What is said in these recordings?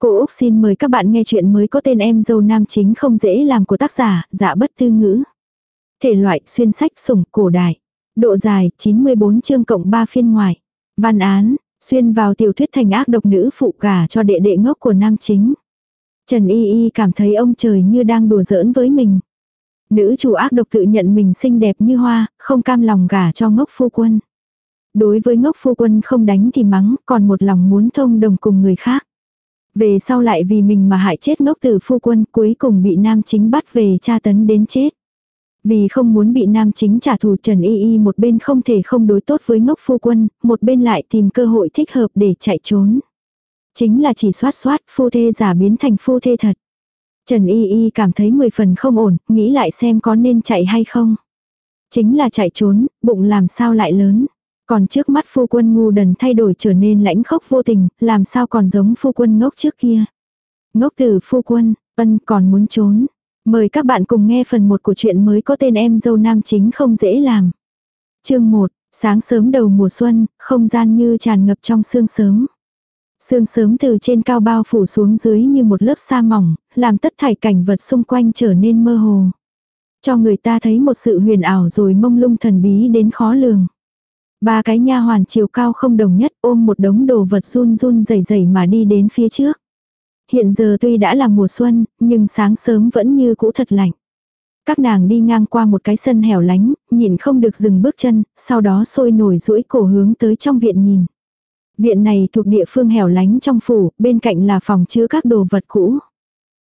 Cô Úc xin mời các bạn nghe chuyện mới có tên em dâu nam chính không dễ làm của tác giả, dạ bất tư ngữ. Thể loại, xuyên sách, sủng, cổ đại. Độ dài, 94 chương cộng 3 phiên ngoài. Văn án, xuyên vào tiểu thuyết thành ác độc nữ phụ gả cho đệ đệ ngốc của nam chính. Trần Y Y cảm thấy ông trời như đang đùa giỡn với mình. Nữ chủ ác độc tự nhận mình xinh đẹp như hoa, không cam lòng gả cho ngốc phu quân. Đối với ngốc phu quân không đánh thì mắng, còn một lòng muốn thông đồng cùng người khác. Về sau lại vì mình mà hại chết ngốc tử phu quân cuối cùng bị nam chính bắt về tra tấn đến chết. Vì không muốn bị nam chính trả thù Trần Y Y một bên không thể không đối tốt với ngốc phu quân, một bên lại tìm cơ hội thích hợp để chạy trốn. Chính là chỉ soát soát phu thê giả biến thành phu thê thật. Trần Y Y cảm thấy mười phần không ổn, nghĩ lại xem có nên chạy hay không. Chính là chạy trốn, bụng làm sao lại lớn. Còn trước mắt phu quân ngu đần thay đổi trở nên lãnh khốc vô tình, làm sao còn giống phu quân ngốc trước kia. Ngốc tử phu quân, ân còn muốn trốn. Mời các bạn cùng nghe phần 1 của chuyện mới có tên em dâu nam chính không dễ làm. Chương 1, sáng sớm đầu mùa xuân, không gian như tràn ngập trong sương sớm. Sương sớm từ trên cao bao phủ xuống dưới như một lớp sa mỏng, làm tất thải cảnh vật xung quanh trở nên mơ hồ. Cho người ta thấy một sự huyền ảo rồi mông lung thần bí đến khó lường. Ba cái nha hoàn chiều cao không đồng nhất ôm một đống đồ vật run run rẩy rẩy mà đi đến phía trước. Hiện giờ tuy đã là mùa xuân, nhưng sáng sớm vẫn như cũ thật lạnh. Các nàng đi ngang qua một cái sân hẻo lánh, nhìn không được dừng bước chân, sau đó sôi nổi duỗi cổ hướng tới trong viện nhìn. Viện này thuộc địa phương hẻo lánh trong phủ, bên cạnh là phòng chứa các đồ vật cũ.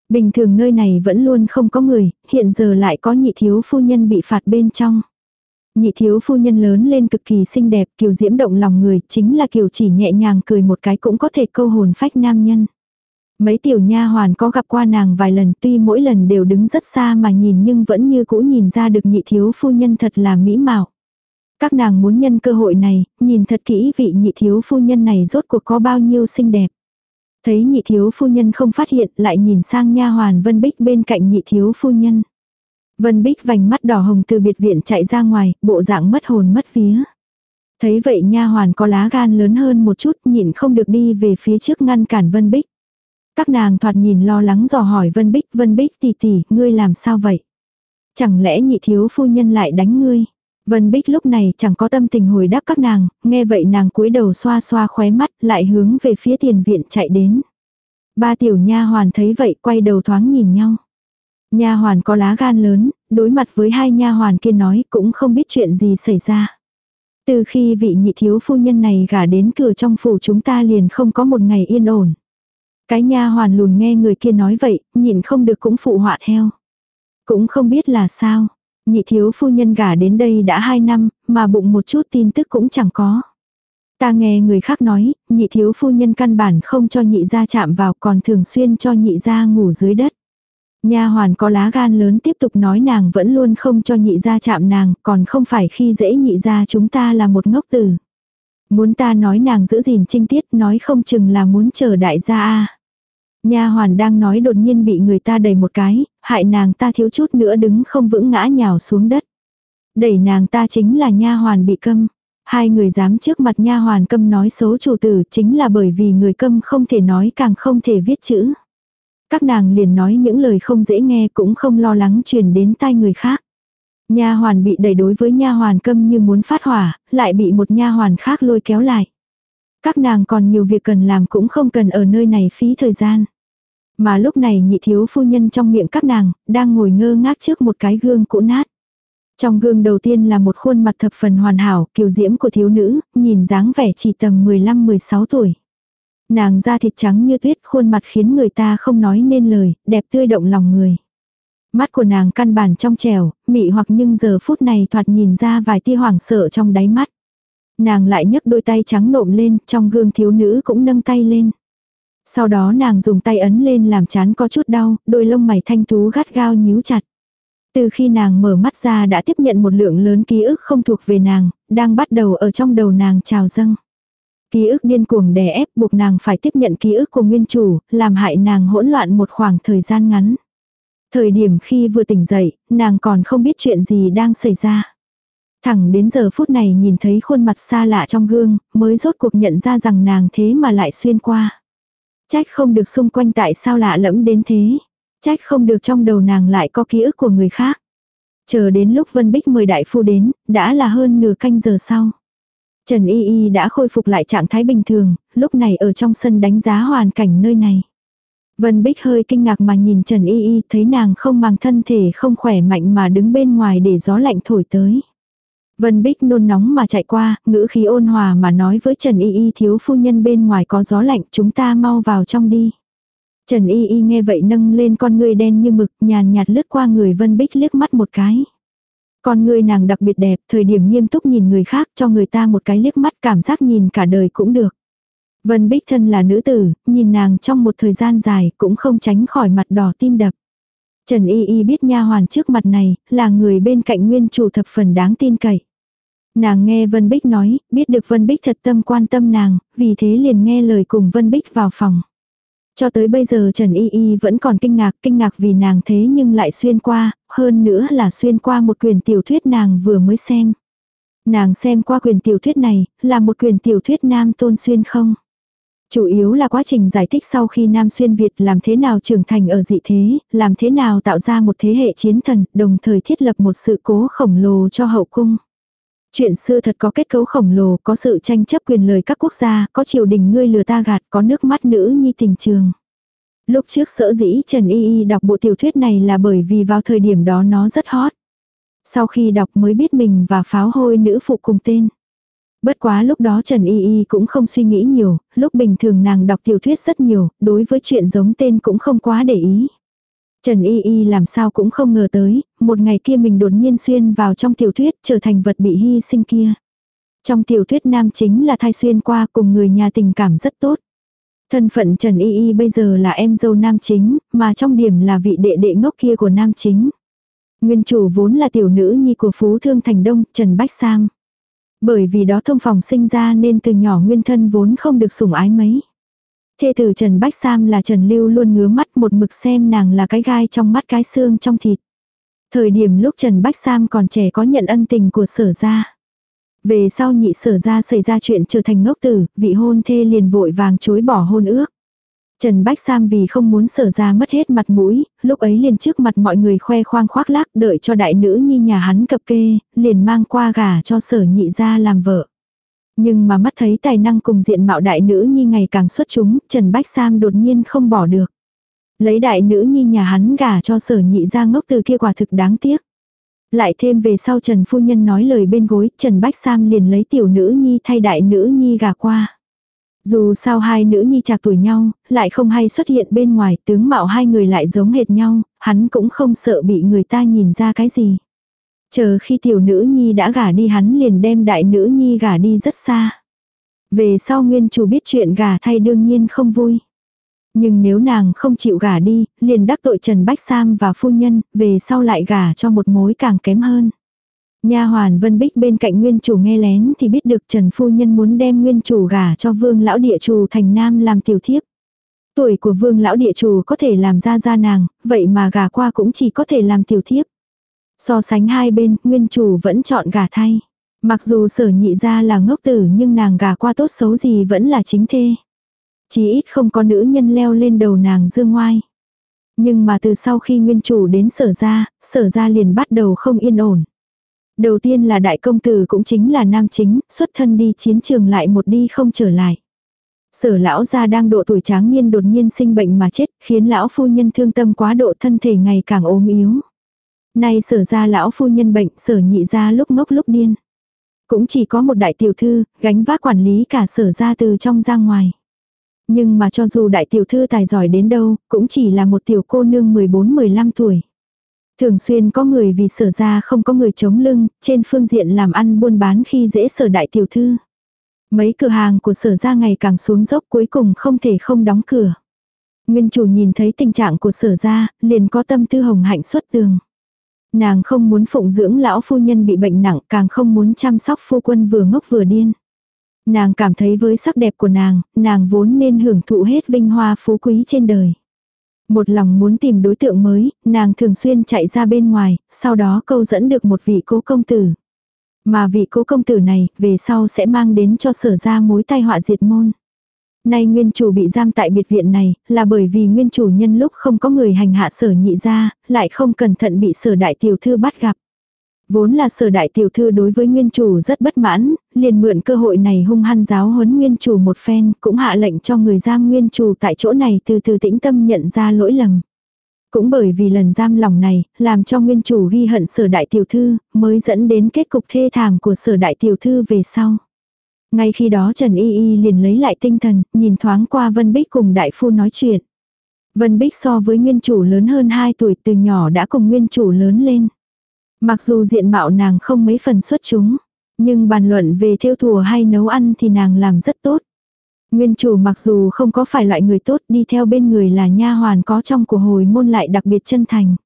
Bình thường nơi này vẫn luôn không có người, hiện giờ lại có nhị thiếu phu nhân bị phạt bên trong. Nhị thiếu phu nhân lớn lên cực kỳ xinh đẹp, kiều diễm động lòng người, chính là kiều chỉ nhẹ nhàng cười một cái cũng có thể câu hồn phách nam nhân. Mấy tiểu nha hoàn có gặp qua nàng vài lần tuy mỗi lần đều đứng rất xa mà nhìn nhưng vẫn như cũ nhìn ra được nhị thiếu phu nhân thật là mỹ mạo. Các nàng muốn nhân cơ hội này, nhìn thật kỹ vị nhị thiếu phu nhân này rốt cuộc có bao nhiêu xinh đẹp. Thấy nhị thiếu phu nhân không phát hiện lại nhìn sang nha hoàn Vân Bích bên cạnh nhị thiếu phu nhân. Vân Bích vành mắt đỏ hồng từ biệt viện chạy ra ngoài, bộ dạng mất hồn mất vía. Thấy vậy nha hoàn có lá gan lớn hơn một chút nhịn không được đi về phía trước ngăn cản Vân Bích. Các nàng thoạt nhìn lo lắng dò hỏi Vân Bích, Vân Bích tỷ tỷ, ngươi làm sao vậy? Chẳng lẽ nhị thiếu phu nhân lại đánh ngươi? Vân Bích lúc này chẳng có tâm tình hồi đáp các nàng, nghe vậy nàng cúi đầu xoa xoa khóe mắt, lại hướng về phía tiền viện chạy đến. Ba tiểu nha hoàn thấy vậy quay đầu thoáng nhìn nhau. Nha hoàn có lá gan lớn, đối mặt với hai nha hoàn kia nói cũng không biết chuyện gì xảy ra. Từ khi vị nhị thiếu phu nhân này gả đến cửa trong phủ chúng ta liền không có một ngày yên ổn. Cái nha hoàn lùn nghe người kia nói vậy, nhìn không được cũng phụ họa theo. Cũng không biết là sao. Nhị thiếu phu nhân gả đến đây đã hai năm, mà bụng một chút tin tức cũng chẳng có. Ta nghe người khác nói, nhị thiếu phu nhân căn bản không cho nhị gia chạm vào còn thường xuyên cho nhị gia ngủ dưới đất. Nha hoàn có lá gan lớn tiếp tục nói nàng vẫn luôn không cho nhị gia chạm nàng, còn không phải khi dễ nhị gia chúng ta là một ngốc tử. Muốn ta nói nàng giữ gìn trinh tiết nói không chừng là muốn chờ đại gia a. Nha hoàn đang nói đột nhiên bị người ta đẩy một cái, hại nàng ta thiếu chút nữa đứng không vững ngã nhào xuống đất. Đẩy nàng ta chính là nha hoàn bị câm. Hai người dám trước mặt nha hoàn câm nói xấu chủ tử chính là bởi vì người câm không thể nói càng không thể viết chữ. Các nàng liền nói những lời không dễ nghe cũng không lo lắng truyền đến tai người khác. Nha hoàn bị đẩy đối với nha hoàn câm như muốn phát hỏa, lại bị một nha hoàn khác lôi kéo lại. Các nàng còn nhiều việc cần làm cũng không cần ở nơi này phí thời gian. Mà lúc này nhị thiếu phu nhân trong miệng các nàng, đang ngồi ngơ ngác trước một cái gương cũ nát. Trong gương đầu tiên là một khuôn mặt thập phần hoàn hảo, kiều diễm của thiếu nữ, nhìn dáng vẻ chỉ tầm 15-16 tuổi. Nàng da thịt trắng như tuyết, khuôn mặt khiến người ta không nói nên lời, đẹp tươi động lòng người. Mắt của nàng căn bản trong trẻo mị hoặc nhưng giờ phút này thoạt nhìn ra vài tia hoảng sợ trong đáy mắt. Nàng lại nhấc đôi tay trắng nộm lên, trong gương thiếu nữ cũng nâng tay lên. Sau đó nàng dùng tay ấn lên làm chán có chút đau, đôi lông mày thanh tú gắt gao nhíu chặt. Từ khi nàng mở mắt ra đã tiếp nhận một lượng lớn ký ức không thuộc về nàng, đang bắt đầu ở trong đầu nàng trào dâng. Ký ức điên cuồng đè ép buộc nàng phải tiếp nhận ký ức của nguyên chủ, làm hại nàng hỗn loạn một khoảng thời gian ngắn. Thời điểm khi vừa tỉnh dậy, nàng còn không biết chuyện gì đang xảy ra. Thẳng đến giờ phút này nhìn thấy khuôn mặt xa lạ trong gương, mới rốt cuộc nhận ra rằng nàng thế mà lại xuyên qua. Trách không được xung quanh tại sao lạ lẫm đến thế. Trách không được trong đầu nàng lại có ký ức của người khác. Chờ đến lúc Vân Bích mời đại phu đến, đã là hơn nửa canh giờ sau. Trần Y Y đã khôi phục lại trạng thái bình thường, lúc này ở trong sân đánh giá hoàn cảnh nơi này. Vân Bích hơi kinh ngạc mà nhìn Trần Y Y thấy nàng không mang thân thể không khỏe mạnh mà đứng bên ngoài để gió lạnh thổi tới. Vân Bích nôn nóng mà chạy qua, ngữ khí ôn hòa mà nói với Trần Y Y thiếu phu nhân bên ngoài có gió lạnh chúng ta mau vào trong đi. Trần Y Y nghe vậy nâng lên con người đen như mực nhàn nhạt lướt qua người Vân Bích liếc mắt một cái. Con người nàng đặc biệt đẹp, thời điểm nghiêm túc nhìn người khác cho người ta một cái liếc mắt cảm giác nhìn cả đời cũng được. Vân Bích thân là nữ tử, nhìn nàng trong một thời gian dài cũng không tránh khỏi mặt đỏ tim đập. Trần Y Y biết nha hoàn trước mặt này, là người bên cạnh nguyên chủ thập phần đáng tin cậy. Nàng nghe Vân Bích nói, biết được Vân Bích thật tâm quan tâm nàng, vì thế liền nghe lời cùng Vân Bích vào phòng. Cho tới bây giờ Trần Y Y vẫn còn kinh ngạc, kinh ngạc vì nàng thế nhưng lại xuyên qua, hơn nữa là xuyên qua một quyền tiểu thuyết nàng vừa mới xem. Nàng xem qua quyền tiểu thuyết này, là một quyền tiểu thuyết nam tôn xuyên không. Chủ yếu là quá trình giải thích sau khi Nam Xuyên Việt làm thế nào trưởng thành ở dị thế, làm thế nào tạo ra một thế hệ chiến thần, đồng thời thiết lập một sự cố khổng lồ cho hậu cung. Chuyện xưa thật có kết cấu khổng lồ, có sự tranh chấp quyền lời các quốc gia, có triều đình ngươi lừa ta gạt, có nước mắt nữ nhi tình trường. Lúc trước sở dĩ Trần Y Y đọc bộ tiểu thuyết này là bởi vì vào thời điểm đó nó rất hot. Sau khi đọc mới biết mình và pháo hôi nữ phụ cùng tên. Bất quá lúc đó Trần Y Y cũng không suy nghĩ nhiều, lúc bình thường nàng đọc tiểu thuyết rất nhiều, đối với chuyện giống tên cũng không quá để ý. Trần Y Y làm sao cũng không ngờ tới, một ngày kia mình đột nhiên xuyên vào trong tiểu thuyết trở thành vật bị hy sinh kia. Trong tiểu thuyết nam chính là thai xuyên qua cùng người nhà tình cảm rất tốt. Thân phận Trần Y Y bây giờ là em dâu nam chính, mà trong điểm là vị đệ đệ ngốc kia của nam chính. Nguyên chủ vốn là tiểu nữ nhi của Phú Thương Thành Đông, Trần Bách Sam. Bởi vì đó thông phòng sinh ra nên từ nhỏ nguyên thân vốn không được sủng ái mấy. Thê tử Trần Bách Sam là Trần Lưu luôn ngứa mắt một mực xem nàng là cái gai trong mắt cái xương trong thịt. Thời điểm lúc Trần Bách Sam còn trẻ có nhận ân tình của sở gia. Về sau nhị sở ra xảy ra chuyện trở thành ngốc tử, vị hôn thê liền vội vàng chối bỏ hôn ước. Trần Bách Sam vì không muốn sở ra mất hết mặt mũi, lúc ấy liền trước mặt mọi người khoe khoang khoác lác đợi cho đại nữ nhi nhà hắn cập kê, liền mang qua gà cho sở nhị ra làm vợ. Nhưng mà mắt thấy tài năng cùng diện mạo đại nữ nhi ngày càng xuất chúng, Trần Bách Sam đột nhiên không bỏ được. Lấy đại nữ nhi nhà hắn gà cho sở nhị ra ngốc từ kia quả thực đáng tiếc. Lại thêm về sau Trần Phu Nhân nói lời bên gối, Trần Bách Sam liền lấy tiểu nữ nhi thay đại nữ nhi gả qua. Dù sao hai nữ nhi chạc tuổi nhau, lại không hay xuất hiện bên ngoài, tướng mạo hai người lại giống hệt nhau, hắn cũng không sợ bị người ta nhìn ra cái gì. Chờ khi tiểu nữ nhi đã gả đi hắn liền đem đại nữ nhi gả đi rất xa. Về sau nguyên chủ biết chuyện gả thay đương nhiên không vui. Nhưng nếu nàng không chịu gả đi, liền đắc tội Trần Bách Sam và phu nhân, về sau lại gả cho một mối càng kém hơn. Nha hoàn Vân Bích bên cạnh nguyên chủ nghe lén thì biết được Trần Phu Nhân muốn đem nguyên chủ gả cho vương lão địa chủ thành nam làm tiểu thiếp. Tuổi của vương lão địa chủ có thể làm ra ra nàng, vậy mà gả qua cũng chỉ có thể làm tiểu thiếp. So sánh hai bên, nguyên chủ vẫn chọn gả thay. Mặc dù sở nhị ra là ngốc tử nhưng nàng gả qua tốt xấu gì vẫn là chính thê. Chỉ ít không có nữ nhân leo lên đầu nàng dương ngoai. Nhưng mà từ sau khi nguyên chủ đến sở ra, sở ra liền bắt đầu không yên ổn. Đầu tiên là đại công tử cũng chính là nam chính, xuất thân đi chiến trường lại một đi không trở lại. Sở lão gia đang độ tuổi tráng niên đột nhiên sinh bệnh mà chết, khiến lão phu nhân thương tâm quá độ thân thể ngày càng ốm yếu. Nay sở ra lão phu nhân bệnh, sở nhị ra lúc ngốc lúc điên. Cũng chỉ có một đại tiểu thư, gánh vác quản lý cả sở ra từ trong ra ngoài. Nhưng mà cho dù đại tiểu thư tài giỏi đến đâu, cũng chỉ là một tiểu cô nương 14-15 tuổi. Thường xuyên có người vì sở ra không có người chống lưng, trên phương diện làm ăn buôn bán khi dễ sở đại tiểu thư. Mấy cửa hàng của sở ra ngày càng xuống dốc cuối cùng không thể không đóng cửa. Nguyên chủ nhìn thấy tình trạng của sở ra, liền có tâm tư hồng hạnh xuất tường. Nàng không muốn phụng dưỡng lão phu nhân bị bệnh nặng, càng không muốn chăm sóc phu quân vừa ngốc vừa điên. Nàng cảm thấy với sắc đẹp của nàng, nàng vốn nên hưởng thụ hết vinh hoa phú quý trên đời. Một lòng muốn tìm đối tượng mới, nàng thường xuyên chạy ra bên ngoài, sau đó câu dẫn được một vị cố công tử. Mà vị cố công tử này, về sau sẽ mang đến cho sở ra mối tai họa diệt môn. Nay nguyên chủ bị giam tại biệt viện này, là bởi vì nguyên chủ nhân lúc không có người hành hạ sở nhị ra, lại không cẩn thận bị sở đại tiểu thư bắt gặp. Vốn là sở đại tiểu thư đối với nguyên chủ rất bất mãn, liền mượn cơ hội này hung hăng giáo huấn nguyên chủ một phen, cũng hạ lệnh cho người giam nguyên chủ tại chỗ này từ từ tĩnh tâm nhận ra lỗi lầm. Cũng bởi vì lần giam lòng này, làm cho nguyên chủ ghi hận sở đại tiểu thư, mới dẫn đến kết cục thê thảm của sở đại tiểu thư về sau. Ngay khi đó Trần Y Y liền lấy lại tinh thần, nhìn thoáng qua Vân Bích cùng đại phu nói chuyện. Vân Bích so với nguyên chủ lớn hơn 2 tuổi từ nhỏ đã cùng nguyên chủ lớn lên. Mặc dù diện mạo nàng không mấy phần xuất chúng, nhưng bàn luận về theo thùa hay nấu ăn thì nàng làm rất tốt. Nguyên chủ mặc dù không có phải loại người tốt đi theo bên người là nha hoàn có trong của hồi môn lại đặc biệt chân thành.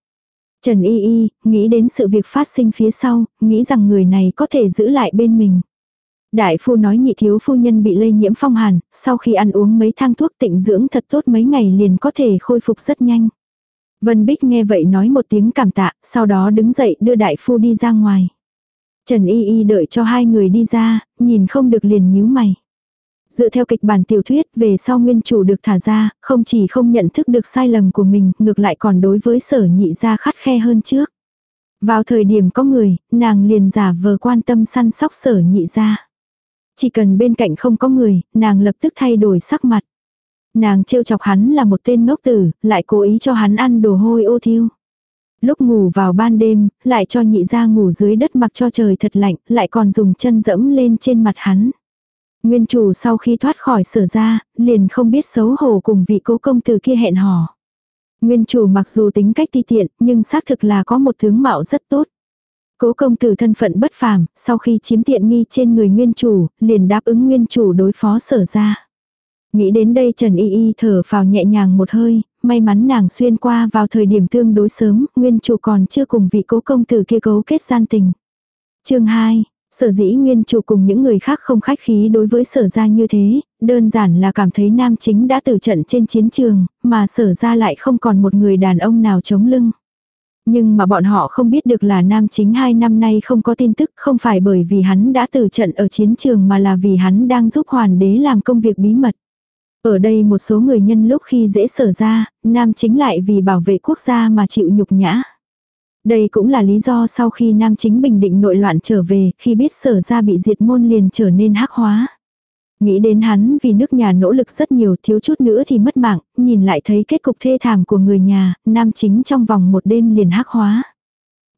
Trần Y Y, nghĩ đến sự việc phát sinh phía sau, nghĩ rằng người này có thể giữ lại bên mình. Đại phu nói nhị thiếu phu nhân bị lây nhiễm phong hàn, sau khi ăn uống mấy thang thuốc tịnh dưỡng thật tốt mấy ngày liền có thể khôi phục rất nhanh. Vân Bích nghe vậy nói một tiếng cảm tạ, sau đó đứng dậy đưa đại phu đi ra ngoài. Trần Y Y đợi cho hai người đi ra, nhìn không được liền nhíu mày. Dựa theo kịch bản tiểu thuyết về sau nguyên chủ được thả ra, không chỉ không nhận thức được sai lầm của mình, ngược lại còn đối với sở nhị ra khắt khe hơn trước. Vào thời điểm có người, nàng liền giả vờ quan tâm săn sóc sở nhị ra. Chỉ cần bên cạnh không có người, nàng lập tức thay đổi sắc mặt. Nàng trêu chọc hắn là một tên ngốc tử, lại cố ý cho hắn ăn đồ hôi ô thiêu. Lúc ngủ vào ban đêm, lại cho nhị ra ngủ dưới đất mặc cho trời thật lạnh, lại còn dùng chân dẫm lên trên mặt hắn. Nguyên chủ sau khi thoát khỏi sở ra, liền không biết xấu hổ cùng vị cố công tử kia hẹn hò. Nguyên chủ mặc dù tính cách ti tiện, nhưng xác thực là có một tướng mạo rất tốt. Cố công tử thân phận bất phàm, sau khi chiếm tiện nghi trên người nguyên chủ, liền đáp ứng nguyên chủ đối phó sở ra. Nghĩ đến đây Trần Y Y thở vào nhẹ nhàng một hơi, may mắn nàng xuyên qua vào thời điểm tương đối sớm, nguyên chủ còn chưa cùng vị cố công tử kia cấu kết gian tình. chương 2, sở dĩ nguyên chủ cùng những người khác không khách khí đối với sở ra như thế, đơn giản là cảm thấy nam chính đã tử trận trên chiến trường, mà sở ra lại không còn một người đàn ông nào chống lưng. Nhưng mà bọn họ không biết được là nam chính hai năm nay không có tin tức không phải bởi vì hắn đã từ trận ở chiến trường mà là vì hắn đang giúp hoàn đế làm công việc bí mật. Ở đây một số người nhân lúc khi dễ sở ra, nam chính lại vì bảo vệ quốc gia mà chịu nhục nhã. Đây cũng là lý do sau khi nam chính bình định nội loạn trở về, khi biết sở ra bị diệt môn liền trở nên hắc hóa. Nghĩ đến hắn vì nước nhà nỗ lực rất nhiều thiếu chút nữa thì mất mạng, nhìn lại thấy kết cục thê thảm của người nhà, nam chính trong vòng một đêm liền hắc hóa.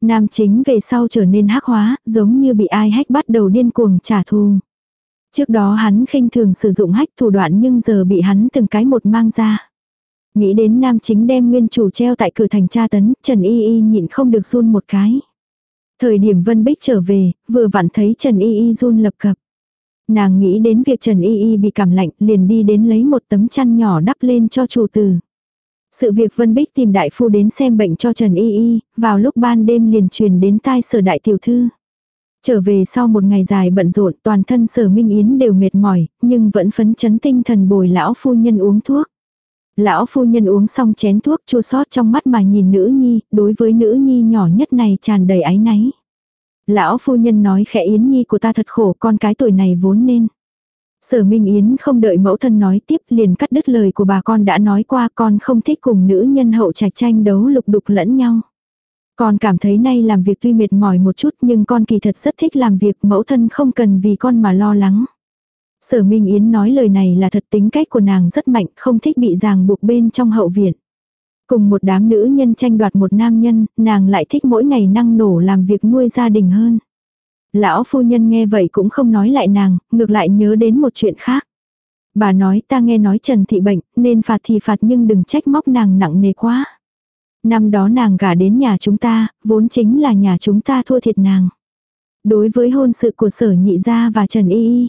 Nam chính về sau trở nên hắc hóa, giống như bị ai hách bắt đầu điên cuồng trả thù. Trước đó hắn khinh thường sử dụng hách thủ đoạn nhưng giờ bị hắn từng cái một mang ra. Nghĩ đến nam chính đem nguyên chủ treo tại cửa thành tra tấn, Trần Y Y nhịn không được run một cái. Thời điểm Vân Bích trở về, vừa vặn thấy Trần Y Y run lập cập. Nàng nghĩ đến việc Trần Y Y bị cảm lạnh liền đi đến lấy một tấm chăn nhỏ đắp lên cho chủ tử. Sự việc Vân Bích tìm đại phu đến xem bệnh cho Trần Y Y, vào lúc ban đêm liền truyền đến tai sở đại tiểu thư. Trở về sau một ngày dài bận rộn toàn thân sở Minh Yến đều mệt mỏi, nhưng vẫn phấn chấn tinh thần bồi lão phu nhân uống thuốc. Lão phu nhân uống xong chén thuốc chua sót trong mắt mà nhìn nữ nhi, đối với nữ nhi nhỏ nhất này tràn đầy áy náy. Lão phu nhân nói khẽ Yến Nhi của ta thật khổ con cái tuổi này vốn nên. Sở Minh Yến không đợi mẫu thân nói tiếp liền cắt đứt lời của bà con đã nói qua con không thích cùng nữ nhân hậu trạch tranh đấu lục đục lẫn nhau. Con cảm thấy nay làm việc tuy mệt mỏi một chút nhưng con kỳ thật rất thích làm việc mẫu thân không cần vì con mà lo lắng. Sở Minh Yến nói lời này là thật tính cách của nàng rất mạnh không thích bị ràng buộc bên trong hậu viện. Cùng một đám nữ nhân tranh đoạt một nam nhân, nàng lại thích mỗi ngày năng nổ làm việc nuôi gia đình hơn. Lão phu nhân nghe vậy cũng không nói lại nàng, ngược lại nhớ đến một chuyện khác. Bà nói ta nghe nói Trần Thị bệnh, nên phạt thì phạt nhưng đừng trách móc nàng nặng nề quá. Năm đó nàng gả đến nhà chúng ta, vốn chính là nhà chúng ta thua thiệt nàng. Đối với hôn sự của sở nhị gia và Trần Y Y.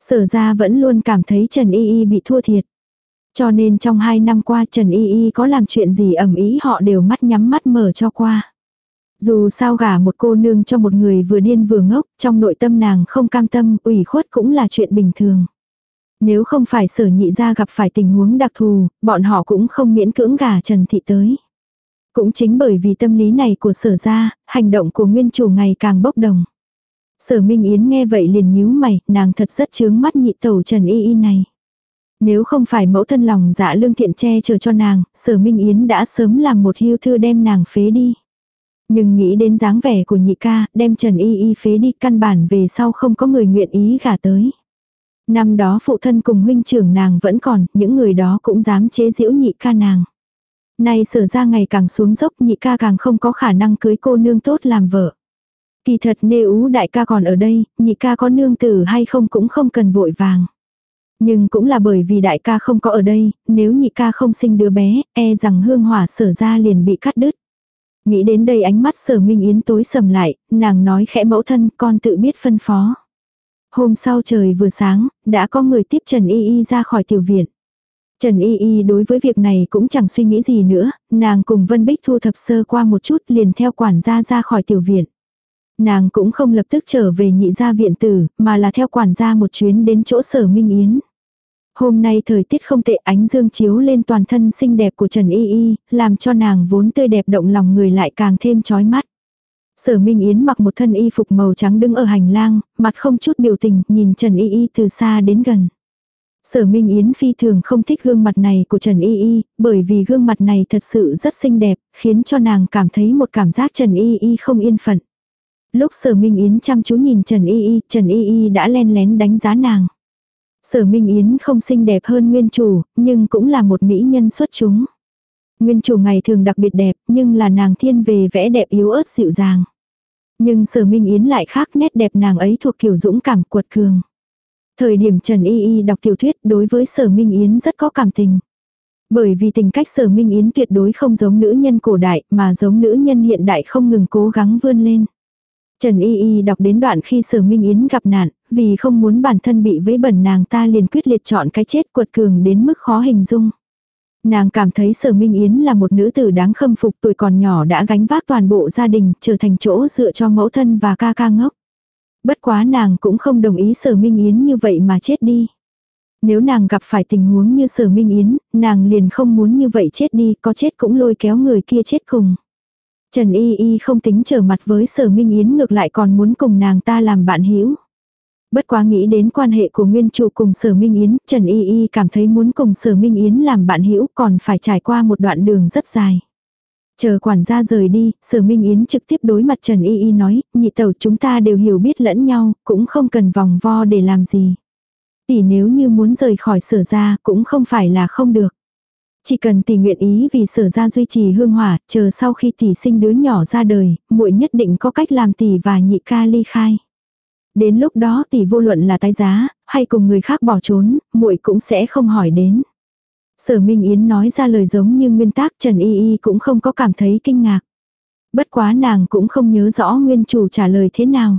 Sở gia vẫn luôn cảm thấy Trần Y Y bị thua thiệt. Cho nên trong hai năm qua Trần Y Y có làm chuyện gì ẩm ý họ đều mắt nhắm mắt mở cho qua. Dù sao gả một cô nương cho một người vừa điên vừa ngốc, trong nội tâm nàng không cam tâm, ủy khuất cũng là chuyện bình thường. Nếu không phải sở nhị gia gặp phải tình huống đặc thù, bọn họ cũng không miễn cưỡng gả Trần Thị tới. Cũng chính bởi vì tâm lý này của sở ra, hành động của nguyên chủ ngày càng bốc đồng. Sở Minh Yến nghe vậy liền nhíu mày, nàng thật rất chướng mắt nhị tẩu Trần Y Y này. Nếu không phải mẫu thân lòng dạ lương thiện che chở cho nàng, sở Minh Yến đã sớm làm một hưu thư đem nàng phế đi. Nhưng nghĩ đến dáng vẻ của nhị ca, đem Trần Y Y phế đi căn bản về sau không có người nguyện ý gả tới. Năm đó phụ thân cùng huynh trưởng nàng vẫn còn, những người đó cũng dám chế giễu nhị ca nàng. Nay sở ra ngày càng xuống dốc nhị ca càng không có khả năng cưới cô nương tốt làm vợ. Kỳ thật nê ú đại ca còn ở đây, nhị ca có nương tử hay không cũng không cần vội vàng. Nhưng cũng là bởi vì đại ca không có ở đây, nếu nhị ca không sinh đứa bé, e rằng hương hỏa sở ra liền bị cắt đứt. Nghĩ đến đây ánh mắt sở minh yến tối sầm lại, nàng nói khẽ mẫu thân con tự biết phân phó. Hôm sau trời vừa sáng, đã có người tiếp Trần Y Y ra khỏi tiểu viện. Trần Y Y đối với việc này cũng chẳng suy nghĩ gì nữa, nàng cùng Vân Bích thu thập sơ qua một chút liền theo quản gia ra khỏi tiểu viện. Nàng cũng không lập tức trở về nhị gia viện tử, mà là theo quản gia một chuyến đến chỗ sở Minh Yến. Hôm nay thời tiết không tệ ánh dương chiếu lên toàn thân xinh đẹp của Trần Y Y, làm cho nàng vốn tươi đẹp động lòng người lại càng thêm chói mắt. Sở Minh Yến mặc một thân y phục màu trắng đứng ở hành lang, mặt không chút biểu tình, nhìn Trần Y Y từ xa đến gần. Sở Minh Yến phi thường không thích gương mặt này của Trần Y Y, bởi vì gương mặt này thật sự rất xinh đẹp, khiến cho nàng cảm thấy một cảm giác Trần Y Y không yên phận. Lúc Sở Minh Yến chăm chú nhìn Trần Y Y, Trần Y Y đã len lén đánh giá nàng. Sở Minh Yến không xinh đẹp hơn nguyên chủ, nhưng cũng là một mỹ nhân xuất chúng. Nguyên chủ ngày thường đặc biệt đẹp, nhưng là nàng thiên về vẽ đẹp yếu ớt dịu dàng. Nhưng sở Minh Yến lại khác nét đẹp nàng ấy thuộc kiểu dũng cảm cuột cường. Thời điểm Trần Y Y đọc tiểu thuyết đối với sở Minh Yến rất có cảm tình. Bởi vì tình cách sở Minh Yến tuyệt đối không giống nữ nhân cổ đại mà giống nữ nhân hiện đại không ngừng cố gắng vươn lên. Trần Y Y đọc đến đoạn khi sở Minh Yến gặp nạn, vì không muốn bản thân bị vấy bẩn nàng ta liền quyết liệt chọn cái chết cuột cường đến mức khó hình dung. Nàng cảm thấy sở Minh Yến là một nữ tử đáng khâm phục tuổi còn nhỏ đã gánh vác toàn bộ gia đình trở thành chỗ dựa cho mẫu thân và ca ca ngốc. Bất quá nàng cũng không đồng ý sở Minh Yến như vậy mà chết đi. Nếu nàng gặp phải tình huống như sở Minh Yến, nàng liền không muốn như vậy chết đi, có chết cũng lôi kéo người kia chết cùng. Trần Y Y không tính trở mặt với sở Minh Yến ngược lại còn muốn cùng nàng ta làm bạn hữu Bất quá nghĩ đến quan hệ của nguyên chủ cùng sở Minh Yến, Trần Y Y cảm thấy muốn cùng sở Minh Yến làm bạn hữu còn phải trải qua một đoạn đường rất dài. Chờ quản gia rời đi, sở Minh Yến trực tiếp đối mặt Trần Y Y nói, nhị tẩu chúng ta đều hiểu biết lẫn nhau, cũng không cần vòng vo để làm gì. Tỷ nếu như muốn rời khỏi sở ra cũng không phải là không được. Chỉ cần tỷ nguyện ý vì sở ra duy trì hương hỏa, chờ sau khi tỷ sinh đứa nhỏ ra đời, muội nhất định có cách làm tỷ và nhị ca ly khai. Đến lúc đó tỷ vô luận là tái giá, hay cùng người khác bỏ trốn, muội cũng sẽ không hỏi đến. Sở Minh Yến nói ra lời giống như nguyên tác Trần Y Y cũng không có cảm thấy kinh ngạc. Bất quá nàng cũng không nhớ rõ nguyên chủ trả lời thế nào.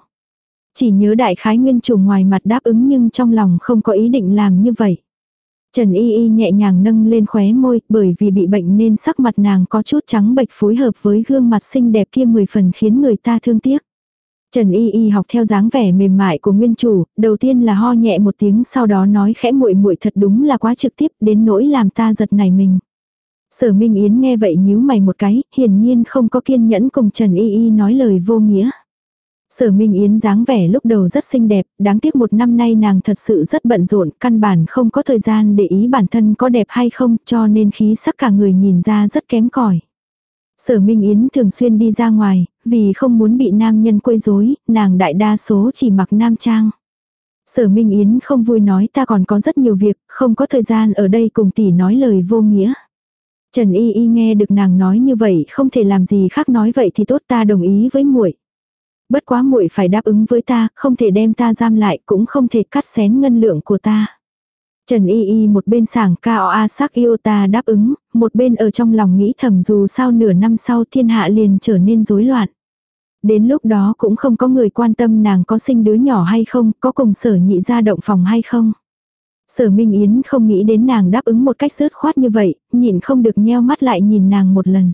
Chỉ nhớ đại khái nguyên chủ ngoài mặt đáp ứng nhưng trong lòng không có ý định làm như vậy. Trần Y Y nhẹ nhàng nâng lên khóe môi, bởi vì bị bệnh nên sắc mặt nàng có chút trắng bệch phối hợp với gương mặt xinh đẹp kia mười phần khiến người ta thương tiếc. Trần Y Y học theo dáng vẻ mềm mại của nguyên chủ, đầu tiên là ho nhẹ một tiếng sau đó nói khẽ muội muội thật đúng là quá trực tiếp đến nỗi làm ta giật nảy mình. Sở Minh Yến nghe vậy nhíu mày một cái, hiển nhiên không có kiên nhẫn cùng Trần Y Y nói lời vô nghĩa. Sở Minh Yến dáng vẻ lúc đầu rất xinh đẹp, đáng tiếc một năm nay nàng thật sự rất bận rộn, căn bản không có thời gian để ý bản thân có đẹp hay không, cho nên khí sắc cả người nhìn ra rất kém cỏi. Sở Minh Yến thường xuyên đi ra ngoài, vì không muốn bị nam nhân quấy rối, nàng đại đa số chỉ mặc nam trang. Sở Minh Yến không vui nói ta còn có rất nhiều việc, không có thời gian ở đây cùng tỷ nói lời vô nghĩa. Trần Y Y nghe được nàng nói như vậy không thể làm gì khác nói vậy thì tốt ta đồng ý với muội. Bất quá muội phải đáp ứng với ta, không thể đem ta giam lại cũng không thể cắt xén ngân lượng của ta. Trần Y Y một bên sảng cao a sắc yêu ta đáp ứng, một bên ở trong lòng nghĩ thầm dù sao nửa năm sau thiên hạ liền trở nên rối loạn. Đến lúc đó cũng không có người quan tâm nàng có sinh đứa nhỏ hay không, có cùng sở nhị ra động phòng hay không. Sở Minh Yến không nghĩ đến nàng đáp ứng một cách rớt khoát như vậy, nhịn không được nheo mắt lại nhìn nàng một lần.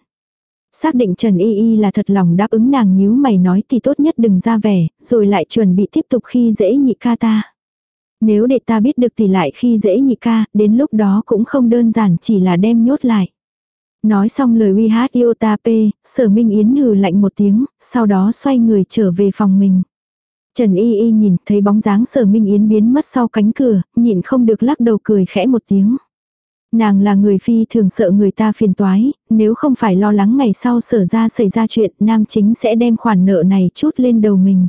Xác định Trần Y Y là thật lòng đáp ứng nàng nhíu mày nói thì tốt nhất đừng ra vẻ, rồi lại chuẩn bị tiếp tục khi dễ nhị ca ta. Nếu để ta biết được thì lại khi dễ nhị ca, đến lúc đó cũng không đơn giản chỉ là đem nhốt lại. Nói xong lời uy hát yêu ta p, sở minh yến hừ lạnh một tiếng, sau đó xoay người trở về phòng mình. Trần Y Y nhìn thấy bóng dáng sở Minh Yến biến mất sau cánh cửa, nhịn không được lắc đầu cười khẽ một tiếng. Nàng là người phi thường sợ người ta phiền toái, nếu không phải lo lắng ngày sau sở ra xảy ra chuyện, nam chính sẽ đem khoản nợ này chút lên đầu mình.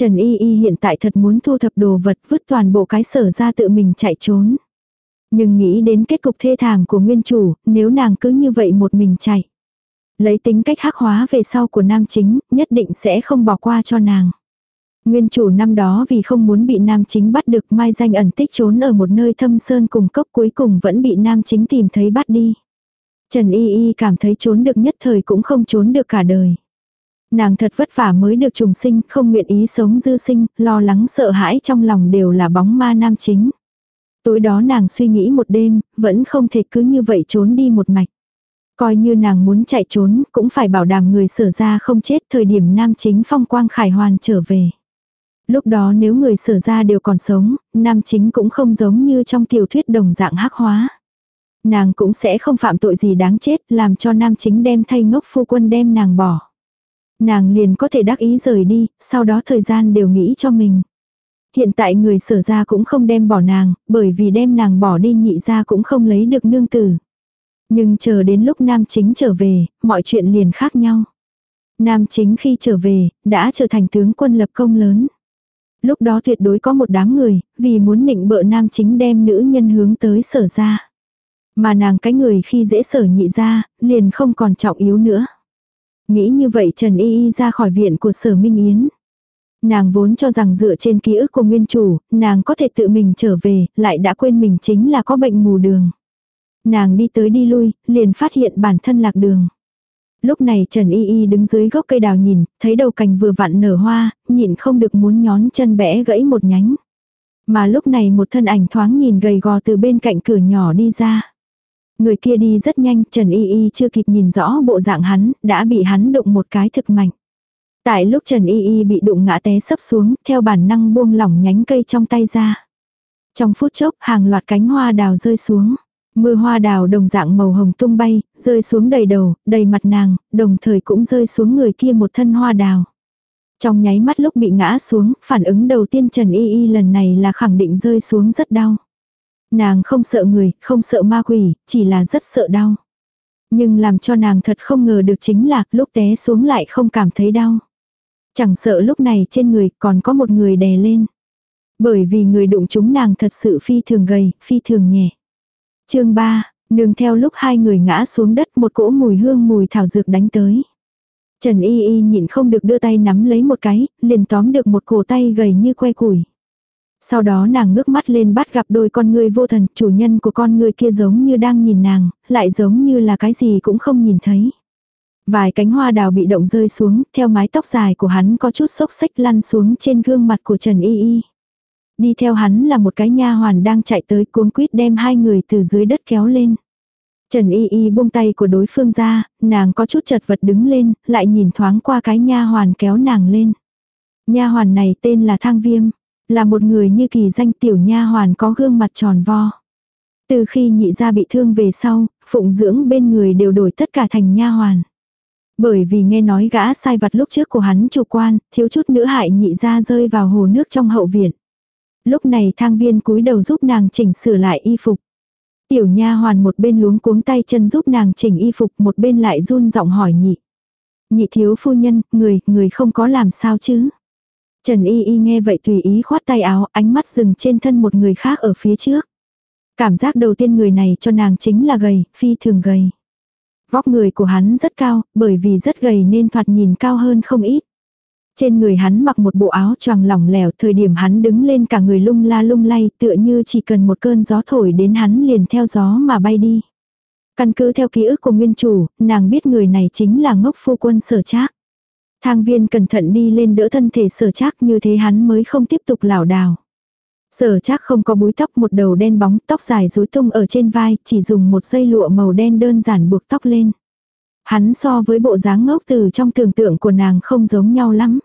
Trần Y Y hiện tại thật muốn thu thập đồ vật vứt toàn bộ cái sở ra tự mình chạy trốn. Nhưng nghĩ đến kết cục thê thảm của nguyên chủ, nếu nàng cứ như vậy một mình chạy. Lấy tính cách hắc hóa về sau của nam chính, nhất định sẽ không bỏ qua cho nàng. Nguyên chủ năm đó vì không muốn bị nam chính bắt được mai danh ẩn tích trốn ở một nơi thâm sơn cùng cốc cuối cùng vẫn bị nam chính tìm thấy bắt đi. Trần Y Y cảm thấy trốn được nhất thời cũng không trốn được cả đời. Nàng thật vất vả mới được trùng sinh, không nguyện ý sống dư sinh, lo lắng sợ hãi trong lòng đều là bóng ma nam chính. Tối đó nàng suy nghĩ một đêm, vẫn không thể cứ như vậy trốn đi một mạch. Coi như nàng muốn chạy trốn, cũng phải bảo đảm người sở ra không chết thời điểm nam chính phong quang khải hoàn trở về. Lúc đó nếu người sở ra đều còn sống, nam chính cũng không giống như trong tiểu thuyết đồng dạng hắc hóa. Nàng cũng sẽ không phạm tội gì đáng chết làm cho nam chính đem thay ngốc phu quân đem nàng bỏ. Nàng liền có thể đắc ý rời đi, sau đó thời gian đều nghĩ cho mình. Hiện tại người sở ra cũng không đem bỏ nàng, bởi vì đem nàng bỏ đi nhị ra cũng không lấy được nương tử. Nhưng chờ đến lúc nam chính trở về, mọi chuyện liền khác nhau. Nam chính khi trở về, đã trở thành tướng quân lập công lớn. Lúc đó tuyệt đối có một đám người, vì muốn nịnh bợ nam chính đem nữ nhân hướng tới sở ra. Mà nàng cái người khi dễ sở nhị ra, liền không còn trọng yếu nữa. Nghĩ như vậy Trần Y Y ra khỏi viện của sở Minh Yến. Nàng vốn cho rằng dựa trên ký ức của nguyên chủ, nàng có thể tự mình trở về, lại đã quên mình chính là có bệnh mù đường. Nàng đi tới đi lui, liền phát hiện bản thân lạc đường. Lúc này Trần Y Y đứng dưới gốc cây đào nhìn, thấy đầu cành vừa vặn nở hoa, nhịn không được muốn nhón chân bẽ gãy một nhánh. Mà lúc này một thân ảnh thoáng nhìn gầy gò từ bên cạnh cửa nhỏ đi ra. Người kia đi rất nhanh, Trần Y Y chưa kịp nhìn rõ bộ dạng hắn, đã bị hắn đụng một cái thực mạnh. Tại lúc Trần Y Y bị đụng ngã té sấp xuống, theo bản năng buông lỏng nhánh cây trong tay ra. Trong phút chốc, hàng loạt cánh hoa đào rơi xuống. Mưa hoa đào đồng dạng màu hồng tung bay, rơi xuống đầy đầu, đầy mặt nàng, đồng thời cũng rơi xuống người kia một thân hoa đào. Trong nháy mắt lúc bị ngã xuống, phản ứng đầu tiên Trần Y Y lần này là khẳng định rơi xuống rất đau. Nàng không sợ người, không sợ ma quỷ, chỉ là rất sợ đau. Nhưng làm cho nàng thật không ngờ được chính là lúc té xuống lại không cảm thấy đau. Chẳng sợ lúc này trên người còn có một người đè lên. Bởi vì người đụng chúng nàng thật sự phi thường gầy, phi thường nhẹ chương 3, nương theo lúc hai người ngã xuống đất một cỗ mùi hương mùi thảo dược đánh tới. Trần Y Y nhịn không được đưa tay nắm lấy một cái, liền tóm được một cổ tay gầy như que củi. Sau đó nàng ngước mắt lên bắt gặp đôi con người vô thần, chủ nhân của con người kia giống như đang nhìn nàng, lại giống như là cái gì cũng không nhìn thấy. Vài cánh hoa đào bị động rơi xuống, theo mái tóc dài của hắn có chút xốc xách lăn xuống trên gương mặt của Trần Y Y. Đi theo hắn là một cái nha hoàn đang chạy tới cuống quýt đem hai người từ dưới đất kéo lên. Trần Y Y buông tay của đối phương ra, nàng có chút chật vật đứng lên, lại nhìn thoáng qua cái nha hoàn kéo nàng lên. Nha hoàn này tên là Thang Viêm, là một người như kỳ danh tiểu nha hoàn có gương mặt tròn vo. Từ khi nhị gia bị thương về sau, phụng dưỡng bên người đều đổi tất cả thành nha hoàn. Bởi vì nghe nói gã sai vặt lúc trước của hắn chủ quan, thiếu chút nữa hại nhị gia rơi vào hồ nước trong hậu viện. Lúc này thang viên cúi đầu giúp nàng chỉnh sửa lại y phục. Tiểu nha hoàn một bên luống cuống tay chân giúp nàng chỉnh y phục một bên lại run giọng hỏi nhị. Nhị thiếu phu nhân, người, người không có làm sao chứ. Trần y y nghe vậy tùy ý khoát tay áo, ánh mắt dừng trên thân một người khác ở phía trước. Cảm giác đầu tiên người này cho nàng chính là gầy, phi thường gầy. Vóc người của hắn rất cao, bởi vì rất gầy nên thoạt nhìn cao hơn không ít. Trên người hắn mặc một bộ áo choàng lỏng lẻo, thời điểm hắn đứng lên cả người lung la lung lay, tựa như chỉ cần một cơn gió thổi đến hắn liền theo gió mà bay đi. Căn cứ theo ký ức của nguyên chủ, nàng biết người này chính là ngốc phu quân sở trác. Thang viên cẩn thận đi lên đỡ thân thể sở trác như thế hắn mới không tiếp tục lảo đảo. Sở trác không có búi tóc một đầu đen bóng, tóc dài rối tung ở trên vai, chỉ dùng một dây lụa màu đen đơn giản buộc tóc lên. Hắn so với bộ dáng ngốc từ trong tưởng tượng của nàng không giống nhau lắm.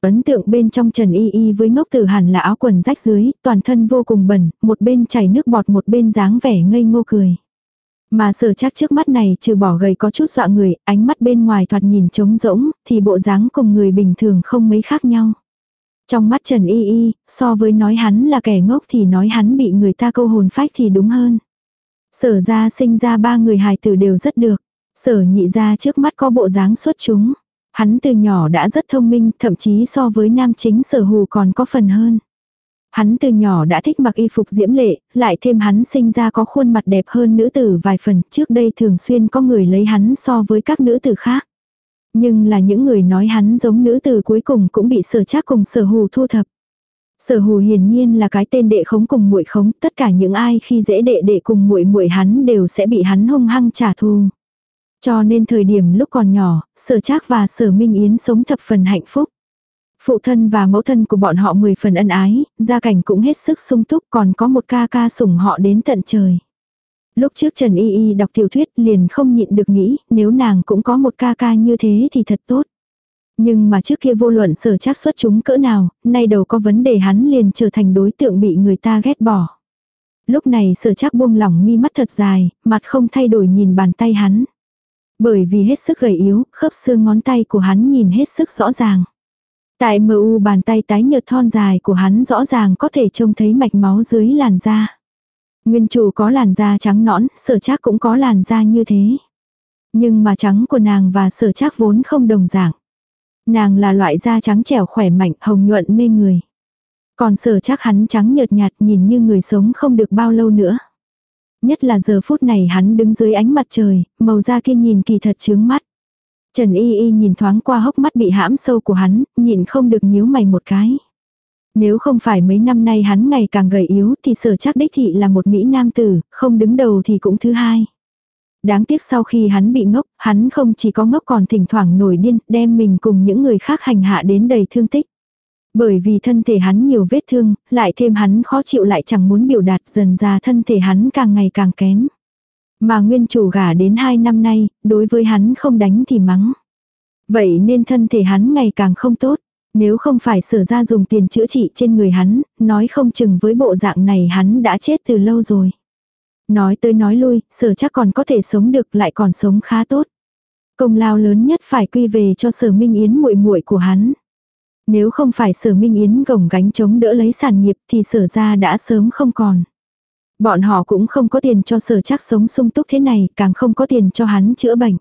Ấn tượng bên trong Trần Y Y với ngốc tử hẳn là áo quần rách dưới, toàn thân vô cùng bẩn, một bên chảy nước bọt một bên dáng vẻ ngây ngô cười. Mà sở chắc trước mắt này trừ bỏ gầy có chút dọa người, ánh mắt bên ngoài thoạt nhìn trống rỗng, thì bộ dáng cùng người bình thường không mấy khác nhau. Trong mắt Trần Y Y, so với nói hắn là kẻ ngốc thì nói hắn bị người ta câu hồn phách thì đúng hơn. Sở ra sinh ra ba người hài tử đều rất được. Sở nhị ra trước mắt có bộ dáng xuất chúng. Hắn từ nhỏ đã rất thông minh, thậm chí so với nam chính sở hù còn có phần hơn. Hắn từ nhỏ đã thích mặc y phục diễm lệ, lại thêm hắn sinh ra có khuôn mặt đẹp hơn nữ tử vài phần, trước đây thường xuyên có người lấy hắn so với các nữ tử khác. Nhưng là những người nói hắn giống nữ tử cuối cùng cũng bị sở trác cùng sở hù thu thập. Sở hù hiển nhiên là cái tên đệ khống cùng muội khống, tất cả những ai khi dễ đệ đệ cùng muội muội hắn đều sẽ bị hắn hung hăng trả thù. Cho nên thời điểm lúc còn nhỏ, sở trác và sở minh yến sống thập phần hạnh phúc. Phụ thân và mẫu thân của bọn họ mười phần ân ái, gia cảnh cũng hết sức sung túc còn có một ca ca sủng họ đến tận trời. Lúc trước Trần Y Y đọc tiểu thuyết liền không nhịn được nghĩ nếu nàng cũng có một ca ca như thế thì thật tốt. Nhưng mà trước kia vô luận sở chắc xuất chúng cỡ nào, nay đầu có vấn đề hắn liền trở thành đối tượng bị người ta ghét bỏ. Lúc này sở chắc buông lỏng mi mắt thật dài, mặt không thay đổi nhìn bàn tay hắn. Bởi vì hết sức gầy yếu, khớp xương ngón tay của hắn nhìn hết sức rõ ràng. Tại mờ u bàn tay tái nhợt thon dài của hắn rõ ràng có thể trông thấy mạch máu dưới làn da. Nguyên chủ có làn da trắng nõn, sở trác cũng có làn da như thế. Nhưng mà trắng của nàng và sở trác vốn không đồng dạng. Nàng là loại da trắng trẻo khỏe mạnh, hồng nhuận mê người. Còn sở trác hắn trắng nhợt nhạt nhìn như người sống không được bao lâu nữa. Nhất là giờ phút này hắn đứng dưới ánh mặt trời, màu da kia nhìn kỳ thật chướng mắt. Trần Y Y nhìn thoáng qua hốc mắt bị hãm sâu của hắn, nhìn không được nhíu mày một cái. Nếu không phải mấy năm nay hắn ngày càng gầy yếu thì sở chắc đích thị là một Mỹ nam tử, không đứng đầu thì cũng thứ hai. Đáng tiếc sau khi hắn bị ngốc, hắn không chỉ có ngốc còn thỉnh thoảng nổi điên, đem mình cùng những người khác hành hạ đến đầy thương tích. Bởi vì thân thể hắn nhiều vết thương, lại thêm hắn khó chịu lại chẳng muốn biểu đạt dần ra thân thể hắn càng ngày càng kém. Mà nguyên chủ gả đến hai năm nay, đối với hắn không đánh thì mắng. Vậy nên thân thể hắn ngày càng không tốt. Nếu không phải sở ra dùng tiền chữa trị trên người hắn, nói không chừng với bộ dạng này hắn đã chết từ lâu rồi. Nói tới nói lui, sở chắc còn có thể sống được lại còn sống khá tốt. Công lao lớn nhất phải quy về cho sở minh yến muội muội của hắn. Nếu không phải sở minh yến gồng gánh chống đỡ lấy sản nghiệp thì sở ra đã sớm không còn. Bọn họ cũng không có tiền cho sở chắc sống sung túc thế này, càng không có tiền cho hắn chữa bệnh.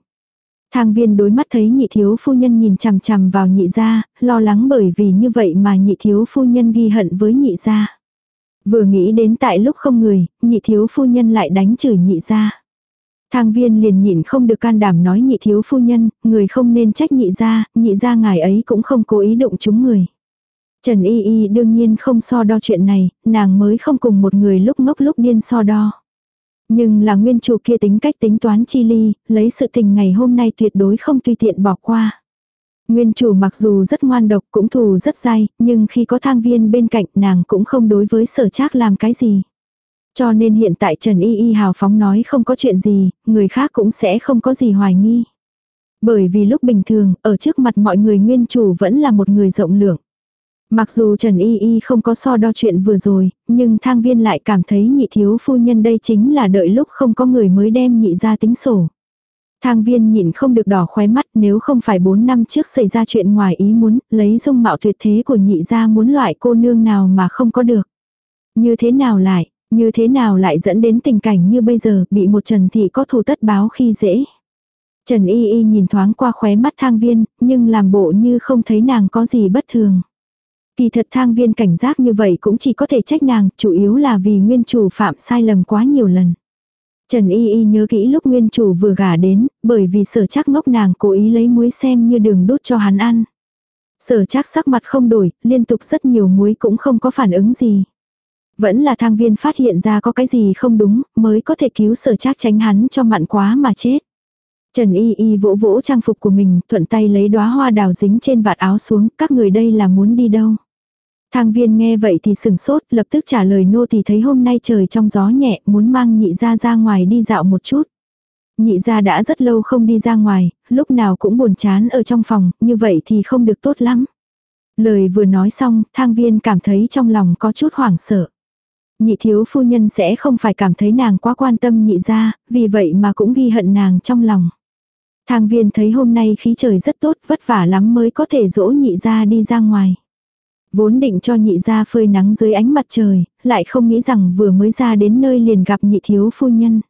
Thang viên đối mắt thấy nhị thiếu phu nhân nhìn chằm chằm vào nhị gia, lo lắng bởi vì như vậy mà nhị thiếu phu nhân ghi hận với nhị gia. Vừa nghĩ đến tại lúc không người, nhị thiếu phu nhân lại đánh chửi nhị gia. Thang viên liền nhịn không được can đảm nói nhị thiếu phu nhân, người không nên trách nhị gia, nhị gia ngài ấy cũng không cố ý đụng chúng người. Trần Y Y đương nhiên không so đo chuyện này, nàng mới không cùng một người lúc ngốc lúc điên so đo. Nhưng là nguyên chủ kia tính cách tính toán chi ly, lấy sự tình ngày hôm nay tuyệt đối không tùy tiện bỏ qua. Nguyên chủ mặc dù rất ngoan độc cũng thù rất dai, nhưng khi có thang viên bên cạnh nàng cũng không đối với sở trác làm cái gì. Cho nên hiện tại Trần Y Y hào phóng nói không có chuyện gì, người khác cũng sẽ không có gì hoài nghi. Bởi vì lúc bình thường, ở trước mặt mọi người nguyên chủ vẫn là một người rộng lượng. Mặc dù Trần Y Y không có so đo chuyện vừa rồi, nhưng thang viên lại cảm thấy nhị thiếu phu nhân đây chính là đợi lúc không có người mới đem nhị ra tính sổ. Thang viên nhịn không được đỏ khóe mắt nếu không phải 4 năm trước xảy ra chuyện ngoài ý muốn, lấy dung mạo tuyệt thế của nhị ra muốn loại cô nương nào mà không có được. Như thế nào lại, như thế nào lại dẫn đến tình cảnh như bây giờ bị một Trần Thị có thù tất báo khi dễ. Trần Y Y nhìn thoáng qua khóe mắt thang viên, nhưng làm bộ như không thấy nàng có gì bất thường. Kỳ thật thang viên cảnh giác như vậy cũng chỉ có thể trách nàng, chủ yếu là vì nguyên chủ phạm sai lầm quá nhiều lần. Trần Y Y nhớ kỹ lúc nguyên chủ vừa gả đến, bởi vì sở chắc ngốc nàng cố ý lấy muối xem như đường đốt cho hắn ăn. Sở chắc sắc mặt không đổi, liên tục rất nhiều muối cũng không có phản ứng gì. Vẫn là thang viên phát hiện ra có cái gì không đúng, mới có thể cứu sở chắc tránh hắn cho mặn quá mà chết. Trần Y Y vỗ vỗ trang phục của mình, thuận tay lấy đóa hoa đào dính trên vạt áo xuống, các người đây là muốn đi đâu. Thang viên nghe vậy thì sừng sốt, lập tức trả lời nô thì thấy hôm nay trời trong gió nhẹ, muốn mang nhị ra ra ngoài đi dạo một chút. Nhị ra đã rất lâu không đi ra ngoài, lúc nào cũng buồn chán ở trong phòng, như vậy thì không được tốt lắm. Lời vừa nói xong, thang viên cảm thấy trong lòng có chút hoảng sợ. Nhị thiếu phu nhân sẽ không phải cảm thấy nàng quá quan tâm nhị ra, vì vậy mà cũng ghi hận nàng trong lòng. Thang viên thấy hôm nay khí trời rất tốt, vất vả lắm mới có thể dỗ nhị ra đi ra ngoài. Vốn định cho nhị ra phơi nắng dưới ánh mặt trời, lại không nghĩ rằng vừa mới ra đến nơi liền gặp nhị thiếu phu nhân.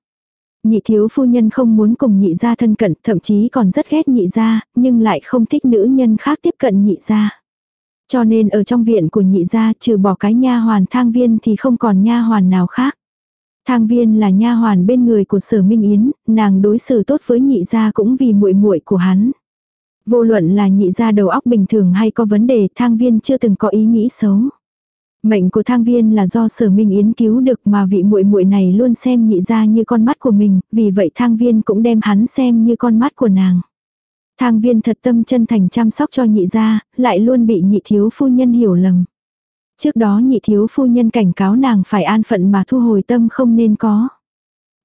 Nhị thiếu phu nhân không muốn cùng nhị gia thân cận, thậm chí còn rất ghét nhị gia, nhưng lại không thích nữ nhân khác tiếp cận nhị gia. Cho nên ở trong viện của nhị gia trừ bỏ cái nha hoàn thang viên thì không còn nha hoàn nào khác. Thang viên là nha hoàn bên người của sở Minh Yến, nàng đối xử tốt với nhị gia cũng vì muội muội của hắn. Vô luận là nhị gia đầu óc bình thường hay có vấn đề thang viên chưa từng có ý nghĩ xấu. Mệnh của thang viên là do sở minh yến cứu được mà vị muội muội này luôn xem nhị gia như con mắt của mình, vì vậy thang viên cũng đem hắn xem như con mắt của nàng. Thang viên thật tâm chân thành chăm sóc cho nhị gia, lại luôn bị nhị thiếu phu nhân hiểu lầm. Trước đó nhị thiếu phu nhân cảnh cáo nàng phải an phận mà thu hồi tâm không nên có.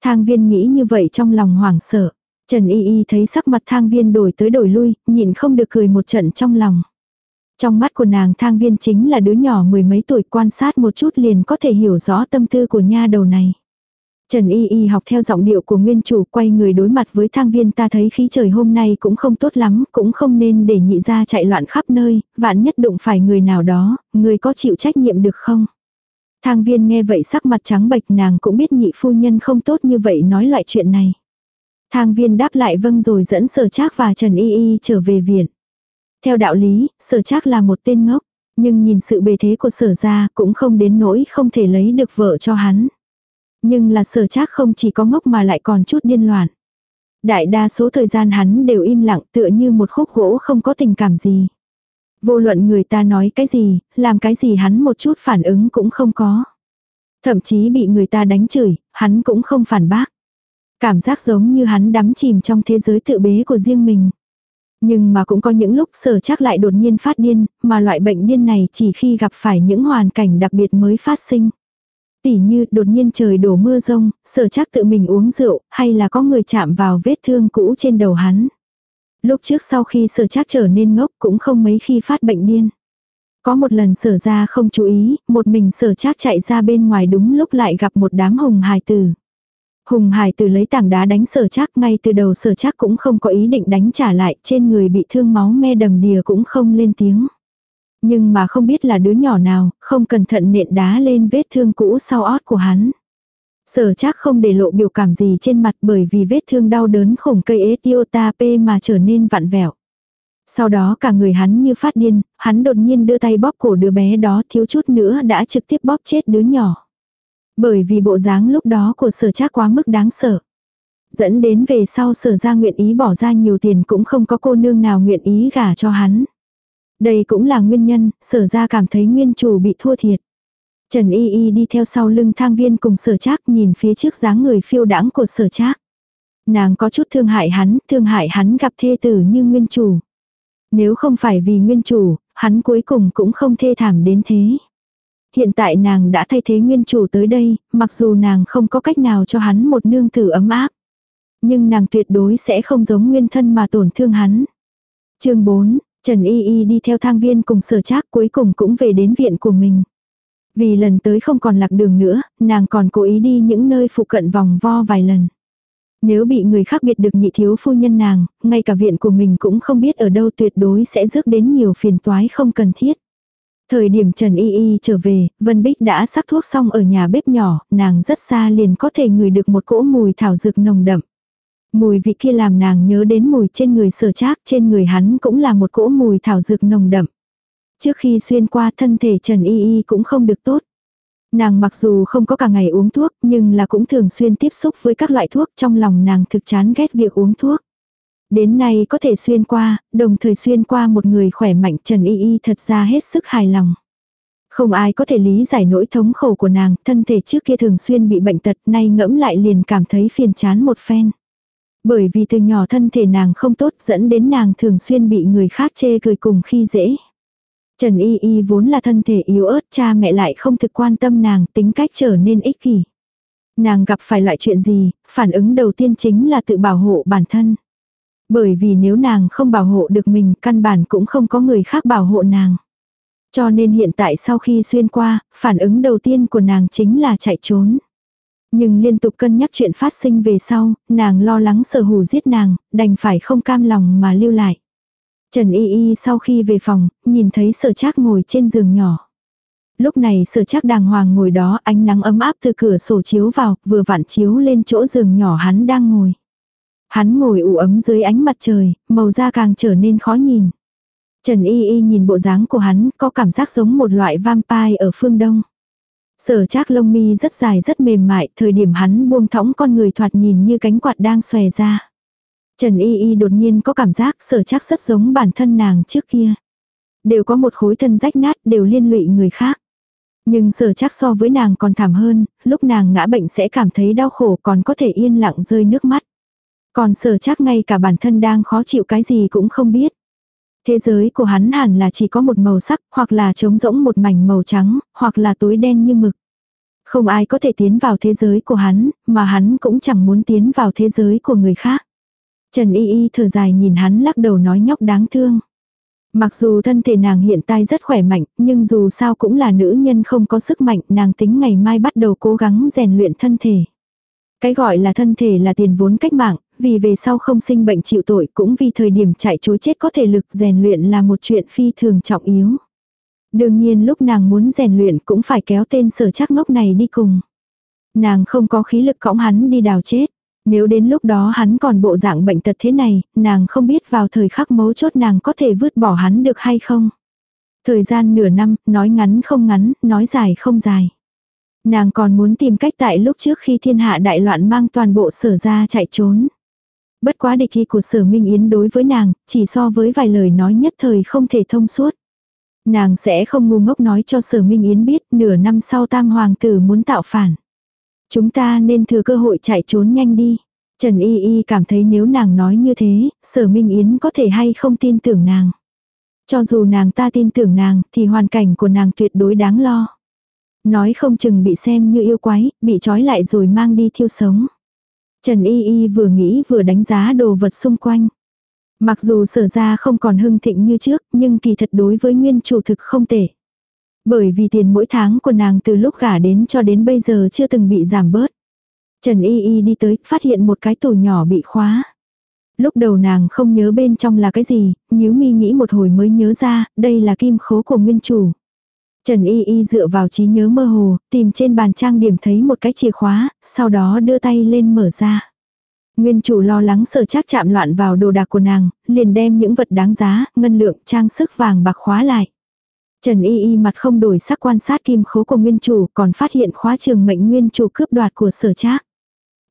Thang viên nghĩ như vậy trong lòng hoảng sợ. Trần Y Y thấy sắc mặt thang viên đổi tới đổi lui, nhịn không được cười một trận trong lòng. Trong mắt của nàng thang viên chính là đứa nhỏ mười mấy tuổi quan sát một chút liền có thể hiểu rõ tâm tư của nha đầu này. Trần Y Y học theo giọng điệu của nguyên chủ quay người đối mặt với thang viên ta thấy khí trời hôm nay cũng không tốt lắm, cũng không nên để nhị ra chạy loạn khắp nơi, vạn nhất đụng phải người nào đó, người có chịu trách nhiệm được không? Thang viên nghe vậy sắc mặt trắng bệch nàng cũng biết nhị phu nhân không tốt như vậy nói loại chuyện này. Thang viên đáp lại vâng rồi dẫn sở trác và Trần Y Y trở về viện. Theo đạo lý, sở trác là một tên ngốc, nhưng nhìn sự bề thế của sở ra cũng không đến nỗi không thể lấy được vợ cho hắn. Nhưng là sở trác không chỉ có ngốc mà lại còn chút điên loạn. Đại đa số thời gian hắn đều im lặng tựa như một khúc gỗ không có tình cảm gì. Vô luận người ta nói cái gì, làm cái gì hắn một chút phản ứng cũng không có. Thậm chí bị người ta đánh chửi, hắn cũng không phản bác. Cảm giác giống như hắn đắm chìm trong thế giới tự bế của riêng mình. Nhưng mà cũng có những lúc sở chắc lại đột nhiên phát điên, mà loại bệnh điên này chỉ khi gặp phải những hoàn cảnh đặc biệt mới phát sinh. Tỉ như đột nhiên trời đổ mưa rông, sở chắc tự mình uống rượu, hay là có người chạm vào vết thương cũ trên đầu hắn. Lúc trước sau khi sở chắc trở nên ngốc cũng không mấy khi phát bệnh điên. Có một lần sở ra không chú ý, một mình sở chắc chạy ra bên ngoài đúng lúc lại gặp một đám hùng hài tử. Hùng Hải từ lấy tảng đá đánh sở chắc ngay từ đầu sở chắc cũng không có ý định đánh trả lại, trên người bị thương máu me đầm đìa cũng không lên tiếng. Nhưng mà không biết là đứa nhỏ nào, không cẩn thận nện đá lên vết thương cũ sau ót của hắn. Sở chắc không để lộ biểu cảm gì trên mặt bởi vì vết thương đau đớn khủng cây Ethiopia mà trở nên vặn vẹo. Sau đó cả người hắn như phát điên, hắn đột nhiên đưa tay bóp cổ đứa bé đó thiếu chút nữa đã trực tiếp bóp chết đứa nhỏ. Bởi vì bộ dáng lúc đó của sở trác quá mức đáng sợ. Dẫn đến về sau sở ra nguyện ý bỏ ra nhiều tiền cũng không có cô nương nào nguyện ý gả cho hắn. Đây cũng là nguyên nhân, sở ra cảm thấy nguyên chủ bị thua thiệt. Trần Y Y đi theo sau lưng thang viên cùng sở trác nhìn phía trước dáng người phiêu đãng của sở trác. Nàng có chút thương hại hắn, thương hại hắn gặp thê tử như nguyên chủ. Nếu không phải vì nguyên chủ, hắn cuối cùng cũng không thê thảm đến thế. Hiện tại nàng đã thay thế nguyên chủ tới đây, mặc dù nàng không có cách nào cho hắn một nương tử ấm áp. Nhưng nàng tuyệt đối sẽ không giống nguyên thân mà tổn thương hắn. chương 4, Trần Y Y đi theo thang viên cùng sở trác cuối cùng cũng về đến viện của mình. Vì lần tới không còn lạc đường nữa, nàng còn cố ý đi những nơi phụ cận vòng vo vài lần. Nếu bị người khác biệt được nhị thiếu phu nhân nàng, ngay cả viện của mình cũng không biết ở đâu tuyệt đối sẽ rước đến nhiều phiền toái không cần thiết. Thời điểm Trần Y Y trở về, Vân Bích đã sắc thuốc xong ở nhà bếp nhỏ, nàng rất xa liền có thể ngửi được một cỗ mùi thảo dược nồng đậm. Mùi vị kia làm nàng nhớ đến mùi trên người sở trác, trên người hắn cũng là một cỗ mùi thảo dược nồng đậm. Trước khi xuyên qua thân thể Trần Y Y cũng không được tốt. Nàng mặc dù không có cả ngày uống thuốc nhưng là cũng thường xuyên tiếp xúc với các loại thuốc trong lòng nàng thực chán ghét việc uống thuốc. Đến nay có thể xuyên qua, đồng thời xuyên qua một người khỏe mạnh Trần Y Y thật ra hết sức hài lòng. Không ai có thể lý giải nỗi thống khổ của nàng, thân thể trước kia thường xuyên bị bệnh tật, nay ngẫm lại liền cảm thấy phiền chán một phen. Bởi vì từ nhỏ thân thể nàng không tốt dẫn đến nàng thường xuyên bị người khác chê cười cùng khi dễ. Trần Y Y vốn là thân thể yếu ớt, cha mẹ lại không thực quan tâm nàng, tính cách trở nên ích kỷ. Nàng gặp phải loại chuyện gì, phản ứng đầu tiên chính là tự bảo hộ bản thân. Bởi vì nếu nàng không bảo hộ được mình, căn bản cũng không có người khác bảo hộ nàng. Cho nên hiện tại sau khi xuyên qua, phản ứng đầu tiên của nàng chính là chạy trốn. Nhưng liên tục cân nhắc chuyện phát sinh về sau, nàng lo lắng sở hù giết nàng, đành phải không cam lòng mà lưu lại. Trần Y Y sau khi về phòng, nhìn thấy sở trác ngồi trên giường nhỏ. Lúc này sở trác đàng hoàng ngồi đó ánh nắng ấm áp từ cửa sổ chiếu vào, vừa vặn chiếu lên chỗ giường nhỏ hắn đang ngồi. Hắn ngồi ủ ấm dưới ánh mặt trời, màu da càng trở nên khó nhìn. Trần Y Y nhìn bộ dáng của hắn, có cảm giác giống một loại vampire ở phương Đông. Sở trác lông mi rất dài rất mềm mại, thời điểm hắn buông thõng con người thoạt nhìn như cánh quạt đang xòe ra. Trần Y Y đột nhiên có cảm giác sở trác rất giống bản thân nàng trước kia. Đều có một khối thân rách nát, đều liên lụy người khác. Nhưng sở chắc so với nàng còn thảm hơn, lúc nàng ngã bệnh sẽ cảm thấy đau khổ còn có thể yên lặng rơi nước mắt. Còn sở chắc ngay cả bản thân đang khó chịu cái gì cũng không biết. Thế giới của hắn hẳn là chỉ có một màu sắc, hoặc là trống rỗng một mảnh màu trắng, hoặc là tối đen như mực. Không ai có thể tiến vào thế giới của hắn, mà hắn cũng chẳng muốn tiến vào thế giới của người khác. Trần Y Y thở dài nhìn hắn lắc đầu nói nhóc đáng thương. Mặc dù thân thể nàng hiện tại rất khỏe mạnh, nhưng dù sao cũng là nữ nhân không có sức mạnh, nàng tính ngày mai bắt đầu cố gắng rèn luyện thân thể. Cái gọi là thân thể là tiền vốn cách mạng, vì về sau không sinh bệnh chịu tội cũng vì thời điểm chạy chối chết có thể lực rèn luyện là một chuyện phi thường trọng yếu. Đương nhiên lúc nàng muốn rèn luyện cũng phải kéo tên sở chắc ngốc này đi cùng. Nàng không có khí lực cõng hắn đi đào chết. Nếu đến lúc đó hắn còn bộ dạng bệnh tật thế này, nàng không biết vào thời khắc mấu chốt nàng có thể vứt bỏ hắn được hay không. Thời gian nửa năm, nói ngắn không ngắn, nói dài không dài. Nàng còn muốn tìm cách tại lúc trước khi thiên hạ đại loạn mang toàn bộ sở ra chạy trốn. Bất quá địch ý của sở Minh Yến đối với nàng, chỉ so với vài lời nói nhất thời không thể thông suốt. Nàng sẽ không ngu ngốc nói cho sở Minh Yến biết nửa năm sau tam hoàng tử muốn tạo phản. Chúng ta nên thừa cơ hội chạy trốn nhanh đi. Trần Y Y cảm thấy nếu nàng nói như thế, sở Minh Yến có thể hay không tin tưởng nàng. Cho dù nàng ta tin tưởng nàng, thì hoàn cảnh của nàng tuyệt đối đáng lo. Nói không chừng bị xem như yêu quái, bị trói lại rồi mang đi thiêu sống. Trần Y Y vừa nghĩ vừa đánh giá đồ vật xung quanh. Mặc dù sở ra không còn hưng thịnh như trước, nhưng kỳ thật đối với nguyên chủ thực không tệ. Bởi vì tiền mỗi tháng của nàng từ lúc gả đến cho đến bây giờ chưa từng bị giảm bớt. Trần Y Y đi tới, phát hiện một cái tủ nhỏ bị khóa. Lúc đầu nàng không nhớ bên trong là cái gì, nhíu mi nghĩ một hồi mới nhớ ra, đây là kim khố của nguyên chủ. Trần Y Y dựa vào trí nhớ mơ hồ, tìm trên bàn trang điểm thấy một cái chìa khóa, sau đó đưa tay lên mở ra. Nguyên chủ lo lắng sợ chắc chạm loạn vào đồ đạc của nàng, liền đem những vật đáng giá, ngân lượng, trang sức vàng bạc khóa lại. Trần Y Y mặt không đổi sắc quan sát kim khố của nguyên chủ còn phát hiện khóa trường mệnh nguyên chủ cướp đoạt của sở trác.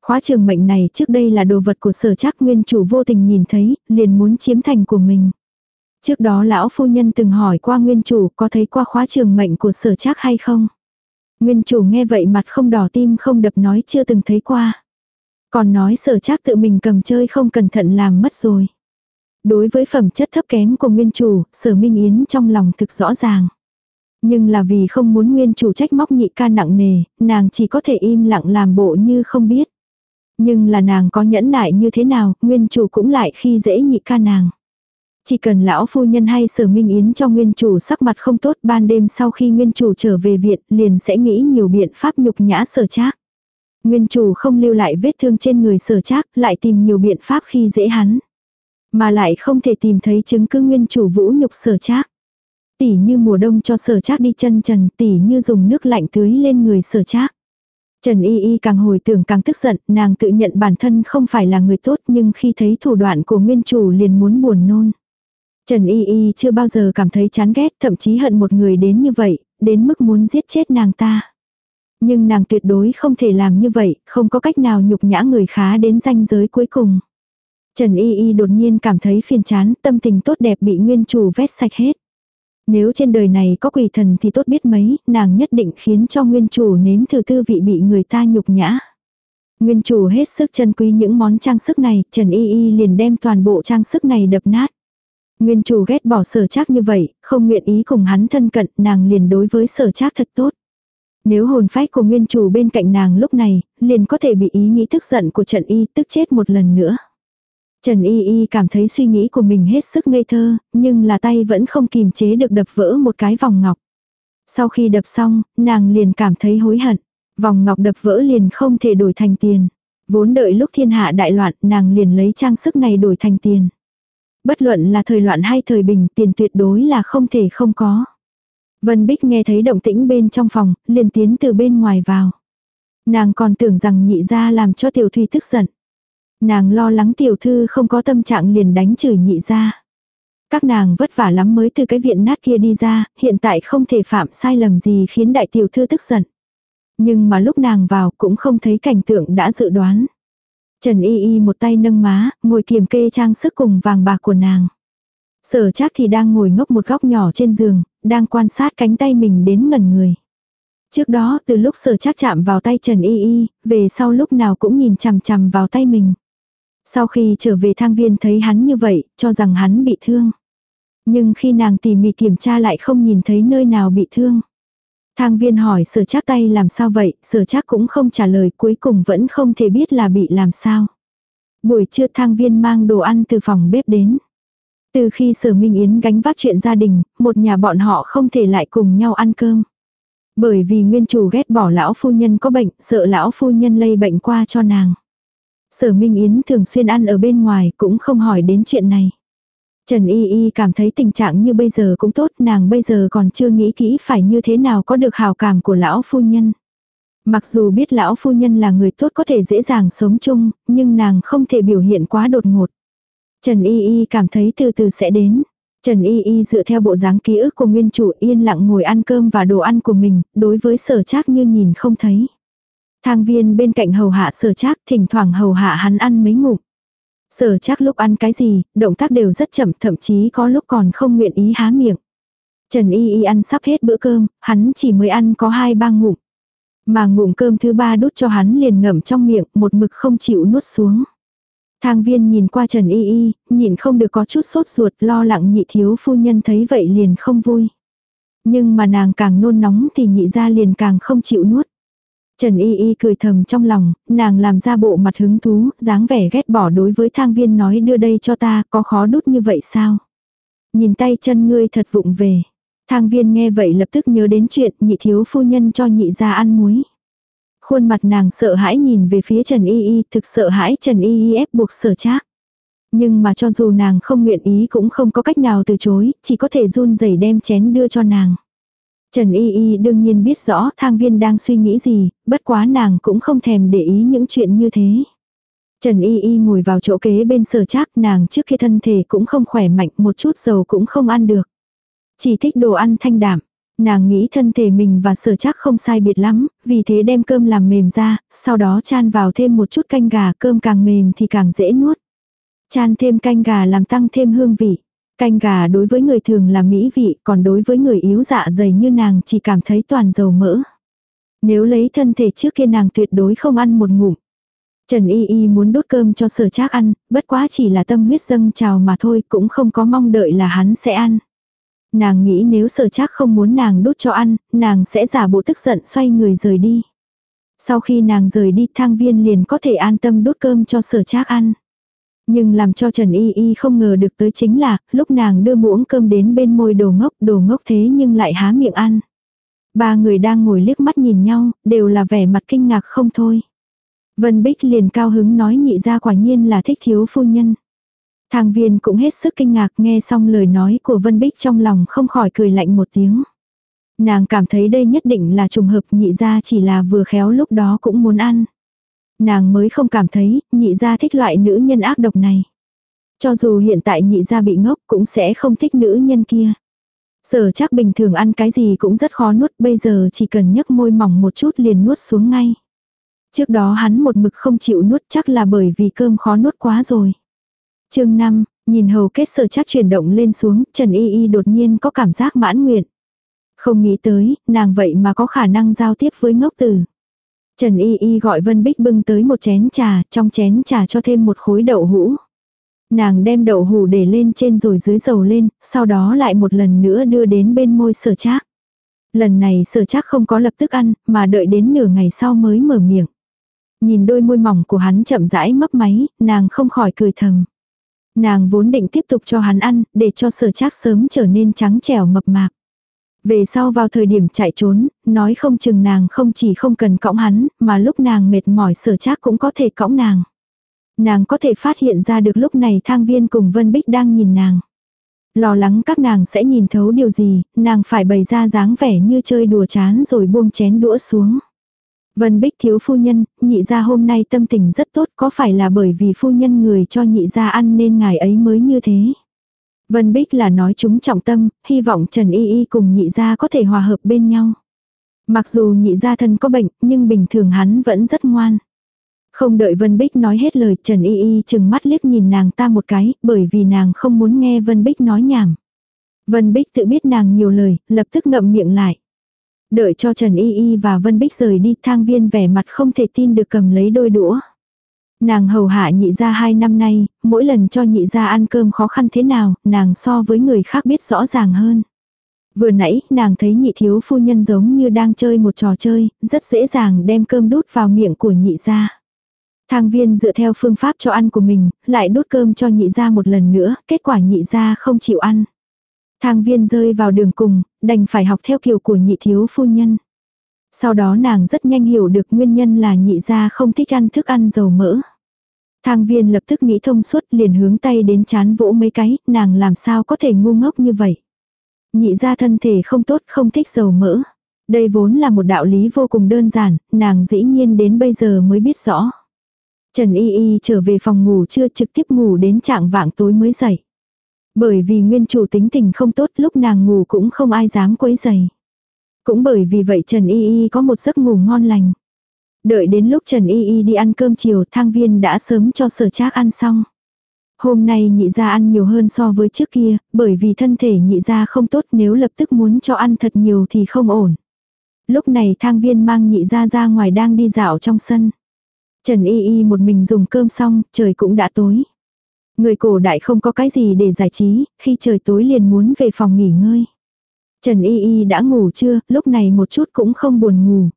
Khóa trường mệnh này trước đây là đồ vật của sở trác nguyên chủ vô tình nhìn thấy, liền muốn chiếm thành của mình. Trước đó lão phu nhân từng hỏi qua nguyên chủ có thấy qua khóa trường mệnh của sở trác hay không. Nguyên chủ nghe vậy mặt không đỏ tim không đập nói chưa từng thấy qua. Còn nói sở trác tự mình cầm chơi không cẩn thận làm mất rồi. Đối với phẩm chất thấp kém của nguyên chủ, sở minh yến trong lòng thực rõ ràng. Nhưng là vì không muốn nguyên chủ trách móc nhị ca nặng nề, nàng chỉ có thể im lặng làm bộ như không biết. Nhưng là nàng có nhẫn nại như thế nào, nguyên chủ cũng lại khi dễ nhị ca nàng. Chỉ cần lão phu nhân hay sở minh yến cho nguyên chủ sắc mặt không tốt ban đêm sau khi nguyên chủ trở về viện liền sẽ nghĩ nhiều biện pháp nhục nhã sở trác. Nguyên chủ không lưu lại vết thương trên người sở trác lại tìm nhiều biện pháp khi dễ hắn. Mà lại không thể tìm thấy chứng cứ nguyên chủ vũ nhục sở trác. Tỉ như mùa đông cho sở trác đi chân trần, tỉ như dùng nước lạnh tưới lên người sở trác. Trần Y Y càng hồi tưởng càng tức giận, nàng tự nhận bản thân không phải là người tốt nhưng khi thấy thủ đoạn của nguyên chủ liền muốn buồn nôn. Trần Y Y chưa bao giờ cảm thấy chán ghét, thậm chí hận một người đến như vậy, đến mức muốn giết chết nàng ta. Nhưng nàng tuyệt đối không thể làm như vậy, không có cách nào nhục nhã người khá đến ranh giới cuối cùng. Trần Y Y đột nhiên cảm thấy phiền chán, tâm tình tốt đẹp bị nguyên chủ vét sạch hết. Nếu trên đời này có quỷ thần thì tốt biết mấy, nàng nhất định khiến cho nguyên chủ nếm thử tư vị bị người ta nhục nhã. Nguyên chủ hết sức chân quý những món trang sức này, Trần Y Y liền đem toàn bộ trang sức này đập nát. Nguyên chủ ghét bỏ sở trác như vậy, không nguyện ý cùng hắn thân cận, nàng liền đối với sở trác thật tốt. Nếu hồn phách của nguyên chủ bên cạnh nàng lúc này, liền có thể bị ý nghĩ tức giận của Trần Y tức chết một lần nữa. Trần Y Y cảm thấy suy nghĩ của mình hết sức ngây thơ, nhưng là tay vẫn không kìm chế được đập vỡ một cái vòng ngọc. Sau khi đập xong, nàng liền cảm thấy hối hận. Vòng ngọc đập vỡ liền không thể đổi thành tiền. Vốn đợi lúc thiên hạ đại loạn, nàng liền lấy trang sức này đổi thành tiền. Bất luận là thời loạn hay thời bình tiền tuyệt đối là không thể không có. Vân Bích nghe thấy động tĩnh bên trong phòng, liền tiến từ bên ngoài vào. Nàng còn tưởng rằng nhị ra làm cho tiểu thùy tức giận. Nàng lo lắng tiểu thư không có tâm trạng liền đánh chửi nhị ra. Các nàng vất vả lắm mới từ cái viện nát kia đi ra, hiện tại không thể phạm sai lầm gì khiến đại tiểu thư tức giận. Nhưng mà lúc nàng vào cũng không thấy cảnh tượng đã dự đoán. Trần Y Y một tay nâng má, ngồi kiềm kê trang sức cùng vàng bạc của nàng. Sở chắc thì đang ngồi ngốc một góc nhỏ trên giường, đang quan sát cánh tay mình đến ngẩn người. Trước đó từ lúc sở chắc chạm vào tay Trần Y Y, về sau lúc nào cũng nhìn chằm chằm vào tay mình. Sau khi trở về thang viên thấy hắn như vậy, cho rằng hắn bị thương. Nhưng khi nàng tỉ mỉ kiểm tra lại không nhìn thấy nơi nào bị thương. Thang viên hỏi sở chắc tay làm sao vậy, sở chắc cũng không trả lời cuối cùng vẫn không thể biết là bị làm sao. Buổi trưa thang viên mang đồ ăn từ phòng bếp đến. Từ khi sở Minh Yến gánh vác chuyện gia đình, một nhà bọn họ không thể lại cùng nhau ăn cơm. Bởi vì nguyên chủ ghét bỏ lão phu nhân có bệnh, sợ lão phu nhân lây bệnh qua cho nàng. Sở Minh Yến thường xuyên ăn ở bên ngoài cũng không hỏi đến chuyện này. Trần Y Y cảm thấy tình trạng như bây giờ cũng tốt, nàng bây giờ còn chưa nghĩ kỹ phải như thế nào có được hào cảm của lão phu nhân. Mặc dù biết lão phu nhân là người tốt có thể dễ dàng sống chung, nhưng nàng không thể biểu hiện quá đột ngột. Trần Y Y cảm thấy từ từ sẽ đến. Trần Y Y dựa theo bộ dáng ký ức của nguyên chủ yên lặng ngồi ăn cơm và đồ ăn của mình, đối với sở trác như nhìn không thấy. Thang viên bên cạnh hầu hạ sở trác thỉnh thoảng hầu hạ hắn ăn mấy ngụm. Sở chắc lúc ăn cái gì, động tác đều rất chậm, thậm chí có lúc còn không nguyện ý há miệng. Trần Y Y ăn sắp hết bữa cơm, hắn chỉ mới ăn có hai ba ngụm. Mà ngụm cơm thứ ba đút cho hắn liền ngậm trong miệng, một mực không chịu nuốt xuống. Thang viên nhìn qua Trần Y Y, nhìn không được có chút sốt ruột lo lặng nhị thiếu phu nhân thấy vậy liền không vui. Nhưng mà nàng càng nôn nóng thì nhị ra liền càng không chịu nuốt. Trần Y Y cười thầm trong lòng, nàng làm ra bộ mặt hứng thú, dáng vẻ ghét bỏ đối với thang viên nói đưa đây cho ta, có khó đút như vậy sao? Nhìn tay chân ngươi thật vụng về. Thang viên nghe vậy lập tức nhớ đến chuyện nhị thiếu phu nhân cho nhị ra ăn muối. Khuôn mặt nàng sợ hãi nhìn về phía Trần Y Y, thực sợ hãi Trần Y Y ép buộc sở trác. Nhưng mà cho dù nàng không nguyện ý cũng không có cách nào từ chối, chỉ có thể run rẩy đem chén đưa cho nàng. Trần Y Y đương nhiên biết rõ thang viên đang suy nghĩ gì, bất quá nàng cũng không thèm để ý những chuyện như thế. Trần Y Y ngồi vào chỗ kế bên sở trác nàng trước khi thân thể cũng không khỏe mạnh một chút dầu cũng không ăn được. Chỉ thích đồ ăn thanh đạm. Nàng nghĩ thân thể mình và sở chắc không sai biệt lắm, vì thế đem cơm làm mềm ra, sau đó chan vào thêm một chút canh gà cơm càng mềm thì càng dễ nuốt. Chan thêm canh gà làm tăng thêm hương vị. Canh gà đối với người thường là mỹ vị, còn đối với người yếu dạ dày như nàng chỉ cảm thấy toàn dầu mỡ. Nếu lấy thân thể trước kia nàng tuyệt đối không ăn một ngụm. Trần Y Y muốn đốt cơm cho sở trác ăn, bất quá chỉ là tâm huyết dâng trào mà thôi, cũng không có mong đợi là hắn sẽ ăn. Nàng nghĩ nếu sở trác không muốn nàng đốt cho ăn, nàng sẽ giả bộ tức giận xoay người rời đi. Sau khi nàng rời đi thang viên liền có thể an tâm đốt cơm cho sở trác ăn. Nhưng làm cho Trần Y Y không ngờ được tới chính là, lúc nàng đưa muỗng cơm đến bên môi đồ ngốc, đồ ngốc thế nhưng lại há miệng ăn. Ba người đang ngồi liếc mắt nhìn nhau, đều là vẻ mặt kinh ngạc không thôi. Vân Bích liền cao hứng nói nhị ra quả nhiên là thích thiếu phu nhân. Thang viên cũng hết sức kinh ngạc nghe xong lời nói của Vân Bích trong lòng không khỏi cười lạnh một tiếng. Nàng cảm thấy đây nhất định là trùng hợp nhị ra chỉ là vừa khéo lúc đó cũng muốn ăn. Nàng mới không cảm thấy, nhị gia thích loại nữ nhân ác độc này. Cho dù hiện tại nhị gia bị ngốc cũng sẽ không thích nữ nhân kia. Sở chắc bình thường ăn cái gì cũng rất khó nuốt, bây giờ chỉ cần nhấc môi mỏng một chút liền nuốt xuống ngay. Trước đó hắn một mực không chịu nuốt chắc là bởi vì cơm khó nuốt quá rồi. chương 5, nhìn hầu kết sở chắc chuyển động lên xuống, Trần Y Y đột nhiên có cảm giác mãn nguyện. Không nghĩ tới, nàng vậy mà có khả năng giao tiếp với ngốc tử. Trần Y Y gọi Vân Bích bưng tới một chén trà, trong chén trà cho thêm một khối đậu hũ. Nàng đem đậu hũ để lên trên rồi dưới dầu lên, sau đó lại một lần nữa đưa đến bên môi sở trác. Lần này sở trác không có lập tức ăn, mà đợi đến nửa ngày sau mới mở miệng. Nhìn đôi môi mỏng của hắn chậm rãi mấp máy, nàng không khỏi cười thầm. Nàng vốn định tiếp tục cho hắn ăn, để cho sở trác sớm trở nên trắng trẻo mập mạp. Về sau vào thời điểm chạy trốn, nói không chừng nàng không chỉ không cần cõng hắn, mà lúc nàng mệt mỏi sở chắc cũng có thể cõng nàng. Nàng có thể phát hiện ra được lúc này thang viên cùng Vân Bích đang nhìn nàng. Lo lắng các nàng sẽ nhìn thấu điều gì, nàng phải bày ra dáng vẻ như chơi đùa chán rồi buông chén đũa xuống. Vân Bích thiếu phu nhân, nhị gia hôm nay tâm tình rất tốt có phải là bởi vì phu nhân người cho nhị gia ăn nên ngài ấy mới như thế. Vân Bích là nói chúng trọng tâm, hy vọng Trần Y Y cùng nhị gia có thể hòa hợp bên nhau. Mặc dù nhị gia thân có bệnh, nhưng bình thường hắn vẫn rất ngoan. Không đợi Vân Bích nói hết lời, Trần Y Y chừng mắt liếc nhìn nàng ta một cái, bởi vì nàng không muốn nghe Vân Bích nói nhảm. Vân Bích tự biết nàng nhiều lời, lập tức ngậm miệng lại. Đợi cho Trần Y Y và Vân Bích rời đi thang viên vẻ mặt không thể tin được cầm lấy đôi đũa. Nàng hầu hạ nhị ra hai năm nay, mỗi lần cho nhị ra ăn cơm khó khăn thế nào, nàng so với người khác biết rõ ràng hơn. Vừa nãy, nàng thấy nhị thiếu phu nhân giống như đang chơi một trò chơi, rất dễ dàng đem cơm đút vào miệng của nhị ra. Thang viên dựa theo phương pháp cho ăn của mình, lại đút cơm cho nhị ra một lần nữa, kết quả nhị ra không chịu ăn. Thang viên rơi vào đường cùng, đành phải học theo kiểu của nhị thiếu phu nhân. Sau đó nàng rất nhanh hiểu được nguyên nhân là nhị gia không thích ăn thức ăn dầu mỡ. Thang viên lập tức nghĩ thông suốt liền hướng tay đến chán vỗ mấy cái, nàng làm sao có thể ngu ngốc như vậy. Nhị gia thân thể không tốt không thích dầu mỡ. Đây vốn là một đạo lý vô cùng đơn giản, nàng dĩ nhiên đến bây giờ mới biết rõ. Trần Y Y trở về phòng ngủ chưa trực tiếp ngủ đến trạng vạng tối mới dậy. Bởi vì nguyên chủ tính tình không tốt lúc nàng ngủ cũng không ai dám quấy giày. Cũng bởi vì vậy Trần Y Y có một giấc ngủ ngon lành. Đợi đến lúc Trần Y Y đi ăn cơm chiều thang viên đã sớm cho sở trác ăn xong. Hôm nay nhị gia ăn nhiều hơn so với trước kia, bởi vì thân thể nhị gia không tốt nếu lập tức muốn cho ăn thật nhiều thì không ổn. Lúc này thang viên mang nhị gia ra ngoài đang đi dạo trong sân. Trần Y Y một mình dùng cơm xong, trời cũng đã tối. Người cổ đại không có cái gì để giải trí, khi trời tối liền muốn về phòng nghỉ ngơi. Trần Y Y đã ngủ chưa, lúc này một chút cũng không buồn ngủ.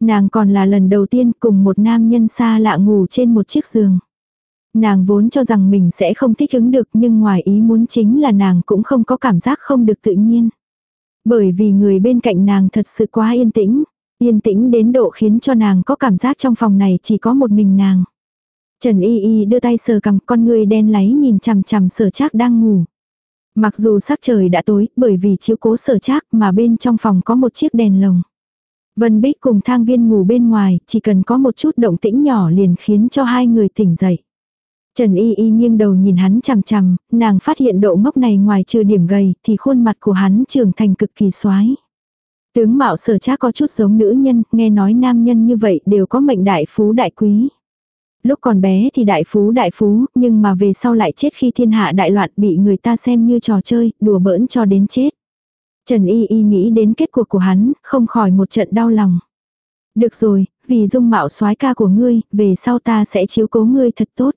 Nàng còn là lần đầu tiên cùng một nam nhân xa lạ ngủ trên một chiếc giường. Nàng vốn cho rằng mình sẽ không thích ứng được nhưng ngoài ý muốn chính là nàng cũng không có cảm giác không được tự nhiên. Bởi vì người bên cạnh nàng thật sự quá yên tĩnh. Yên tĩnh đến độ khiến cho nàng có cảm giác trong phòng này chỉ có một mình nàng. Trần Y Y đưa tay sờ cầm con người đen láy nhìn chằm chằm sở trác đang ngủ. Mặc dù sắc trời đã tối, bởi vì chiếu cố sở trác mà bên trong phòng có một chiếc đèn lồng. Vân Bích cùng thang viên ngủ bên ngoài, chỉ cần có một chút động tĩnh nhỏ liền khiến cho hai người tỉnh dậy. Trần Y Y nghiêng đầu nhìn hắn chằm chằm, nàng phát hiện độ ngốc này ngoài trừ điểm gầy thì khuôn mặt của hắn trưởng thành cực kỳ xoái. Tướng mạo sở trác có chút giống nữ nhân, nghe nói nam nhân như vậy đều có mệnh đại phú đại quý. Lúc còn bé thì đại phú đại phú, nhưng mà về sau lại chết khi thiên hạ đại loạn bị người ta xem như trò chơi, đùa bỡn cho đến chết. Trần Y Y nghĩ đến kết cuộc của hắn, không khỏi một trận đau lòng. Được rồi, vì dung mạo soái ca của ngươi, về sau ta sẽ chiếu cố ngươi thật tốt.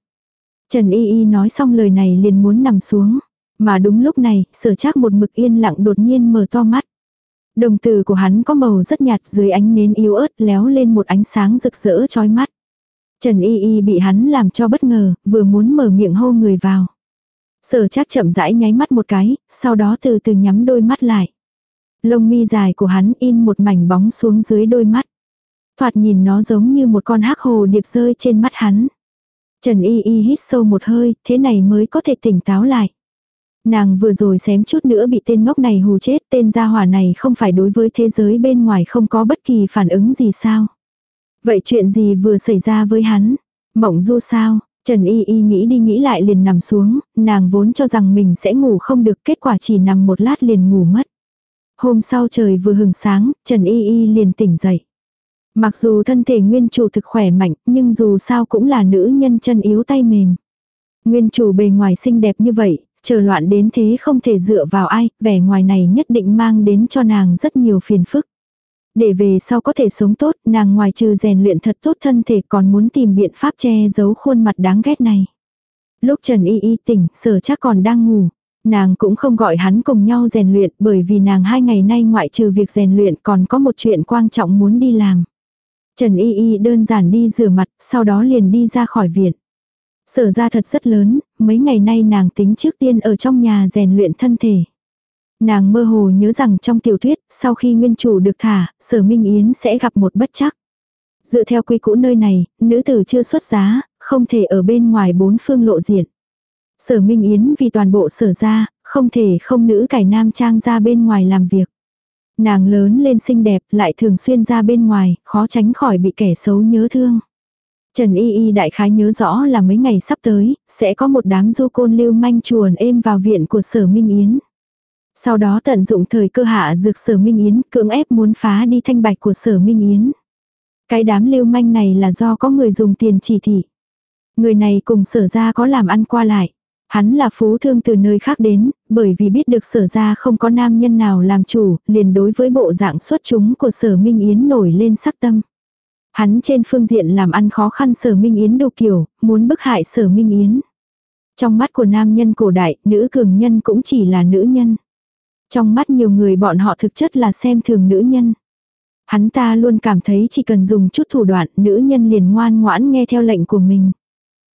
Trần Y Y nói xong lời này liền muốn nằm xuống. Mà đúng lúc này, sở chắc một mực yên lặng đột nhiên mở to mắt. Đồng tử của hắn có màu rất nhạt dưới ánh nến yếu ớt léo lên một ánh sáng rực rỡ chói mắt. Trần Y Y bị hắn làm cho bất ngờ, vừa muốn mở miệng hô người vào. Sở chắc chậm rãi nháy mắt một cái, sau đó từ từ nhắm đôi mắt lại. Lông mi dài của hắn in một mảnh bóng xuống dưới đôi mắt. Thoạt nhìn nó giống như một con hắc hồ điệp rơi trên mắt hắn. Trần Y Y hít sâu một hơi, thế này mới có thể tỉnh táo lại. Nàng vừa rồi xém chút nữa bị tên ngốc này hù chết, tên gia hỏa này không phải đối với thế giới bên ngoài không có bất kỳ phản ứng gì sao. Vậy chuyện gì vừa xảy ra với hắn? Mộng du sao? Trần Y Y nghĩ đi nghĩ lại liền nằm xuống, nàng vốn cho rằng mình sẽ ngủ không được kết quả chỉ nằm một lát liền ngủ mất. Hôm sau trời vừa hừng sáng, Trần Y Y liền tỉnh dậy. Mặc dù thân thể nguyên chủ thực khỏe mạnh, nhưng dù sao cũng là nữ nhân chân yếu tay mềm. Nguyên chủ bề ngoài xinh đẹp như vậy, chờ loạn đến thế không thể dựa vào ai, vẻ ngoài này nhất định mang đến cho nàng rất nhiều phiền phức. Để về sau có thể sống tốt, nàng ngoài trừ rèn luyện thật tốt thân thể còn muốn tìm biện pháp che giấu khuôn mặt đáng ghét này. Lúc Trần Y Y tỉnh, sở chắc còn đang ngủ. Nàng cũng không gọi hắn cùng nhau rèn luyện bởi vì nàng hai ngày nay ngoại trừ việc rèn luyện còn có một chuyện quan trọng muốn đi làm. Trần Y Y đơn giản đi rửa mặt, sau đó liền đi ra khỏi viện. Sở ra thật rất lớn, mấy ngày nay nàng tính trước tiên ở trong nhà rèn luyện thân thể. Nàng mơ hồ nhớ rằng trong tiểu thuyết, sau khi nguyên chủ được thả, sở Minh Yến sẽ gặp một bất chắc. Dựa theo quy cũ nơi này, nữ tử chưa xuất giá, không thể ở bên ngoài bốn phương lộ diện. Sở Minh Yến vì toàn bộ sở ra, không thể không nữ cải nam trang ra bên ngoài làm việc. Nàng lớn lên xinh đẹp lại thường xuyên ra bên ngoài, khó tránh khỏi bị kẻ xấu nhớ thương. Trần Y Y đại khái nhớ rõ là mấy ngày sắp tới, sẽ có một đám du côn lưu manh chuồn êm vào viện của sở Minh Yến. Sau đó tận dụng thời cơ hạ dược sở Minh Yến cưỡng ép muốn phá đi thanh bạch của sở Minh Yến. Cái đám lưu manh này là do có người dùng tiền chỉ thị. Người này cùng sở ra có làm ăn qua lại. Hắn là phú thương từ nơi khác đến, bởi vì biết được sở ra không có nam nhân nào làm chủ, liền đối với bộ dạng xuất chúng của sở Minh Yến nổi lên sắc tâm. Hắn trên phương diện làm ăn khó khăn sở Minh Yến đồ kiểu, muốn bức hại sở Minh Yến. Trong mắt của nam nhân cổ đại, nữ cường nhân cũng chỉ là nữ nhân. Trong mắt nhiều người bọn họ thực chất là xem thường nữ nhân. Hắn ta luôn cảm thấy chỉ cần dùng chút thủ đoạn, nữ nhân liền ngoan ngoãn nghe theo lệnh của mình.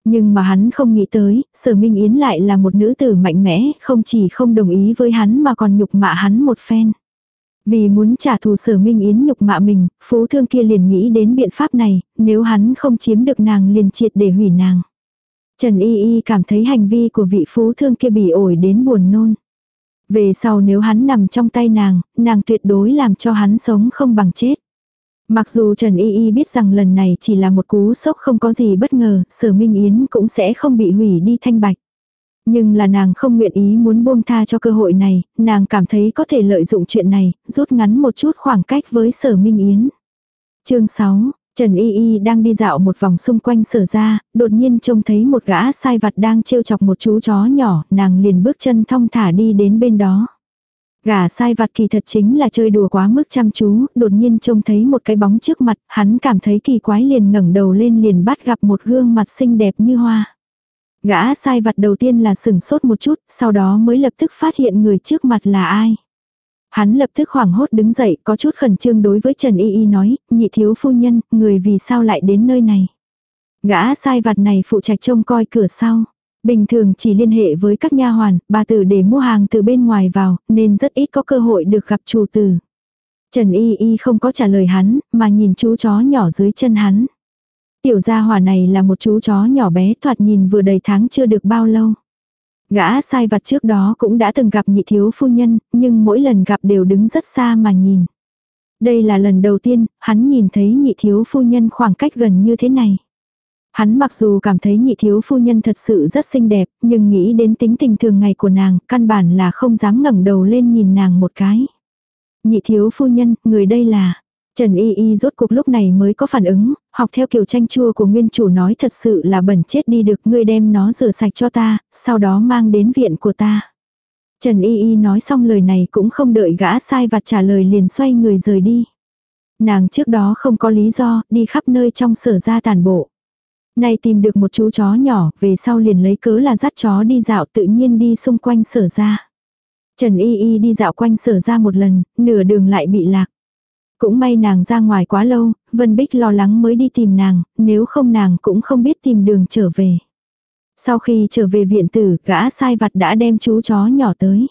Nhưng mà hắn không nghĩ tới, sở Minh Yến lại là một nữ tử mạnh mẽ, không chỉ không đồng ý với hắn mà còn nhục mạ hắn một phen. Vì muốn trả thù sở Minh Yến nhục mạ mình, phú thương kia liền nghĩ đến biện pháp này, nếu hắn không chiếm được nàng liền triệt để hủy nàng. Trần Y Y cảm thấy hành vi của vị phú thương kia bị ổi đến buồn nôn. Về sau nếu hắn nằm trong tay nàng, nàng tuyệt đối làm cho hắn sống không bằng chết. Mặc dù Trần Y Y biết rằng lần này chỉ là một cú sốc không có gì bất ngờ, sở Minh Yến cũng sẽ không bị hủy đi thanh bạch. Nhưng là nàng không nguyện ý muốn buông tha cho cơ hội này, nàng cảm thấy có thể lợi dụng chuyện này, rút ngắn một chút khoảng cách với sở Minh Yến. chương 6, Trần Y Y đang đi dạo một vòng xung quanh sở ra, đột nhiên trông thấy một gã sai vặt đang trêu chọc một chú chó nhỏ, nàng liền bước chân thong thả đi đến bên đó. Gà sai vặt kỳ thật chính là chơi đùa quá mức chăm chú, đột nhiên trông thấy một cái bóng trước mặt, hắn cảm thấy kỳ quái liền ngẩng đầu lên liền bắt gặp một gương mặt xinh đẹp như hoa. Gã sai vặt đầu tiên là sừng sốt một chút, sau đó mới lập tức phát hiện người trước mặt là ai. Hắn lập tức hoảng hốt đứng dậy, có chút khẩn trương đối với Trần Y Y nói, nhị thiếu phu nhân, người vì sao lại đến nơi này. Gã sai vặt này phụ trách trông coi cửa sau. Bình thường chỉ liên hệ với các nha hoàn, bà tử để mua hàng từ bên ngoài vào, nên rất ít có cơ hội được gặp chủ tử. Trần Y Y không có trả lời hắn, mà nhìn chú chó nhỏ dưới chân hắn. Tiểu gia hỏa này là một chú chó nhỏ bé thoạt nhìn vừa đầy tháng chưa được bao lâu. Gã sai vặt trước đó cũng đã từng gặp nhị thiếu phu nhân, nhưng mỗi lần gặp đều đứng rất xa mà nhìn. Đây là lần đầu tiên, hắn nhìn thấy nhị thiếu phu nhân khoảng cách gần như thế này. Hắn mặc dù cảm thấy nhị thiếu phu nhân thật sự rất xinh đẹp, nhưng nghĩ đến tính tình thường ngày của nàng, căn bản là không dám ngẩng đầu lên nhìn nàng một cái. Nhị thiếu phu nhân, người đây là... Trần Y Y rốt cuộc lúc này mới có phản ứng, học theo kiểu chanh chua của nguyên chủ nói thật sự là bẩn chết đi được ngươi đem nó rửa sạch cho ta, sau đó mang đến viện của ta. Trần Y Y nói xong lời này cũng không đợi gã sai vặt trả lời liền xoay người rời đi. Nàng trước đó không có lý do, đi khắp nơi trong sở ra tàn bộ. Nay tìm được một chú chó nhỏ, về sau liền lấy cớ là dắt chó đi dạo tự nhiên đi xung quanh sở ra. Trần Y Y đi dạo quanh sở ra một lần, nửa đường lại bị lạc. Cũng may nàng ra ngoài quá lâu, Vân Bích lo lắng mới đi tìm nàng, nếu không nàng cũng không biết tìm đường trở về. Sau khi trở về viện tử, gã sai vặt đã đem chú chó nhỏ tới.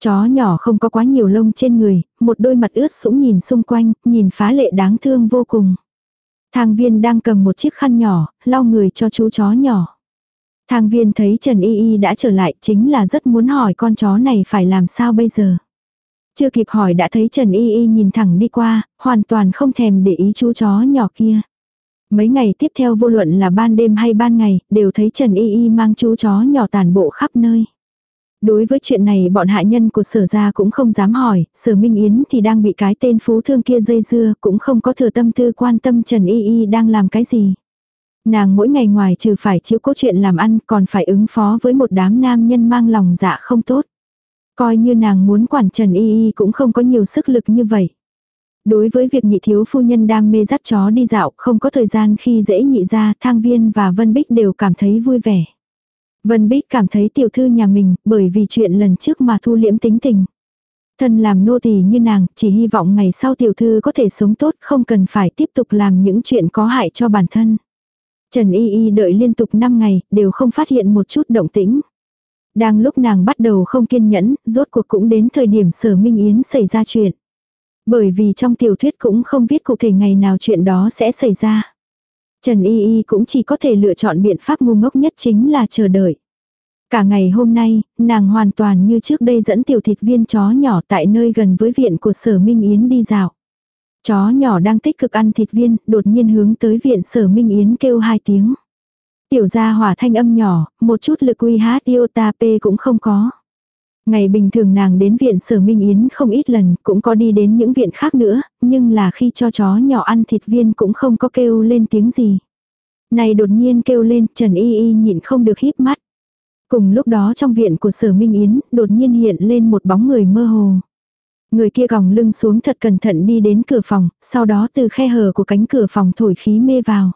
Chó nhỏ không có quá nhiều lông trên người, một đôi mặt ướt sũng nhìn xung quanh, nhìn phá lệ đáng thương vô cùng. Thang viên đang cầm một chiếc khăn nhỏ, lau người cho chú chó nhỏ. Thang viên thấy Trần Y Y đã trở lại chính là rất muốn hỏi con chó này phải làm sao bây giờ. Chưa kịp hỏi đã thấy Trần Y Y nhìn thẳng đi qua, hoàn toàn không thèm để ý chú chó nhỏ kia. Mấy ngày tiếp theo vô luận là ban đêm hay ban ngày, đều thấy Trần Y Y mang chú chó nhỏ tàn bộ khắp nơi. Đối với chuyện này bọn hạ nhân của sở gia cũng không dám hỏi, sở Minh Yến thì đang bị cái tên phú thương kia dây dưa, cũng không có thừa tâm tư quan tâm Trần Y Y đang làm cái gì. Nàng mỗi ngày ngoài trừ phải chịu cố chuyện làm ăn còn phải ứng phó với một đám nam nhân mang lòng dạ không tốt. Coi như nàng muốn quản Trần Y Y cũng không có nhiều sức lực như vậy. Đối với việc nhị thiếu phu nhân đam mê dắt chó đi dạo không có thời gian khi dễ nhị ra thang viên và Vân Bích đều cảm thấy vui vẻ. Vân Bích cảm thấy tiểu thư nhà mình bởi vì chuyện lần trước mà thu liễm tính tình. Thân làm nô tỳ như nàng, chỉ hy vọng ngày sau tiểu thư có thể sống tốt không cần phải tiếp tục làm những chuyện có hại cho bản thân. Trần Y Y đợi liên tục 5 ngày, đều không phát hiện một chút động tĩnh. Đang lúc nàng bắt đầu không kiên nhẫn, rốt cuộc cũng đến thời điểm sở Minh Yến xảy ra chuyện. Bởi vì trong tiểu thuyết cũng không viết cụ thể ngày nào chuyện đó sẽ xảy ra. Trần Y Y cũng chỉ có thể lựa chọn biện pháp ngu ngốc nhất chính là chờ đợi. Cả ngày hôm nay, nàng hoàn toàn như trước đây dẫn tiểu thịt viên chó nhỏ tại nơi gần với viện của sở Minh Yến đi dạo. Chó nhỏ đang tích cực ăn thịt viên, đột nhiên hướng tới viện sở Minh Yến kêu hai tiếng. Tiểu gia hỏa thanh âm nhỏ, một chút lực uy hát iota p cũng không có. Ngày bình thường nàng đến viện sở Minh Yến không ít lần, cũng có đi đến những viện khác nữa, nhưng là khi cho chó nhỏ ăn thịt viên cũng không có kêu lên tiếng gì. Này đột nhiên kêu lên, Trần Y Y nhịn không được híp mắt. Cùng lúc đó trong viện của sở Minh Yến, đột nhiên hiện lên một bóng người mơ hồ. Người kia gòng lưng xuống thật cẩn thận đi đến cửa phòng, sau đó từ khe hở của cánh cửa phòng thổi khí mê vào.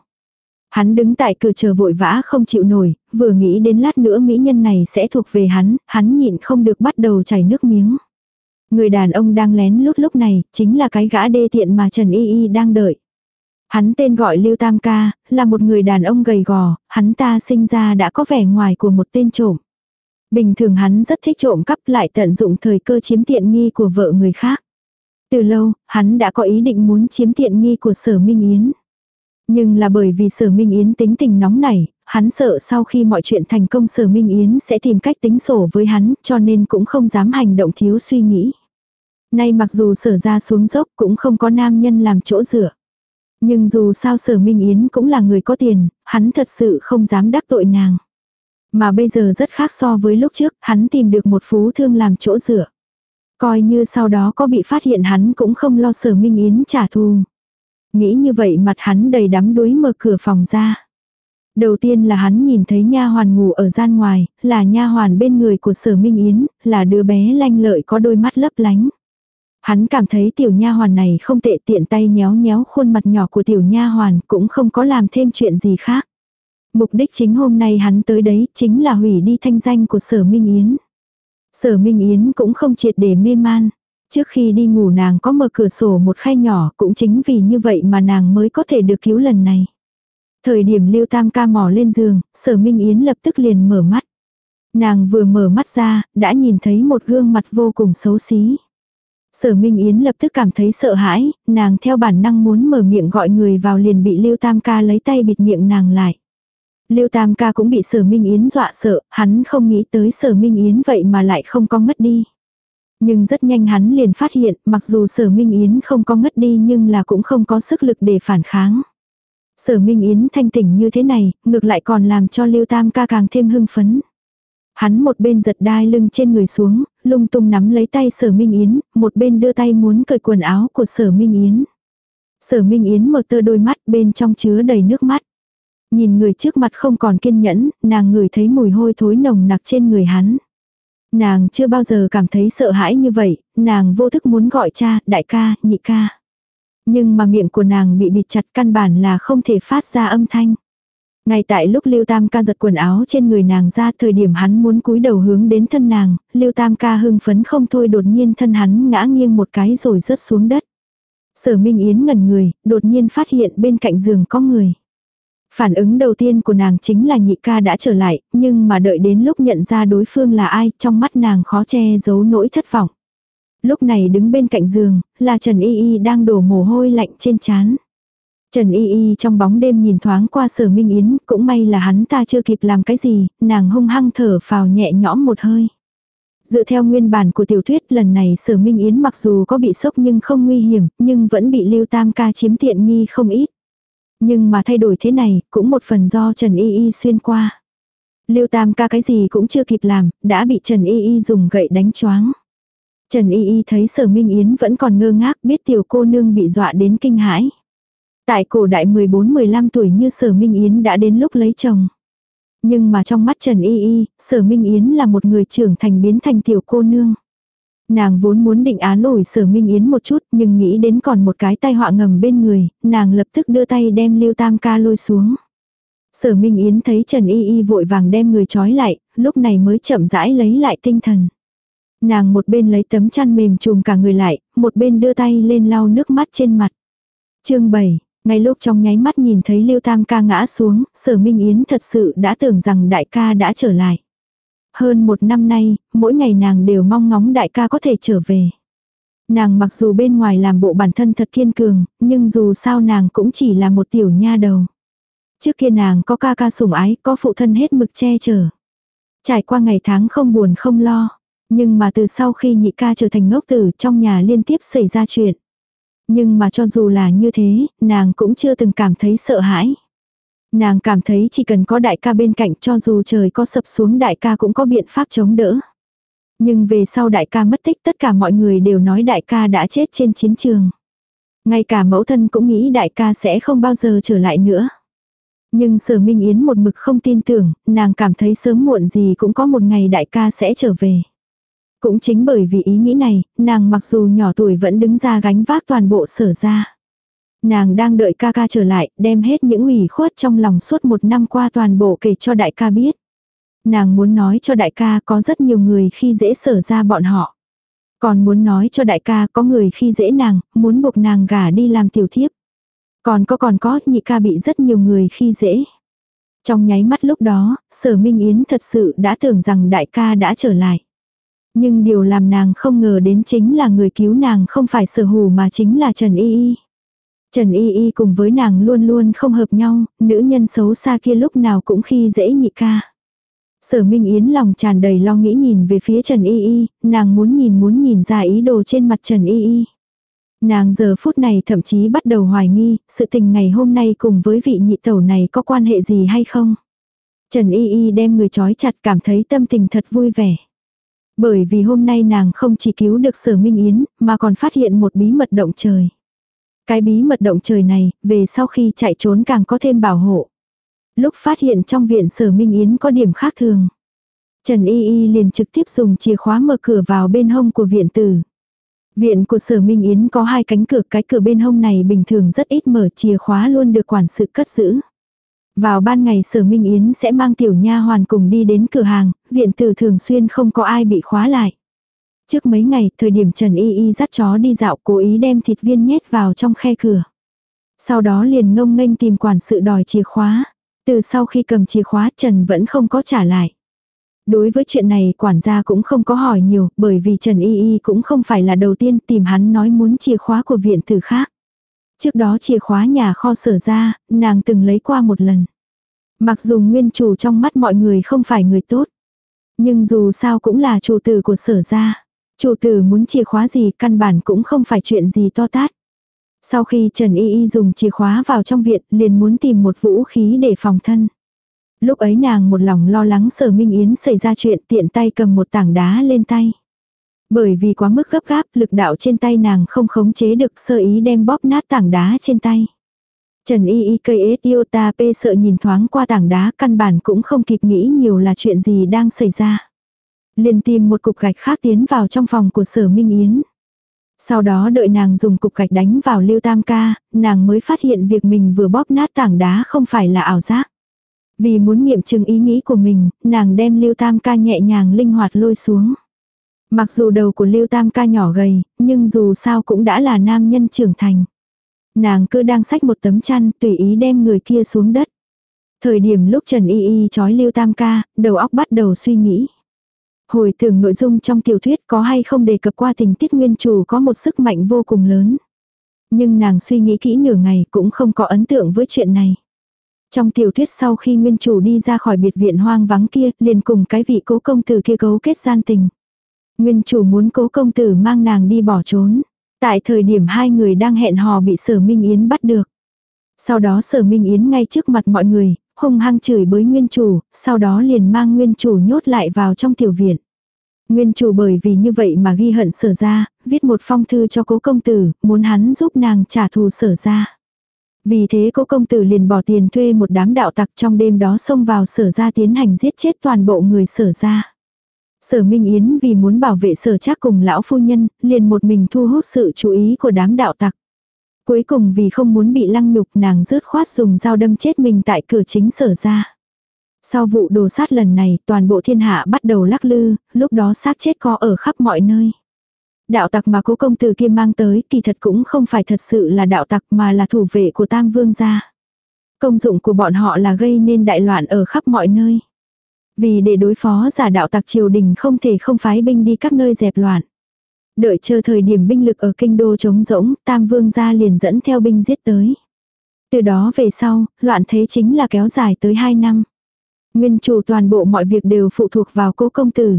Hắn đứng tại cửa chờ vội vã không chịu nổi, vừa nghĩ đến lát nữa mỹ nhân này sẽ thuộc về hắn, hắn nhịn không được bắt đầu chảy nước miếng. Người đàn ông đang lén lút lúc này, chính là cái gã đê tiện mà Trần Y Y đang đợi. Hắn tên gọi Lưu Tam Ca, là một người đàn ông gầy gò, hắn ta sinh ra đã có vẻ ngoài của một tên trộm. Bình thường hắn rất thích trộm cắp lại tận dụng thời cơ chiếm tiện nghi của vợ người khác. Từ lâu, hắn đã có ý định muốn chiếm tiện nghi của sở Minh Yến. Nhưng là bởi vì sở Minh Yến tính tình nóng nảy, hắn sợ sau khi mọi chuyện thành công sở Minh Yến sẽ tìm cách tính sổ với hắn cho nên cũng không dám hành động thiếu suy nghĩ. Nay mặc dù sở ra xuống dốc cũng không có nam nhân làm chỗ dựa. Nhưng dù sao sở Minh Yến cũng là người có tiền, hắn thật sự không dám đắc tội nàng. Mà bây giờ rất khác so với lúc trước, hắn tìm được một phú thương làm chỗ dựa. Coi như sau đó có bị phát hiện hắn cũng không lo sở Minh Yến trả thù. Nghĩ như vậy mặt hắn đầy đắm đuối mở cửa phòng ra. Đầu tiên là hắn nhìn thấy nha hoàn ngủ ở gian ngoài, là nha hoàn bên người của Sở Minh Yến, là đứa bé lanh lợi có đôi mắt lấp lánh. Hắn cảm thấy tiểu nha hoàn này không tệ tiện tay nhéo nhéo khuôn mặt nhỏ của tiểu nha hoàn cũng không có làm thêm chuyện gì khác. Mục đích chính hôm nay hắn tới đấy chính là hủy đi thanh danh của Sở Minh Yến. Sở Minh Yến cũng không triệt để mê man. Trước khi đi ngủ nàng có mở cửa sổ một khay nhỏ cũng chính vì như vậy mà nàng mới có thể được cứu lần này. Thời điểm Lưu Tam ca mò lên giường, Sở Minh Yến lập tức liền mở mắt. Nàng vừa mở mắt ra, đã nhìn thấy một gương mặt vô cùng xấu xí. Sở Minh Yến lập tức cảm thấy sợ hãi, nàng theo bản năng muốn mở miệng gọi người vào liền bị Lưu Tam ca lấy tay bịt miệng nàng lại. Lưu Tam ca cũng bị Sở Minh Yến dọa sợ, hắn không nghĩ tới Sở Minh Yến vậy mà lại không có ngất đi. Nhưng rất nhanh hắn liền phát hiện, mặc dù Sở Minh Yến không có ngất đi nhưng là cũng không có sức lực để phản kháng. Sở Minh Yến thanh tỉnh như thế này, ngược lại còn làm cho Lưu Tam ca càng thêm hưng phấn. Hắn một bên giật đai lưng trên người xuống, lung tung nắm lấy tay sở Minh Yến, một bên đưa tay muốn cởi quần áo của sở Minh Yến. Sở Minh Yến mở tơ đôi mắt bên trong chứa đầy nước mắt. Nhìn người trước mặt không còn kiên nhẫn, nàng ngửi thấy mùi hôi thối nồng nặc trên người hắn. Nàng chưa bao giờ cảm thấy sợ hãi như vậy, nàng vô thức muốn gọi cha, đại ca, nhị ca. Nhưng mà miệng của nàng bị bịt chặt căn bản là không thể phát ra âm thanh. Ngay tại lúc Lưu Tam ca giật quần áo trên người nàng ra thời điểm hắn muốn cúi đầu hướng đến thân nàng, Lưu Tam ca hưng phấn không thôi đột nhiên thân hắn ngã nghiêng một cái rồi rớt xuống đất. Sở Minh Yến ngẩn người, đột nhiên phát hiện bên cạnh giường có người. Phản ứng đầu tiên của nàng chính là nhị ca đã trở lại, nhưng mà đợi đến lúc nhận ra đối phương là ai, trong mắt nàng khó che giấu nỗi thất vọng. Lúc này đứng bên cạnh giường, là Trần Y Y đang đổ mồ hôi lạnh trên trán. Trần Y Y trong bóng đêm nhìn thoáng qua sở Minh Yến, cũng may là hắn ta chưa kịp làm cái gì, nàng hung hăng thở phào nhẹ nhõm một hơi. Dựa theo nguyên bản của tiểu thuyết lần này sở Minh Yến mặc dù có bị sốc nhưng không nguy hiểm, nhưng vẫn bị Lưu Tam ca chiếm tiện nghi không ít. Nhưng mà thay đổi thế này, cũng một phần do Trần Y Y xuyên qua. Lưu Tam ca cái gì cũng chưa kịp làm, đã bị Trần Y Y dùng gậy đánh choáng. Trần Y Y thấy sở Minh Yến vẫn còn ngơ ngác biết tiểu cô nương bị dọa đến kinh hãi. Tại cổ đại 14-15 tuổi như sở Minh Yến đã đến lúc lấy chồng. Nhưng mà trong mắt Trần Y Y, sở Minh Yến là một người trưởng thành biến thành tiểu cô nương. Nàng vốn muốn định án ủi sở Minh Yến một chút nhưng nghĩ đến còn một cái tai họa ngầm bên người, nàng lập tức đưa tay đem Lưu Tam ca lôi xuống. Sở Minh Yến thấy Trần Y Y vội vàng đem người trói lại, lúc này mới chậm rãi lấy lại tinh thần. Nàng một bên lấy tấm chăn mềm chùm cả người lại, một bên đưa tay lên lau nước mắt trên mặt. chương 7, ngay lúc trong nháy mắt nhìn thấy Lưu Tam ca ngã xuống, sở Minh Yến thật sự đã tưởng rằng đại ca đã trở lại. Hơn một năm nay, mỗi ngày nàng đều mong ngóng đại ca có thể trở về. Nàng mặc dù bên ngoài làm bộ bản thân thật kiên cường, nhưng dù sao nàng cũng chỉ là một tiểu nha đầu. Trước kia nàng có ca ca sủng ái, có phụ thân hết mực che chở. Trải qua ngày tháng không buồn không lo. Nhưng mà từ sau khi nhị ca trở thành ngốc tử trong nhà liên tiếp xảy ra chuyện. Nhưng mà cho dù là như thế, nàng cũng chưa từng cảm thấy sợ hãi. Nàng cảm thấy chỉ cần có đại ca bên cạnh cho dù trời có sập xuống đại ca cũng có biện pháp chống đỡ. Nhưng về sau đại ca mất tích tất cả mọi người đều nói đại ca đã chết trên chiến trường. Ngay cả mẫu thân cũng nghĩ đại ca sẽ không bao giờ trở lại nữa. Nhưng sở Minh Yến một mực không tin tưởng, nàng cảm thấy sớm muộn gì cũng có một ngày đại ca sẽ trở về. Cũng chính bởi vì ý nghĩ này, nàng mặc dù nhỏ tuổi vẫn đứng ra gánh vác toàn bộ sở ra. Nàng đang đợi ca ca trở lại, đem hết những ủy khuất trong lòng suốt một năm qua toàn bộ kể cho đại ca biết. Nàng muốn nói cho đại ca có rất nhiều người khi dễ sở ra bọn họ. Còn muốn nói cho đại ca có người khi dễ nàng, muốn buộc nàng gả đi làm tiểu thiếp. Còn có còn có, nhị ca bị rất nhiều người khi dễ. Trong nháy mắt lúc đó, sở Minh Yến thật sự đã tưởng rằng đại ca đã trở lại. Nhưng điều làm nàng không ngờ đến chính là người cứu nàng không phải sở hù mà chính là Trần Y Y. Trần Y Y cùng với nàng luôn luôn không hợp nhau, nữ nhân xấu xa kia lúc nào cũng khi dễ nhị ca. Sở Minh Yến lòng tràn đầy lo nghĩ nhìn về phía Trần Y Y, nàng muốn nhìn muốn nhìn ra ý đồ trên mặt Trần Y Y. Nàng giờ phút này thậm chí bắt đầu hoài nghi, sự tình ngày hôm nay cùng với vị nhị tẩu này có quan hệ gì hay không. Trần Y Y đem người trói chặt cảm thấy tâm tình thật vui vẻ. Bởi vì hôm nay nàng không chỉ cứu được sở Minh Yến, mà còn phát hiện một bí mật động trời. Cái bí mật động trời này, về sau khi chạy trốn càng có thêm bảo hộ. Lúc phát hiện trong viện sở Minh Yến có điểm khác thường. Trần Y Y liền trực tiếp dùng chìa khóa mở cửa vào bên hông của viện tử. Viện của sở Minh Yến có hai cánh cửa, cái cửa bên hông này bình thường rất ít mở chìa khóa luôn được quản sự cất giữ. Vào ban ngày sở Minh Yến sẽ mang tiểu nha hoàn cùng đi đến cửa hàng, viện tử thường xuyên không có ai bị khóa lại. Trước mấy ngày, thời điểm Trần Y Y dắt chó đi dạo cố ý đem thịt viên nhét vào trong khe cửa. Sau đó liền ngông nghênh tìm quản sự đòi chìa khóa. Từ sau khi cầm chìa khóa Trần vẫn không có trả lại. Đối với chuyện này quản gia cũng không có hỏi nhiều bởi vì Trần Y Y cũng không phải là đầu tiên tìm hắn nói muốn chìa khóa của viện tử khác. Trước đó chìa khóa nhà kho sở ra, nàng từng lấy qua một lần. Mặc dù nguyên chủ trong mắt mọi người không phải người tốt. Nhưng dù sao cũng là chủ tử của sở gia Chủ tử muốn chìa khóa gì căn bản cũng không phải chuyện gì to tát. Sau khi Trần Y Y dùng chìa khóa vào trong viện, liền muốn tìm một vũ khí để phòng thân. Lúc ấy nàng một lòng lo lắng sở Minh Yến xảy ra chuyện tiện tay cầm một tảng đá lên tay. Bởi vì quá mức gấp gáp, lực đạo trên tay nàng không khống chế được, sơ ý đem bóp nát tảng đá trên tay. Trần Y Y cây ết ta p sợ nhìn thoáng qua tảng đá, căn bản cũng không kịp nghĩ nhiều là chuyện gì đang xảy ra liền tìm một cục gạch khác tiến vào trong phòng của sở Minh Yến. Sau đó đợi nàng dùng cục gạch đánh vào lưu tam ca, nàng mới phát hiện việc mình vừa bóp nát tảng đá không phải là ảo giác. Vì muốn nghiệm chứng ý nghĩ của mình, nàng đem lưu tam ca nhẹ nhàng linh hoạt lôi xuống. Mặc dù đầu của lưu tam ca nhỏ gầy, nhưng dù sao cũng đã là nam nhân trưởng thành. Nàng cứ đang xách một tấm chăn tùy ý đem người kia xuống đất. Thời điểm lúc Trần Y Y chói lưu tam ca, đầu óc bắt đầu suy nghĩ. Hồi tưởng nội dung trong tiểu thuyết có hay không đề cập qua tình tiết nguyên chủ có một sức mạnh vô cùng lớn. Nhưng nàng suy nghĩ kỹ nửa ngày cũng không có ấn tượng với chuyện này. Trong tiểu thuyết sau khi nguyên chủ đi ra khỏi biệt viện hoang vắng kia, liền cùng cái vị cố công tử kia cấu kết gian tình. Nguyên chủ muốn cố công tử mang nàng đi bỏ trốn. Tại thời điểm hai người đang hẹn hò bị sở Minh Yến bắt được. Sau đó sở Minh Yến ngay trước mặt mọi người, hung hăng chửi bới nguyên chủ, sau đó liền mang nguyên chủ nhốt lại vào trong tiểu viện. Nguyên chủ bởi vì như vậy mà ghi hận sở ra, viết một phong thư cho cố công tử, muốn hắn giúp nàng trả thù sở ra. Vì thế cố công tử liền bỏ tiền thuê một đám đạo tặc trong đêm đó xông vào sở ra tiến hành giết chết toàn bộ người sở ra. Sở Minh Yến vì muốn bảo vệ sở chắc cùng lão phu nhân, liền một mình thu hút sự chú ý của đám đạo tặc. Cuối cùng vì không muốn bị lăng nhục nàng rớt khoát dùng dao đâm chết mình tại cửa chính sở ra. Sau vụ đồ sát lần này toàn bộ thiên hạ bắt đầu lắc lư, lúc đó xác chết có ở khắp mọi nơi. Đạo tặc mà cố công tử kia mang tới kỳ thật cũng không phải thật sự là đạo tặc mà là thủ vệ của tam vương gia. Công dụng của bọn họ là gây nên đại loạn ở khắp mọi nơi. Vì để đối phó giả đạo tặc triều đình không thể không phái binh đi các nơi dẹp loạn. Đợi chờ thời điểm binh lực ở kinh đô trống rỗng, Tam Vương gia liền dẫn theo binh giết tới. Từ đó về sau, loạn thế chính là kéo dài tới 2 năm. Nguyên chủ toàn bộ mọi việc đều phụ thuộc vào cố công tử.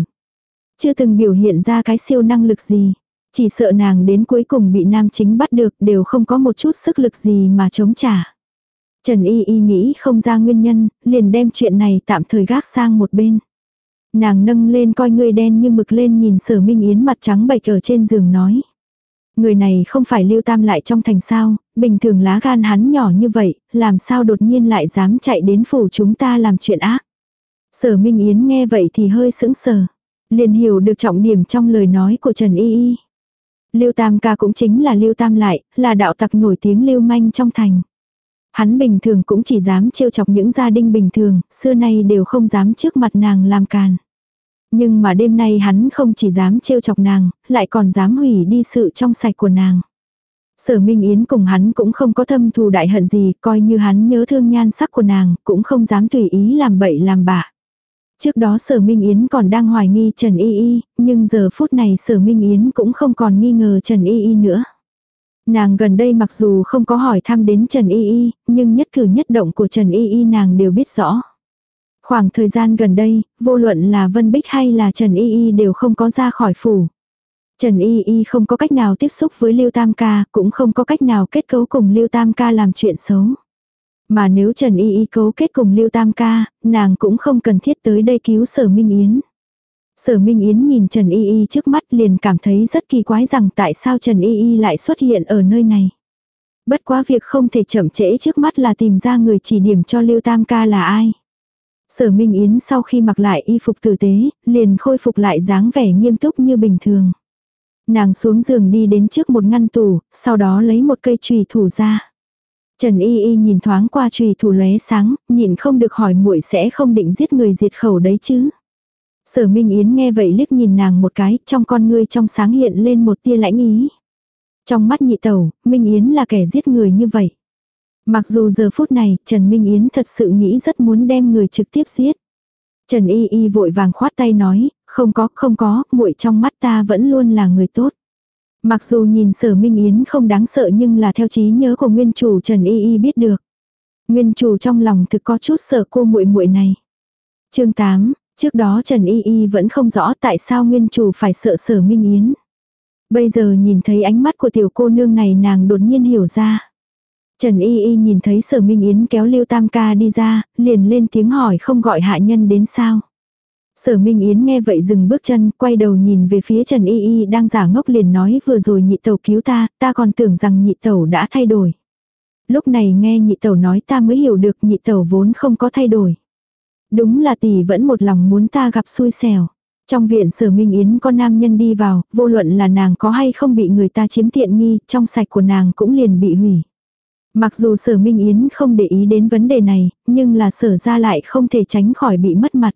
Chưa từng biểu hiện ra cái siêu năng lực gì. Chỉ sợ nàng đến cuối cùng bị nam chính bắt được đều không có một chút sức lực gì mà chống trả. Trần Y Y nghĩ không ra nguyên nhân, liền đem chuyện này tạm thời gác sang một bên. Nàng nâng lên coi người đen như mực lên nhìn sở minh yến mặt trắng bệch ở trên giường nói. Người này không phải lưu tam lại trong thành sao, bình thường lá gan hắn nhỏ như vậy, làm sao đột nhiên lại dám chạy đến phủ chúng ta làm chuyện ác. Sở Minh Yến nghe vậy thì hơi sững sờ. Liền hiểu được trọng điểm trong lời nói của Trần Y Y. Lưu Tam ca cũng chính là Lưu Tam lại, là đạo tặc nổi tiếng lưu manh trong thành. Hắn bình thường cũng chỉ dám trêu chọc những gia đình bình thường, xưa nay đều không dám trước mặt nàng làm càn. Nhưng mà đêm nay hắn không chỉ dám trêu chọc nàng, lại còn dám hủy đi sự trong sạch của nàng. Sở Minh Yến cùng hắn cũng không có thâm thù đại hận gì, coi như hắn nhớ thương nhan sắc của nàng, cũng không dám tùy ý làm bậy làm bạ. Trước đó Sở Minh Yến còn đang hoài nghi Trần Y Y, nhưng giờ phút này Sở Minh Yến cũng không còn nghi ngờ Trần Y Y nữa. Nàng gần đây mặc dù không có hỏi thăm đến Trần Y Y, nhưng nhất cử nhất động của Trần Y Y nàng đều biết rõ. Khoảng thời gian gần đây, vô luận là Vân Bích hay là Trần Y Y đều không có ra khỏi phủ. Trần Y Y không có cách nào tiếp xúc với Lưu Tam Ca, cũng không có cách nào kết cấu cùng Lưu Tam Ca làm chuyện xấu. Mà nếu Trần Y Y cấu kết cùng Lưu Tam Ca, nàng cũng không cần thiết tới đây cứu Sở Minh Yến. Sở Minh Yến nhìn Trần Y Y trước mắt liền cảm thấy rất kỳ quái rằng tại sao Trần Y Y lại xuất hiện ở nơi này. Bất quá việc không thể chậm trễ trước mắt là tìm ra người chỉ điểm cho Lưu Tam Ca là ai. Sở Minh Yến sau khi mặc lại y phục tử tế, liền khôi phục lại dáng vẻ nghiêm túc như bình thường. Nàng xuống giường đi đến trước một ngăn tủ, sau đó lấy một cây chùy thủ ra. Trần Y Y nhìn thoáng qua chùy thủ lóe sáng, nhìn không được hỏi muội sẽ không định giết người diệt khẩu đấy chứ. Sở Minh Yến nghe vậy liếc nhìn nàng một cái, trong con ngươi trong sáng hiện lên một tia lãnh ý. Trong mắt nhị tẩu, Minh Yến là kẻ giết người như vậy. Mặc dù giờ phút này, Trần Minh Yến thật sự nghĩ rất muốn đem người trực tiếp giết. Trần Y Y vội vàng khoát tay nói, không có, không có, muội trong mắt ta vẫn luôn là người tốt. Mặc dù nhìn sở Minh Yến không đáng sợ nhưng là theo trí nhớ của nguyên chủ Trần Y Y biết được. Nguyên chủ trong lòng thực có chút sợ cô muội muội này. chương 8, trước đó Trần Y Y vẫn không rõ tại sao nguyên chủ phải sợ sở Minh Yến. Bây giờ nhìn thấy ánh mắt của tiểu cô nương này nàng đột nhiên hiểu ra. Trần Y Y nhìn thấy sở Minh Yến kéo Lưu Tam Ca đi ra, liền lên tiếng hỏi không gọi hạ nhân đến sao. Sở Minh Yến nghe vậy dừng bước chân, quay đầu nhìn về phía Trần Y Y đang giả ngốc liền nói vừa rồi nhị tẩu cứu ta, ta còn tưởng rằng nhị tẩu đã thay đổi. Lúc này nghe nhị tẩu nói ta mới hiểu được nhị tẩu vốn không có thay đổi. Đúng là tỷ vẫn một lòng muốn ta gặp xui xẻo. Trong viện sở Minh Yến có nam nhân đi vào, vô luận là nàng có hay không bị người ta chiếm tiện nghi, trong sạch của nàng cũng liền bị hủy. Mặc dù sở Minh Yến không để ý đến vấn đề này, nhưng là sở ra lại không thể tránh khỏi bị mất mặt.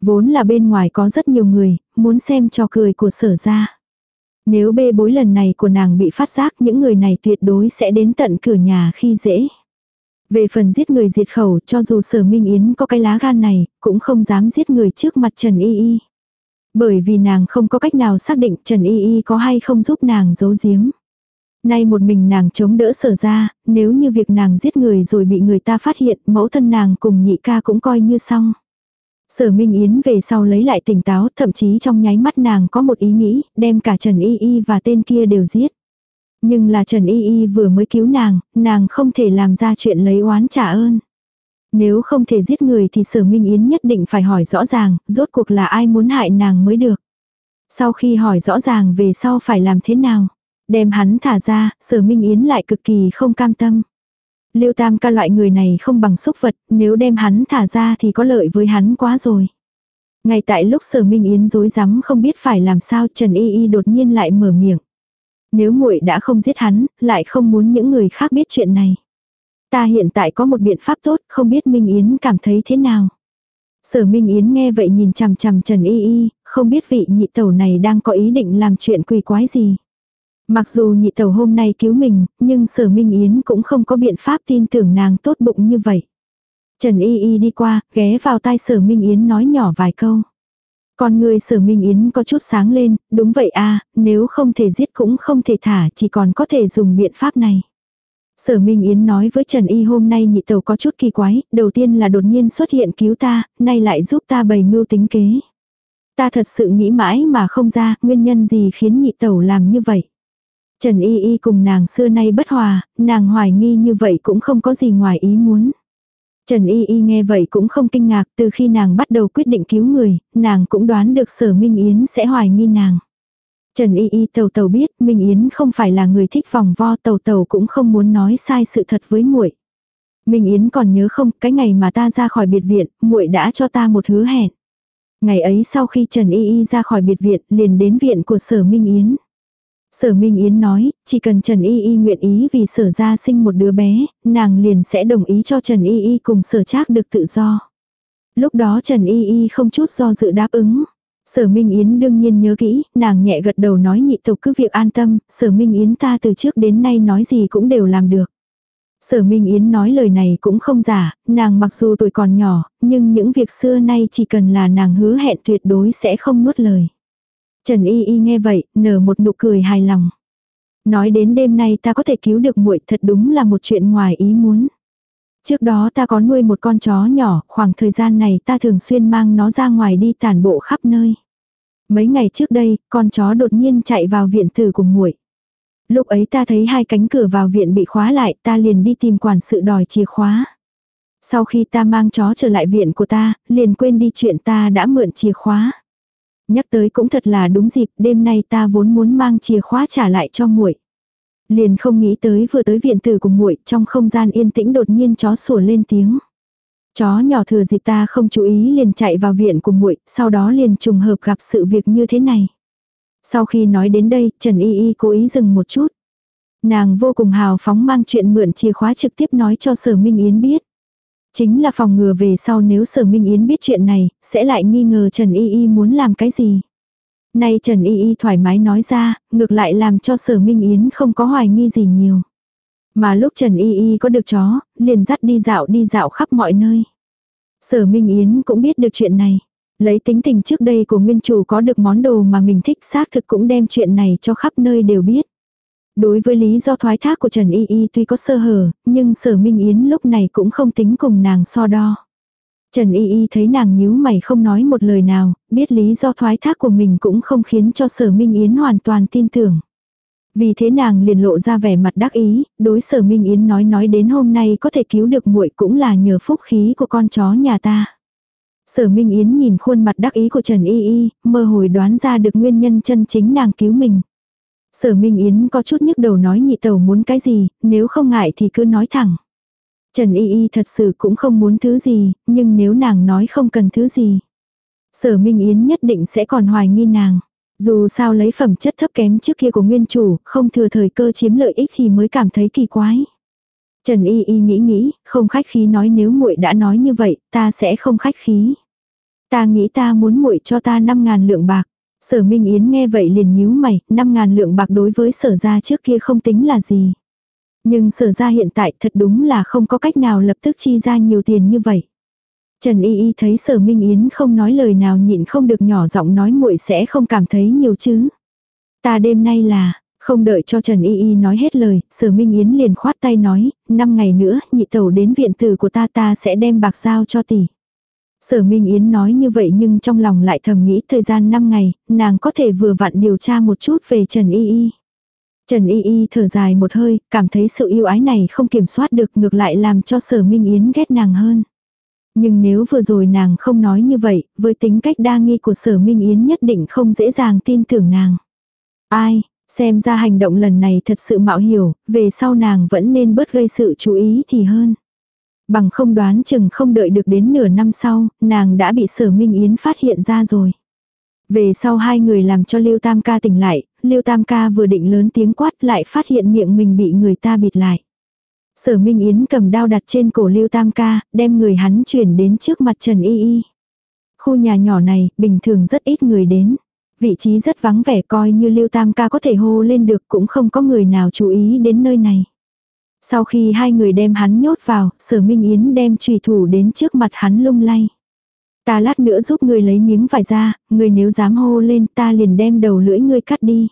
Vốn là bên ngoài có rất nhiều người, muốn xem cho cười của sở ra. Nếu bê bối lần này của nàng bị phát giác những người này tuyệt đối sẽ đến tận cửa nhà khi dễ. Về phần giết người diệt khẩu cho dù sở Minh Yến có cái lá gan này, cũng không dám giết người trước mặt Trần Y Y. Bởi vì nàng không có cách nào xác định Trần Y Y có hay không giúp nàng giấu giếm. Nay một mình nàng chống đỡ sở ra, nếu như việc nàng giết người rồi bị người ta phát hiện, mẫu thân nàng cùng nhị ca cũng coi như xong. Sở Minh Yến về sau lấy lại tỉnh táo, thậm chí trong nháy mắt nàng có một ý nghĩ, đem cả Trần Y Y và tên kia đều giết. Nhưng là Trần Y Y vừa mới cứu nàng, nàng không thể làm ra chuyện lấy oán trả ơn. Nếu không thể giết người thì Sở Minh Yến nhất định phải hỏi rõ ràng, rốt cuộc là ai muốn hại nàng mới được. Sau khi hỏi rõ ràng về sau phải làm thế nào. Đem hắn thả ra, sở Minh Yến lại cực kỳ không cam tâm. Lưu Tam ca loại người này không bằng xúc vật, nếu đem hắn thả ra thì có lợi với hắn quá rồi. Ngay tại lúc sở Minh Yến dối rắm không biết phải làm sao Trần Y Y đột nhiên lại mở miệng. Nếu muội đã không giết hắn, lại không muốn những người khác biết chuyện này. Ta hiện tại có một biện pháp tốt, không biết Minh Yến cảm thấy thế nào. Sở Minh Yến nghe vậy nhìn chằm chằm Trần Y Y, không biết vị nhị tẩu này đang có ý định làm chuyện quỷ quái gì. Mặc dù nhị tẩu hôm nay cứu mình, nhưng sở Minh Yến cũng không có biện pháp tin tưởng nàng tốt bụng như vậy. Trần Y Y đi qua, ghé vào tai sở Minh Yến nói nhỏ vài câu. Con người sở Minh Yến có chút sáng lên, đúng vậy a nếu không thể giết cũng không thể thả, chỉ còn có thể dùng biện pháp này. Sở Minh Yến nói với Trần Y hôm nay nhị tàu có chút kỳ quái, đầu tiên là đột nhiên xuất hiện cứu ta, nay lại giúp ta bày mưu tính kế. Ta thật sự nghĩ mãi mà không ra, nguyên nhân gì khiến nhị tàu làm như vậy. Trần Y Y cùng nàng xưa nay bất hòa, nàng hoài nghi như vậy cũng không có gì ngoài ý muốn. Trần Y Y nghe vậy cũng không kinh ngạc, từ khi nàng bắt đầu quyết định cứu người, nàng cũng đoán được sở Minh Yến sẽ hoài nghi nàng. Trần Y Y tàu tàu biết Minh Yến không phải là người thích vòng vo tàu tàu cũng không muốn nói sai sự thật với muội. Minh Yến còn nhớ không, cái ngày mà ta ra khỏi biệt viện, muội đã cho ta một hứa hẹn. Ngày ấy sau khi Trần Y Y ra khỏi biệt viện, liền đến viện của Sở Minh Yến. Sở Minh Yến nói, chỉ cần Trần Y Y nguyện ý vì sở ra sinh một đứa bé, nàng liền sẽ đồng ý cho Trần Y Y cùng sở trác được tự do. Lúc đó Trần Y Y không chút do dự đáp ứng. Sở Minh Yến đương nhiên nhớ kỹ, nàng nhẹ gật đầu nói nhị tục cứ việc an tâm, sở Minh Yến ta từ trước đến nay nói gì cũng đều làm được. Sở Minh Yến nói lời này cũng không giả, nàng mặc dù tuổi còn nhỏ, nhưng những việc xưa nay chỉ cần là nàng hứa hẹn tuyệt đối sẽ không nuốt lời. Trần Y Y nghe vậy, nở một nụ cười hài lòng. Nói đến đêm nay ta có thể cứu được muội thật đúng là một chuyện ngoài ý muốn. Trước đó ta có nuôi một con chó nhỏ, khoảng thời gian này ta thường xuyên mang nó ra ngoài đi tản bộ khắp nơi. Mấy ngày trước đây, con chó đột nhiên chạy vào viện tử của muội. Lúc ấy ta thấy hai cánh cửa vào viện bị khóa lại, ta liền đi tìm quản sự đòi chìa khóa. Sau khi ta mang chó trở lại viện của ta, liền quên đi chuyện ta đã mượn chìa khóa. Nhắc tới cũng thật là đúng dịp, đêm nay ta vốn muốn mang chìa khóa trả lại cho muội. Liền không nghĩ tới vừa tới viện tử của muội, trong không gian yên tĩnh đột nhiên chó sủa lên tiếng. Chó nhỏ thừa dịp ta không chú ý liền chạy vào viện của muội, sau đó liền trùng hợp gặp sự việc như thế này. Sau khi nói đến đây, Trần Y Y cố ý dừng một chút. Nàng vô cùng hào phóng mang chuyện mượn chìa khóa trực tiếp nói cho Sở Minh Yến biết. Chính là phòng ngừa về sau nếu Sở Minh Yến biết chuyện này, sẽ lại nghi ngờ Trần Y Y muốn làm cái gì. Nay Trần Y Y thoải mái nói ra, ngược lại làm cho Sở Minh Yến không có hoài nghi gì nhiều. Mà lúc Trần Y Y có được chó, liền dắt đi dạo đi dạo khắp mọi nơi. Sở Minh Yến cũng biết được chuyện này. Lấy tính tình trước đây của nguyên chủ có được món đồ mà mình thích xác thực cũng đem chuyện này cho khắp nơi đều biết. Đối với lý do thoái thác của Trần Y Y tuy có sơ hở, nhưng sở Minh Yến lúc này cũng không tính cùng nàng so đo. Trần Y Y thấy nàng nhíu mày không nói một lời nào, biết lý do thoái thác của mình cũng không khiến cho sở Minh Yến hoàn toàn tin tưởng. Vì thế nàng liền lộ ra vẻ mặt đắc ý, đối sở Minh Yến nói nói đến hôm nay có thể cứu được muội cũng là nhờ phúc khí của con chó nhà ta. Sở Minh Yến nhìn khuôn mặt đắc ý của Trần Y Y, mơ hồi đoán ra được nguyên nhân chân chính nàng cứu mình. Sở Minh Yến có chút nhức đầu nói nhị tẩu muốn cái gì, nếu không ngại thì cứ nói thẳng. Trần Y Y thật sự cũng không muốn thứ gì, nhưng nếu nàng nói không cần thứ gì. Sở Minh Yến nhất định sẽ còn hoài nghi nàng. Dù sao lấy phẩm chất thấp kém trước kia của nguyên chủ, không thừa thời cơ chiếm lợi ích thì mới cảm thấy kỳ quái. Trần Y Y nghĩ nghĩ, không khách khí nói nếu muội đã nói như vậy, ta sẽ không khách khí. Ta nghĩ ta muốn muội cho ta 5.000 lượng bạc. Sở Minh Yến nghe vậy liền nhíu mày, 5.000 lượng bạc đối với sở gia trước kia không tính là gì. Nhưng sở gia hiện tại thật đúng là không có cách nào lập tức chi ra nhiều tiền như vậy. Trần Y Y thấy sở Minh Yến không nói lời nào nhịn không được nhỏ giọng nói muội sẽ không cảm thấy nhiều chứ. Ta đêm nay là, không đợi cho Trần Y Y nói hết lời, sở Minh Yến liền khoát tay nói, năm ngày nữa nhị tẩu đến viện tử của ta ta sẽ đem bạc giao cho tỷ. Sở Minh Yến nói như vậy nhưng trong lòng lại thầm nghĩ thời gian 5 ngày, nàng có thể vừa vặn điều tra một chút về Trần Y Y. Trần Y Y thở dài một hơi, cảm thấy sự yêu ái này không kiểm soát được ngược lại làm cho sở Minh Yến ghét nàng hơn. Nhưng nếu vừa rồi nàng không nói như vậy, với tính cách đa nghi của sở Minh Yến nhất định không dễ dàng tin tưởng nàng. Ai, xem ra hành động lần này thật sự mạo hiểu, về sau nàng vẫn nên bớt gây sự chú ý thì hơn. Bằng không đoán chừng không đợi được đến nửa năm sau, nàng đã bị sở Minh Yến phát hiện ra rồi. Về sau hai người làm cho Lưu Tam ca tỉnh lại, Lưu Tam ca vừa định lớn tiếng quát lại phát hiện miệng mình bị người ta bịt lại. Sở Minh Yến cầm đao đặt trên cổ Lưu Tam ca, đem người hắn chuyển đến trước mặt Trần Y Y. Khu nhà nhỏ này, bình thường rất ít người đến. Vị trí rất vắng vẻ coi như Lưu Tam ca có thể hô lên được cũng không có người nào chú ý đến nơi này. Sau khi hai người đem hắn nhốt vào, sở Minh Yến đem trùy thủ đến trước mặt hắn lung lay. Ta lát nữa giúp người lấy miếng vải ra, người nếu dám hô lên ta liền đem đầu lưỡi ngươi cắt đi.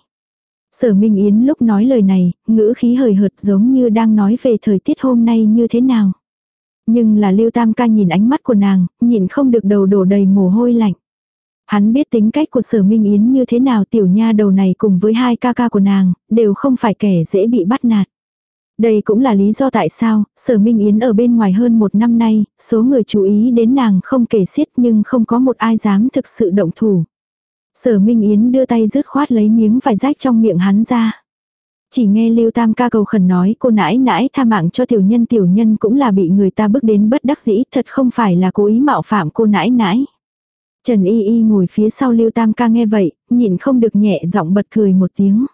Sở Minh Yến lúc nói lời này, ngữ khí hời hợt giống như đang nói về thời tiết hôm nay như thế nào. Nhưng là Lưu Tam ca nhìn ánh mắt của nàng, nhìn không được đầu đổ đầy mồ hôi lạnh. Hắn biết tính cách của sở Minh Yến như thế nào tiểu nha đầu này cùng với hai ca ca của nàng, đều không phải kẻ dễ bị bắt nạt. Đây cũng là lý do tại sao, sở Minh Yến ở bên ngoài hơn một năm nay, số người chú ý đến nàng không kể xiết nhưng không có một ai dám thực sự động thủ. Sở Minh Yến đưa tay rứt khoát lấy miếng vải rách trong miệng hắn ra. Chỉ nghe Lưu Tam ca cầu khẩn nói cô nãi nãi tha mạng cho tiểu nhân tiểu nhân cũng là bị người ta bước đến bất đắc dĩ thật không phải là cố ý mạo phạm cô nãi nãi. Trần Y Y ngồi phía sau Lưu Tam ca nghe vậy, nhịn không được nhẹ giọng bật cười một tiếng.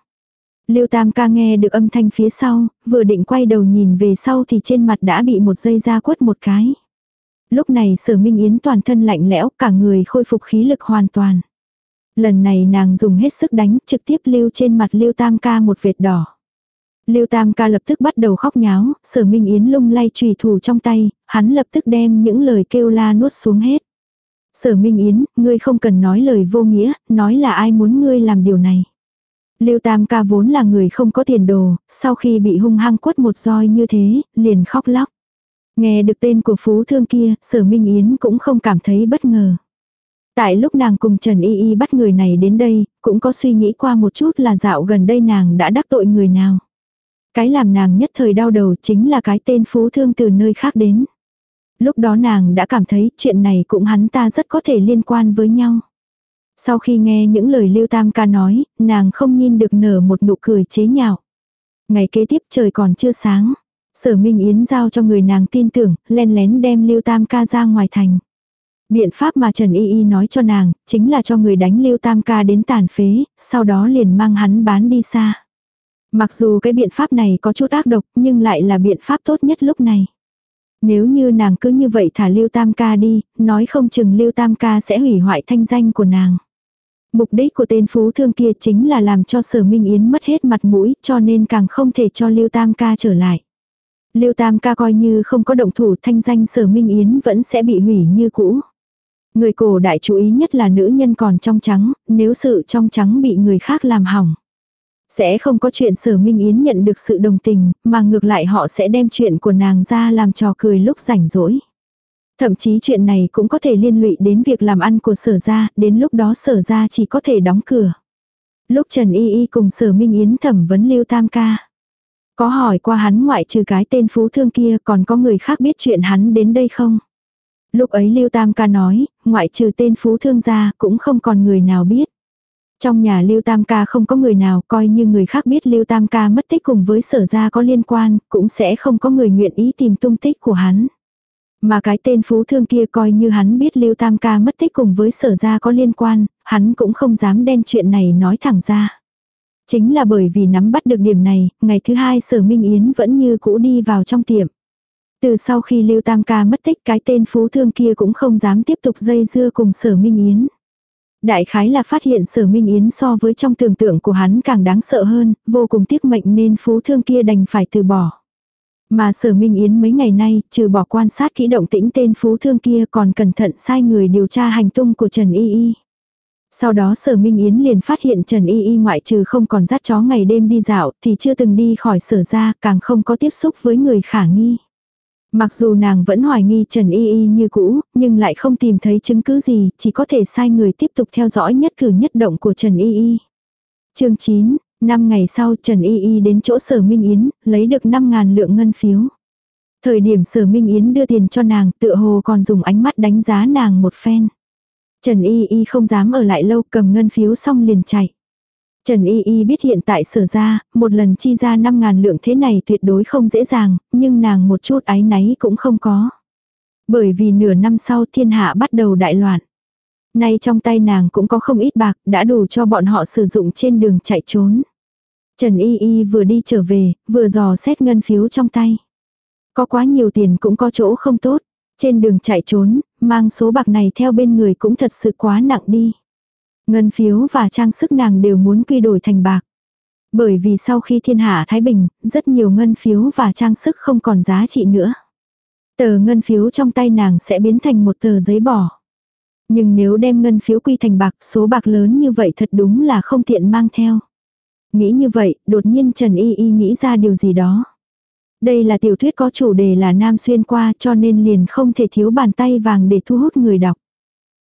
Lưu Tam ca nghe được âm thanh phía sau, vừa định quay đầu nhìn về sau thì trên mặt đã bị một dây da quất một cái. Lúc này sở minh yến toàn thân lạnh lẽo cả người khôi phục khí lực hoàn toàn. Lần này nàng dùng hết sức đánh trực tiếp lưu trên mặt lưu tam ca một vệt đỏ. Lưu Tam ca lập tức bắt đầu khóc nháo, sở Minh Yến lung lay trùy thủ trong tay, hắn lập tức đem những lời kêu la nuốt xuống hết. Sở Minh Yến, ngươi không cần nói lời vô nghĩa, nói là ai muốn ngươi làm điều này. Lưu Tam ca vốn là người không có tiền đồ, sau khi bị hung hăng quất một roi như thế, liền khóc lóc. Nghe được tên của phú thương kia, sở Minh Yến cũng không cảm thấy bất ngờ. Tại lúc nàng cùng Trần Y Y bắt người này đến đây, cũng có suy nghĩ qua một chút là dạo gần đây nàng đã đắc tội người nào. Cái làm nàng nhất thời đau đầu chính là cái tên phú thương từ nơi khác đến. Lúc đó nàng đã cảm thấy chuyện này cũng hắn ta rất có thể liên quan với nhau. Sau khi nghe những lời Lưu Tam ca nói, nàng không nhìn được nở một nụ cười chế nhạo. Ngày kế tiếp trời còn chưa sáng. Sở Minh Yến giao cho người nàng tin tưởng, len lén đem Lưu Tam ca ra ngoài thành. Biện pháp mà Trần Y Y nói cho nàng, chính là cho người đánh Lưu Tam ca đến tàn phế, sau đó liền mang hắn bán đi xa. Mặc dù cái biện pháp này có chút ác độc, nhưng lại là biện pháp tốt nhất lúc này. Nếu như nàng cứ như vậy thả Lưu Tam ca đi, nói không chừng Lưu Tam ca sẽ hủy hoại thanh danh của nàng. Mục đích của tên phú thương kia chính là làm cho sở Minh Yến mất hết mặt mũi cho nên càng không thể cho Lưu Tam ca trở lại. Lưu Tam ca coi như không có động thủ thanh danh sở Minh Yến vẫn sẽ bị hủy như cũ. Người cổ đại chú ý nhất là nữ nhân còn trong trắng, nếu sự trong trắng bị người khác làm hỏng. Sẽ không có chuyện sở Minh Yến nhận được sự đồng tình, mà ngược lại họ sẽ đem chuyện của nàng ra làm trò cười lúc rảnh rỗi. Thậm chí chuyện này cũng có thể liên lụy đến việc làm ăn của sở gia, đến lúc đó sở gia chỉ có thể đóng cửa. Lúc Trần Y Y cùng sở Minh Yến thẩm vấn Lưu Tam ca. Có hỏi qua hắn ngoại trừ cái tên phú thương kia còn có người khác biết chuyện hắn đến đây không? Lúc ấy Lưu Tam ca nói, ngoại trừ tên phú thương gia cũng không còn người nào biết. Trong nhà Lưu Tam ca không có người nào coi như người khác biết Lưu Tam ca mất tích cùng với sở gia có liên quan, cũng sẽ không có người nguyện ý tìm tung tích của hắn. Mà cái tên phú thương kia coi như hắn biết Lưu Tam ca mất tích cùng với sở gia có liên quan, hắn cũng không dám đen chuyện này nói thẳng ra. Chính là bởi vì nắm bắt được điểm này, ngày thứ hai sở Minh Yến vẫn như cũ đi vào trong tiệm. Từ sau khi Lưu Tam ca mất tích cái tên phú thương kia cũng không dám tiếp tục dây dưa cùng sở Minh Yến. Đại khái là phát hiện sở Minh Yến so với trong tưởng tượng của hắn càng đáng sợ hơn, vô cùng tiếc mệnh nên phú thương kia đành phải từ bỏ. Mà sở Minh Yến mấy ngày nay, trừ bỏ quan sát kỹ động tĩnh tên phú thương kia còn cẩn thận sai người điều tra hành tung của Trần Y Y. Sau đó sở Minh Yến liền phát hiện Trần Y Y ngoại trừ không còn dắt chó ngày đêm đi dạo thì chưa từng đi khỏi sở ra càng không có tiếp xúc với người khả nghi. Mặc dù nàng vẫn hoài nghi Trần Y Y như cũ, nhưng lại không tìm thấy chứng cứ gì, chỉ có thể sai người tiếp tục theo dõi nhất cử nhất động của Trần Y Y. chương 9, năm ngày sau Trần Y Y đến chỗ Sở Minh Yến, lấy được 5.000 lượng ngân phiếu. Thời điểm Sở Minh Yến đưa tiền cho nàng, tựa hồ còn dùng ánh mắt đánh giá nàng một phen. Trần Y Y không dám ở lại lâu cầm ngân phiếu xong liền chạy. Trần Y Y biết hiện tại sở ra, một lần chi ra 5.000 lượng thế này tuyệt đối không dễ dàng, nhưng nàng một chút ái náy cũng không có. Bởi vì nửa năm sau thiên hạ bắt đầu đại loạn. Nay trong tay nàng cũng có không ít bạc, đã đủ cho bọn họ sử dụng trên đường chạy trốn. Trần Y Y vừa đi trở về, vừa dò xét ngân phiếu trong tay. Có quá nhiều tiền cũng có chỗ không tốt. Trên đường chạy trốn, mang số bạc này theo bên người cũng thật sự quá nặng đi. Ngân phiếu và trang sức nàng đều muốn quy đổi thành bạc. Bởi vì sau khi thiên hạ Thái Bình, rất nhiều ngân phiếu và trang sức không còn giá trị nữa. Tờ ngân phiếu trong tay nàng sẽ biến thành một tờ giấy bỏ. Nhưng nếu đem ngân phiếu quy thành bạc, số bạc lớn như vậy thật đúng là không tiện mang theo. Nghĩ như vậy, đột nhiên Trần Y Y nghĩ ra điều gì đó. Đây là tiểu thuyết có chủ đề là nam xuyên qua cho nên liền không thể thiếu bàn tay vàng để thu hút người đọc.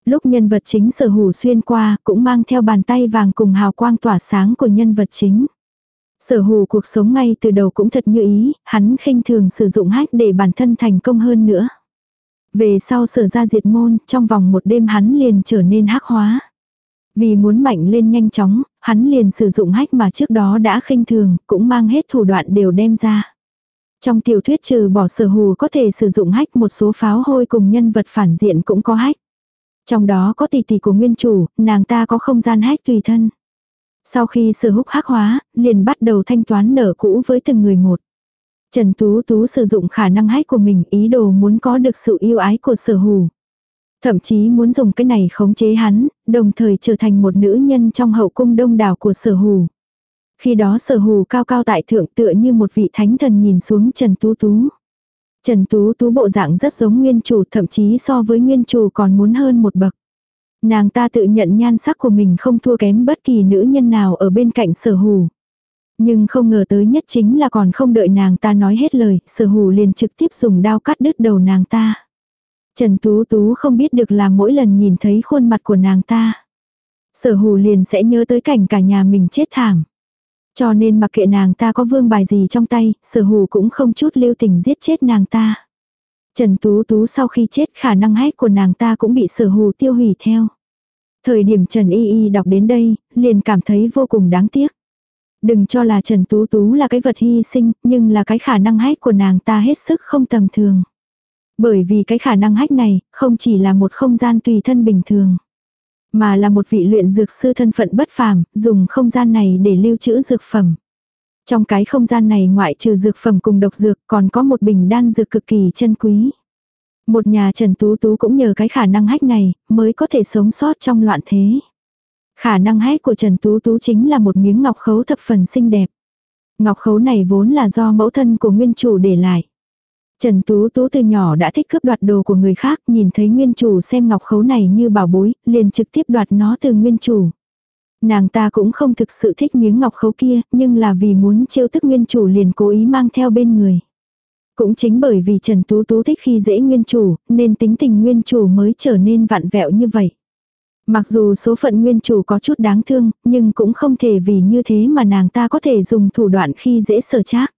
Lúc nhân vật chính sở hủ xuyên qua cũng mang theo bàn tay vàng cùng hào quang tỏa sáng của nhân vật chính. Sở hù cuộc sống ngay từ đầu cũng thật như ý, hắn khinh thường sử dụng hách để bản thân thành công hơn nữa. Về sau sở ra diệt môn, trong vòng một đêm hắn liền trở nên hắc hóa. Vì muốn mạnh lên nhanh chóng, hắn liền sử dụng hách mà trước đó đã khinh thường, cũng mang hết thủ đoạn đều đem ra. Trong tiểu thuyết trừ bỏ sở hù có thể sử dụng hách một số pháo hôi cùng nhân vật phản diện cũng có hách. Trong đó có tỷ tỷ của nguyên chủ, nàng ta có không gian hách tùy thân. Sau khi sở húc hắc hóa, liền bắt đầu thanh toán nợ cũ với từng người một. Trần Tú Tú sử dụng khả năng hách của mình ý đồ muốn có được sự yêu ái của sở hù. Thậm chí muốn dùng cái này khống chế hắn, đồng thời trở thành một nữ nhân trong hậu cung đông đảo của sở hù. Khi đó sở hù cao cao tại thượng tựa như một vị thánh thần nhìn xuống Trần Tú Tú. Trần Tú Tú bộ dạng rất giống nguyên chủ thậm chí so với nguyên chủ còn muốn hơn một bậc. Nàng ta tự nhận nhan sắc của mình không thua kém bất kỳ nữ nhân nào ở bên cạnh sở hù. Nhưng không ngờ tới nhất chính là còn không đợi nàng ta nói hết lời, sở hù liền trực tiếp dùng đao cắt đứt đầu nàng ta. Trần Tú Tú không biết được là mỗi lần nhìn thấy khuôn mặt của nàng ta. Sở hù liền sẽ nhớ tới cảnh cả nhà mình chết thảm. Cho nên mặc kệ nàng ta có vương bài gì trong tay, sở hù cũng không chút lưu tình giết chết nàng ta. Trần Tú Tú sau khi chết khả năng hách của nàng ta cũng bị sở hù tiêu hủy theo. Thời điểm Trần Y Y đọc đến đây, liền cảm thấy vô cùng đáng tiếc. Đừng cho là Trần Tú Tú là cái vật hy sinh, nhưng là cái khả năng hách của nàng ta hết sức không tầm thường. Bởi vì cái khả năng hách này, không chỉ là một không gian tùy thân bình thường. Mà là một vị luyện dược sư thân phận bất phàm, dùng không gian này để lưu trữ dược phẩm. Trong cái không gian này ngoại trừ dược phẩm cùng độc dược còn có một bình đan dược cực kỳ chân quý. Một nhà Trần Tú Tú cũng nhờ cái khả năng hách này mới có thể sống sót trong loạn thế. Khả năng hách của Trần Tú Tú chính là một miếng ngọc khấu thập phần xinh đẹp. Ngọc khấu này vốn là do mẫu thân của nguyên chủ để lại. Trần Tú Tú từ nhỏ đã thích cướp đoạt đồ của người khác, nhìn thấy nguyên chủ xem ngọc khấu này như bảo bối, liền trực tiếp đoạt nó từ nguyên chủ. Nàng ta cũng không thực sự thích miếng ngọc khấu kia, nhưng là vì muốn trêu tức nguyên chủ liền cố ý mang theo bên người. Cũng chính bởi vì Trần Tú Tú thích khi dễ nguyên chủ, nên tính tình nguyên chủ mới trở nên vặn vẹo như vậy. Mặc dù số phận nguyên chủ có chút đáng thương, nhưng cũng không thể vì như thế mà nàng ta có thể dùng thủ đoạn khi dễ sở trác.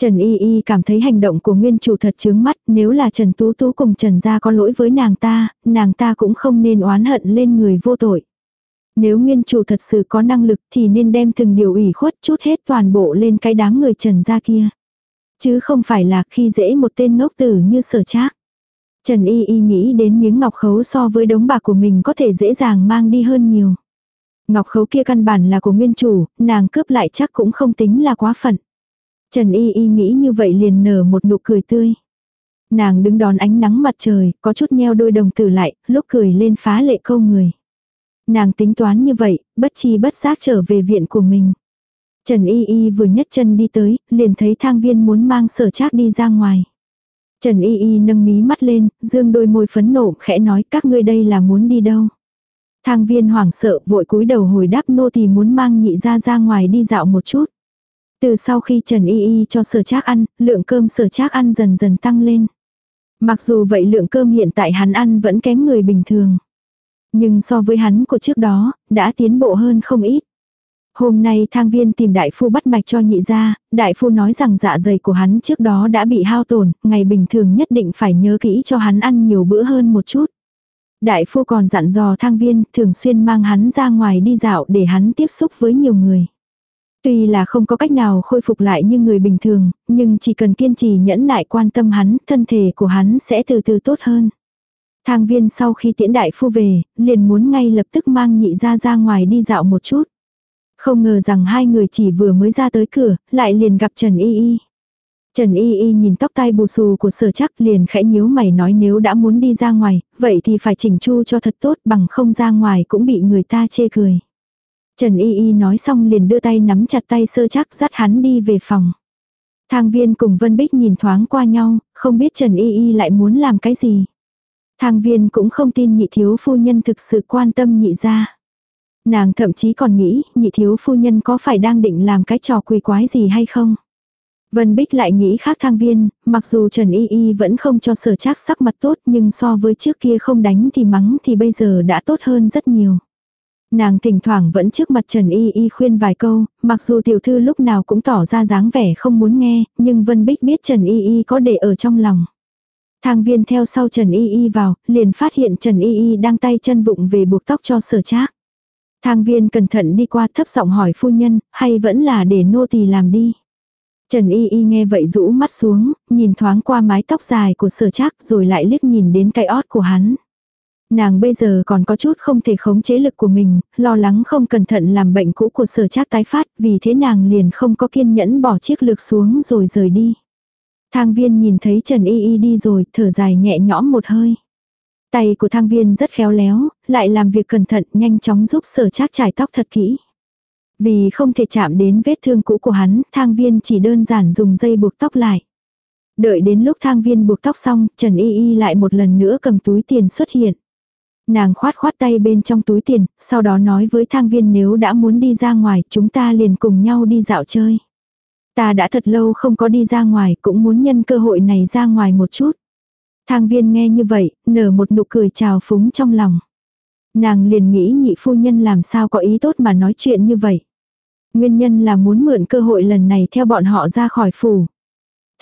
Trần Y Y cảm thấy hành động của nguyên chủ thật chướng mắt, nếu là Trần Tú Tú cùng Trần Gia có lỗi với nàng ta, nàng ta cũng không nên oán hận lên người vô tội. Nếu nguyên chủ thật sự có năng lực thì nên đem từng điều ủy khuất chút hết toàn bộ lên cái đám người Trần Gia kia. Chứ không phải là khi dễ một tên ngốc tử như sở trác. Trần Y Y nghĩ đến miếng ngọc khấu so với đống bạc của mình có thể dễ dàng mang đi hơn nhiều. Ngọc khấu kia căn bản là của nguyên chủ, nàng cướp lại chắc cũng không tính là quá phận. Trần Y Y nghĩ như vậy liền nở một nụ cười tươi. Nàng đứng đón ánh nắng mặt trời, có chút nheo đôi đồng tử lại, lúc cười lên phá lệ câu người. Nàng tính toán như vậy, bất chi bất giác trở về viện của mình. Trần Y Y vừa nhất chân đi tới, liền thấy thang viên muốn mang sở trác đi ra ngoài. Trần Y Y nâng mí mắt lên, dương đôi môi phấn nộ, khẽ nói các ngươi đây là muốn đi đâu. Thang viên hoảng sợ vội cúi đầu hồi đáp nô thì muốn mang nhị ra ra ngoài đi dạo một chút. Từ sau khi Trần Y Y cho sở trác ăn, lượng cơm sở trác ăn dần dần tăng lên. Mặc dù vậy lượng cơm hiện tại hắn ăn vẫn kém người bình thường. Nhưng so với hắn của trước đó, đã tiến bộ hơn không ít. Hôm nay thang viên tìm đại phu bắt mạch cho nhị ra, đại phu nói rằng dạ dày của hắn trước đó đã bị hao tổn, ngày bình thường nhất định phải nhớ kỹ cho hắn ăn nhiều bữa hơn một chút. Đại phu còn dặn dò thang viên thường xuyên mang hắn ra ngoài đi dạo để hắn tiếp xúc với nhiều người. Tuy là không có cách nào khôi phục lại như người bình thường, nhưng chỉ cần kiên trì nhẫn nại quan tâm hắn, thân thể của hắn sẽ từ từ tốt hơn. Thang viên sau khi tiễn đại phu về, liền muốn ngay lập tức mang nhị ra ra ngoài đi dạo một chút. Không ngờ rằng hai người chỉ vừa mới ra tới cửa, lại liền gặp Trần Y Y. Trần Y Y nhìn tóc tai bù xù của sở chắc liền khẽ nhíu mày nói nếu đã muốn đi ra ngoài, vậy thì phải chỉnh chu cho thật tốt bằng không ra ngoài cũng bị người ta chê cười. Trần Y Y nói xong liền đưa tay nắm chặt tay sơ chắc dắt hắn đi về phòng. Thang viên cùng Vân Bích nhìn thoáng qua nhau, không biết Trần Y Y lại muốn làm cái gì. Thang viên cũng không tin nhị thiếu phu nhân thực sự quan tâm nhị ra. Nàng thậm chí còn nghĩ nhị thiếu phu nhân có phải đang định làm cái trò quỷ quái gì hay không. Vân Bích lại nghĩ khác thang viên, mặc dù Trần Y Y vẫn không cho sở trác sắc mặt tốt nhưng so với trước kia không đánh thì mắng thì bây giờ đã tốt hơn rất nhiều. Nàng thỉnh thoảng vẫn trước mặt Trần Y Y khuyên vài câu, mặc dù tiểu thư lúc nào cũng tỏ ra dáng vẻ không muốn nghe, nhưng Vân Bích biết Trần Y Y có để ở trong lòng. Thang viên theo sau Trần Y Y vào, liền phát hiện Trần Y Y đang tay chân vụng về buộc tóc cho sở trác. Thang viên cẩn thận đi qua thấp giọng hỏi phu nhân, hay vẫn là để nô tỳ làm đi. Trần Y Y nghe vậy rũ mắt xuống, nhìn thoáng qua mái tóc dài của sở trác rồi lại liếc nhìn đến cái ót của hắn. Nàng bây giờ còn có chút không thể khống chế lực của mình, lo lắng không cẩn thận làm bệnh cũ của sở trác tái phát, vì thế nàng liền không có kiên nhẫn bỏ chiếc lược xuống rồi rời đi. Thang viên nhìn thấy Trần Y Y đi rồi, thở dài nhẹ nhõm một hơi. Tay của thang viên rất khéo léo, lại làm việc cẩn thận nhanh chóng giúp sở trác trải tóc thật kỹ. Vì không thể chạm đến vết thương cũ của hắn, thang viên chỉ đơn giản dùng dây buộc tóc lại. Đợi đến lúc thang viên buộc tóc xong, Trần Y Y lại một lần nữa cầm túi tiền xuất hiện. Nàng khoát khoát tay bên trong túi tiền, sau đó nói với thang viên nếu đã muốn đi ra ngoài chúng ta liền cùng nhau đi dạo chơi. Ta đã thật lâu không có đi ra ngoài cũng muốn nhân cơ hội này ra ngoài một chút. Thang viên nghe như vậy, nở một nụ cười trào phúng trong lòng. Nàng liền nghĩ nhị phu nhân làm sao có ý tốt mà nói chuyện như vậy. Nguyên nhân là muốn mượn cơ hội lần này theo bọn họ ra khỏi phủ.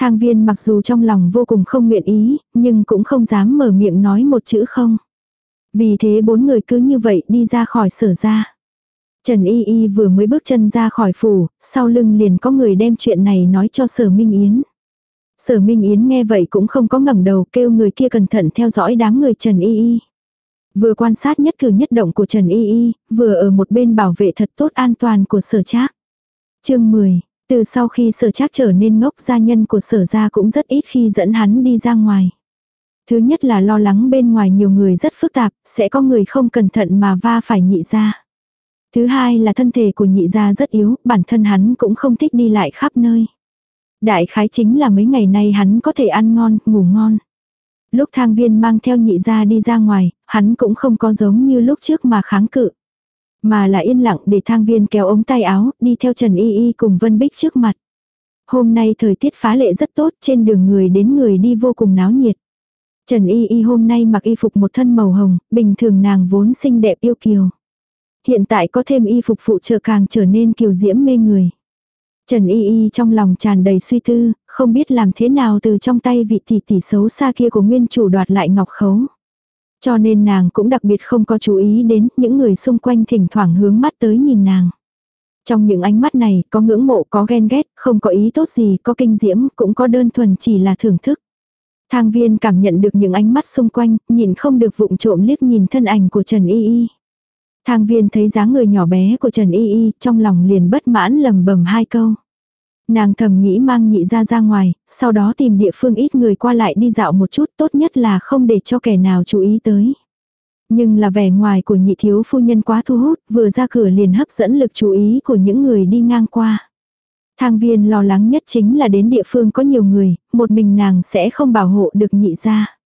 Thang viên mặc dù trong lòng vô cùng không nguyện ý, nhưng cũng không dám mở miệng nói một chữ không. Vì thế bốn người cứ như vậy đi ra khỏi sở ra. Trần Y Y vừa mới bước chân ra khỏi phủ, sau lưng liền có người đem chuyện này nói cho sở Minh Yến. Sở Minh Yến nghe vậy cũng không có ngẩng đầu kêu người kia cẩn thận theo dõi đám người Trần Y Y. Vừa quan sát nhất cử nhất động của Trần Y Y, vừa ở một bên bảo vệ thật tốt an toàn của sở trác. chương 10, từ sau khi sở trác trở nên ngốc gia nhân của sở gia cũng rất ít khi dẫn hắn đi ra ngoài. Thứ nhất là lo lắng bên ngoài nhiều người rất phức tạp, sẽ có người không cẩn thận mà va phải nhị ra. Thứ hai là thân thể của nhị gia rất yếu, bản thân hắn cũng không thích đi lại khắp nơi. Đại khái chính là mấy ngày nay hắn có thể ăn ngon, ngủ ngon. Lúc thang viên mang theo nhị gia đi ra ngoài, hắn cũng không có giống như lúc trước mà kháng cự. Mà là yên lặng để thang viên kéo ống tay áo, đi theo Trần Y Y cùng Vân Bích trước mặt. Hôm nay thời tiết phá lệ rất tốt, trên đường người đến người đi vô cùng náo nhiệt. Trần Y Y hôm nay mặc y phục một thân màu hồng, bình thường nàng vốn xinh đẹp yêu kiều. Hiện tại có thêm y phục phụ trợ càng trở nên kiều diễm mê người. Trần Y Y trong lòng tràn đầy suy tư, không biết làm thế nào từ trong tay vị tỷ tỷ xấu xa kia của nguyên chủ đoạt lại ngọc khấu. Cho nên nàng cũng đặc biệt không có chú ý đến những người xung quanh thỉnh thoảng hướng mắt tới nhìn nàng. Trong những ánh mắt này có ngưỡng mộ có ghen ghét, không có ý tốt gì, có kinh diễm, cũng có đơn thuần chỉ là thưởng thức. Thang viên cảm nhận được những ánh mắt xung quanh, nhìn không được vụng trộm liếc nhìn thân ảnh của Trần Y Y. Thang viên thấy dáng người nhỏ bé của Trần Y Y, trong lòng liền bất mãn lầm bầm hai câu. Nàng thầm nghĩ mang nhị ra ra ngoài, sau đó tìm địa phương ít người qua lại đi dạo một chút tốt nhất là không để cho kẻ nào chú ý tới. Nhưng là vẻ ngoài của nhị thiếu phu nhân quá thu hút, vừa ra cửa liền hấp dẫn lực chú ý của những người đi ngang qua. Thang viên lo lắng nhất chính là đến địa phương có nhiều người, một mình nàng sẽ không bảo hộ được nhị gia.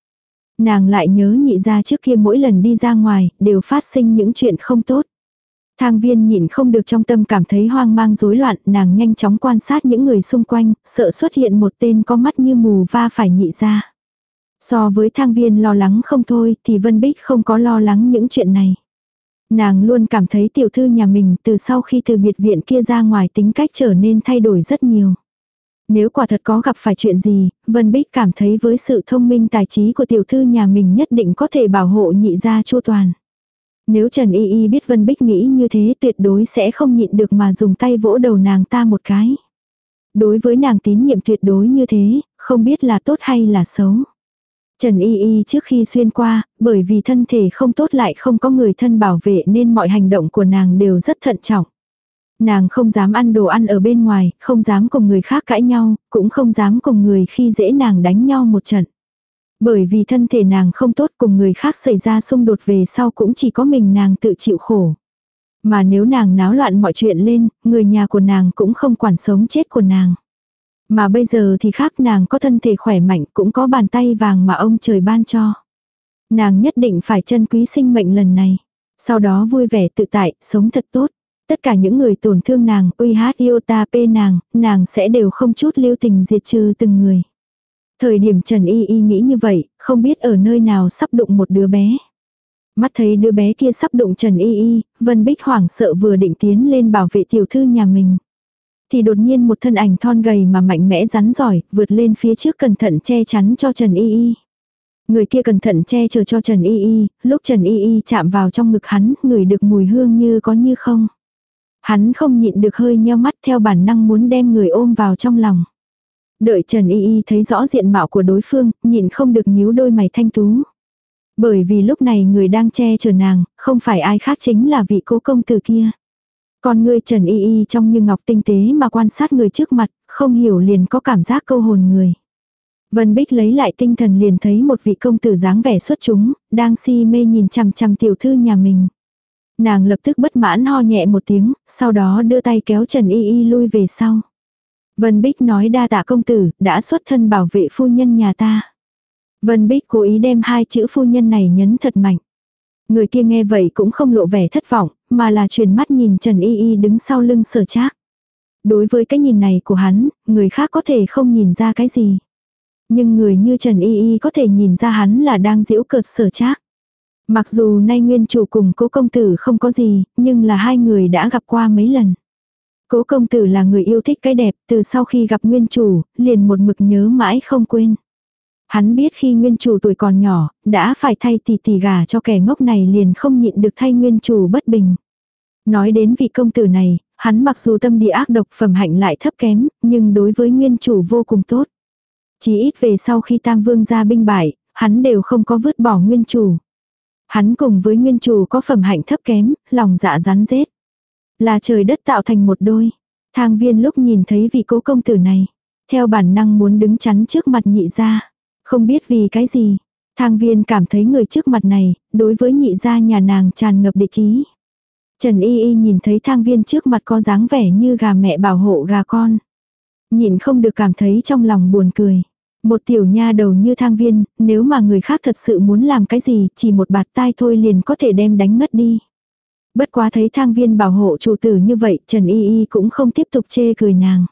Nàng lại nhớ nhị gia trước kia mỗi lần đi ra ngoài, đều phát sinh những chuyện không tốt. Thang viên nhịn không được trong tâm cảm thấy hoang mang rối loạn, nàng nhanh chóng quan sát những người xung quanh, sợ xuất hiện một tên có mắt như mù va phải nhị ra. So với thang viên lo lắng không thôi, thì Vân Bích không có lo lắng những chuyện này. Nàng luôn cảm thấy tiểu thư nhà mình từ sau khi từ biệt viện kia ra ngoài tính cách trở nên thay đổi rất nhiều. Nếu quả thật có gặp phải chuyện gì, Vân Bích cảm thấy với sự thông minh tài trí của tiểu thư nhà mình nhất định có thể bảo hộ nhị gia chu toàn. Nếu Trần Y Y biết Vân Bích nghĩ như thế tuyệt đối sẽ không nhịn được mà dùng tay vỗ đầu nàng ta một cái. Đối với nàng tín nhiệm tuyệt đối như thế, không biết là tốt hay là xấu. Trần Y Y trước khi xuyên qua, bởi vì thân thể không tốt lại không có người thân bảo vệ nên mọi hành động của nàng đều rất thận trọng. Nàng không dám ăn đồ ăn ở bên ngoài, không dám cùng người khác cãi nhau, cũng không dám cùng người khi dễ nàng đánh nhau một trận. Bởi vì thân thể nàng không tốt cùng người khác xảy ra xung đột về sau cũng chỉ có mình nàng tự chịu khổ. Mà nếu nàng náo loạn mọi chuyện lên, người nhà của nàng cũng không quản sống chết của nàng. Mà bây giờ thì khác nàng có thân thể khỏe mạnh cũng có bàn tay vàng mà ông trời ban cho. Nàng nhất định phải trân quý sinh mệnh lần này. Sau đó vui vẻ tự tại, sống thật tốt. Tất cả những người tổn thương nàng, uy hát yêu ta pê nàng, nàng sẽ đều không chút lưu tình diệt trừ từng người. Thời điểm Trần Y Y nghĩ như vậy, không biết ở nơi nào sắp đụng một đứa bé. Mắt thấy đứa bé kia sắp đụng Trần Y Y, Vân Bích hoảng sợ vừa định tiến lên bảo vệ tiểu thư nhà mình. Thì đột nhiên một thân ảnh thon gầy mà mạnh mẽ rắn giỏi, vượt lên phía trước cẩn thận che chắn cho Trần Y Y. Người kia cẩn thận che chở cho Trần Y Y, lúc Trần Y Y chạm vào trong ngực hắn, người được mùi hương như có như không. Hắn không nhịn được hơi nheo mắt theo bản năng muốn đem người ôm vào trong lòng. Đợi Trần Y Y thấy rõ diện mạo của đối phương, nhịn không được nhíu đôi mày thanh tú. Bởi vì lúc này người đang che chở nàng, không phải ai khác chính là vị cố công tử kia. Còn người Trần Y Y trong như ngọc tinh tế mà quan sát người trước mặt, không hiểu liền có cảm giác câu hồn người. Vân Bích lấy lại tinh thần liền thấy một vị công tử dáng vẻ xuất chúng, đang si mê nhìn chằm chằm tiểu thư nhà mình. Nàng lập tức bất mãn ho nhẹ một tiếng, sau đó đưa tay kéo Trần Y Y lui về sau. Vân Bích nói đa tạ công tử, đã xuất thân bảo vệ phu nhân nhà ta. Vân Bích cố ý đem hai chữ phu nhân này nhấn thật mạnh. Người kia nghe vậy cũng không lộ vẻ thất vọng, mà là truyền mắt nhìn Trần Y Y đứng sau lưng sở trác. Đối với cái nhìn này của hắn, người khác có thể không nhìn ra cái gì. Nhưng người như Trần Y Y có thể nhìn ra hắn là đang giễu cợt sở trác. Mặc dù nay nguyên chủ cùng cố công tử không có gì, nhưng là hai người đã gặp qua mấy lần. Cố công tử là người yêu thích cái đẹp, từ sau khi gặp nguyên chủ, liền một mực nhớ mãi không quên. Hắn biết khi nguyên chủ tuổi còn nhỏ, đã phải thay tỷ tỷ gà cho kẻ ngốc này liền không nhịn được thay nguyên chủ bất bình. Nói đến vị công tử này, hắn mặc dù tâm địa ác độc phẩm hạnh lại thấp kém, nhưng đối với nguyên chủ vô cùng tốt. Chỉ ít về sau khi tam vương ra binh bại, hắn đều không có vứt bỏ nguyên chủ. Hắn cùng với nguyên chủ có phẩm hạnh thấp kém, lòng dạ rắn rết. Là trời đất tạo thành một đôi. Thang viên lúc nhìn thấy vị cố công tử này. Theo bản năng muốn đứng chắn trước mặt nhị ra. Không biết vì cái gì. Thang viên cảm thấy người trước mặt này, đối với nhị gia nhà nàng tràn ngập địch ý. Trần Y Y nhìn thấy thang viên trước mặt có dáng vẻ như gà mẹ bảo hộ gà con. Nhìn không được cảm thấy trong lòng buồn cười. Một tiểu nha đầu như thang viên, nếu mà người khác thật sự muốn làm cái gì, chỉ một bạt tai thôi liền có thể đem đánh ngất đi. Bất quá thấy thang viên bảo hộ chủ tử như vậy, Trần Y Y cũng không tiếp tục chê cười nàng.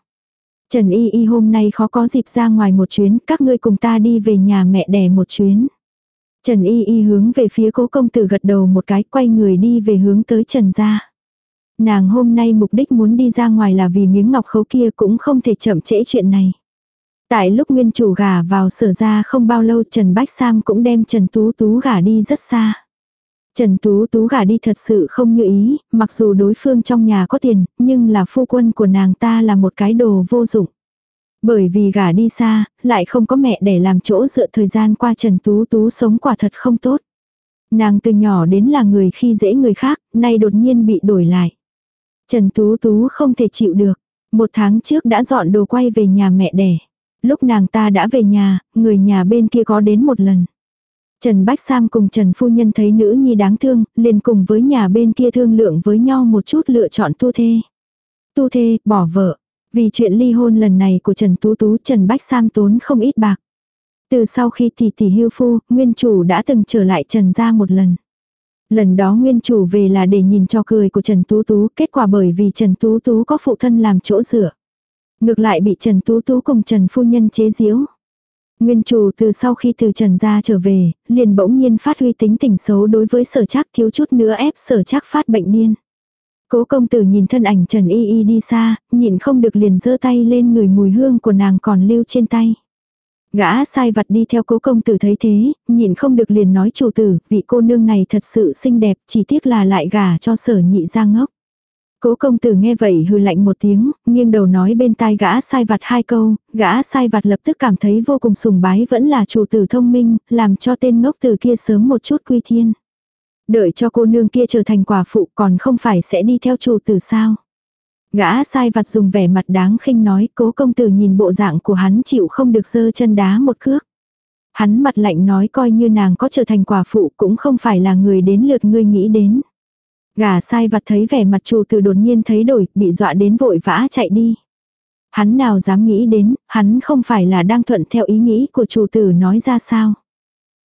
Trần Y Y hôm nay khó có dịp ra ngoài một chuyến, các ngươi cùng ta đi về nhà mẹ đẻ một chuyến. Trần Y Y hướng về phía cố công tử gật đầu một cái, quay người đi về hướng tới Trần gia. Nàng hôm nay mục đích muốn đi ra ngoài là vì miếng ngọc khấu kia cũng không thể chậm trễ chuyện này. Tại lúc nguyên chủ gả vào sở ra không bao lâu Trần Bách Sam cũng đem Trần Tú Tú gả đi rất xa. Trần Tú Tú gả đi thật sự không như ý, mặc dù đối phương trong nhà có tiền, nhưng là phu quân của nàng ta là một cái đồ vô dụng. Bởi vì gả đi xa, lại không có mẹ để làm chỗ dựa thời gian qua Trần Tú Tú sống quả thật không tốt. Nàng từ nhỏ đến là người khi dễ người khác, nay đột nhiên bị đổi lại. Trần Tú Tú không thể chịu được. Một tháng trước đã dọn đồ quay về nhà mẹ đẻ. Lúc nàng ta đã về nhà, người nhà bên kia có đến một lần. Trần Bách Sam cùng Trần Phu Nhân thấy nữ nhi đáng thương, liền cùng với nhà bên kia thương lượng với nhau một chút lựa chọn tu thê. Tu thê, bỏ vợ. Vì chuyện ly hôn lần này của Trần Tú Tú, Trần Bách Sam tốn không ít bạc. Từ sau khi tỷ tỷ hưu phu, nguyên chủ đã từng trở lại Trần ra một lần. Lần đó nguyên chủ về là để nhìn cho cười của Trần Tú Tú, kết quả bởi vì Trần Tú Tú có phụ thân làm chỗ dựa. Ngược lại bị Trần Tú Tú cùng Trần Phu Nhân chế giễu. Nguyên chủ từ sau khi từ Trần gia trở về, liền bỗng nhiên phát huy tính tình xấu đối với sở trác thiếu chút nữa ép sở trác phát bệnh điên. Cố công tử nhìn thân ảnh Trần Y Y đi xa, nhịn không được liền giơ tay lên người mùi hương của nàng còn lưu trên tay. Gã sai vặt đi theo cố công tử thấy thế, nhịn không được liền nói chủ tử, vị cô nương này thật sự xinh đẹp, chỉ tiếc là lại gả cho sở nhị ra ngốc. Cố công tử nghe vậy hư lạnh một tiếng, nghiêng đầu nói bên tai gã sai vặt hai câu, gã sai vặt lập tức cảm thấy vô cùng sùng bái vẫn là chủ tử thông minh, làm cho tên ngốc tử kia sớm một chút quy thiên. Đợi cho cô nương kia trở thành quả phụ còn không phải sẽ đi theo chủ tử sao. Gã sai vặt dùng vẻ mặt đáng khinh nói cố công tử nhìn bộ dạng của hắn chịu không được dơ chân đá một cước. Hắn mặt lạnh nói coi như nàng có trở thành quả phụ cũng không phải là người đến lượt ngươi nghĩ đến. Gà sai vặt thấy vẻ mặt chủ tử đột nhiên thấy đổi, bị dọa đến vội vã chạy đi. Hắn nào dám nghĩ đến, hắn không phải là đang thuận theo ý nghĩ của chủ tử nói ra sao.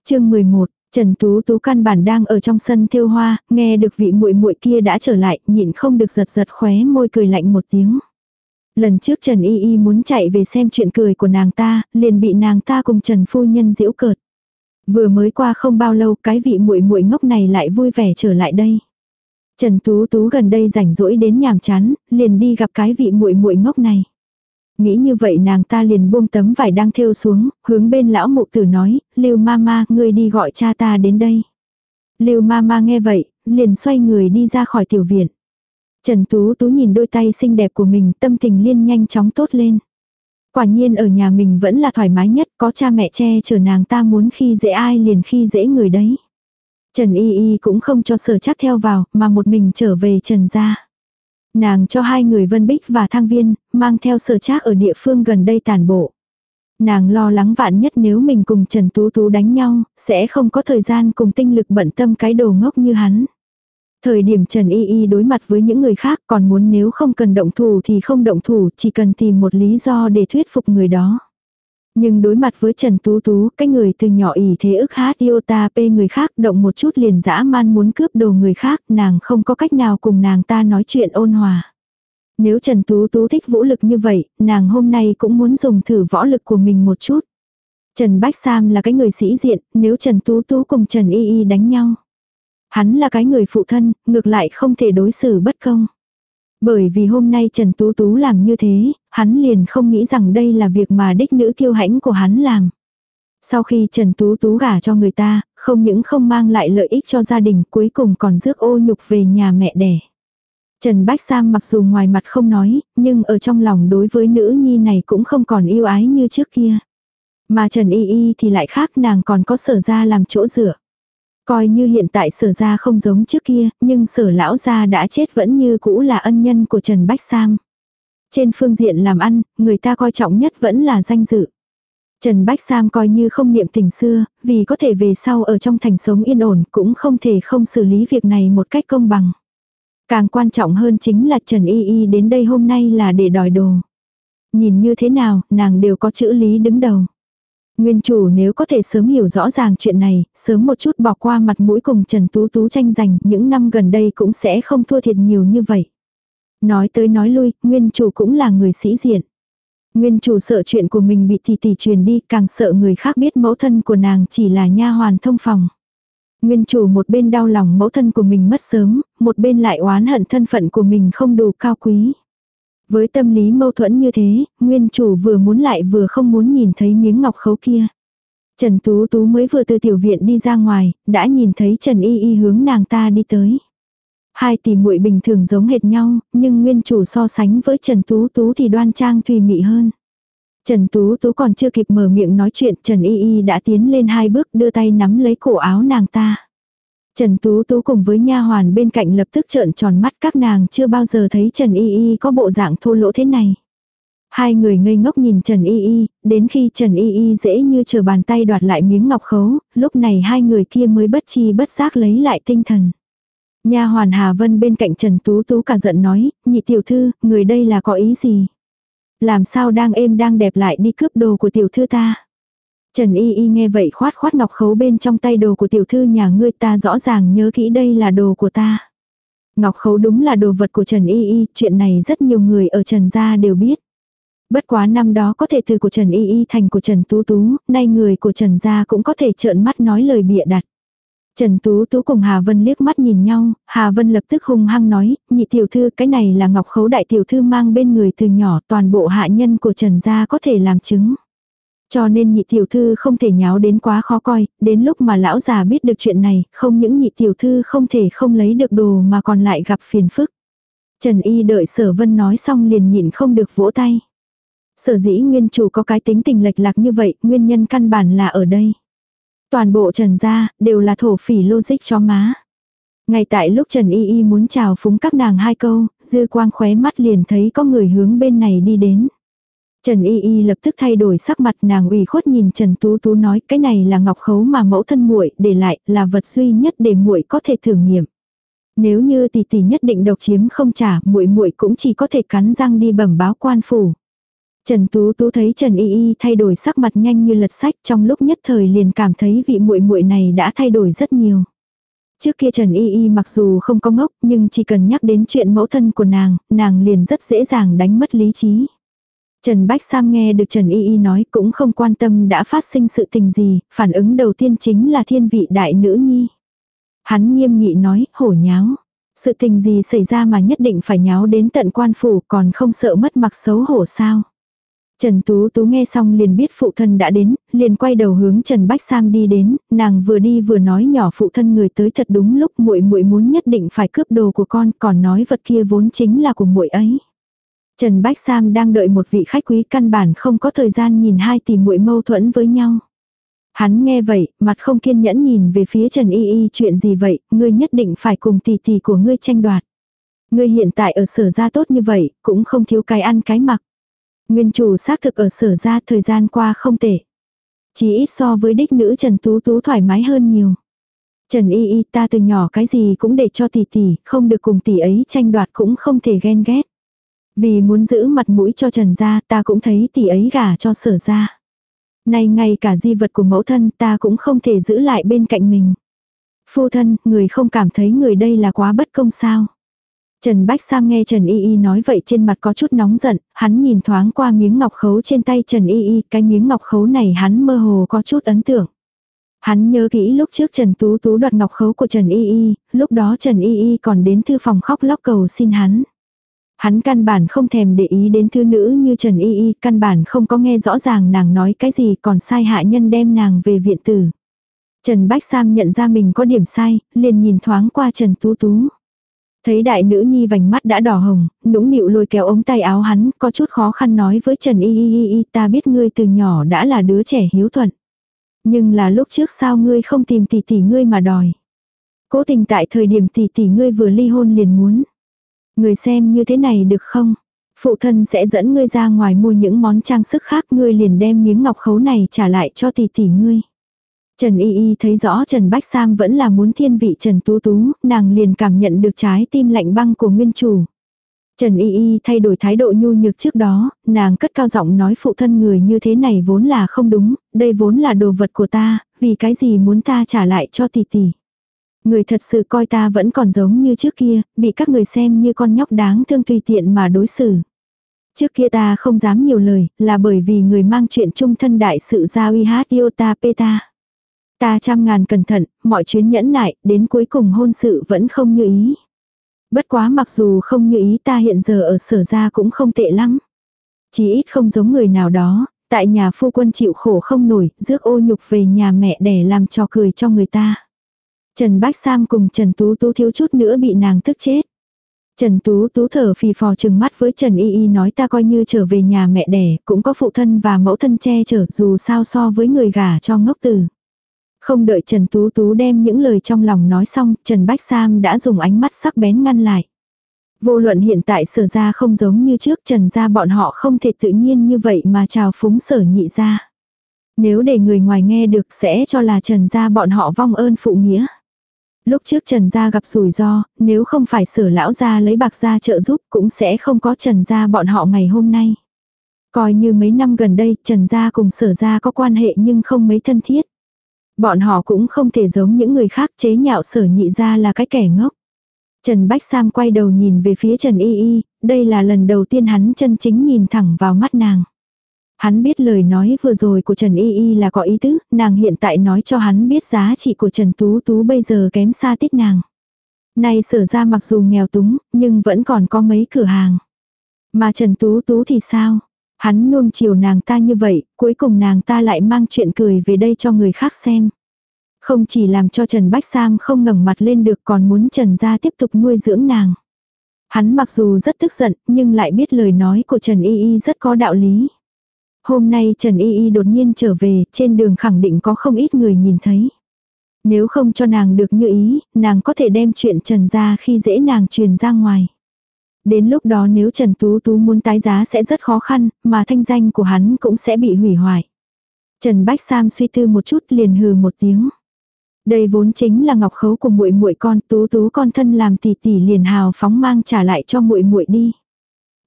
chương 11, Trần Tú Tú căn bản đang ở trong sân thiêu hoa, nghe được vị muội muội kia đã trở lại, nhịn không được giật giật khóe môi cười lạnh một tiếng. Lần trước Trần Y Y muốn chạy về xem chuyện cười của nàng ta, liền bị nàng ta cùng Trần phu nhân giễu cợt. Vừa mới qua không bao lâu, cái vị muội muội ngốc này lại vui vẻ trở lại đây. Trần Tú Tú gần đây rảnh rỗi đến nhàm chán, liền đi gặp cái vị muội muội ngốc này. Nghĩ như vậy nàng ta liền buông tấm vải đang thêu xuống, hướng bên lão mụ tử nói, Lưu Mama, ngươi đi gọi cha ta đến đây. Lưu Mama nghe vậy, liền xoay người đi ra khỏi tiểu viện. Trần Tú Tú nhìn đôi tay xinh đẹp của mình, tâm tình liên nhanh chóng tốt lên. Quả nhiên ở nhà mình vẫn là thoải mái nhất, có cha mẹ che chở nàng ta muốn khi dễ ai liền khi dễ người đấy. Trần Y Y cũng không cho sở chắc theo vào, mà một mình trở về Trần gia. Nàng cho hai người Vân Bích và Thang Viên, mang theo sở chắc ở địa phương gần đây tàn bộ. Nàng lo lắng vạn nhất nếu mình cùng Trần Tú Tú đánh nhau, sẽ không có thời gian cùng tinh lực bận tâm cái đồ ngốc như hắn. Thời điểm Trần Y Y đối mặt với những người khác còn muốn nếu không cần động thủ thì không động thủ, chỉ cần tìm một lý do để thuyết phục người đó. Nhưng đối mặt với Trần Tú Tú, cái người từ nhỏ ỉ thế ức hát yêu ta pê người khác động một chút liền dã man muốn cướp đồ người khác, nàng không có cách nào cùng nàng ta nói chuyện ôn hòa. Nếu Trần Tú Tú thích vũ lực như vậy, nàng hôm nay cũng muốn dùng thử võ lực của mình một chút. Trần Bách Sam là cái người sĩ diện, nếu Trần Tú Tú cùng Trần Y Y đánh nhau. Hắn là cái người phụ thân, ngược lại không thể đối xử bất công. Bởi vì hôm nay Trần Tú Tú làm như thế, hắn liền không nghĩ rằng đây là việc mà đích nữ kiêu hãnh của hắn làm. Sau khi Trần Tú Tú gả cho người ta, không những không mang lại lợi ích cho gia đình cuối cùng còn rước ô nhục về nhà mẹ đẻ. Trần Bách Sam mặc dù ngoài mặt không nói, nhưng ở trong lòng đối với nữ nhi này cũng không còn yêu ái như trước kia. Mà Trần Y Y thì lại khác nàng còn có sở ra làm chỗ dựa. Coi như hiện tại sở ra không giống trước kia, nhưng sở lão gia đã chết vẫn như cũ là ân nhân của Trần Bách Sam. Trên phương diện làm ăn, người ta coi trọng nhất vẫn là danh dự. Trần Bách Sam coi như không niệm tình xưa, vì có thể về sau ở trong thành sống yên ổn cũng không thể không xử lý việc này một cách công bằng. Càng quan trọng hơn chính là Trần Y Y đến đây hôm nay là để đòi đồ. Nhìn như thế nào, nàng đều có chữ lý đứng đầu. Nguyên chủ nếu có thể sớm hiểu rõ ràng chuyện này, sớm một chút bỏ qua mặt mũi cùng Trần Tú Tú tranh giành, những năm gần đây cũng sẽ không thua thiệt nhiều như vậy. Nói tới nói lui, nguyên chủ cũng là người sĩ diện. Nguyên chủ sợ chuyện của mình bị tỷ tỷ truyền đi, càng sợ người khác biết mẫu thân của nàng chỉ là nha hoàn thông phòng. Nguyên chủ một bên đau lòng mẫu thân của mình mất sớm, một bên lại oán hận thân phận của mình không đủ cao quý. Với tâm lý mâu thuẫn như thế, nguyên chủ vừa muốn lại vừa không muốn nhìn thấy miếng ngọc khấu kia. Trần Tú Tú mới vừa từ tiểu viện đi ra ngoài, đã nhìn thấy Trần Y Y hướng nàng ta đi tới. Hai tỷ muội bình thường giống hệt nhau, nhưng nguyên chủ so sánh với Trần Tú Tú thì đoan trang thùy mị hơn. Trần Tú Tú còn chưa kịp mở miệng nói chuyện, Trần Y Y đã tiến lên hai bước đưa tay nắm lấy cổ áo nàng ta. Trần Tú Tú cùng với nha hoàn bên cạnh lập tức trợn tròn mắt các nàng chưa bao giờ thấy Trần Y Y có bộ dạng thô lỗ thế này. Hai người ngây ngốc nhìn Trần Y Y, đến khi Trần Y Y dễ như chờ bàn tay đoạt lại miếng ngọc khấu, lúc này hai người kia mới bất chi bất giác lấy lại tinh thần. Nha hoàn Hà Vân bên cạnh Trần Tú Tú cả giận nói, nhị tiểu thư, người đây là có ý gì? Làm sao đang êm đang đẹp lại đi cướp đồ của tiểu thư ta? Trần Y Y nghe vậy khoát khoát ngọc khấu bên trong tay đồ của tiểu thư nhà ngươi ta rõ ràng nhớ kỹ đây là đồ của ta. Ngọc khấu đúng là đồ vật của Trần Y Y, chuyện này rất nhiều người ở Trần gia đều biết. Bất quá năm đó có thể từ của Trần Y Y thành của Trần Tú Tú, nay người của Trần gia cũng có thể trợn mắt nói lời bịa đặt. Trần Tú Tú cùng Hà Vân liếc mắt nhìn nhau, Hà Vân lập tức hung hăng nói, nhị tiểu thư cái này là ngọc khấu đại tiểu thư mang bên người từ nhỏ toàn bộ hạ nhân của Trần gia có thể làm chứng. Cho nên nhị tiểu thư không thể nháo đến quá khó coi, đến lúc mà lão già biết được chuyện này, không những nhị tiểu thư không thể không lấy được đồ mà còn lại gặp phiền phức. Trần Y đợi sở vân nói xong liền nhịn không được vỗ tay. Sở dĩ nguyên chủ có cái tính tình lệch lạc như vậy, nguyên nhân căn bản là ở đây. Toàn bộ trần gia, đều là thổ phỉ logic cho má. Ngay tại lúc Trần Y Y muốn chào phúng các nàng hai câu, dư quang khóe mắt liền thấy có người hướng bên này đi đến. Trần Y Y lập tức thay đổi sắc mặt nàng ủy khuất nhìn Trần Tú Tú nói cái này là ngọc khấu mà mẫu thân muội để lại là vật duy nhất để muội có thể thử nghiệm. Nếu như tỷ tỷ nhất định độc chiếm không trả muội muội cũng chỉ có thể cắn răng đi bẩm báo quan phủ. Trần Tú Tú thấy Trần Y Y thay đổi sắc mặt nhanh như lật sách trong lúc nhất thời liền cảm thấy vị muội muội này đã thay đổi rất nhiều. Trước kia Trần Y Y mặc dù không có ngốc nhưng chỉ cần nhắc đến chuyện mẫu thân của nàng, nàng liền rất dễ dàng đánh mất lý trí. Trần Bách Sam nghe được Trần Y Y nói cũng không quan tâm đã phát sinh sự tình gì, phản ứng đầu tiên chính là thiên vị đại nữ nhi. Hắn nghiêm nghị nói, hổ nháo. Sự tình gì xảy ra mà nhất định phải nháo đến tận quan phủ còn không sợ mất mặc xấu hổ sao. Trần Tú Tú nghe xong liền biết phụ thân đã đến, liền quay đầu hướng Trần Bách Sam đi đến, nàng vừa đi vừa nói nhỏ phụ thân người tới thật đúng lúc muội muội muốn nhất định phải cướp đồ của con, còn nói vật kia vốn chính là của muội ấy. Trần Bách Sam đang đợi một vị khách quý căn bản không có thời gian nhìn hai tỷ muội mâu thuẫn với nhau. Hắn nghe vậy, mặt không kiên nhẫn nhìn về phía Trần Y Y chuyện gì vậy, ngươi nhất định phải cùng tỷ tỷ của ngươi tranh đoạt. Ngươi hiện tại ở sở gia tốt như vậy, cũng không thiếu cái ăn cái mặc. Nguyên chủ xác thực ở sở gia thời gian qua không tệ. Chỉ ít so với đích nữ Trần Tú Tú thoải mái hơn nhiều. Trần Y Y ta từ nhỏ cái gì cũng để cho tỷ tỷ, không được cùng tỷ ấy tranh đoạt cũng không thể ghen ghét. Vì muốn giữ mặt mũi cho Trần gia ta cũng thấy tỷ ấy gả cho sở gia. Nay ngay cả di vật của mẫu thân ta cũng không thể giữ lại bên cạnh mình. Phu thân, người không cảm thấy người đây là quá bất công sao. Trần Bách Sam nghe Trần Y Y nói vậy trên mặt có chút nóng giận, hắn nhìn thoáng qua miếng ngọc khấu trên tay Trần Y Y, cái miếng ngọc khấu này hắn mơ hồ có chút ấn tượng. Hắn nhớ kỹ lúc trước Trần Tú Tú đoạt ngọc khấu của Trần Y Y, lúc đó Trần Y Y còn đến thư phòng khóc lóc cầu xin hắn. Hắn căn bản không thèm để ý đến thư nữ như Trần Y Y, căn bản không có nghe rõ ràng nàng nói cái gì còn sai hạ nhân đem nàng về viện tử. Trần Bách Sam nhận ra mình có điểm sai, liền nhìn thoáng qua Trần Tú Tú. Thấy đại nữ nhi vành mắt đã đỏ hồng, nũng nịu lôi kéo ống tay áo hắn, có chút khó khăn nói với Trần Y Y Y Y ta biết ngươi từ nhỏ đã là đứa trẻ hiếu thuận. Nhưng là lúc trước sao ngươi không tìm tỷ tỷ ngươi mà đòi. Cố tình tại thời điểm tỷ tỷ ngươi vừa ly hôn liền muốn. Người xem như thế này được không? Phụ thân sẽ dẫn ngươi ra ngoài mua những món trang sức khác ngươi liền đem miếng ngọc khấu này trả lại cho tỷ tỷ ngươi. Trần Y Y thấy rõ Trần Bách Sam vẫn là muốn thiên vị Trần Tú Tú, nàng liền cảm nhận được trái tim lạnh băng của nguyên chủ. Trần Y Y thay đổi thái độ nhu nhược trước đó, nàng cất cao giọng nói phụ thân người như thế này vốn là không đúng, đây vốn là đồ vật của ta, vì cái gì muốn ta trả lại cho tỷ tỷ. Người thật sự coi ta vẫn còn giống như trước kia, bị các người xem như con nhóc đáng thương tùy tiện mà đối xử. Trước kia ta không dám nhiều lời, là bởi vì người mang chuyện trung thân đại sự ra uy hát yêu ta pê ta. Ta trăm ngàn cẩn thận, mọi chuyến nhẫn nại, đến cuối cùng hôn sự vẫn không như ý. Bất quá mặc dù không như ý ta hiện giờ ở sở ra cũng không tệ lắm. Chỉ ít không giống người nào đó, tại nhà phu quân chịu khổ không nổi, rước ô nhục về nhà mẹ để làm trò cười cho người ta. Trần Bách Sam cùng Trần Tú Tú thiếu chút nữa bị nàng tức chết. Trần Tú Tú thở phì phò chừng mắt với Trần Y Y nói ta coi như trở về nhà mẹ đẻ, cũng có phụ thân và mẫu thân che chở dù sao so với người gả cho ngốc tử. Không đợi Trần Tú Tú đem những lời trong lòng nói xong, Trần Bách Sam đã dùng ánh mắt sắc bén ngăn lại. Vô luận hiện tại sở ra không giống như trước Trần ra bọn họ không thể tự nhiên như vậy mà chào phúng sở nhị ra. Nếu để người ngoài nghe được sẽ cho là Trần ra bọn họ vong ơn phụ nghĩa. Lúc trước Trần gia gặp rủi ro, nếu không phải sở lão gia lấy bạc gia trợ giúp cũng sẽ không có Trần gia bọn họ ngày hôm nay. Coi như mấy năm gần đây Trần gia cùng sở gia có quan hệ nhưng không mấy thân thiết. Bọn họ cũng không thể giống những người khác chế nhạo sở nhị gia là cái kẻ ngốc. Trần Bách Sam quay đầu nhìn về phía Trần Y Y, đây là lần đầu tiên hắn chân chính nhìn thẳng vào mắt nàng. Hắn biết lời nói vừa rồi của Trần Y Y là có ý tứ, nàng hiện tại nói cho hắn biết giá trị của Trần Tú Tú bây giờ kém xa tít nàng. Nay sở ra mặc dù nghèo túng, nhưng vẫn còn có mấy cửa hàng. Mà Trần Tú Tú thì sao? Hắn nuông chiều nàng ta như vậy, cuối cùng nàng ta lại mang chuyện cười về đây cho người khác xem. Không chỉ làm cho Trần Bách Sam không ngẩng mặt lên được còn muốn Trần gia tiếp tục nuôi dưỡng nàng. Hắn mặc dù rất tức giận, nhưng lại biết lời nói của Trần Y Y rất có đạo lý. Hôm nay Trần Y Y đột nhiên trở về, trên đường khẳng định có không ít người nhìn thấy. Nếu không cho nàng được như ý, nàng có thể đem chuyện Trần ra khi dễ nàng truyền ra ngoài. Đến lúc đó nếu Trần Tú Tú muốn tái giá sẽ rất khó khăn, mà thanh danh của hắn cũng sẽ bị hủy hoại. Trần Bách Sam suy tư một chút liền hừ một tiếng. Đây vốn chính là ngọc khấu của muội muội con, Tú Tú con thân làm tỷ tỷ liền hào phóng mang trả lại cho muội muội đi.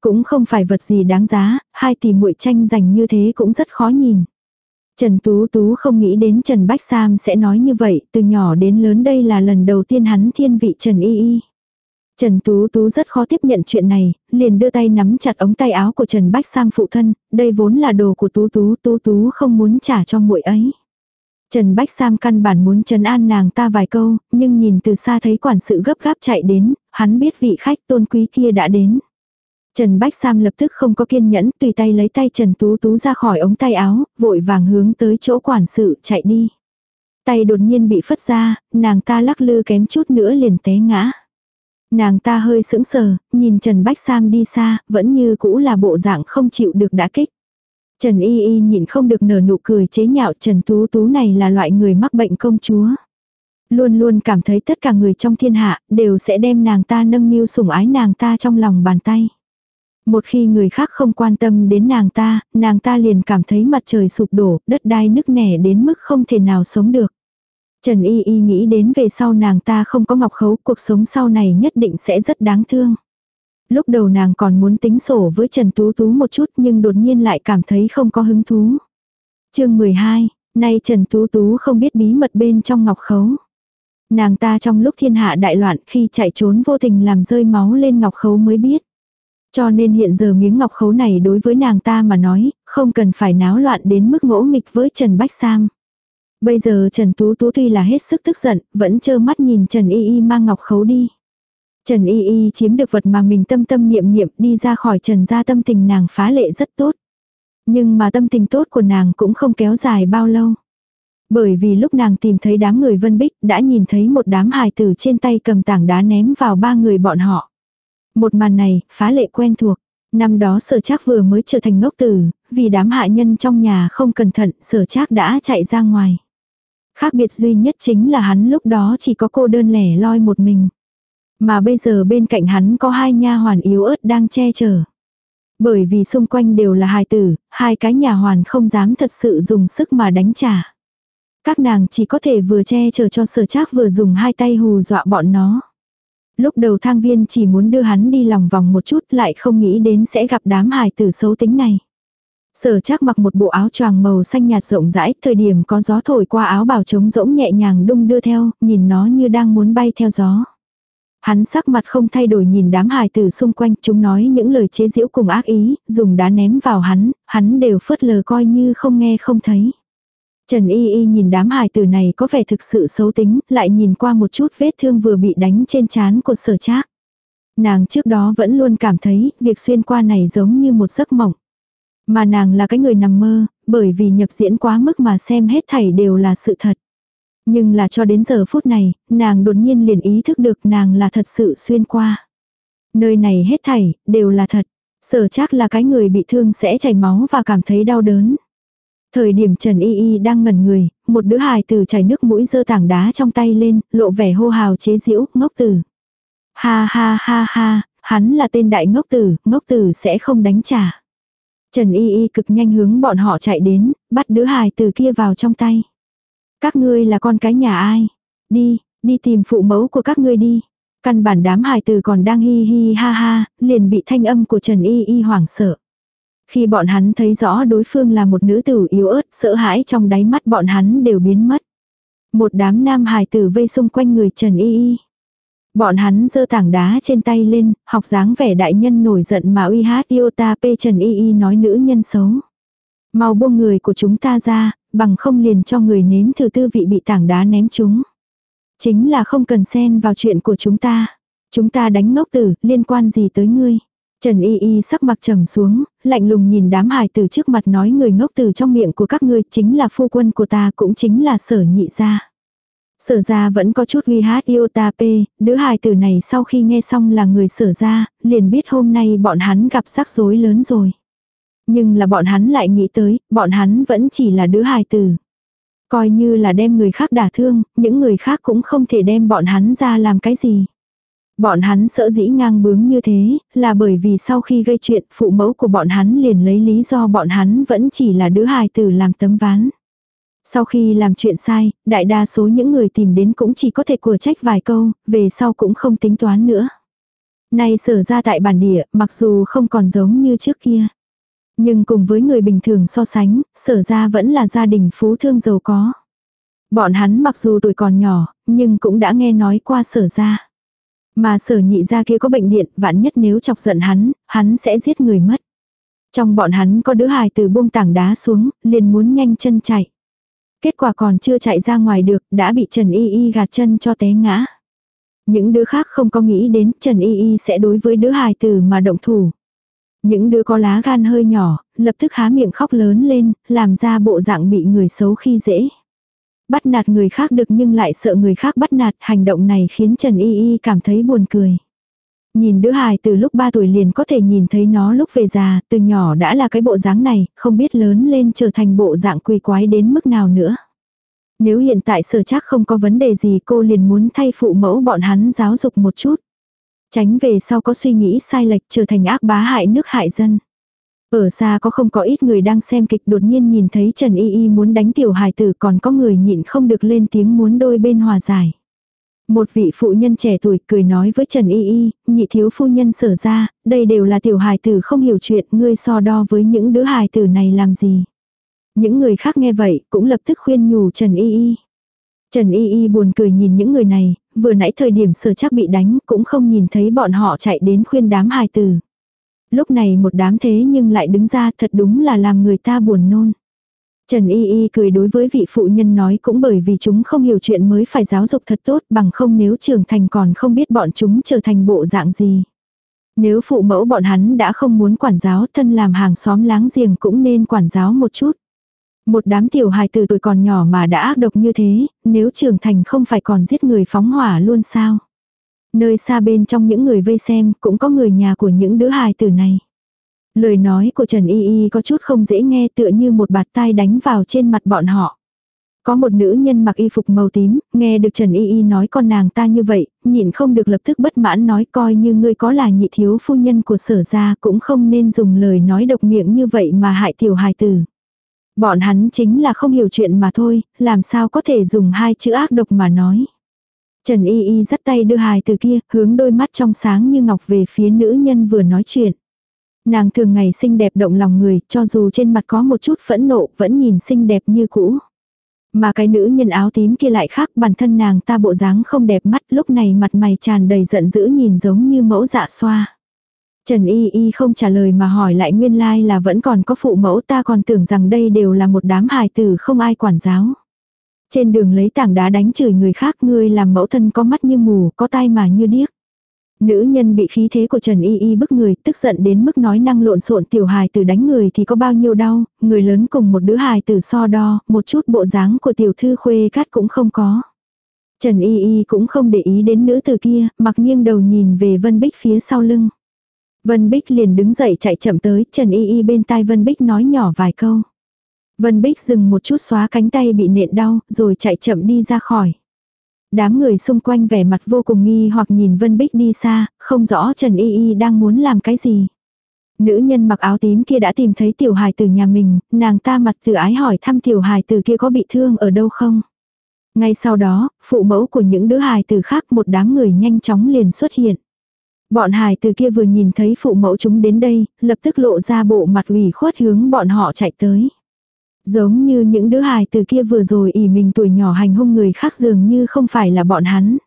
Cũng không phải vật gì đáng giá, hai tỷ muội tranh giành như thế cũng rất khó nhìn. Trần Tú Tú không nghĩ đến Trần Bách Sam sẽ nói như vậy, từ nhỏ đến lớn đây là lần đầu tiên hắn thiên vị Trần Y Y. Trần Tú Tú rất khó tiếp nhận chuyện này, liền đưa tay nắm chặt ống tay áo của Trần Bách Sam phụ thân, đây vốn là đồ của Tú Tú, Tú Tú không muốn trả cho muội ấy. Trần Bách Sam căn bản muốn trấn an nàng ta vài câu, nhưng nhìn từ xa thấy quản sự gấp gáp chạy đến, hắn biết vị khách tôn quý kia đã đến. Trần Bách Sam lập tức không có kiên nhẫn, tùy tay lấy tay Trần Tú Tú ra khỏi ống tay áo, vội vàng hướng tới chỗ quản sự chạy đi. Tay đột nhiên bị phất ra, nàng ta lắc lư kém chút nữa liền té ngã. Nàng ta hơi sững sờ, nhìn Trần Bách Sam đi xa, vẫn như cũ là bộ dạng không chịu được đã kích. Trần Y Y nhìn không được nở nụ cười chế nhạo Trần Tú Tú này là loại người mắc bệnh công chúa. Luôn luôn cảm thấy tất cả người trong thiên hạ đều sẽ đem nàng ta nâng niu sủng ái nàng ta trong lòng bàn tay. Một khi người khác không quan tâm đến nàng ta, nàng ta liền cảm thấy mặt trời sụp đổ, đất đai nức nẻ đến mức không thể nào sống được. Trần Y Y nghĩ đến về sau nàng ta không có ngọc khấu, cuộc sống sau này nhất định sẽ rất đáng thương. Lúc đầu nàng còn muốn tính sổ với Trần Tú Tú một chút nhưng đột nhiên lại cảm thấy không có hứng thú. chương 12, nay Trần Tú Tú không biết bí mật bên trong ngọc khấu. Nàng ta trong lúc thiên hạ đại loạn khi chạy trốn vô tình làm rơi máu lên ngọc khấu mới biết. Cho nên hiện giờ miếng ngọc khấu này đối với nàng ta mà nói, không cần phải náo loạn đến mức ngỗ nghịch với Trần Bách Sam. Bây giờ Trần Tú Tú tuy là hết sức tức giận, vẫn trơ mắt nhìn Trần Y Y mang ngọc khấu đi. Trần Y Y chiếm được vật mà mình tâm tâm niệm niệm đi ra khỏi Trần gia tâm tình nàng phá lệ rất tốt. Nhưng mà tâm tình tốt của nàng cũng không kéo dài bao lâu. Bởi vì lúc nàng tìm thấy đám người Vân Bích đã nhìn thấy một đám hài tử trên tay cầm tảng đá ném vào ba người bọn họ. Một màn này, phá lệ quen thuộc. Năm đó sở trác vừa mới trở thành ngốc tử, vì đám hạ nhân trong nhà không cẩn thận, sở trác đã chạy ra ngoài. Khác biệt duy nhất chính là hắn lúc đó chỉ có cô đơn lẻ loi một mình. Mà bây giờ bên cạnh hắn có hai nha hoàn yếu ớt đang che chở. Bởi vì xung quanh đều là hài tử, hai cái nhà hoàn không dám thật sự dùng sức mà đánh trả. Các nàng chỉ có thể vừa che chở cho sở trác vừa dùng hai tay hù dọa bọn nó. Lúc đầu thang viên chỉ muốn đưa hắn đi lòng vòng một chút lại không nghĩ đến sẽ gặp đám hài tử xấu tính này. Sở chắc mặc một bộ áo choàng màu xanh nhạt rộng rãi, thời điểm có gió thổi qua áo bào trống rỗng nhẹ nhàng đung đưa theo, nhìn nó như đang muốn bay theo gió. Hắn sắc mặt không thay đổi nhìn đám hài tử xung quanh, chúng nói những lời chế giễu cùng ác ý, dùng đá ném vào hắn, hắn đều phớt lờ coi như không nghe không thấy. Trần Y Y nhìn đám hài tử này có vẻ thực sự xấu tính, lại nhìn qua một chút vết thương vừa bị đánh trên trán của sở trác. Nàng trước đó vẫn luôn cảm thấy việc xuyên qua này giống như một giấc mộng. Mà nàng là cái người nằm mơ, bởi vì nhập diễn quá mức mà xem hết thảy đều là sự thật. Nhưng là cho đến giờ phút này, nàng đột nhiên liền ý thức được nàng là thật sự xuyên qua. Nơi này hết thảy, đều là thật. Sở chắc là cái người bị thương sẽ chảy máu và cảm thấy đau đớn. Thời điểm Trần Y Y đang ngẩn người, một đứa hài tử chảy nước mũi dơ tảng đá trong tay lên, lộ vẻ hô hào chế giễu, ngốc tử. Ha ha ha ha, hắn là tên đại ngốc tử, ngốc tử sẽ không đánh trả. Trần Y Y cực nhanh hướng bọn họ chạy đến, bắt đứa hài tử kia vào trong tay. Các ngươi là con cái nhà ai? Đi, đi tìm phụ mẫu của các ngươi đi. Căn bản đám hài tử còn đang hi hi ha ha, liền bị thanh âm của Trần Y Y hoảng sợ. Khi bọn hắn thấy rõ đối phương là một nữ tử yếu ớt, sợ hãi trong đáy mắt bọn hắn đều biến mất. Một đám nam hài tử vây xung quanh người Trần Y Y. Bọn hắn giơ tảng đá trên tay lên, học dáng vẻ đại nhân nổi giận mà uy hát Iota P Trần Y Y nói nữ nhân xấu. Mau buông người của chúng ta ra, bằng không liền cho người nếm thử tư vị bị tảng đá ném chúng. Chính là không cần xen vào chuyện của chúng ta. Chúng ta đánh ngốc tử, liên quan gì tới ngươi. Trần Y Y sắc mặt trầm xuống, lạnh lùng nhìn đám hài từ trước mặt nói người ngốc từ trong miệng của các ngươi chính là phu quân của ta cũng chính là sở nhị gia. Sở ra vẫn có chút uy hát yêu ta p, đứa hài tử này sau khi nghe xong là người sở ra, liền biết hôm nay bọn hắn gặp rắc rối lớn rồi. Nhưng là bọn hắn lại nghĩ tới, bọn hắn vẫn chỉ là đứa hài tử. Coi như là đem người khác đả thương, những người khác cũng không thể đem bọn hắn ra làm cái gì. Bọn hắn sợ dĩ ngang bướng như thế, là bởi vì sau khi gây chuyện phụ mẫu của bọn hắn liền lấy lý do bọn hắn vẫn chỉ là đứa hài tử làm tấm ván. Sau khi làm chuyện sai, đại đa số những người tìm đến cũng chỉ có thể của trách vài câu, về sau cũng không tính toán nữa. Nay sở ra tại bản địa, mặc dù không còn giống như trước kia. Nhưng cùng với người bình thường so sánh, sở ra vẫn là gia đình phú thương giàu có. Bọn hắn mặc dù tuổi còn nhỏ, nhưng cũng đã nghe nói qua sở ra. Mà sở nhị ra kia có bệnh điện, vạn nhất nếu chọc giận hắn, hắn sẽ giết người mất. Trong bọn hắn có đứa hài từ buông tảng đá xuống, liền muốn nhanh chân chạy. Kết quả còn chưa chạy ra ngoài được, đã bị Trần Y Y gạt chân cho té ngã. Những đứa khác không có nghĩ đến Trần Y Y sẽ đối với đứa hài tử mà động thủ. Những đứa có lá gan hơi nhỏ, lập tức há miệng khóc lớn lên, làm ra bộ dạng bị người xấu khi dễ. Bắt nạt người khác được nhưng lại sợ người khác bắt nạt, hành động này khiến Trần Y Y cảm thấy buồn cười. Nhìn đứa hài từ lúc 3 tuổi liền có thể nhìn thấy nó lúc về già, từ nhỏ đã là cái bộ dáng này, không biết lớn lên trở thành bộ dạng quỳ quái đến mức nào nữa. Nếu hiện tại sở chắc không có vấn đề gì cô liền muốn thay phụ mẫu bọn hắn giáo dục một chút. Tránh về sau có suy nghĩ sai lệch trở thành ác bá hại nước hại dân. Ở xa có không có ít người đang xem kịch đột nhiên nhìn thấy Trần Y Y muốn đánh tiểu hài tử còn có người nhịn không được lên tiếng muốn đôi bên hòa giải. Một vị phụ nhân trẻ tuổi cười nói với Trần Y Y, nhị thiếu phu nhân sở ra, đây đều là tiểu hài tử không hiểu chuyện, ngươi so đo với những đứa hài tử này làm gì. Những người khác nghe vậy, cũng lập tức khuyên nhủ Trần Y Y. Trần Y Y buồn cười nhìn những người này, vừa nãy thời điểm sở chắc bị đánh, cũng không nhìn thấy bọn họ chạy đến khuyên đám hài tử. Lúc này một đám thế nhưng lại đứng ra thật đúng là làm người ta buồn nôn. Trần Y Y cười đối với vị phụ nhân nói cũng bởi vì chúng không hiểu chuyện mới phải giáo dục thật tốt bằng không nếu trưởng thành còn không biết bọn chúng trở thành bộ dạng gì. Nếu phụ mẫu bọn hắn đã không muốn quản giáo thân làm hàng xóm láng giềng cũng nên quản giáo một chút. Một đám tiểu hài từ tuổi còn nhỏ mà đã ác độc như thế, nếu trưởng thành không phải còn giết người phóng hỏa luôn sao. Nơi xa bên trong những người vây xem cũng có người nhà của những đứa hài tử này. Lời nói của Trần Y Y có chút không dễ nghe tựa như một bạt tai đánh vào trên mặt bọn họ. Có một nữ nhân mặc y phục màu tím, nghe được Trần Y Y nói con nàng ta như vậy, nhịn không được lập tức bất mãn nói coi như ngươi có là nhị thiếu phu nhân của sở gia cũng không nên dùng lời nói độc miệng như vậy mà hại tiểu hài tử. Bọn hắn chính là không hiểu chuyện mà thôi, làm sao có thể dùng hai chữ ác độc mà nói. Trần Y Y dắt tay đưa hài từ kia, hướng đôi mắt trong sáng như ngọc về phía nữ nhân vừa nói chuyện. Nàng thường ngày xinh đẹp động lòng người, cho dù trên mặt có một chút phẫn nộ, vẫn nhìn xinh đẹp như cũ. Mà cái nữ nhân áo tím kia lại khác, bản thân nàng ta bộ dáng không đẹp mắt, lúc này mặt mày tràn đầy giận dữ nhìn giống như mẫu dạ xoa. Trần Y Y không trả lời mà hỏi lại nguyên lai like là vẫn còn có phụ mẫu ta còn tưởng rằng đây đều là một đám hài tử không ai quản giáo. Trên đường lấy tảng đá đánh chửi người khác ngươi làm mẫu thân có mắt như mù, có tai mà như điếc. Nữ nhân bị khí thế của Trần Y Y bức người, tức giận đến mức nói năng lộn xộn tiểu hài tử đánh người thì có bao nhiêu đau, người lớn cùng một đứa hài tử so đo, một chút bộ dáng của tiểu thư khuê cát cũng không có. Trần Y Y cũng không để ý đến nữ tử kia, mặc nghiêng đầu nhìn về Vân Bích phía sau lưng. Vân Bích liền đứng dậy chạy chậm tới, Trần Y Y bên tai Vân Bích nói nhỏ vài câu. Vân Bích dừng một chút xóa cánh tay bị nện đau, rồi chạy chậm đi ra khỏi. Đám người xung quanh vẻ mặt vô cùng nghi hoặc nhìn Vân Bích đi xa, không rõ Trần Y Y đang muốn làm cái gì. Nữ nhân mặc áo tím kia đã tìm thấy tiểu hài từ nhà mình, nàng ta mặt từ ái hỏi thăm tiểu hài từ kia có bị thương ở đâu không. Ngay sau đó, phụ mẫu của những đứa hài từ khác một đám người nhanh chóng liền xuất hiện. Bọn hài từ kia vừa nhìn thấy phụ mẫu chúng đến đây, lập tức lộ ra bộ mặt ủy khuất hướng bọn họ chạy tới. Giống như những đứa hài từ kia vừa rồi ỉ mình tuổi nhỏ hành hung người khác dường như không phải là bọn hắn.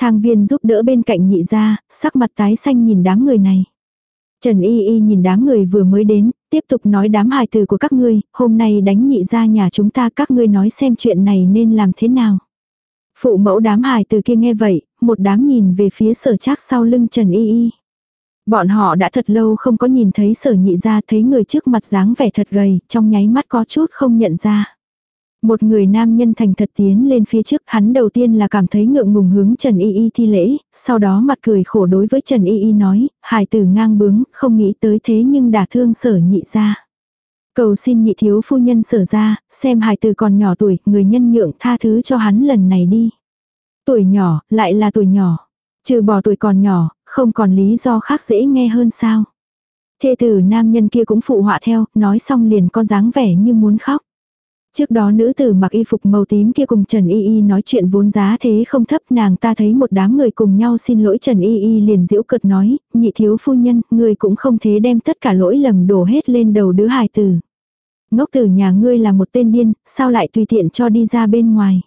Thang viên giúp đỡ bên cạnh nhị ra, sắc mặt tái xanh nhìn đám người này. Trần Y Y nhìn đám người vừa mới đến, tiếp tục nói đám hài từ của các ngươi, hôm nay đánh nhị ra nhà chúng ta các ngươi nói xem chuyện này nên làm thế nào. Phụ mẫu đám hài từ kia nghe vậy, một đám nhìn về phía sở trác sau lưng Trần Y Y. Bọn họ đã thật lâu không có nhìn thấy sở nhị ra thấy người trước mặt dáng vẻ thật gầy, trong nháy mắt có chút không nhận ra. Một người nam nhân thành thật tiến lên phía trước, hắn đầu tiên là cảm thấy ngượng ngùng hướng Trần Y Y thi lễ, sau đó mặt cười khổ đối với Trần Y Y nói, hài tử ngang bướng, không nghĩ tới thế nhưng đả thương sở nhị ra. Cầu xin nhị thiếu phu nhân sở ra, xem hài tử còn nhỏ tuổi, người nhân nhượng tha thứ cho hắn lần này đi. Tuổi nhỏ, lại là tuổi nhỏ. Trừ bỏ tuổi còn nhỏ, không còn lý do khác dễ nghe hơn sao. Thê tử nam nhân kia cũng phụ họa theo, nói xong liền có dáng vẻ như muốn khóc. Trước đó nữ tử mặc y phục màu tím kia cùng Trần Y Y nói chuyện vốn giá thế không thấp nàng ta thấy một đám người cùng nhau xin lỗi Trần Y Y liền giễu cợt nói, nhị thiếu phu nhân, người cũng không thế đem tất cả lỗi lầm đổ hết lên đầu đứa hài tử. Ngốc tử nhà ngươi là một tên điên, sao lại tùy tiện cho đi ra bên ngoài.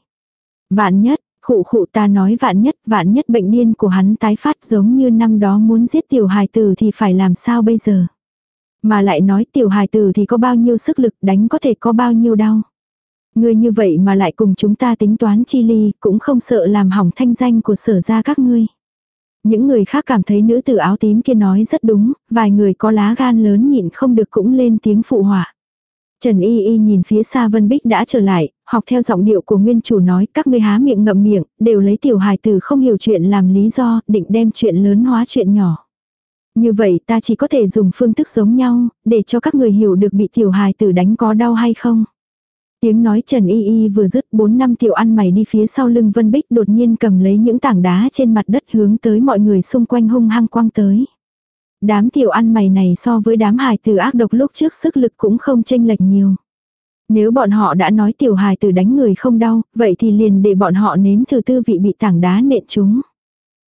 Vạn nhất, khụ khụ ta nói vạn nhất, vạn nhất bệnh điên của hắn tái phát giống như năm đó muốn giết tiểu hài tử thì phải làm sao bây giờ. Mà lại nói tiểu hài tử thì có bao nhiêu sức lực đánh có thể có bao nhiêu đau. Ngươi như vậy mà lại cùng chúng ta tính toán chi ly, cũng không sợ làm hỏng thanh danh của sở ra các ngươi. Những người khác cảm thấy nữ tử áo tím kia nói rất đúng, vài người có lá gan lớn nhịn không được cũng lên tiếng phụ họa. Trần Y Y nhìn phía xa Vân Bích đã trở lại, học theo giọng điệu của nguyên chủ nói các ngươi há miệng ngậm miệng, đều lấy tiểu hài tử không hiểu chuyện làm lý do, định đem chuyện lớn hóa chuyện nhỏ. Như vậy ta chỉ có thể dùng phương thức giống nhau, để cho các người hiểu được bị tiểu hài tử đánh có đau hay không. Tiếng nói Trần Y Y vừa dứt bốn năm tiểu ăn mày đi phía sau lưng Vân Bích đột nhiên cầm lấy những tảng đá trên mặt đất hướng tới mọi người xung quanh hung hăng quăng tới. Đám tiểu ăn mày này so với đám hài tử ác độc lúc trước sức lực cũng không chênh lệch nhiều. Nếu bọn họ đã nói tiểu hài tử đánh người không đau, vậy thì liền để bọn họ nếm thử tư vị bị tảng đá nện chúng.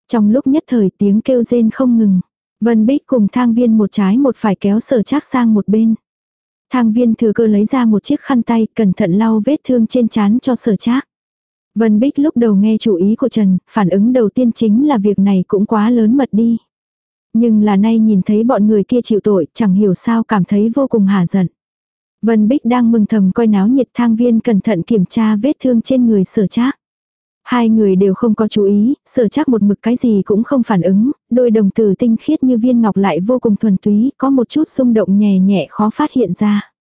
Trong lúc nhất thời tiếng kêu rên không ngừng. Vân Bích cùng thang viên một trái một phải kéo sở trác sang một bên. Thang viên thừa cơ lấy ra một chiếc khăn tay cẩn thận lau vết thương trên chán cho sở trác. Vân Bích lúc đầu nghe chủ ý của Trần, phản ứng đầu tiên chính là việc này cũng quá lớn mật đi. Nhưng là nay nhìn thấy bọn người kia chịu tội, chẳng hiểu sao cảm thấy vô cùng hả giận. Vân Bích đang mừng thầm coi náo nhiệt thang viên cẩn thận kiểm tra vết thương trên người sở trác. Hai người đều không có chú ý, sở chắc một mực cái gì cũng không phản ứng, đôi đồng tử tinh khiết như viên ngọc lại vô cùng thuần túy, có một chút xung động nhẹ nhẹ khó phát hiện ra.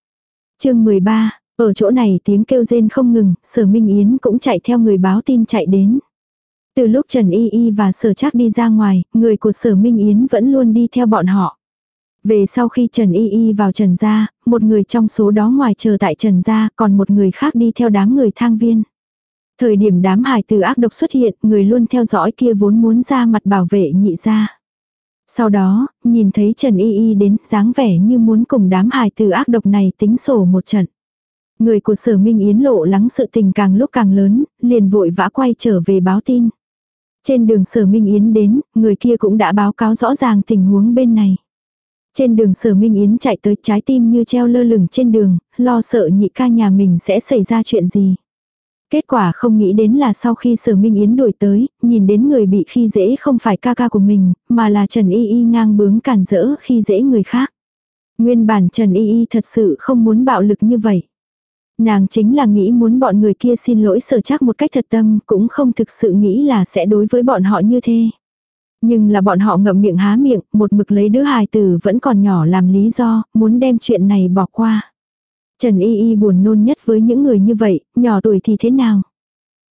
chương 13, ở chỗ này tiếng kêu rên không ngừng, sở Minh Yến cũng chạy theo người báo tin chạy đến. Từ lúc Trần Y Y và sở trác đi ra ngoài, người của sở Minh Yến vẫn luôn đi theo bọn họ. Về sau khi Trần Y Y vào Trần gia, một người trong số đó ngoài chờ tại Trần gia, còn một người khác đi theo đám người thang viên. Thời điểm đám hài từ ác độc xuất hiện, người luôn theo dõi kia vốn muốn ra mặt bảo vệ nhị gia. Sau đó, nhìn thấy Trần Y Y đến, dáng vẻ như muốn cùng đám hài từ ác độc này tính sổ một trận. Người của sở Minh Yến lộ lắng sự tình càng lúc càng lớn, liền vội vã quay trở về báo tin. Trên đường sở Minh Yến đến, người kia cũng đã báo cáo rõ ràng tình huống bên này. Trên đường sở Minh Yến chạy tới trái tim như treo lơ lửng trên đường, lo sợ nhị ca nhà mình sẽ xảy ra chuyện gì. Kết quả không nghĩ đến là sau khi sở Minh Yến đuổi tới, nhìn đến người bị khi dễ không phải ca ca của mình, mà là Trần Y Y ngang bướng cản rỡ khi dễ người khác. Nguyên bản Trần Y Y thật sự không muốn bạo lực như vậy. Nàng chính là nghĩ muốn bọn người kia xin lỗi sở chắc một cách thật tâm, cũng không thực sự nghĩ là sẽ đối với bọn họ như thế. Nhưng là bọn họ ngậm miệng há miệng, một mực lấy đứa hài tử vẫn còn nhỏ làm lý do, muốn đem chuyện này bỏ qua. Trần Y Y buồn nôn nhất với những người như vậy, nhỏ tuổi thì thế nào?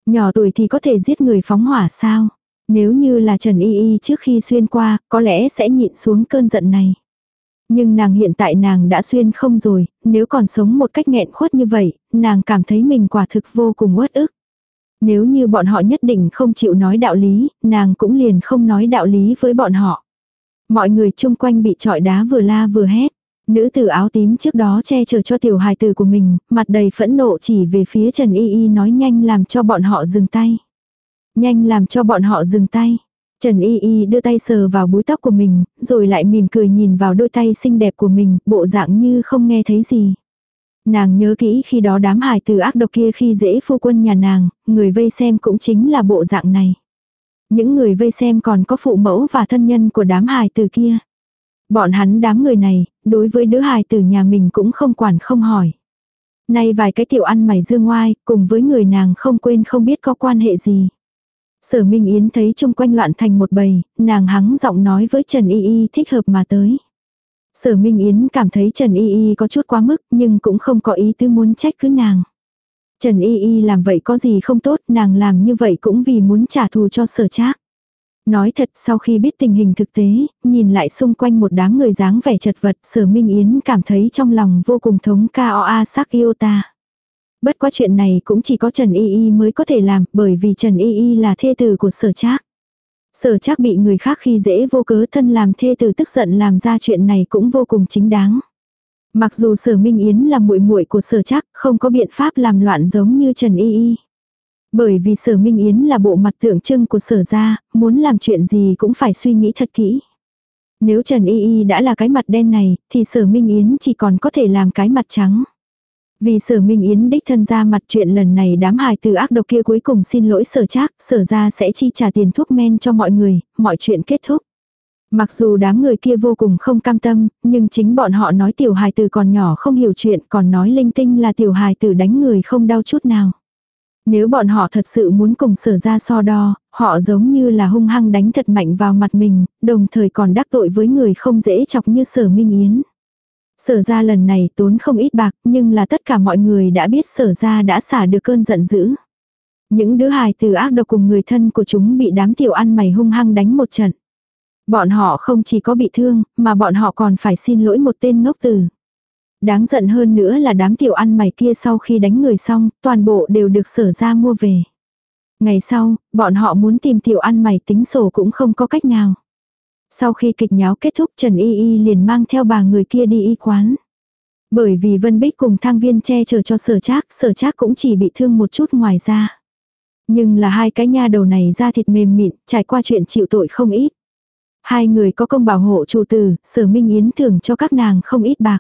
Nhỏ tuổi thì có thể giết người phóng hỏa sao? Nếu như là Trần Y Y trước khi xuyên qua, có lẽ sẽ nhịn xuống cơn giận này. Nhưng nàng hiện tại nàng đã xuyên không rồi, nếu còn sống một cách nghẹn khuất như vậy, nàng cảm thấy mình quả thực vô cùng uất ức. Nếu như bọn họ nhất định không chịu nói đạo lý, nàng cũng liền không nói đạo lý với bọn họ. Mọi người chung quanh bị trọi đá vừa la vừa hét. Nữ tử áo tím trước đó che chở cho tiểu hài tử của mình, mặt đầy phẫn nộ chỉ về phía Trần Y Y nói nhanh làm cho bọn họ dừng tay. Nhanh làm cho bọn họ dừng tay. Trần Y Y đưa tay sờ vào búi tóc của mình, rồi lại mỉm cười nhìn vào đôi tay xinh đẹp của mình, bộ dạng như không nghe thấy gì. Nàng nhớ kỹ khi đó đám hài tử ác độc kia khi dễ phu quân nhà nàng, người vây xem cũng chính là bộ dạng này. Những người vây xem còn có phụ mẫu và thân nhân của đám hài tử kia. Bọn hắn đám người này, đối với đứa hài tử nhà mình cũng không quản không hỏi. Nay vài cái tiểu ăn mày dương ngoai, cùng với người nàng không quên không biết có quan hệ gì. Sở Minh Yến thấy chung quanh loạn thành một bầy, nàng hắng giọng nói với Trần Y Y thích hợp mà tới. Sở Minh Yến cảm thấy Trần Y Y có chút quá mức nhưng cũng không có ý tư muốn trách cứ nàng. Trần Y Y làm vậy có gì không tốt, nàng làm như vậy cũng vì muốn trả thù cho sở trác. Nói thật sau khi biết tình hình thực tế, nhìn lại xung quanh một đám người dáng vẻ chật vật sở Minh Yến cảm thấy trong lòng vô cùng thống ca o a sắc yêu ta. Bất quá chuyện này cũng chỉ có Trần Y Y mới có thể làm bởi vì Trần Y Y là thê tử của sở trác. Sở trác bị người khác khi dễ vô cớ thân làm thê tử tức giận làm ra chuyện này cũng vô cùng chính đáng. Mặc dù sở Minh Yến là muội muội của sở Trác, không có biện pháp làm loạn giống như Trần Y Y. Bởi vì sở Minh Yến là bộ mặt tượng trưng của sở gia, muốn làm chuyện gì cũng phải suy nghĩ thật kỹ. Nếu Trần Y Y đã là cái mặt đen này, thì sở Minh Yến chỉ còn có thể làm cái mặt trắng. Vì sở Minh Yến đích thân ra mặt chuyện lần này đám hài từ ác độc kia cuối cùng xin lỗi sở trác, sở ra sẽ chi trả tiền thuốc men cho mọi người, mọi chuyện kết thúc. Mặc dù đám người kia vô cùng không cam tâm, nhưng chính bọn họ nói tiểu hài tử còn nhỏ không hiểu chuyện còn nói linh tinh là tiểu hài tử đánh người không đau chút nào. Nếu bọn họ thật sự muốn cùng sở ra so đo, họ giống như là hung hăng đánh thật mạnh vào mặt mình, đồng thời còn đắc tội với người không dễ chọc như sở Minh Yến. Sở ra lần này tốn không ít bạc, nhưng là tất cả mọi người đã biết sở ra đã xả được cơn giận dữ. Những đứa hài từ ác độc cùng người thân của chúng bị đám tiểu ăn mày hung hăng đánh một trận. Bọn họ không chỉ có bị thương, mà bọn họ còn phải xin lỗi một tên ngốc tử. Đáng giận hơn nữa là đám tiểu ăn mày kia sau khi đánh người xong, toàn bộ đều được sở ra mua về. Ngày sau, bọn họ muốn tìm tiểu ăn mày tính sổ cũng không có cách nào. Sau khi kịch nháo kết thúc Trần Y Y liền mang theo bà người kia đi y quán. Bởi vì Vân Bích cùng thang viên che chở cho sở trác, sở trác cũng chỉ bị thương một chút ngoài ra. Nhưng là hai cái nha đầu này da thịt mềm mịn, trải qua chuyện chịu tội không ít. Hai người có công bảo hộ chủ tử, sở minh yến thưởng cho các nàng không ít bạc.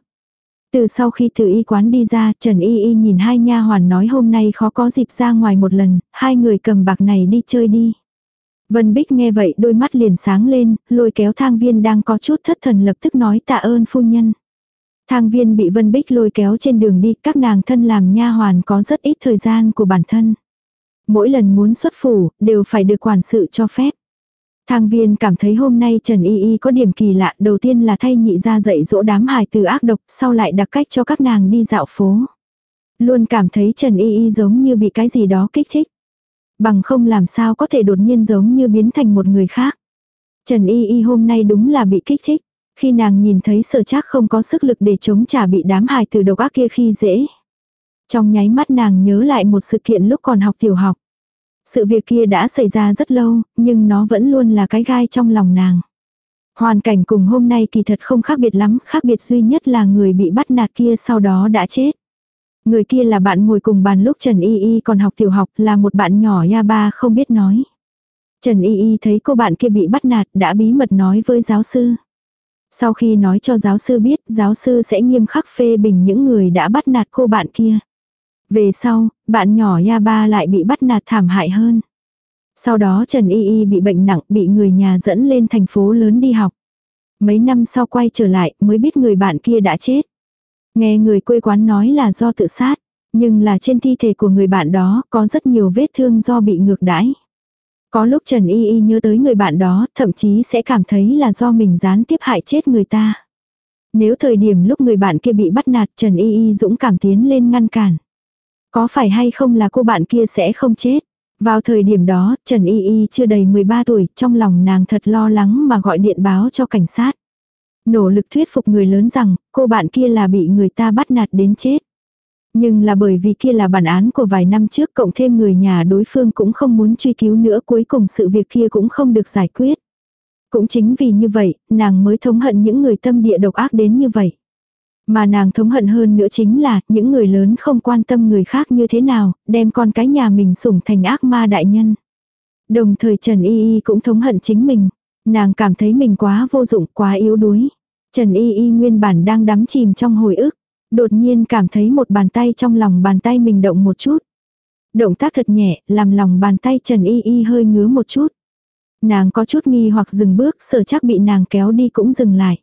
Từ sau khi từ y quán đi ra, Trần Y Y nhìn hai nha hoàn nói hôm nay khó có dịp ra ngoài một lần, hai người cầm bạc này đi chơi đi. Vân Bích nghe vậy đôi mắt liền sáng lên, lôi kéo thang viên đang có chút thất thần lập tức nói tạ ơn phu nhân. Thang viên bị Vân Bích lôi kéo trên đường đi, các nàng thân làm nha hoàn có rất ít thời gian của bản thân. Mỗi lần muốn xuất phủ, đều phải được quản sự cho phép. Thang viên cảm thấy hôm nay Trần Y Y có điểm kỳ lạ, đầu tiên là thay nhị ra dạy dỗ đám hài từ ác độc, sau lại đặc cách cho các nàng đi dạo phố. Luôn cảm thấy Trần Y Y giống như bị cái gì đó kích thích. Bằng không làm sao có thể đột nhiên giống như biến thành một người khác. Trần Y Y hôm nay đúng là bị kích thích. Khi nàng nhìn thấy sở chắc không có sức lực để chống trả bị đám hài từ độc ác kia khi dễ. Trong nháy mắt nàng nhớ lại một sự kiện lúc còn học tiểu học. Sự việc kia đã xảy ra rất lâu, nhưng nó vẫn luôn là cái gai trong lòng nàng. Hoàn cảnh cùng hôm nay kỳ thật không khác biệt lắm, khác biệt duy nhất là người bị bắt nạt kia sau đó đã chết. Người kia là bạn ngồi cùng bàn lúc Trần Y Y còn học tiểu học là một bạn nhỏ ya ba không biết nói. Trần Y Y thấy cô bạn kia bị bắt nạt đã bí mật nói với giáo sư. Sau khi nói cho giáo sư biết giáo sư sẽ nghiêm khắc phê bình những người đã bắt nạt cô bạn kia. Về sau, bạn nhỏ ya ba lại bị bắt nạt thảm hại hơn. Sau đó Trần Y Y bị bệnh nặng bị người nhà dẫn lên thành phố lớn đi học. Mấy năm sau quay trở lại mới biết người bạn kia đã chết. Nghe người quê quán nói là do tự sát, nhưng là trên thi thể của người bạn đó có rất nhiều vết thương do bị ngược đãi. Có lúc Trần Y Y nhớ tới người bạn đó, thậm chí sẽ cảm thấy là do mình gián tiếp hại chết người ta. Nếu thời điểm lúc người bạn kia bị bắt nạt Trần Y Y dũng cảm tiến lên ngăn cản. Có phải hay không là cô bạn kia sẽ không chết? Vào thời điểm đó, Trần Y Y chưa đầy 13 tuổi, trong lòng nàng thật lo lắng mà gọi điện báo cho cảnh sát. Nỗ lực thuyết phục người lớn rằng, cô bạn kia là bị người ta bắt nạt đến chết. Nhưng là bởi vì kia là bản án của vài năm trước cộng thêm người nhà đối phương cũng không muốn truy cứu nữa cuối cùng sự việc kia cũng không được giải quyết. Cũng chính vì như vậy, nàng mới thống hận những người tâm địa độc ác đến như vậy. Mà nàng thống hận hơn nữa chính là những người lớn không quan tâm người khác như thế nào, đem con cái nhà mình sủng thành ác ma đại nhân. Đồng thời Trần Y Y cũng thống hận chính mình. Nàng cảm thấy mình quá vô dụng, quá yếu đuối. Trần Y Y nguyên bản đang đắm chìm trong hồi ức. Đột nhiên cảm thấy một bàn tay trong lòng bàn tay mình động một chút. Động tác thật nhẹ, làm lòng bàn tay Trần Y Y hơi ngứa một chút. Nàng có chút nghi hoặc dừng bước, sợ chắc bị nàng kéo đi cũng dừng lại.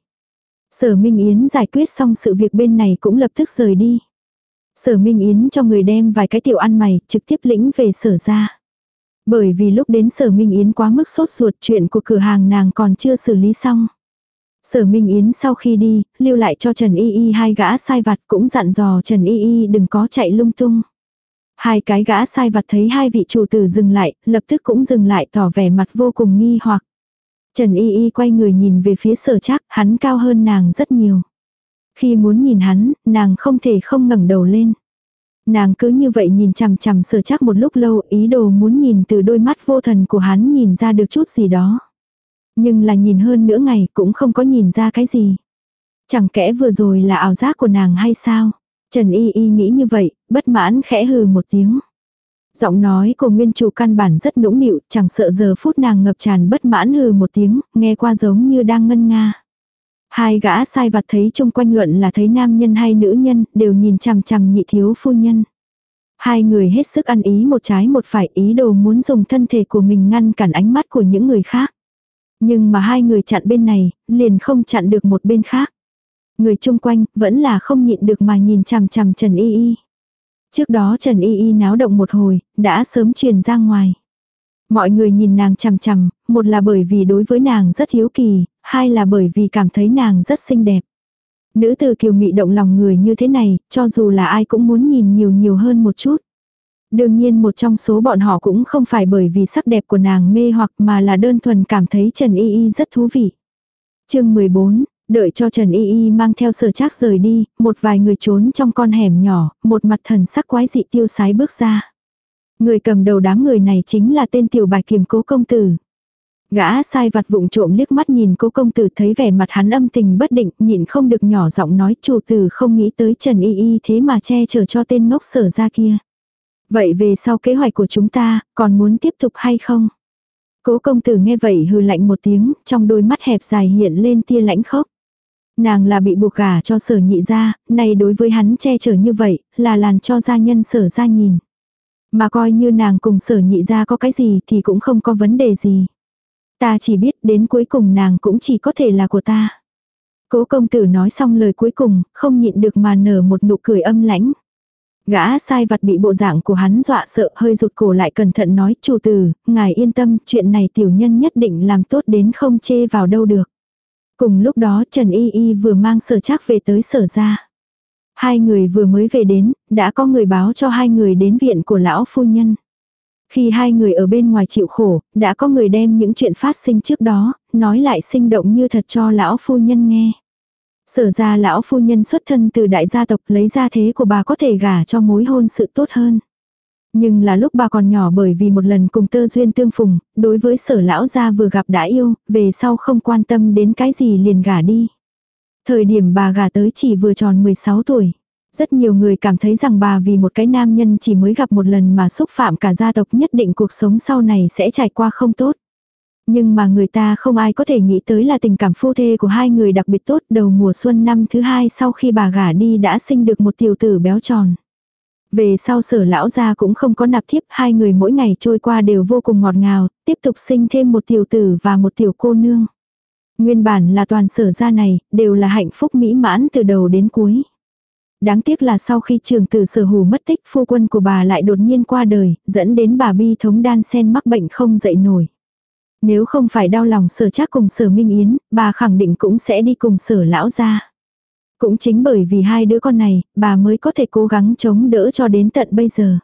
Sở Minh Yến giải quyết xong sự việc bên này cũng lập tức rời đi. Sở Minh Yến cho người đem vài cái tiểu ăn mày trực tiếp lĩnh về sở ra. Bởi vì lúc đến sở Minh Yến quá mức sốt ruột chuyện của cửa hàng nàng còn chưa xử lý xong. Sở Minh Yến sau khi đi, lưu lại cho Trần Y Y hai gã sai vặt cũng dặn dò Trần Y Y đừng có chạy lung tung. Hai cái gã sai vặt thấy hai vị chủ tử dừng lại, lập tức cũng dừng lại tỏ vẻ mặt vô cùng nghi hoặc. Trần Y Y quay người nhìn về phía sở chắc, hắn cao hơn nàng rất nhiều. Khi muốn nhìn hắn, nàng không thể không ngẩng đầu lên. Nàng cứ như vậy nhìn chằm chằm sở chắc một lúc lâu ý đồ muốn nhìn từ đôi mắt vô thần của hắn nhìn ra được chút gì đó. Nhưng là nhìn hơn nửa ngày cũng không có nhìn ra cái gì. Chẳng kẽ vừa rồi là ảo giác của nàng hay sao? Trần Y Y nghĩ như vậy, bất mãn khẽ hừ một tiếng. Giọng nói của nguyên chủ căn bản rất nũng nịu, chẳng sợ giờ phút nàng ngập tràn bất mãn hừ một tiếng, nghe qua giống như đang ngân nga. Hai gã sai vặt thấy chung quanh luận là thấy nam nhân hay nữ nhân, đều nhìn chằm chằm nhị thiếu phu nhân. Hai người hết sức ăn ý một trái một phải ý đồ muốn dùng thân thể của mình ngăn cản ánh mắt của những người khác. Nhưng mà hai người chặn bên này, liền không chặn được một bên khác. Người chung quanh vẫn là không nhịn được mà nhìn chằm chằm Trần Y Y. Trước đó Trần Y Y náo động một hồi, đã sớm truyền ra ngoài. Mọi người nhìn nàng chằm chằm, một là bởi vì đối với nàng rất hiếu kỳ, hai là bởi vì cảm thấy nàng rất xinh đẹp. Nữ từ kiều mị động lòng người như thế này, cho dù là ai cũng muốn nhìn nhiều nhiều hơn một chút. Đương nhiên một trong số bọn họ cũng không phải bởi vì sắc đẹp của nàng mê hoặc mà là đơn thuần cảm thấy Trần Y Y rất thú vị. chương 14, đợi cho Trần Y Y mang theo sở trác rời đi, một vài người trốn trong con hẻm nhỏ, một mặt thần sắc quái dị tiêu sái bước ra. Người cầm đầu đám người này chính là tên tiểu bạch kiềm cố công tử. Gã sai vặt vụng trộm liếc mắt nhìn cố công tử thấy vẻ mặt hắn âm tình bất định, nhịn không được nhỏ giọng nói chủ tử không nghĩ tới Trần Y Y thế mà che chở cho tên ngốc sở ra kia. Vậy về sau kế hoạch của chúng ta, còn muốn tiếp tục hay không? Cố công tử nghe vậy hừ lạnh một tiếng, trong đôi mắt hẹp dài hiện lên tia lãnh khốc. Nàng là bị buộc gả cho sở nhị ra, này đối với hắn che chở như vậy, là làn cho gia nhân sở ra nhìn. Mà coi như nàng cùng sở nhị ra có cái gì thì cũng không có vấn đề gì. Ta chỉ biết đến cuối cùng nàng cũng chỉ có thể là của ta. Cố công tử nói xong lời cuối cùng, không nhịn được mà nở một nụ cười âm lãnh. Gã sai vặt bị bộ dạng của hắn dọa sợ hơi rụt cổ lại cẩn thận nói chủ tử, ngài yên tâm, chuyện này tiểu nhân nhất định làm tốt đến không chê vào đâu được. Cùng lúc đó Trần Y Y vừa mang sở chắc về tới sở ra. Hai người vừa mới về đến, đã có người báo cho hai người đến viện của lão phu nhân. Khi hai người ở bên ngoài chịu khổ, đã có người đem những chuyện phát sinh trước đó, nói lại sinh động như thật cho lão phu nhân nghe. Sở ra lão phu nhân xuất thân từ đại gia tộc lấy ra thế của bà có thể gả cho mối hôn sự tốt hơn. Nhưng là lúc bà còn nhỏ bởi vì một lần cùng tơ duyên tương phùng, đối với sở lão gia vừa gặp đã yêu, về sau không quan tâm đến cái gì liền gả đi. Thời điểm bà gả tới chỉ vừa tròn 16 tuổi. Rất nhiều người cảm thấy rằng bà vì một cái nam nhân chỉ mới gặp một lần mà xúc phạm cả gia tộc nhất định cuộc sống sau này sẽ trải qua không tốt. Nhưng mà người ta không ai có thể nghĩ tới là tình cảm phu thê của hai người đặc biệt tốt đầu mùa xuân năm thứ hai sau khi bà gả đi đã sinh được một tiểu tử béo tròn. Về sau sở lão gia cũng không có nạp thiếp, hai người mỗi ngày trôi qua đều vô cùng ngọt ngào, tiếp tục sinh thêm một tiểu tử và một tiểu cô nương. Nguyên bản là toàn sở gia này, đều là hạnh phúc mỹ mãn từ đầu đến cuối. Đáng tiếc là sau khi trường tử sở hù mất tích phu quân của bà lại đột nhiên qua đời, dẫn đến bà bi thống đan sen mắc bệnh không dậy nổi. Nếu không phải đau lòng sở chắc cùng sở minh yến, bà khẳng định cũng sẽ đi cùng sở lão gia. Cũng chính bởi vì hai đứa con này, bà mới có thể cố gắng chống đỡ cho đến tận bây giờ.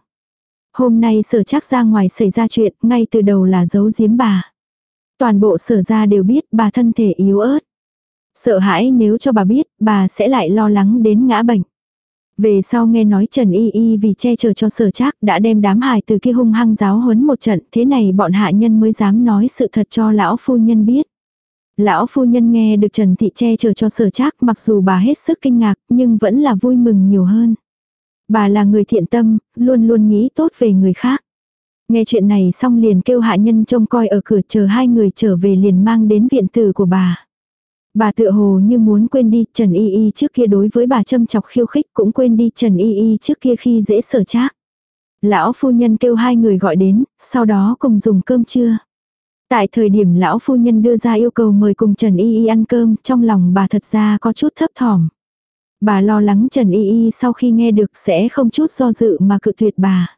Hôm nay sở chắc ra ngoài xảy ra chuyện, ngay từ đầu là giấu giếm bà. Toàn bộ sở ra đều biết bà thân thể yếu ớt. Sợ hãi nếu cho bà biết, bà sẽ lại lo lắng đến ngã bệnh. Về sau nghe nói Trần Y Y vì che chở cho sở trác đã đem đám hài từ kia hung hăng giáo huấn một trận, thế này bọn hạ nhân mới dám nói sự thật cho lão phu nhân biết. Lão phu nhân nghe được Trần Thị che chở cho sở trác mặc dù bà hết sức kinh ngạc nhưng vẫn là vui mừng nhiều hơn. Bà là người thiện tâm, luôn luôn nghĩ tốt về người khác. Nghe chuyện này xong liền kêu hạ nhân trông coi ở cửa chờ hai người trở về liền mang đến viện tử của bà. Bà tự hồ như muốn quên đi Trần Y Y trước kia đối với bà châm chọc khiêu khích cũng quên đi Trần Y Y trước kia khi dễ sở trác. Lão phu nhân kêu hai người gọi đến, sau đó cùng dùng cơm trưa. Tại thời điểm lão phu nhân đưa ra yêu cầu mời cùng Trần Y Y ăn cơm, trong lòng bà thật ra có chút thấp thỏm. Bà lo lắng Trần Y Y sau khi nghe được sẽ không chút do dự mà cự tuyệt bà.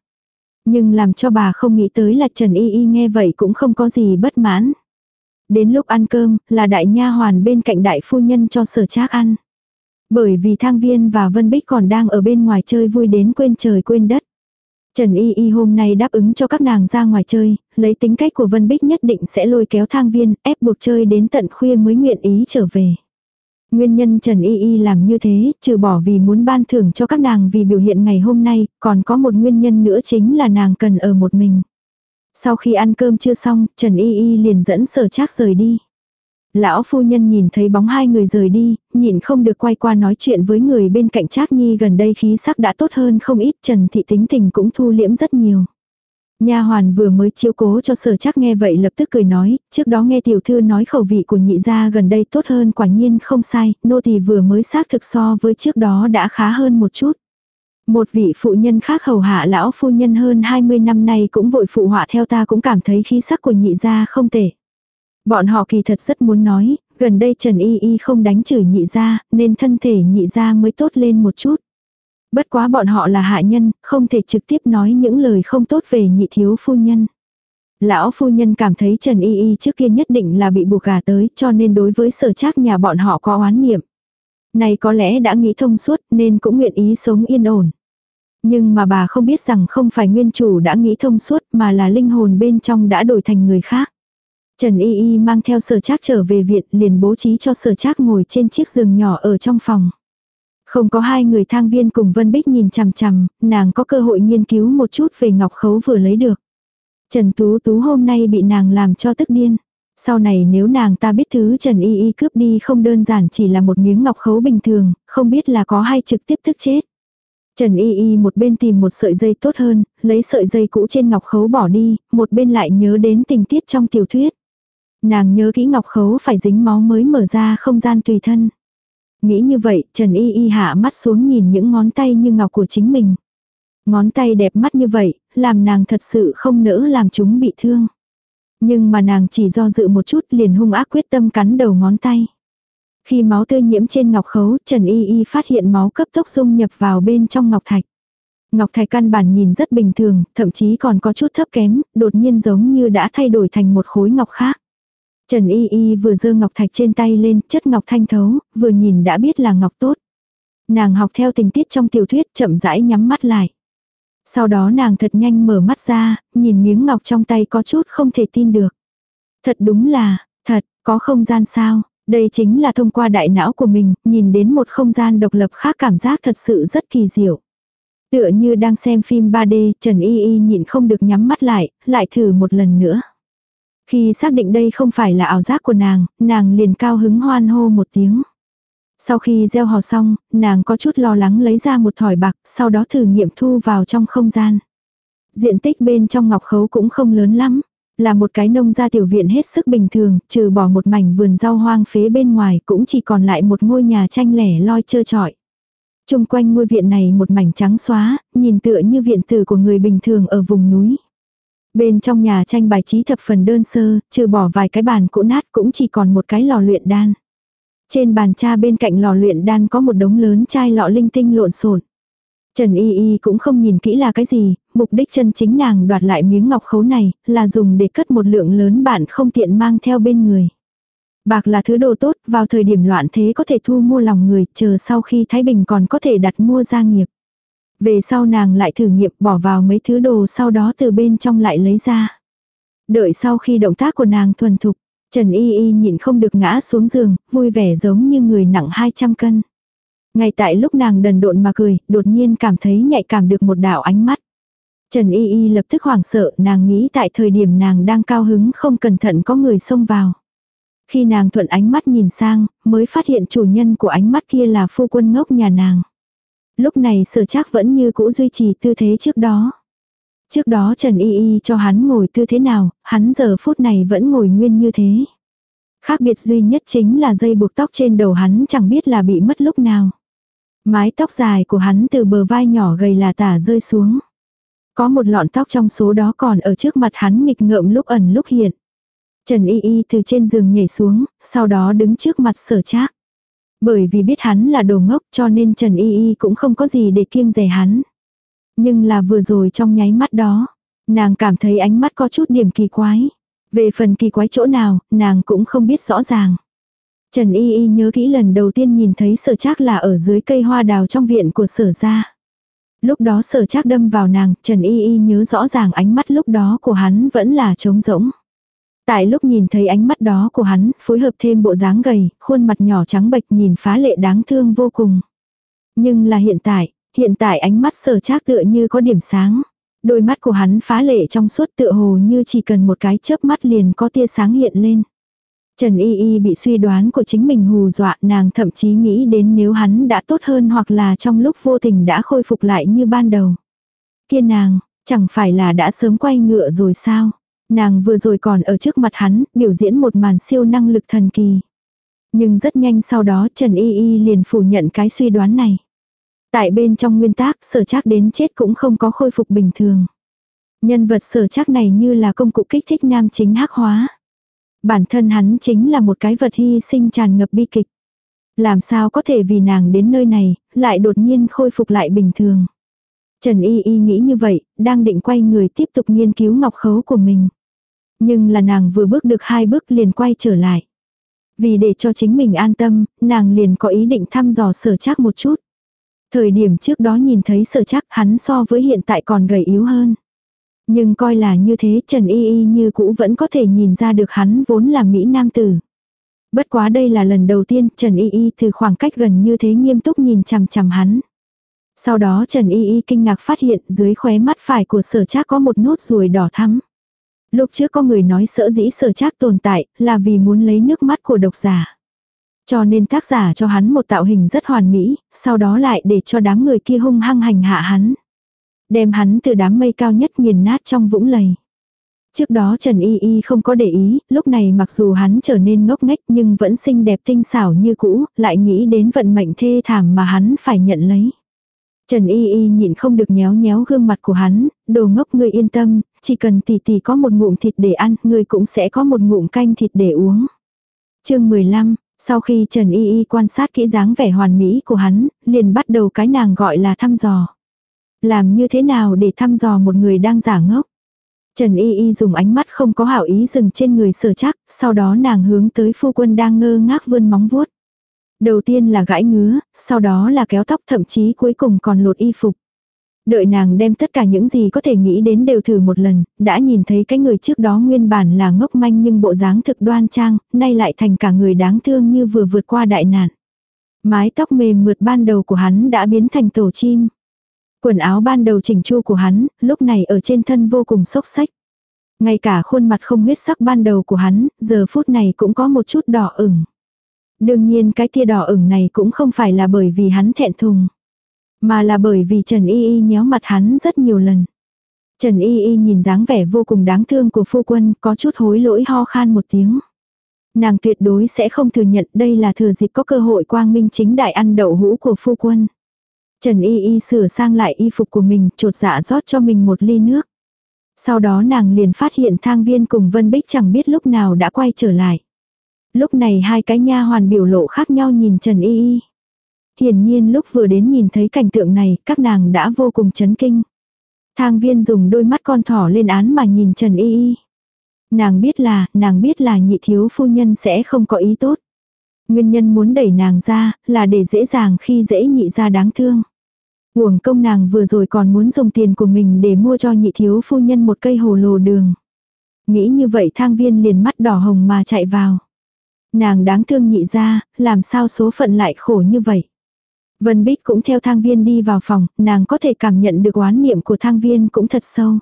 Nhưng làm cho bà không nghĩ tới là Trần Y Y nghe vậy cũng không có gì bất mãn. Đến lúc ăn cơm, là đại nha hoàn bên cạnh đại phu nhân cho sở trác ăn. Bởi vì thang viên và Vân Bích còn đang ở bên ngoài chơi vui đến quên trời quên đất. Trần Y Y hôm nay đáp ứng cho các nàng ra ngoài chơi, lấy tính cách của Vân Bích nhất định sẽ lôi kéo thang viên, ép buộc chơi đến tận khuya mới nguyện ý trở về. Nguyên nhân Trần Y Y làm như thế, trừ bỏ vì muốn ban thưởng cho các nàng vì biểu hiện ngày hôm nay, còn có một nguyên nhân nữa chính là nàng cần ở một mình. Sau khi ăn cơm chưa xong, Trần Y Y liền dẫn sở trác rời đi. Lão phu nhân nhìn thấy bóng hai người rời đi, nhìn không được quay qua nói chuyện với người bên cạnh Trác Nhi gần đây khí sắc đã tốt hơn không ít, Trần Thị tính tình cũng thu liễm rất nhiều. Nha hoàn vừa mới chiếu cố cho sở chắc nghe vậy lập tức cười nói, trước đó nghe tiểu thư nói khẩu vị của nhị gia gần đây tốt hơn quả nhiên không sai, nô tỳ vừa mới xác thực so với trước đó đã khá hơn một chút. Một vị phụ nhân khác hầu hạ lão phu nhân hơn 20 năm nay cũng vội phụ họa theo ta cũng cảm thấy khí sắc của nhị gia không tệ. Bọn họ kỳ thật rất muốn nói, gần đây Trần Y Y không đánh chửi nhị gia, nên thân thể nhị gia mới tốt lên một chút. Bất quá bọn họ là hạ nhân, không thể trực tiếp nói những lời không tốt về nhị thiếu phu nhân. Lão phu nhân cảm thấy Trần Y Y trước kia nhất định là bị buộc gà tới cho nên đối với sở trác nhà bọn họ có oán niệm. Này có lẽ đã nghĩ thông suốt nên cũng nguyện ý sống yên ổn. Nhưng mà bà không biết rằng không phải nguyên chủ đã nghĩ thông suốt mà là linh hồn bên trong đã đổi thành người khác. Trần Y Y mang theo sở trác trở về viện liền bố trí cho sở trác ngồi trên chiếc giường nhỏ ở trong phòng. Không có hai người thang viên cùng Vân Bích nhìn chằm chằm, nàng có cơ hội nghiên cứu một chút về ngọc khấu vừa lấy được. Trần Tú Tú hôm nay bị nàng làm cho tức điên. Sau này nếu nàng ta biết thứ Trần Y Y cướp đi không đơn giản chỉ là một miếng ngọc khấu bình thường, không biết là có hay trực tiếp thức chết. Trần Y Y một bên tìm một sợi dây tốt hơn, lấy sợi dây cũ trên ngọc khấu bỏ đi, một bên lại nhớ đến tình tiết trong tiểu thuyết. Nàng nhớ kỹ ngọc khấu phải dính máu mới mở ra không gian tùy thân. Nghĩ như vậy, Trần Y Y hạ mắt xuống nhìn những ngón tay như ngọc của chính mình. Ngón tay đẹp mắt như vậy, làm nàng thật sự không nỡ làm chúng bị thương. Nhưng mà nàng chỉ do dự một chút liền hung ác quyết tâm cắn đầu ngón tay. Khi máu tươi nhiễm trên ngọc khấu, Trần Y Y phát hiện máu cấp tốc dung nhập vào bên trong ngọc thạch. Ngọc thạch căn bản nhìn rất bình thường, thậm chí còn có chút thấp kém, đột nhiên giống như đã thay đổi thành một khối ngọc khác. Trần Y Y vừa dơ ngọc thạch trên tay lên, chất ngọc thanh thấu, vừa nhìn đã biết là ngọc tốt. Nàng học theo tình tiết trong tiểu thuyết chậm rãi nhắm mắt lại. Sau đó nàng thật nhanh mở mắt ra, nhìn miếng ngọc trong tay có chút không thể tin được. Thật đúng là, thật, có không gian sao, đây chính là thông qua đại não của mình, nhìn đến một không gian độc lập khác cảm giác thật sự rất kỳ diệu. Tựa như đang xem phim 3D, Trần Y Y nhịn không được nhắm mắt lại, lại thử một lần nữa. Khi xác định đây không phải là ảo giác của nàng, nàng liền cao hứng hoan hô một tiếng. Sau khi gieo hò xong, nàng có chút lo lắng lấy ra một thỏi bạc, sau đó thử nghiệm thu vào trong không gian. Diện tích bên trong ngọc khấu cũng không lớn lắm. Là một cái nông gia tiểu viện hết sức bình thường, trừ bỏ một mảnh vườn rau hoang phế bên ngoài cũng chỉ còn lại một ngôi nhà tranh lẻ loi trơ trọi. Trung quanh ngôi viện này một mảnh trắng xóa, nhìn tựa như viện tử của người bình thường ở vùng núi. Bên trong nhà tranh bài trí thập phần đơn sơ, trừ bỏ vài cái bàn cũ nát cũng chỉ còn một cái lò luyện đan. Trên bàn cha bên cạnh lò luyện đan có một đống lớn chai lọ linh tinh lộn xộn. Trần Y Y cũng không nhìn kỹ là cái gì, mục đích chân chính nàng đoạt lại miếng ngọc khấu này, là dùng để cất một lượng lớn bạn không tiện mang theo bên người. Bạc là thứ đồ tốt, vào thời điểm loạn thế có thể thu mua lòng người, chờ sau khi Thái Bình còn có thể đặt mua gia nghiệp. Về sau nàng lại thử nghiệm bỏ vào mấy thứ đồ sau đó từ bên trong lại lấy ra. Đợi sau khi động tác của nàng thuần thục, Trần Y Y nhịn không được ngã xuống giường, vui vẻ giống như người nặng 200 cân. Ngay tại lúc nàng đần độn mà cười, đột nhiên cảm thấy nhạy cảm được một đạo ánh mắt. Trần Y Y lập tức hoảng sợ, nàng nghĩ tại thời điểm nàng đang cao hứng không cẩn thận có người xông vào. Khi nàng thuận ánh mắt nhìn sang, mới phát hiện chủ nhân của ánh mắt kia là phu quân ngốc nhà nàng. Lúc này sở chắc vẫn như cũ duy trì tư thế trước đó. Trước đó Trần Y Y cho hắn ngồi tư thế nào, hắn giờ phút này vẫn ngồi nguyên như thế. Khác biệt duy nhất chính là dây buộc tóc trên đầu hắn chẳng biết là bị mất lúc nào. Mái tóc dài của hắn từ bờ vai nhỏ gầy là tả rơi xuống. Có một lọn tóc trong số đó còn ở trước mặt hắn nghịch ngợm lúc ẩn lúc hiện. Trần Y Y từ trên giường nhảy xuống, sau đó đứng trước mặt sở trác. Bởi vì biết hắn là đồ ngốc cho nên Trần Y Y cũng không có gì để kiêng rẻ hắn. Nhưng là vừa rồi trong nháy mắt đó, nàng cảm thấy ánh mắt có chút điểm kỳ quái. Về phần kỳ quái chỗ nào, nàng cũng không biết rõ ràng. Trần Y Y nhớ kỹ lần đầu tiên nhìn thấy sở trác là ở dưới cây hoa đào trong viện của sở gia. Lúc đó sở trác đâm vào nàng, Trần Y Y nhớ rõ ràng ánh mắt lúc đó của hắn vẫn là trống rỗng. Tại lúc nhìn thấy ánh mắt đó của hắn, phối hợp thêm bộ dáng gầy, khuôn mặt nhỏ trắng bệch nhìn phá lệ đáng thương vô cùng. Nhưng là hiện tại, hiện tại ánh mắt sở trác tựa như có điểm sáng. Đôi mắt của hắn phá lệ trong suốt tựa hồ như chỉ cần một cái chớp mắt liền có tia sáng hiện lên. Trần Y Y bị suy đoán của chính mình hù dọa nàng thậm chí nghĩ đến nếu hắn đã tốt hơn hoặc là trong lúc vô tình đã khôi phục lại như ban đầu. Kia nàng, chẳng phải là đã sớm quay ngựa rồi sao? Nàng vừa rồi còn ở trước mặt hắn, biểu diễn một màn siêu năng lực thần kỳ. Nhưng rất nhanh sau đó Trần Y Y liền phủ nhận cái suy đoán này. Tại bên trong nguyên tác sở chắc đến chết cũng không có khôi phục bình thường. Nhân vật sở chắc này như là công cụ kích thích nam chính hắc hóa. Bản thân hắn chính là một cái vật hy sinh tràn ngập bi kịch. Làm sao có thể vì nàng đến nơi này, lại đột nhiên khôi phục lại bình thường. Trần Y Y nghĩ như vậy, đang định quay người tiếp tục nghiên cứu ngọc khấu của mình. Nhưng là nàng vừa bước được hai bước liền quay trở lại. Vì để cho chính mình an tâm, nàng liền có ý định thăm dò sở chắc một chút. Thời điểm trước đó nhìn thấy sở chắc hắn so với hiện tại còn gầy yếu hơn. Nhưng coi là như thế, Trần Y Y như cũ vẫn có thể nhìn ra được hắn vốn là Mỹ Nam Tử. Bất quá đây là lần đầu tiên Trần Y Y từ khoảng cách gần như thế nghiêm túc nhìn chằm chằm hắn. Sau đó Trần Y Y kinh ngạc phát hiện dưới khóe mắt phải của sở trác có một nốt ruồi đỏ thắm. Lúc trước có người nói sở dĩ sở trác tồn tại là vì muốn lấy nước mắt của độc giả. Cho nên tác giả cho hắn một tạo hình rất hoàn mỹ, sau đó lại để cho đám người kia hung hăng hành hạ hắn. Đem hắn từ đám mây cao nhất nghiền nát trong vũng lầy. Trước đó Trần Y Y không có để ý, lúc này mặc dù hắn trở nên ngốc nghếch nhưng vẫn xinh đẹp tinh xảo như cũ, lại nghĩ đến vận mệnh thê thảm mà hắn phải nhận lấy. Trần Y Y nhịn không được nhéo nhéo gương mặt của hắn, đồ ngốc ngươi yên tâm, chỉ cần tỷ tỷ có một ngụm thịt để ăn, ngươi cũng sẽ có một ngụm canh thịt để uống. chương 15, sau khi Trần Y Y quan sát kỹ dáng vẻ hoàn mỹ của hắn, liền bắt đầu cái nàng gọi là thăm dò. Làm như thế nào để thăm dò một người đang giả ngốc? Trần Y Y dùng ánh mắt không có hảo ý dừng trên người sở chắc, sau đó nàng hướng tới phu quân đang ngơ ngác vươn móng vuốt. Đầu tiên là gãi ngứa, sau đó là kéo tóc thậm chí cuối cùng còn lột y phục. Đợi nàng đem tất cả những gì có thể nghĩ đến đều thử một lần, đã nhìn thấy cái người trước đó nguyên bản là ngốc manh nhưng bộ dáng thực đoan trang, nay lại thành cả người đáng thương như vừa vượt qua đại nạn. Mái tóc mềm mượt ban đầu của hắn đã biến thành tổ chim. Quần áo ban đầu chỉnh chu của hắn, lúc này ở trên thân vô cùng xốc xách. Ngay cả khuôn mặt không huyết sắc ban đầu của hắn, giờ phút này cũng có một chút đỏ ửng. Đương nhiên cái tia đỏ ửng này cũng không phải là bởi vì hắn thẹn thùng. Mà là bởi vì Trần Y Y nhéo mặt hắn rất nhiều lần. Trần Y Y nhìn dáng vẻ vô cùng đáng thương của phu quân có chút hối lỗi ho khan một tiếng. Nàng tuyệt đối sẽ không thừa nhận đây là thừa dịp có cơ hội quang minh chính đại ăn đậu hũ của phu quân. Trần Y Y sửa sang lại y phục của mình, trột dạ rót cho mình một ly nước. Sau đó nàng liền phát hiện thang viên cùng Vân Bích chẳng biết lúc nào đã quay trở lại. Lúc này hai cái nha hoàn biểu lộ khác nhau nhìn Trần Y Y. Hiển nhiên lúc vừa đến nhìn thấy cảnh tượng này, các nàng đã vô cùng chấn kinh. Thang viên dùng đôi mắt con thỏ lên án mà nhìn Trần Y Y. Nàng biết là, nàng biết là nhị thiếu phu nhân sẽ không có ý tốt. Nguyên nhân muốn đẩy nàng ra, là để dễ dàng khi dễ nhị ra đáng thương. Uổng công nàng vừa rồi còn muốn dùng tiền của mình để mua cho nhị thiếu phu nhân một cây hồ lồ đường. Nghĩ như vậy thang viên liền mắt đỏ hồng mà chạy vào. Nàng đáng thương nhị ra, làm sao số phận lại khổ như vậy. Vân Bích cũng theo thang viên đi vào phòng, nàng có thể cảm nhận được oán niệm của thang viên cũng thật sâu.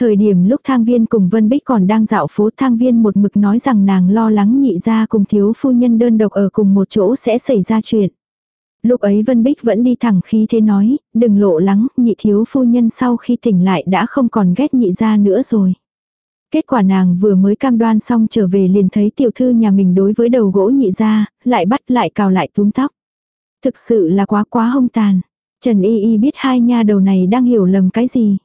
Thời điểm lúc thang viên cùng Vân Bích còn đang dạo phố thang viên một mực nói rằng nàng lo lắng nhị ra cùng thiếu phu nhân đơn độc ở cùng một chỗ sẽ xảy ra chuyện. Lúc ấy Vân Bích vẫn đi thẳng khí thế nói, đừng lộ lắng, nhị thiếu phu nhân sau khi tỉnh lại đã không còn ghét nhị ra nữa rồi. Kết quả nàng vừa mới cam đoan xong trở về liền thấy tiểu thư nhà mình đối với đầu gỗ nhị ra, lại bắt lại cào lại túm tóc. Thực sự là quá quá hông tàn. Trần Y Y biết hai nha đầu này đang hiểu lầm cái gì.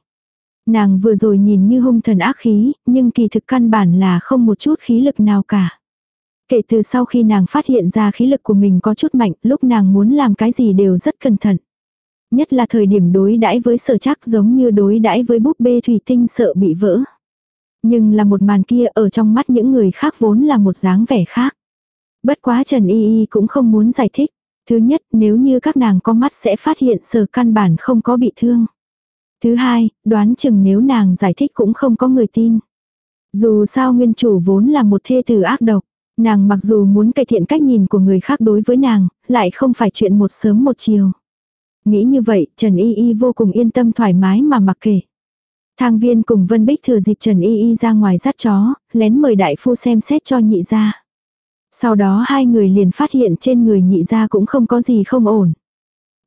Nàng vừa rồi nhìn như hung thần ác khí, nhưng kỳ thực căn bản là không một chút khí lực nào cả. Kể từ sau khi nàng phát hiện ra khí lực của mình có chút mạnh, lúc nàng muốn làm cái gì đều rất cẩn thận. Nhất là thời điểm đối đãi với sở chắc giống như đối đãi với búp bê thủy tinh sợ bị vỡ. Nhưng là một màn kia ở trong mắt những người khác vốn là một dáng vẻ khác. Bất quá Trần Y Y cũng không muốn giải thích. Thứ nhất, nếu như các nàng có mắt sẽ phát hiện sở căn bản không có bị thương. Thứ hai, đoán chừng nếu nàng giải thích cũng không có người tin. Dù sao nguyên chủ vốn là một thê tử ác độc. Nàng mặc dù muốn cải thiện cách nhìn của người khác đối với nàng, lại không phải chuyện một sớm một chiều. Nghĩ như vậy, Trần Y Y vô cùng yên tâm thoải mái mà mặc kệ. Thang viên cùng Vân Bích thừa dịp Trần Y Y ra ngoài dắt chó, lén mời đại phu xem xét cho nhị ra. Sau đó hai người liền phát hiện trên người nhị gia cũng không có gì không ổn.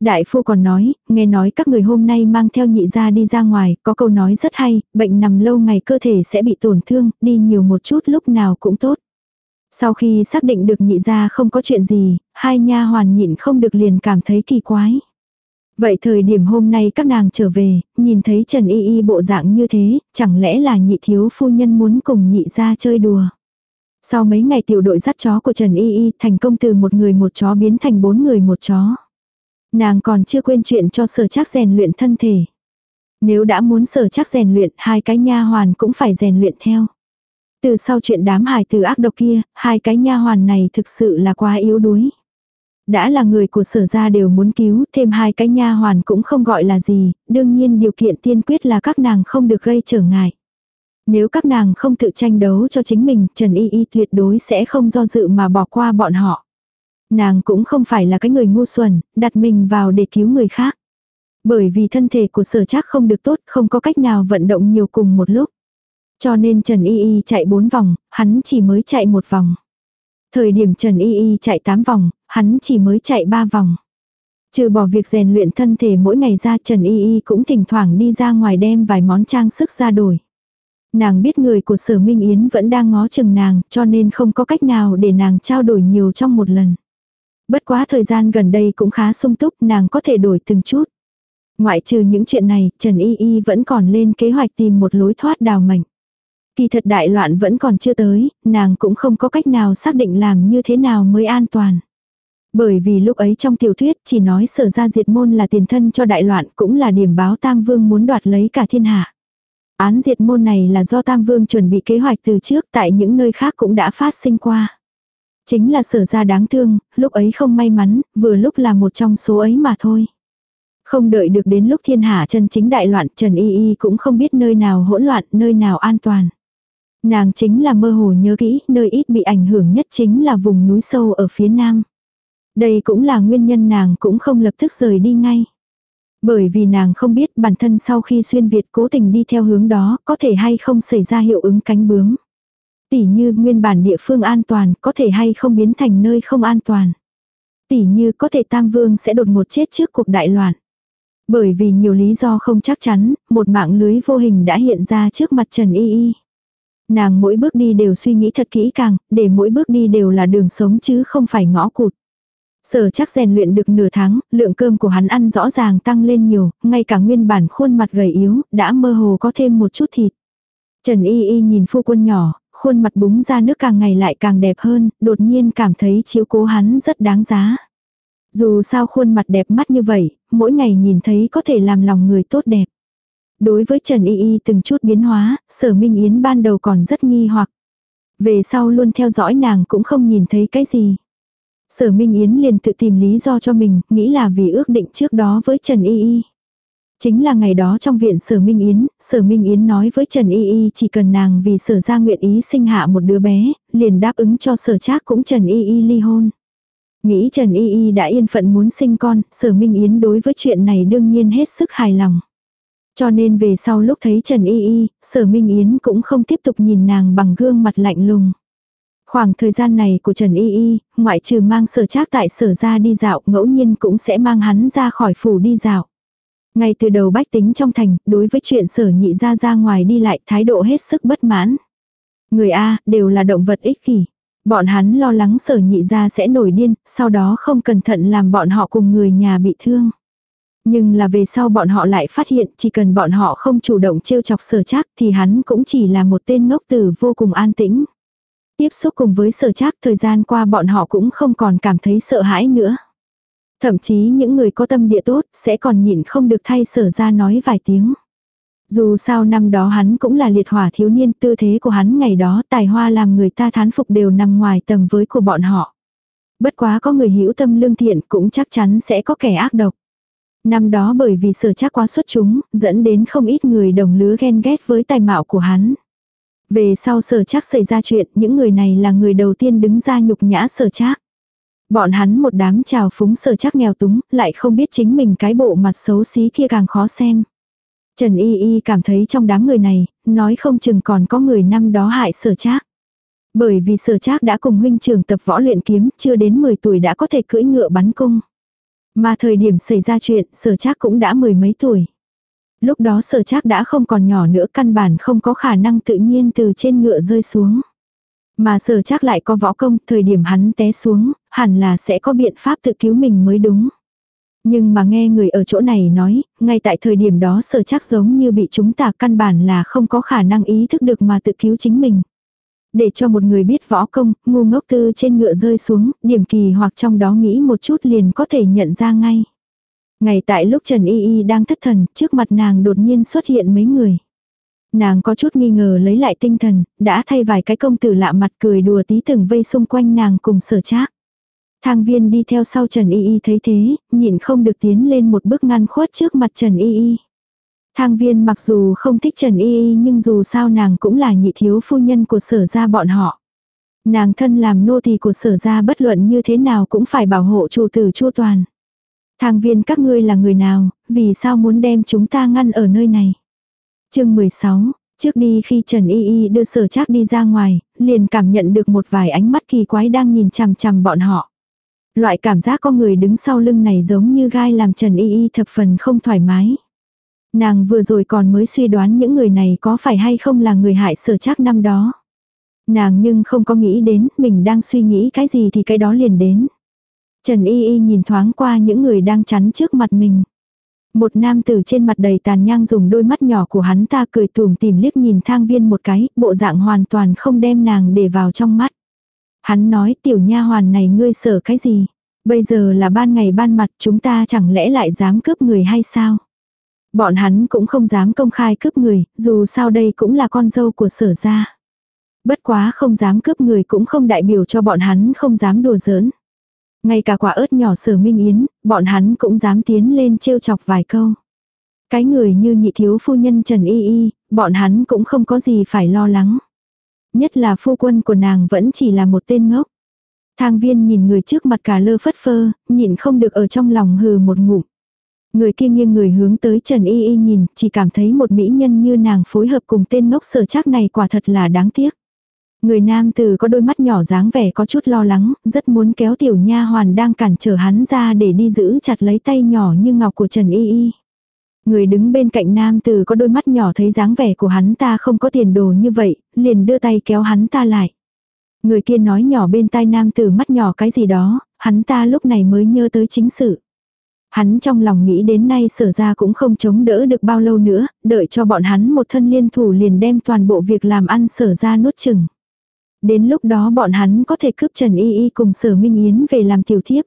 Đại phu còn nói, nghe nói các người hôm nay mang theo nhị gia đi ra ngoài, có câu nói rất hay, bệnh nằm lâu ngày cơ thể sẽ bị tổn thương, đi nhiều một chút lúc nào cũng tốt. Sau khi xác định được nhị gia không có chuyện gì, hai nha hoàn nhịn không được liền cảm thấy kỳ quái. Vậy thời điểm hôm nay các nàng trở về, nhìn thấy Trần Y Y bộ dạng như thế, chẳng lẽ là nhị thiếu phu nhân muốn cùng nhị gia chơi đùa. Sau mấy ngày tiểu đội dắt chó của Trần Y Y thành công từ một người một chó biến thành bốn người một chó. Nàng còn chưa quên chuyện cho sở chắc rèn luyện thân thể. Nếu đã muốn sở chắc rèn luyện, hai cái nha hoàn cũng phải rèn luyện theo. Từ sau chuyện đám hài từ ác độc kia, hai cái nha hoàn này thực sự là quá yếu đuối. Đã là người của sở gia đều muốn cứu, thêm hai cái nha hoàn cũng không gọi là gì, đương nhiên điều kiện tiên quyết là các nàng không được gây trở ngại. Nếu các nàng không tự tranh đấu cho chính mình, Trần Y Y tuyệt đối sẽ không do dự mà bỏ qua bọn họ. Nàng cũng không phải là cái người ngu xuẩn, đặt mình vào để cứu người khác. Bởi vì thân thể của sở chắc không được tốt, không có cách nào vận động nhiều cùng một lúc. Cho nên Trần Y Y chạy 4 vòng, hắn chỉ mới chạy một vòng. Thời điểm Trần Y Y chạy 8 vòng, hắn chỉ mới chạy 3 vòng. Trừ bỏ việc rèn luyện thân thể mỗi ngày ra Trần Y Y cũng thỉnh thoảng đi ra ngoài đem vài món trang sức ra đổi. Nàng biết người của sở Minh Yến vẫn đang ngó chừng nàng cho nên không có cách nào để nàng trao đổi nhiều trong một lần. Bất quá thời gian gần đây cũng khá sung túc nàng có thể đổi từng chút. Ngoại trừ những chuyện này, Trần Y Y vẫn còn lên kế hoạch tìm một lối thoát đào mệnh. Kỳ thật đại loạn vẫn còn chưa tới, nàng cũng không có cách nào xác định làm như thế nào mới an toàn. Bởi vì lúc ấy trong tiểu thuyết chỉ nói sở ra diệt môn là tiền thân cho đại loạn cũng là điểm báo Tam Vương muốn đoạt lấy cả thiên hạ. Án diệt môn này là do Tam Vương chuẩn bị kế hoạch từ trước tại những nơi khác cũng đã phát sinh qua. Chính là sở ra đáng thương, lúc ấy không may mắn, vừa lúc là một trong số ấy mà thôi. Không đợi được đến lúc thiên hạ chân chính đại loạn, Trần Y Y cũng không biết nơi nào hỗn loạn, nơi nào an toàn. Nàng chính là mơ hồ nhớ kỹ, nơi ít bị ảnh hưởng nhất chính là vùng núi sâu ở phía nam. Đây cũng là nguyên nhân nàng cũng không lập tức rời đi ngay. Bởi vì nàng không biết bản thân sau khi xuyên Việt cố tình đi theo hướng đó có thể hay không xảy ra hiệu ứng cánh bướm. Tỷ như nguyên bản địa phương an toàn có thể hay không biến thành nơi không an toàn. Tỷ như có thể Tam Vương sẽ đột một chết trước cuộc đại loạn. Bởi vì nhiều lý do không chắc chắn, một mạng lưới vô hình đã hiện ra trước mặt Trần Y Y. Nàng mỗi bước đi đều suy nghĩ thật kỹ càng, để mỗi bước đi đều là đường sống chứ không phải ngõ cụt. Sở chắc rèn luyện được nửa tháng, lượng cơm của hắn ăn rõ ràng tăng lên nhiều, ngay cả nguyên bản khuôn mặt gầy yếu, đã mơ hồ có thêm một chút thịt. Trần Y Y nhìn phu quân nhỏ, khuôn mặt búng ra nước càng ngày lại càng đẹp hơn, đột nhiên cảm thấy chiếu cố hắn rất đáng giá. Dù sao khuôn mặt đẹp mắt như vậy, mỗi ngày nhìn thấy có thể làm lòng người tốt đẹp. Đối với Trần Y Y từng chút biến hóa, sở Minh Yến ban đầu còn rất nghi hoặc. Về sau luôn theo dõi nàng cũng không nhìn thấy cái gì. Sở Minh Yến liền tự tìm lý do cho mình, nghĩ là vì ước định trước đó với Trần Y Y. Chính là ngày đó trong viện sở Minh Yến, sở Minh Yến nói với Trần Y Y chỉ cần nàng vì sở ra nguyện ý sinh hạ một đứa bé, liền đáp ứng cho sở trác cũng Trần Y Y ly hôn. Nghĩ Trần Y Y đã yên phận muốn sinh con, sở Minh Yến đối với chuyện này đương nhiên hết sức hài lòng. Cho nên về sau lúc thấy Trần Y Y, sở Minh Yến cũng không tiếp tục nhìn nàng bằng gương mặt lạnh lùng. Khoảng thời gian này của Trần Y Y, ngoại trừ mang sở trác tại sở ra đi dạo, ngẫu nhiên cũng sẽ mang hắn ra khỏi phủ đi dạo. Ngay từ đầu bách tính trong thành, đối với chuyện sở nhị ra ra ngoài đi lại thái độ hết sức bất mãn. Người A, đều là động vật ích kỷ. Bọn hắn lo lắng sở nhị ra sẽ nổi điên, sau đó không cẩn thận làm bọn họ cùng người nhà bị thương. Nhưng là về sau bọn họ lại phát hiện chỉ cần bọn họ không chủ động trêu chọc sở trác thì hắn cũng chỉ là một tên ngốc tử vô cùng an tĩnh. Tiếp xúc cùng với sở trác thời gian qua bọn họ cũng không còn cảm thấy sợ hãi nữa. Thậm chí những người có tâm địa tốt sẽ còn nhịn không được thay sở ra nói vài tiếng. Dù sao năm đó hắn cũng là liệt hỏa thiếu niên tư thế của hắn ngày đó tài hoa làm người ta thán phục đều nằm ngoài tầm với của bọn họ. Bất quá có người hữu tâm lương thiện cũng chắc chắn sẽ có kẻ ác độc. Năm đó bởi vì sở trác quá xuất chúng, dẫn đến không ít người đồng lứa ghen ghét với tài mạo của hắn. Về sau sở chắc xảy ra chuyện, những người này là người đầu tiên đứng ra nhục nhã sở chắc. Bọn hắn một đám trào phúng sở chắc nghèo túng, lại không biết chính mình cái bộ mặt xấu xí kia càng khó xem. Trần Y Y cảm thấy trong đám người này, nói không chừng còn có người năm đó hại sở chắc. Bởi vì sở trác đã cùng huynh trưởng tập võ luyện kiếm, chưa đến 10 tuổi đã có thể cưỡi ngựa bắn cung. Mà thời điểm xảy ra chuyện, sở trác cũng đã mười mấy tuổi. Lúc đó sở trác đã không còn nhỏ nữa căn bản không có khả năng tự nhiên từ trên ngựa rơi xuống. Mà sở trác lại có võ công, thời điểm hắn té xuống, hẳn là sẽ có biện pháp tự cứu mình mới đúng. Nhưng mà nghe người ở chỗ này nói, ngay tại thời điểm đó sở chắc giống như bị chúng ta căn bản là không có khả năng ý thức được mà tự cứu chính mình. Để cho một người biết võ công, ngu ngốc tư trên ngựa rơi xuống, điểm kỳ hoặc trong đó nghĩ một chút liền có thể nhận ra ngay. Ngày tại lúc Trần Y Y đang thất thần, trước mặt nàng đột nhiên xuất hiện mấy người. Nàng có chút nghi ngờ lấy lại tinh thần, đã thay vài cái công tử lạ mặt cười đùa tí từng vây xung quanh nàng cùng sở trác. Thang viên đi theo sau Trần Y Y thấy thế, nhịn không được tiến lên một bước ngăn khuất trước mặt Trần Y Y. Thang viên mặc dù không thích Trần Y Y nhưng dù sao nàng cũng là nhị thiếu phu nhân của sở gia bọn họ. Nàng thân làm nô tỳ của sở gia bất luận như thế nào cũng phải bảo hộ chủ tử chua toàn. Thang viên các ngươi là người nào, vì sao muốn đem chúng ta ngăn ở nơi này? chương 16, trước đi khi Trần Y Y đưa sở trác đi ra ngoài, liền cảm nhận được một vài ánh mắt kỳ quái đang nhìn chằm chằm bọn họ. Loại cảm giác có người đứng sau lưng này giống như gai làm Trần Y Y thập phần không thoải mái. Nàng vừa rồi còn mới suy đoán những người này có phải hay không là người hại sở trác năm đó. Nàng nhưng không có nghĩ đến mình đang suy nghĩ cái gì thì cái đó liền đến. Trần Y Y nhìn thoáng qua những người đang chắn trước mặt mình. Một nam tử trên mặt đầy tàn nhang dùng đôi mắt nhỏ của hắn ta cười tùm tìm liếc nhìn thang viên một cái, bộ dạng hoàn toàn không đem nàng để vào trong mắt. Hắn nói tiểu nha hoàn này ngươi sợ cái gì? Bây giờ là ban ngày ban mặt chúng ta chẳng lẽ lại dám cướp người hay sao? Bọn hắn cũng không dám công khai cướp người, dù sao đây cũng là con dâu của sở gia. Bất quá không dám cướp người cũng không đại biểu cho bọn hắn không dám đùa giỡn. Ngay cả quả ớt nhỏ sở minh yến, bọn hắn cũng dám tiến lên trêu chọc vài câu. Cái người như nhị thiếu phu nhân Trần Y Y, bọn hắn cũng không có gì phải lo lắng. Nhất là phu quân của nàng vẫn chỉ là một tên ngốc. Thang viên nhìn người trước mặt cả lơ phất phơ, nhịn không được ở trong lòng hừ một ngụm. Người kia nghiêng người hướng tới Trần Y Y nhìn, chỉ cảm thấy một mỹ nhân như nàng phối hợp cùng tên ngốc sở chắc này quả thật là đáng tiếc. Người nam tử có đôi mắt nhỏ dáng vẻ có chút lo lắng, rất muốn kéo tiểu nha hoàn đang cản trở hắn ra để đi giữ chặt lấy tay nhỏ như ngọc của Trần Y Y. Người đứng bên cạnh nam tử có đôi mắt nhỏ thấy dáng vẻ của hắn ta không có tiền đồ như vậy, liền đưa tay kéo hắn ta lại. Người kia nói nhỏ bên tai nam tử mắt nhỏ cái gì đó, hắn ta lúc này mới nhớ tới chính sự. Hắn trong lòng nghĩ đến nay sở ra cũng không chống đỡ được bao lâu nữa, đợi cho bọn hắn một thân liên thủ liền đem toàn bộ việc làm ăn sở ra nuốt chừng. Đến lúc đó bọn hắn có thể cướp Trần Y Y cùng sở Minh Yến về làm tiểu thiếp.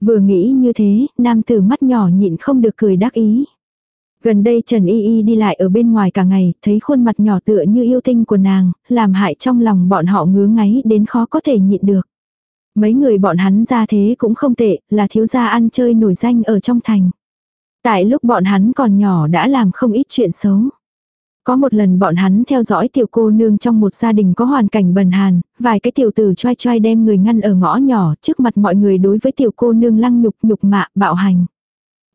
Vừa nghĩ như thế, nam tử mắt nhỏ nhịn không được cười đắc ý. Gần đây Trần Y Y đi lại ở bên ngoài cả ngày, thấy khuôn mặt nhỏ tựa như yêu tinh của nàng, làm hại trong lòng bọn họ ngứa ngáy đến khó có thể nhịn được. Mấy người bọn hắn ra thế cũng không tệ, là thiếu gia ăn chơi nổi danh ở trong thành. Tại lúc bọn hắn còn nhỏ đã làm không ít chuyện xấu. Có một lần bọn hắn theo dõi tiểu cô nương trong một gia đình có hoàn cảnh bần hàn, vài cái tiểu tử choai choai đem người ngăn ở ngõ nhỏ trước mặt mọi người đối với tiểu cô nương lăng nhục nhục mạ bạo hành.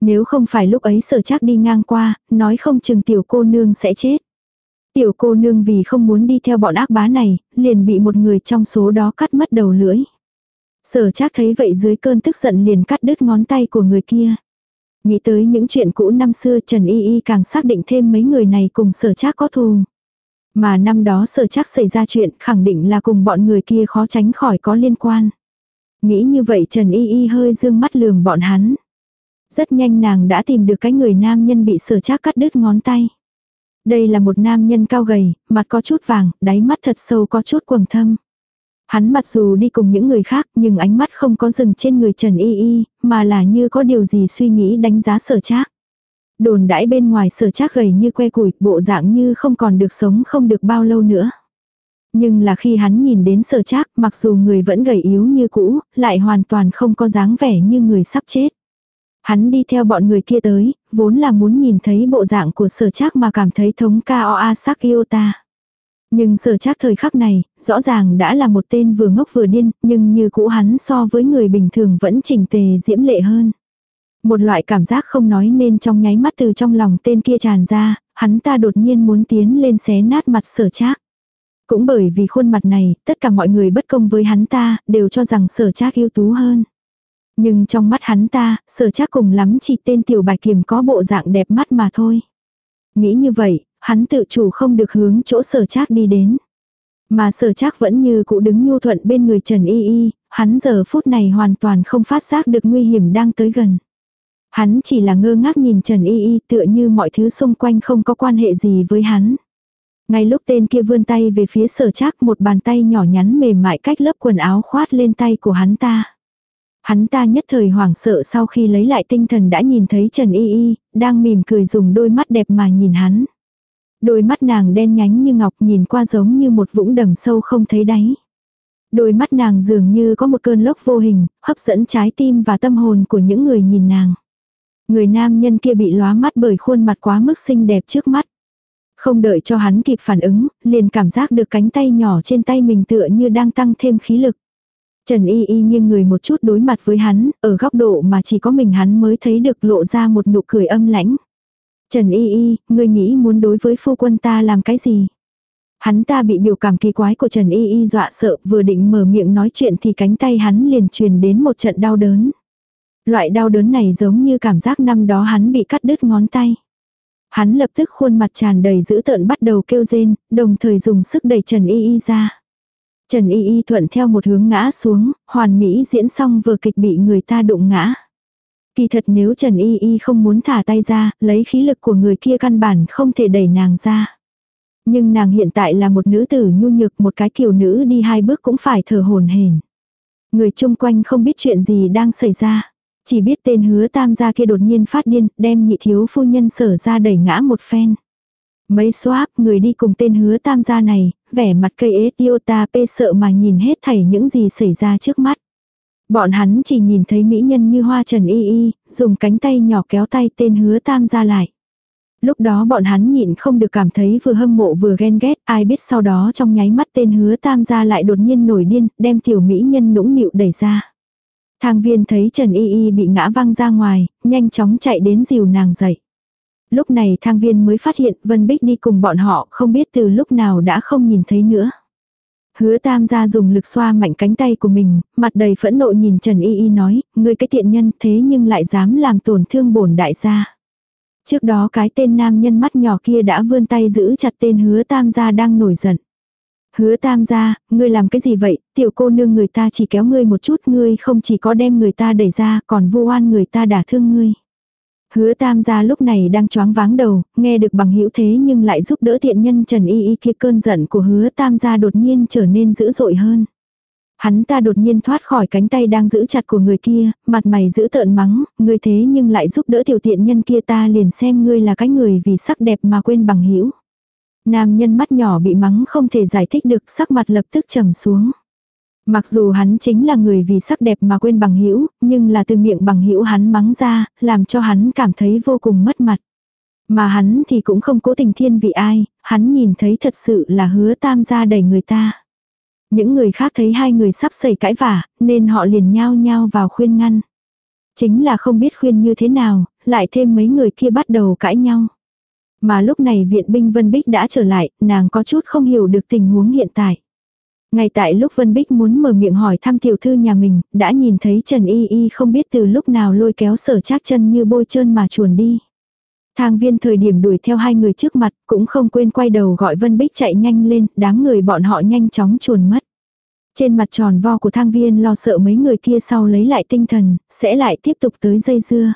Nếu không phải lúc ấy sở chắc đi ngang qua, nói không chừng tiểu cô nương sẽ chết. Tiểu cô nương vì không muốn đi theo bọn ác bá này, liền bị một người trong số đó cắt mất đầu lưỡi. Sở chắc thấy vậy dưới cơn tức giận liền cắt đứt ngón tay của người kia. Nghĩ tới những chuyện cũ năm xưa Trần Y Y càng xác định thêm mấy người này cùng sở trác có thù. Mà năm đó sở trác xảy ra chuyện khẳng định là cùng bọn người kia khó tránh khỏi có liên quan. Nghĩ như vậy Trần Y Y hơi dương mắt lườm bọn hắn. Rất nhanh nàng đã tìm được cái người nam nhân bị sở trác cắt đứt ngón tay. Đây là một nam nhân cao gầy, mặt có chút vàng, đáy mắt thật sâu có chút quầng thâm. Hắn mặc dù đi cùng những người khác nhưng ánh mắt không có dừng trên người Trần Y Y, mà là như có điều gì suy nghĩ đánh giá sở trác. Đồn đãi bên ngoài sở trác gầy như que củi, bộ dạng như không còn được sống không được bao lâu nữa. Nhưng là khi hắn nhìn đến sở trác, mặc dù người vẫn gầy yếu như cũ, lại hoàn toàn không có dáng vẻ như người sắp chết. Hắn đi theo bọn người kia tới, vốn là muốn nhìn thấy bộ dạng của sở trác mà cảm thấy thống ca o a sắc yêu ta. Nhưng sở trác thời khắc này, rõ ràng đã là một tên vừa ngốc vừa điên, nhưng như cũ hắn so với người bình thường vẫn chỉnh tề diễm lệ hơn. Một loại cảm giác không nói nên trong nháy mắt từ trong lòng tên kia tràn ra, hắn ta đột nhiên muốn tiến lên xé nát mặt sở trác. Cũng bởi vì khuôn mặt này, tất cả mọi người bất công với hắn ta, đều cho rằng sở trác yêu tú hơn. Nhưng trong mắt hắn ta, sở trác cùng lắm chỉ tên tiểu bạch kiểm có bộ dạng đẹp mắt mà thôi. Nghĩ như vậy, hắn tự chủ không được hướng chỗ sở trác đi đến. Mà sở trác vẫn như cụ đứng nhu thuận bên người Trần Y Y, hắn giờ phút này hoàn toàn không phát giác được nguy hiểm đang tới gần. Hắn chỉ là ngơ ngác nhìn Trần Y Y tựa như mọi thứ xung quanh không có quan hệ gì với hắn. Ngay lúc tên kia vươn tay về phía sở trác một bàn tay nhỏ nhắn mềm mại cách lớp quần áo khoát lên tay của hắn ta. Hắn ta nhất thời hoảng sợ sau khi lấy lại tinh thần đã nhìn thấy Trần Y Y, đang mỉm cười dùng đôi mắt đẹp mà nhìn hắn. Đôi mắt nàng đen nhánh như ngọc nhìn qua giống như một vũng đầm sâu không thấy đáy. Đôi mắt nàng dường như có một cơn lốc vô hình, hấp dẫn trái tim và tâm hồn của những người nhìn nàng. Người nam nhân kia bị lóa mắt bởi khuôn mặt quá mức xinh đẹp trước mắt. Không đợi cho hắn kịp phản ứng, liền cảm giác được cánh tay nhỏ trên tay mình tựa như đang tăng thêm khí lực. Trần Y Y nghiêng người một chút đối mặt với hắn, ở góc độ mà chỉ có mình hắn mới thấy được lộ ra một nụ cười âm lãnh. Trần Y Y, ngươi nghĩ muốn đối với phu quân ta làm cái gì? Hắn ta bị biểu cảm kỳ quái của Trần Y Y dọa sợ vừa định mở miệng nói chuyện thì cánh tay hắn liền truyền đến một trận đau đớn. Loại đau đớn này giống như cảm giác năm đó hắn bị cắt đứt ngón tay. Hắn lập tức khuôn mặt tràn đầy dữ tợn bắt đầu kêu rên, đồng thời dùng sức đẩy Trần Y Y ra. Trần Y Y thuận theo một hướng ngã xuống, hoàn mỹ diễn xong vừa kịch bị người ta đụng ngã. Kỳ thật nếu Trần Y Y không muốn thả tay ra, lấy khí lực của người kia căn bản không thể đẩy nàng ra. Nhưng nàng hiện tại là một nữ tử nhu nhược một cái kiểu nữ đi hai bước cũng phải thở hồn hển. Người chung quanh không biết chuyện gì đang xảy ra. Chỉ biết tên hứa tam gia kia đột nhiên phát điên, đem nhị thiếu phu nhân sở ra đẩy ngã một phen. Mấy swap người đi cùng tên hứa tam gia này, vẻ mặt cây ế tiêu ta pê sợ mà nhìn hết thảy những gì xảy ra trước mắt. Bọn hắn chỉ nhìn thấy mỹ nhân như hoa trần y y, dùng cánh tay nhỏ kéo tay tên hứa tam ra lại. Lúc đó bọn hắn nhịn không được cảm thấy vừa hâm mộ vừa ghen ghét, ai biết sau đó trong nháy mắt tên hứa tam ra lại đột nhiên nổi điên, đem tiểu mỹ nhân nũng nịu đẩy ra. Thang viên thấy Trần Y Y bị ngã văng ra ngoài, nhanh chóng chạy đến dìu nàng dậy. Lúc này thang viên mới phát hiện Vân Bích đi cùng bọn họ không biết từ lúc nào đã không nhìn thấy nữa. Hứa tam gia dùng lực xoa mạnh cánh tay của mình, mặt đầy phẫn nộ nhìn Trần Y Y nói, ngươi cái tiện nhân thế nhưng lại dám làm tổn thương bổn đại gia. Trước đó cái tên nam nhân mắt nhỏ kia đã vươn tay giữ chặt tên hứa tam gia đang nổi giận. Hứa tam gia, ngươi làm cái gì vậy, tiểu cô nương người ta chỉ kéo ngươi một chút ngươi không chỉ có đem người ta đẩy ra còn vu oan người ta đả thương ngươi. Hứa tam gia lúc này đang choáng váng đầu, nghe được bằng hữu thế nhưng lại giúp đỡ thiện nhân Trần Y Y kia cơn giận của hứa tam gia đột nhiên trở nên dữ dội hơn. Hắn ta đột nhiên thoát khỏi cánh tay đang giữ chặt của người kia, mặt mày giữ tợn mắng, ngươi thế nhưng lại giúp đỡ tiểu tiện nhân kia ta liền xem ngươi là cái người vì sắc đẹp mà quên bằng hữu Nam nhân mắt nhỏ bị mắng không thể giải thích được sắc mặt lập tức trầm xuống. Mặc dù hắn chính là người vì sắc đẹp mà quên bằng hữu nhưng là từ miệng bằng hữu hắn mắng ra, làm cho hắn cảm thấy vô cùng mất mặt. Mà hắn thì cũng không cố tình thiên vị ai, hắn nhìn thấy thật sự là hứa tam gia đầy người ta. Những người khác thấy hai người sắp xảy cãi vả, nên họ liền nhao nhao vào khuyên ngăn. Chính là không biết khuyên như thế nào, lại thêm mấy người kia bắt đầu cãi nhau. Mà lúc này viện binh Vân Bích đã trở lại, nàng có chút không hiểu được tình huống hiện tại. Ngay tại lúc Vân Bích muốn mở miệng hỏi thăm tiểu thư nhà mình, đã nhìn thấy Trần Y Y không biết từ lúc nào lôi kéo sở trác chân như bôi trơn mà chuồn đi. Thang viên thời điểm đuổi theo hai người trước mặt, cũng không quên quay đầu gọi Vân Bích chạy nhanh lên, đám người bọn họ nhanh chóng chuồn mất. Trên mặt tròn vo của thang viên lo sợ mấy người kia sau lấy lại tinh thần, sẽ lại tiếp tục tới dây dưa.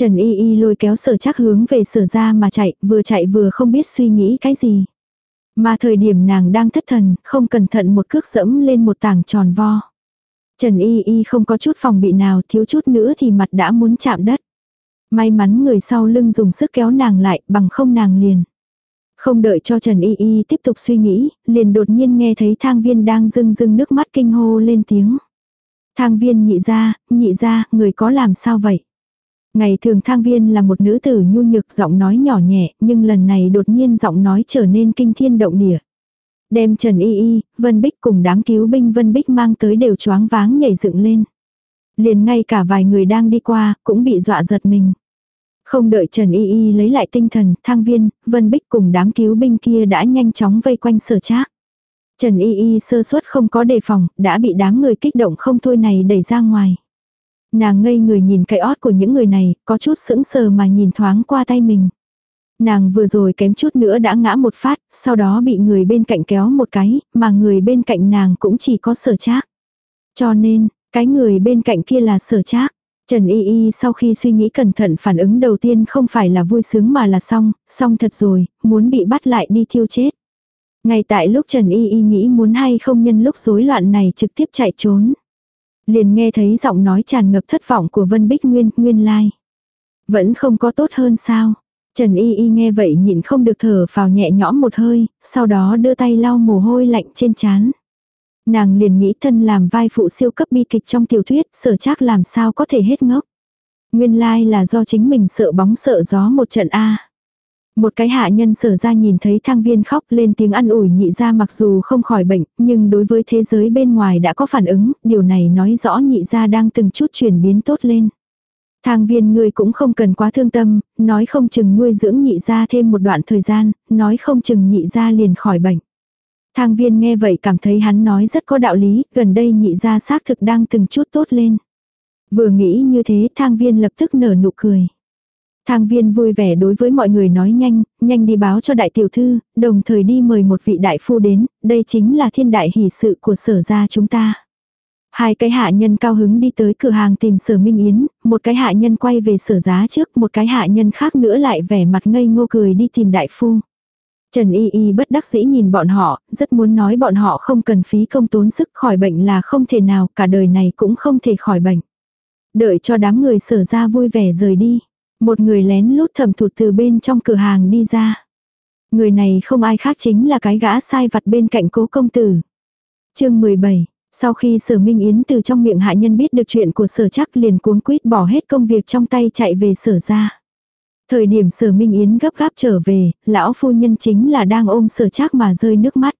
Trần Y Y lôi kéo sở chắc hướng về sở ra mà chạy, vừa chạy vừa không biết suy nghĩ cái gì. Mà thời điểm nàng đang thất thần, không cẩn thận một cước dẫm lên một tảng tròn vo. Trần Y Y không có chút phòng bị nào thiếu chút nữa thì mặt đã muốn chạm đất. May mắn người sau lưng dùng sức kéo nàng lại bằng không nàng liền. Không đợi cho Trần Y Y tiếp tục suy nghĩ, liền đột nhiên nghe thấy thang viên đang rưng rưng nước mắt kinh hô lên tiếng. Thang viên nhị ra, nhị ra, người có làm sao vậy? Ngày thường thang viên là một nữ tử nhu nhược giọng nói nhỏ nhẹ, nhưng lần này đột nhiên giọng nói trở nên kinh thiên động địa. Đem Trần Y Y, Vân Bích cùng đám cứu binh Vân Bích mang tới đều choáng váng nhảy dựng lên. Liền ngay cả vài người đang đi qua, cũng bị dọa giật mình. Không đợi Trần Y Y lấy lại tinh thần, thang viên, Vân Bích cùng đám cứu binh kia đã nhanh chóng vây quanh sở trác. Trần Y Y sơ suất không có đề phòng, đã bị đám người kích động không thôi này đẩy ra ngoài. Nàng ngây người nhìn cái ót của những người này, có chút sững sờ mà nhìn thoáng qua tay mình. Nàng vừa rồi kém chút nữa đã ngã một phát, sau đó bị người bên cạnh kéo một cái, mà người bên cạnh nàng cũng chỉ có sở trác. Cho nên, cái người bên cạnh kia là sở trác. Trần Y Y sau khi suy nghĩ cẩn thận phản ứng đầu tiên không phải là vui sướng mà là xong, xong thật rồi, muốn bị bắt lại đi thiêu chết. Ngay tại lúc Trần Y Y nghĩ muốn hay không nhân lúc rối loạn này trực tiếp chạy trốn. Liền nghe thấy giọng nói tràn ngập thất vọng của Vân Bích Nguyên, Nguyên lai. Vẫn không có tốt hơn sao. Trần Y Y nghe vậy nhịn không được thở vào nhẹ nhõm một hơi, sau đó đưa tay lau mồ hôi lạnh trên trán. Nàng liền nghĩ thân làm vai phụ siêu cấp bi kịch trong tiểu thuyết, sở chắc làm sao có thể hết ngốc. Nguyên lai là do chính mình sợ bóng sợ gió một trận A. Một cái hạ nhân sở ra nhìn thấy thang viên khóc lên tiếng ăn ủi nhị ra mặc dù không khỏi bệnh, nhưng đối với thế giới bên ngoài đã có phản ứng, điều này nói rõ nhị ra đang từng chút chuyển biến tốt lên. Thang viên ngươi cũng không cần quá thương tâm, nói không chừng nuôi dưỡng nhị ra thêm một đoạn thời gian, nói không chừng nhị ra liền khỏi bệnh. Thang viên nghe vậy cảm thấy hắn nói rất có đạo lý, gần đây nhị ra xác thực đang từng chút tốt lên. Vừa nghĩ như thế thang viên lập tức nở nụ cười. Thang viên vui vẻ đối với mọi người nói nhanh, nhanh đi báo cho đại tiểu thư, đồng thời đi mời một vị đại phu đến, đây chính là thiên đại hỷ sự của sở gia chúng ta. Hai cái hạ nhân cao hứng đi tới cửa hàng tìm sở Minh Yến, một cái hạ nhân quay về sở giá trước, một cái hạ nhân khác nữa lại vẻ mặt ngây ngô cười đi tìm đại phu. Trần Y Y bất đắc dĩ nhìn bọn họ, rất muốn nói bọn họ không cần phí công tốn sức khỏi bệnh là không thể nào, cả đời này cũng không thể khỏi bệnh. Đợi cho đám người sở ra vui vẻ rời đi. Một người lén lút thầm thụt từ bên trong cửa hàng đi ra. Người này không ai khác chính là cái gã sai vặt bên cạnh cố công tử. chương 17, sau khi sở Minh Yến từ trong miệng hạ nhân biết được chuyện của sở chắc liền cuống quýt bỏ hết công việc trong tay chạy về sở ra. Thời điểm sở Minh Yến gấp gáp trở về, lão phu nhân chính là đang ôm sở chắc mà rơi nước mắt.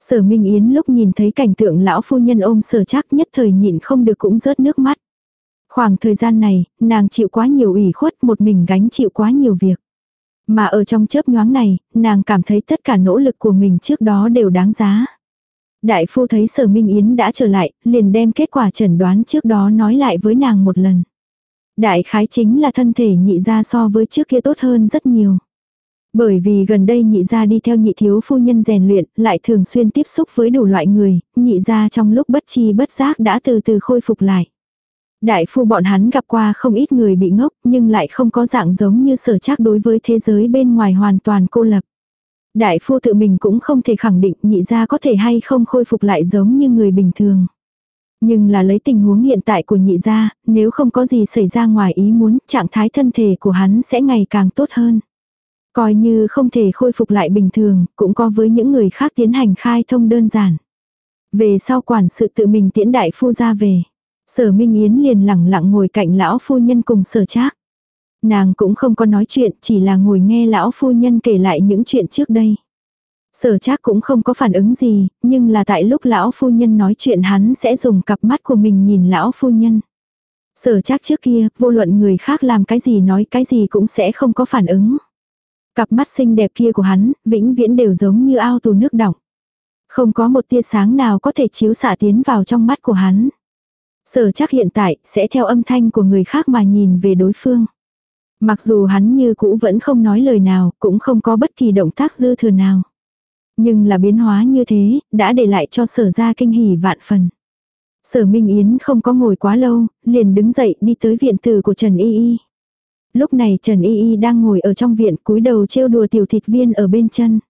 Sở Minh Yến lúc nhìn thấy cảnh tượng lão phu nhân ôm sở chắc nhất thời nhịn không được cũng rớt nước mắt. Khoảng thời gian này, nàng chịu quá nhiều ủy khuất một mình gánh chịu quá nhiều việc. Mà ở trong chớp nhoáng này, nàng cảm thấy tất cả nỗ lực của mình trước đó đều đáng giá. Đại phu thấy sở Minh Yến đã trở lại, liền đem kết quả chẩn đoán trước đó nói lại với nàng một lần. Đại khái chính là thân thể nhị ra so với trước kia tốt hơn rất nhiều. Bởi vì gần đây nhị gia đi theo nhị thiếu phu nhân rèn luyện, lại thường xuyên tiếp xúc với đủ loại người, nhị gia trong lúc bất chi bất giác đã từ từ khôi phục lại. Đại phu bọn hắn gặp qua không ít người bị ngốc, nhưng lại không có dạng giống như sở chắc đối với thế giới bên ngoài hoàn toàn cô lập. Đại phu tự mình cũng không thể khẳng định nhị gia có thể hay không khôi phục lại giống như người bình thường. Nhưng là lấy tình huống hiện tại của nhị gia, nếu không có gì xảy ra ngoài ý muốn, trạng thái thân thể của hắn sẽ ngày càng tốt hơn. Coi như không thể khôi phục lại bình thường, cũng có với những người khác tiến hành khai thông đơn giản. Về sau quản sự tự mình tiễn đại phu ra về. Sở Minh Yến liền lẳng lặng ngồi cạnh lão phu nhân cùng sở trác. Nàng cũng không có nói chuyện, chỉ là ngồi nghe lão phu nhân kể lại những chuyện trước đây. Sở trác cũng không có phản ứng gì, nhưng là tại lúc lão phu nhân nói chuyện hắn sẽ dùng cặp mắt của mình nhìn lão phu nhân. Sở trác trước kia, vô luận người khác làm cái gì nói cái gì cũng sẽ không có phản ứng. Cặp mắt xinh đẹp kia của hắn, vĩnh viễn đều giống như ao tù nước đọng. Không có một tia sáng nào có thể chiếu xạ tiến vào trong mắt của hắn. Sở chắc hiện tại sẽ theo âm thanh của người khác mà nhìn về đối phương. Mặc dù hắn như cũ vẫn không nói lời nào, cũng không có bất kỳ động tác dư thừa nào. Nhưng là biến hóa như thế, đã để lại cho sở ra kinh hỉ vạn phần. Sở Minh Yến không có ngồi quá lâu, liền đứng dậy đi tới viện tử của Trần Y Y. Lúc này Trần Y Y đang ngồi ở trong viện cúi đầu trêu đùa tiểu thịt viên ở bên chân.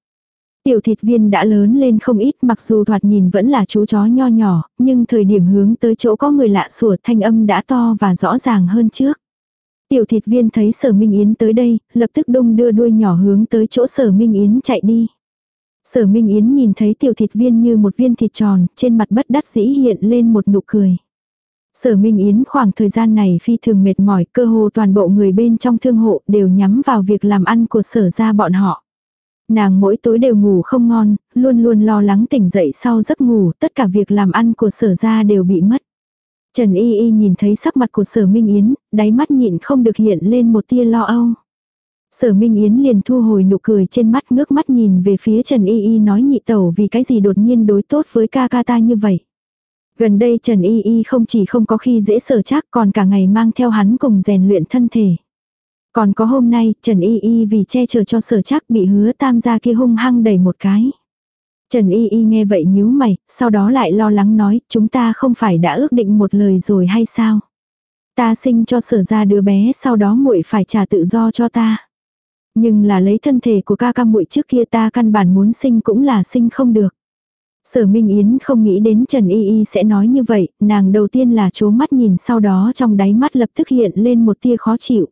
Tiểu thịt viên đã lớn lên không ít mặc dù thoạt nhìn vẫn là chú chó nho nhỏ, nhưng thời điểm hướng tới chỗ có người lạ sủa thanh âm đã to và rõ ràng hơn trước. Tiểu thịt viên thấy sở Minh Yến tới đây, lập tức đung đưa đuôi nhỏ hướng tới chỗ sở Minh Yến chạy đi. Sở Minh Yến nhìn thấy tiểu thịt viên như một viên thịt tròn, trên mặt bất đắc dĩ hiện lên một nụ cười. Sở Minh Yến khoảng thời gian này phi thường mệt mỏi, cơ hồ toàn bộ người bên trong thương hộ đều nhắm vào việc làm ăn của sở ra bọn họ. Nàng mỗi tối đều ngủ không ngon, luôn luôn lo lắng tỉnh dậy sau giấc ngủ, tất cả việc làm ăn của sở ra đều bị mất. Trần Y Y nhìn thấy sắc mặt của sở Minh Yến, đáy mắt nhịn không được hiện lên một tia lo âu. Sở Minh Yến liền thu hồi nụ cười trên mắt ngước mắt nhìn về phía Trần Y Y nói nhị tẩu vì cái gì đột nhiên đối tốt với ca ca ta như vậy. Gần đây Trần Y Y không chỉ không có khi dễ sở chắc còn cả ngày mang theo hắn cùng rèn luyện thân thể. Còn có hôm nay, Trần Y Y vì che chở cho sở chắc bị hứa tam gia kia hung hăng đẩy một cái. Trần Y Y nghe vậy nhíu mày, sau đó lại lo lắng nói, chúng ta không phải đã ước định một lời rồi hay sao? Ta sinh cho sở ra đứa bé sau đó muội phải trả tự do cho ta. Nhưng là lấy thân thể của ca ca muội trước kia ta căn bản muốn sinh cũng là sinh không được. Sở Minh Yến không nghĩ đến Trần Y Y sẽ nói như vậy, nàng đầu tiên là chố mắt nhìn sau đó trong đáy mắt lập tức hiện lên một tia khó chịu.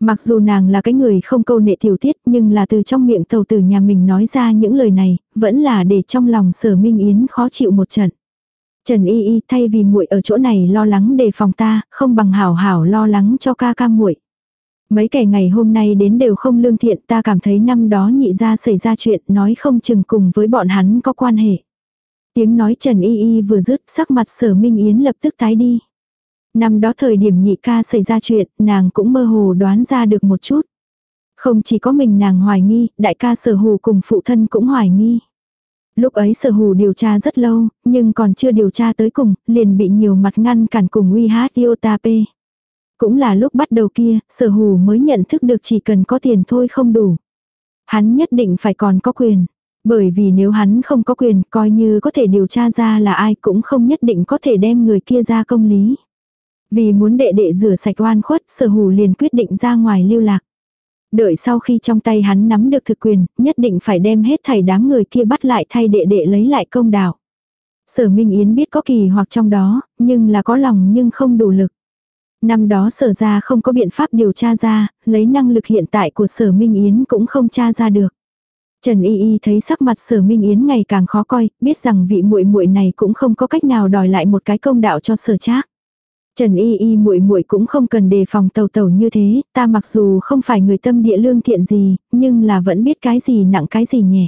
Mặc dù nàng là cái người không câu nệ tiểu tiết nhưng là từ trong miệng tàu tử nhà mình nói ra những lời này, vẫn là để trong lòng sở Minh Yến khó chịu một trận. Trần Y Y thay vì muội ở chỗ này lo lắng đề phòng ta, không bằng hảo hảo lo lắng cho ca ca muội. Mấy kẻ ngày hôm nay đến đều không lương thiện ta cảm thấy năm đó nhị ra xảy ra chuyện nói không chừng cùng với bọn hắn có quan hệ. Tiếng nói Trần Y Y vừa dứt sắc mặt sở Minh Yến lập tức tái đi. Năm đó thời điểm nhị ca xảy ra chuyện, nàng cũng mơ hồ đoán ra được một chút. Không chỉ có mình nàng hoài nghi, đại ca sở hù cùng phụ thân cũng hoài nghi. Lúc ấy sở hù điều tra rất lâu, nhưng còn chưa điều tra tới cùng, liền bị nhiều mặt ngăn cản cùng uy hát Iota Cũng là lúc bắt đầu kia, sở hù mới nhận thức được chỉ cần có tiền thôi không đủ. Hắn nhất định phải còn có quyền. Bởi vì nếu hắn không có quyền, coi như có thể điều tra ra là ai cũng không nhất định có thể đem người kia ra công lý. Vì muốn đệ đệ rửa sạch oan khuất, sở hù liền quyết định ra ngoài lưu lạc. Đợi sau khi trong tay hắn nắm được thực quyền, nhất định phải đem hết thảy đám người kia bắt lại thay đệ đệ lấy lại công đạo. Sở Minh Yến biết có kỳ hoặc trong đó, nhưng là có lòng nhưng không đủ lực. Năm đó sở ra không có biện pháp điều tra ra, lấy năng lực hiện tại của sở Minh Yến cũng không tra ra được. Trần Y Y thấy sắc mặt Sở Minh Yến ngày càng khó coi, biết rằng vị muội muội này cũng không có cách nào đòi lại một cái công đạo cho Sở Trác. Trần Y Y muội muội cũng không cần đề phòng tàu tàu như thế, ta mặc dù không phải người tâm địa lương thiện gì, nhưng là vẫn biết cái gì nặng cái gì nhẹ.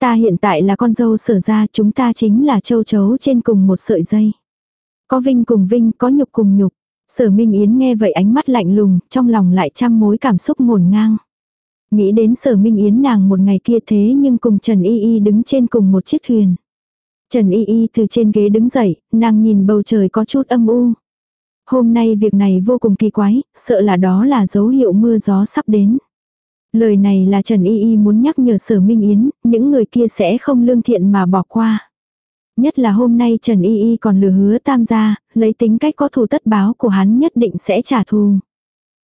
Ta hiện tại là con dâu sở ra, chúng ta chính là châu chấu trên cùng một sợi dây. Có vinh cùng vinh, có nhục cùng nhục. Sở Minh Yến nghe vậy ánh mắt lạnh lùng, trong lòng lại trăm mối cảm xúc ngổn ngang. Nghĩ đến sở Minh Yến nàng một ngày kia thế nhưng cùng Trần Y Y đứng trên cùng một chiếc thuyền. Trần Y Y từ trên ghế đứng dậy, nàng nhìn bầu trời có chút âm u. Hôm nay việc này vô cùng kỳ quái, sợ là đó là dấu hiệu mưa gió sắp đến. Lời này là Trần Y Y muốn nhắc nhở sở Minh Yến, những người kia sẽ không lương thiện mà bỏ qua. Nhất là hôm nay Trần Y Y còn lừa hứa tam gia, lấy tính cách có thù tất báo của hắn nhất định sẽ trả thù.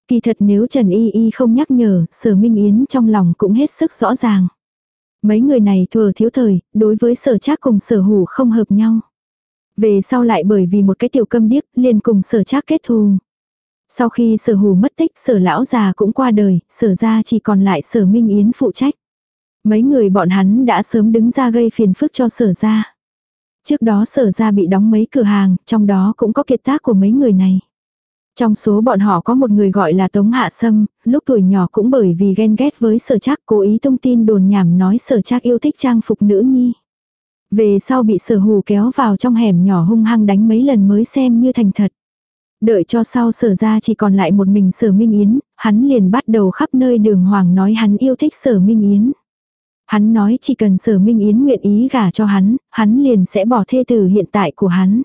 Kỳ thật nếu Trần Y Y không nhắc nhở, sở Minh Yến trong lòng cũng hết sức rõ ràng. Mấy người này thừa thiếu thời, đối với sở trác cùng sở hủ không hợp nhau. Về sau lại bởi vì một cái tiểu câm điếc, liền cùng sở trác kết thù. Sau khi sở hù mất tích, sở lão già cũng qua đời, sở ra chỉ còn lại sở Minh Yến phụ trách. Mấy người bọn hắn đã sớm đứng ra gây phiền phức cho sở ra. Trước đó sở ra bị đóng mấy cửa hàng, trong đó cũng có kiệt tác của mấy người này. Trong số bọn họ có một người gọi là Tống Hạ Sâm, lúc tuổi nhỏ cũng bởi vì ghen ghét với sở trác cố ý tung tin đồn nhảm nói sở trác yêu thích trang phục nữ nhi. Về sau bị sở hù kéo vào trong hẻm nhỏ hung hăng đánh mấy lần mới xem như thành thật. Đợi cho sau sở ra chỉ còn lại một mình sở Minh Yến, hắn liền bắt đầu khắp nơi đường hoàng nói hắn yêu thích sở Minh Yến. Hắn nói chỉ cần sở Minh Yến nguyện ý gả cho hắn, hắn liền sẽ bỏ thê tử hiện tại của hắn.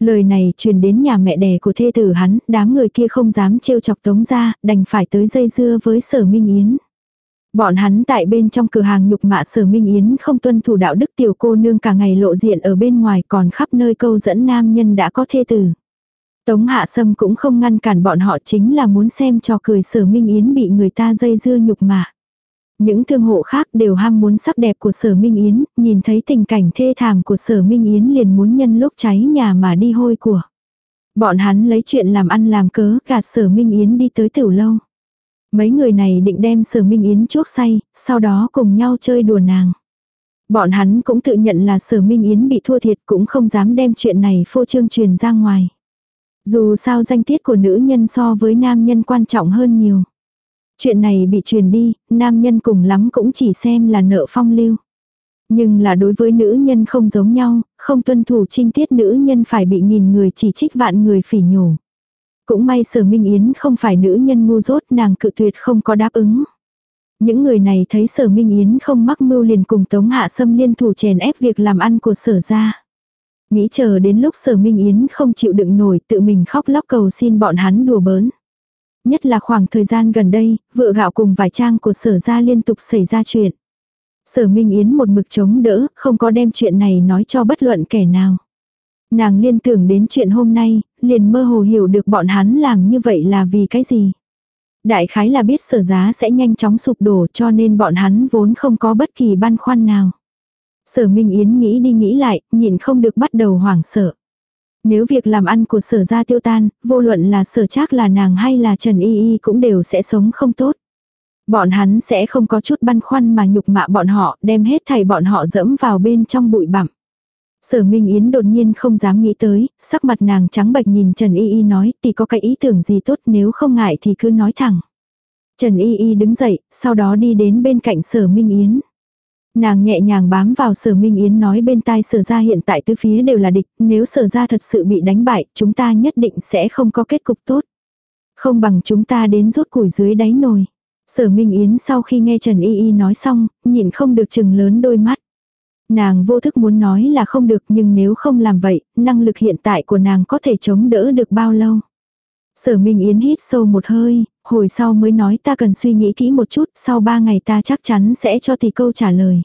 Lời này truyền đến nhà mẹ đẻ của thê tử hắn, đám người kia không dám trêu chọc tống ra, đành phải tới dây dưa với sở Minh Yến. Bọn hắn tại bên trong cửa hàng nhục mạ sở Minh Yến không tuân thủ đạo đức tiểu cô nương cả ngày lộ diện ở bên ngoài còn khắp nơi câu dẫn nam nhân đã có thê tử. Tống hạ sâm cũng không ngăn cản bọn họ chính là muốn xem cho cười sở Minh Yến bị người ta dây dưa nhục mạ. Những thương hộ khác đều ham muốn sắc đẹp của sở Minh Yến, nhìn thấy tình cảnh thê thảm của sở Minh Yến liền muốn nhân lúc cháy nhà mà đi hôi của. Bọn hắn lấy chuyện làm ăn làm cớ gạt sở Minh Yến đi tới tiểu lâu. Mấy người này định đem sở Minh Yến chuốc say, sau đó cùng nhau chơi đùa nàng. Bọn hắn cũng tự nhận là sở Minh Yến bị thua thiệt cũng không dám đem chuyện này phô trương truyền ra ngoài. Dù sao danh tiết của nữ nhân so với nam nhân quan trọng hơn nhiều. Chuyện này bị truyền đi, nam nhân cùng lắm cũng chỉ xem là nợ phong lưu. Nhưng là đối với nữ nhân không giống nhau, không tuân thủ trinh tiết nữ nhân phải bị nghìn người chỉ trích vạn người phỉ nhổ. Cũng may sở Minh Yến không phải nữ nhân ngu dốt nàng cự tuyệt không có đáp ứng. Những người này thấy sở Minh Yến không mắc mưu liền cùng Tống Hạ Sâm liên thủ chèn ép việc làm ăn của sở ra. Nghĩ chờ đến lúc sở Minh Yến không chịu đựng nổi tự mình khóc lóc cầu xin bọn hắn đùa bỡn. Nhất là khoảng thời gian gần đây, vựa gạo cùng vài trang của sở ra liên tục xảy ra chuyện. Sở Minh Yến một mực chống đỡ, không có đem chuyện này nói cho bất luận kẻ nào. Nàng liên tưởng đến chuyện hôm nay, liền mơ hồ hiểu được bọn hắn làm như vậy là vì cái gì. Đại khái là biết sở giá sẽ nhanh chóng sụp đổ cho nên bọn hắn vốn không có bất kỳ băn khoăn nào. Sở Minh Yến nghĩ đi nghĩ lại, nhịn không được bắt đầu hoảng sợ. Nếu việc làm ăn của sở gia tiêu tan, vô luận là sở chắc là nàng hay là Trần Y Y cũng đều sẽ sống không tốt. Bọn hắn sẽ không có chút băn khoăn mà nhục mạ bọn họ, đem hết thầy bọn họ dẫm vào bên trong bụi bặm. Sở Minh Yến đột nhiên không dám nghĩ tới, sắc mặt nàng trắng bệch nhìn Trần Y Y nói, tỷ có cái ý tưởng gì tốt nếu không ngại thì cứ nói thẳng. Trần Y Y đứng dậy, sau đó đi đến bên cạnh sở Minh Yến. Nàng nhẹ nhàng bám vào sở Minh Yến nói bên tai sở ra hiện tại tứ phía đều là địch, nếu sở ra thật sự bị đánh bại, chúng ta nhất định sẽ không có kết cục tốt. Không bằng chúng ta đến rút củi dưới đáy nồi. Sở Minh Yến sau khi nghe Trần Y Y nói xong, nhìn không được chừng lớn đôi mắt. Nàng vô thức muốn nói là không được nhưng nếu không làm vậy, năng lực hiện tại của nàng có thể chống đỡ được bao lâu. Sở Minh Yến hít sâu một hơi, hồi sau mới nói ta cần suy nghĩ kỹ một chút, sau ba ngày ta chắc chắn sẽ cho tỷ câu trả lời.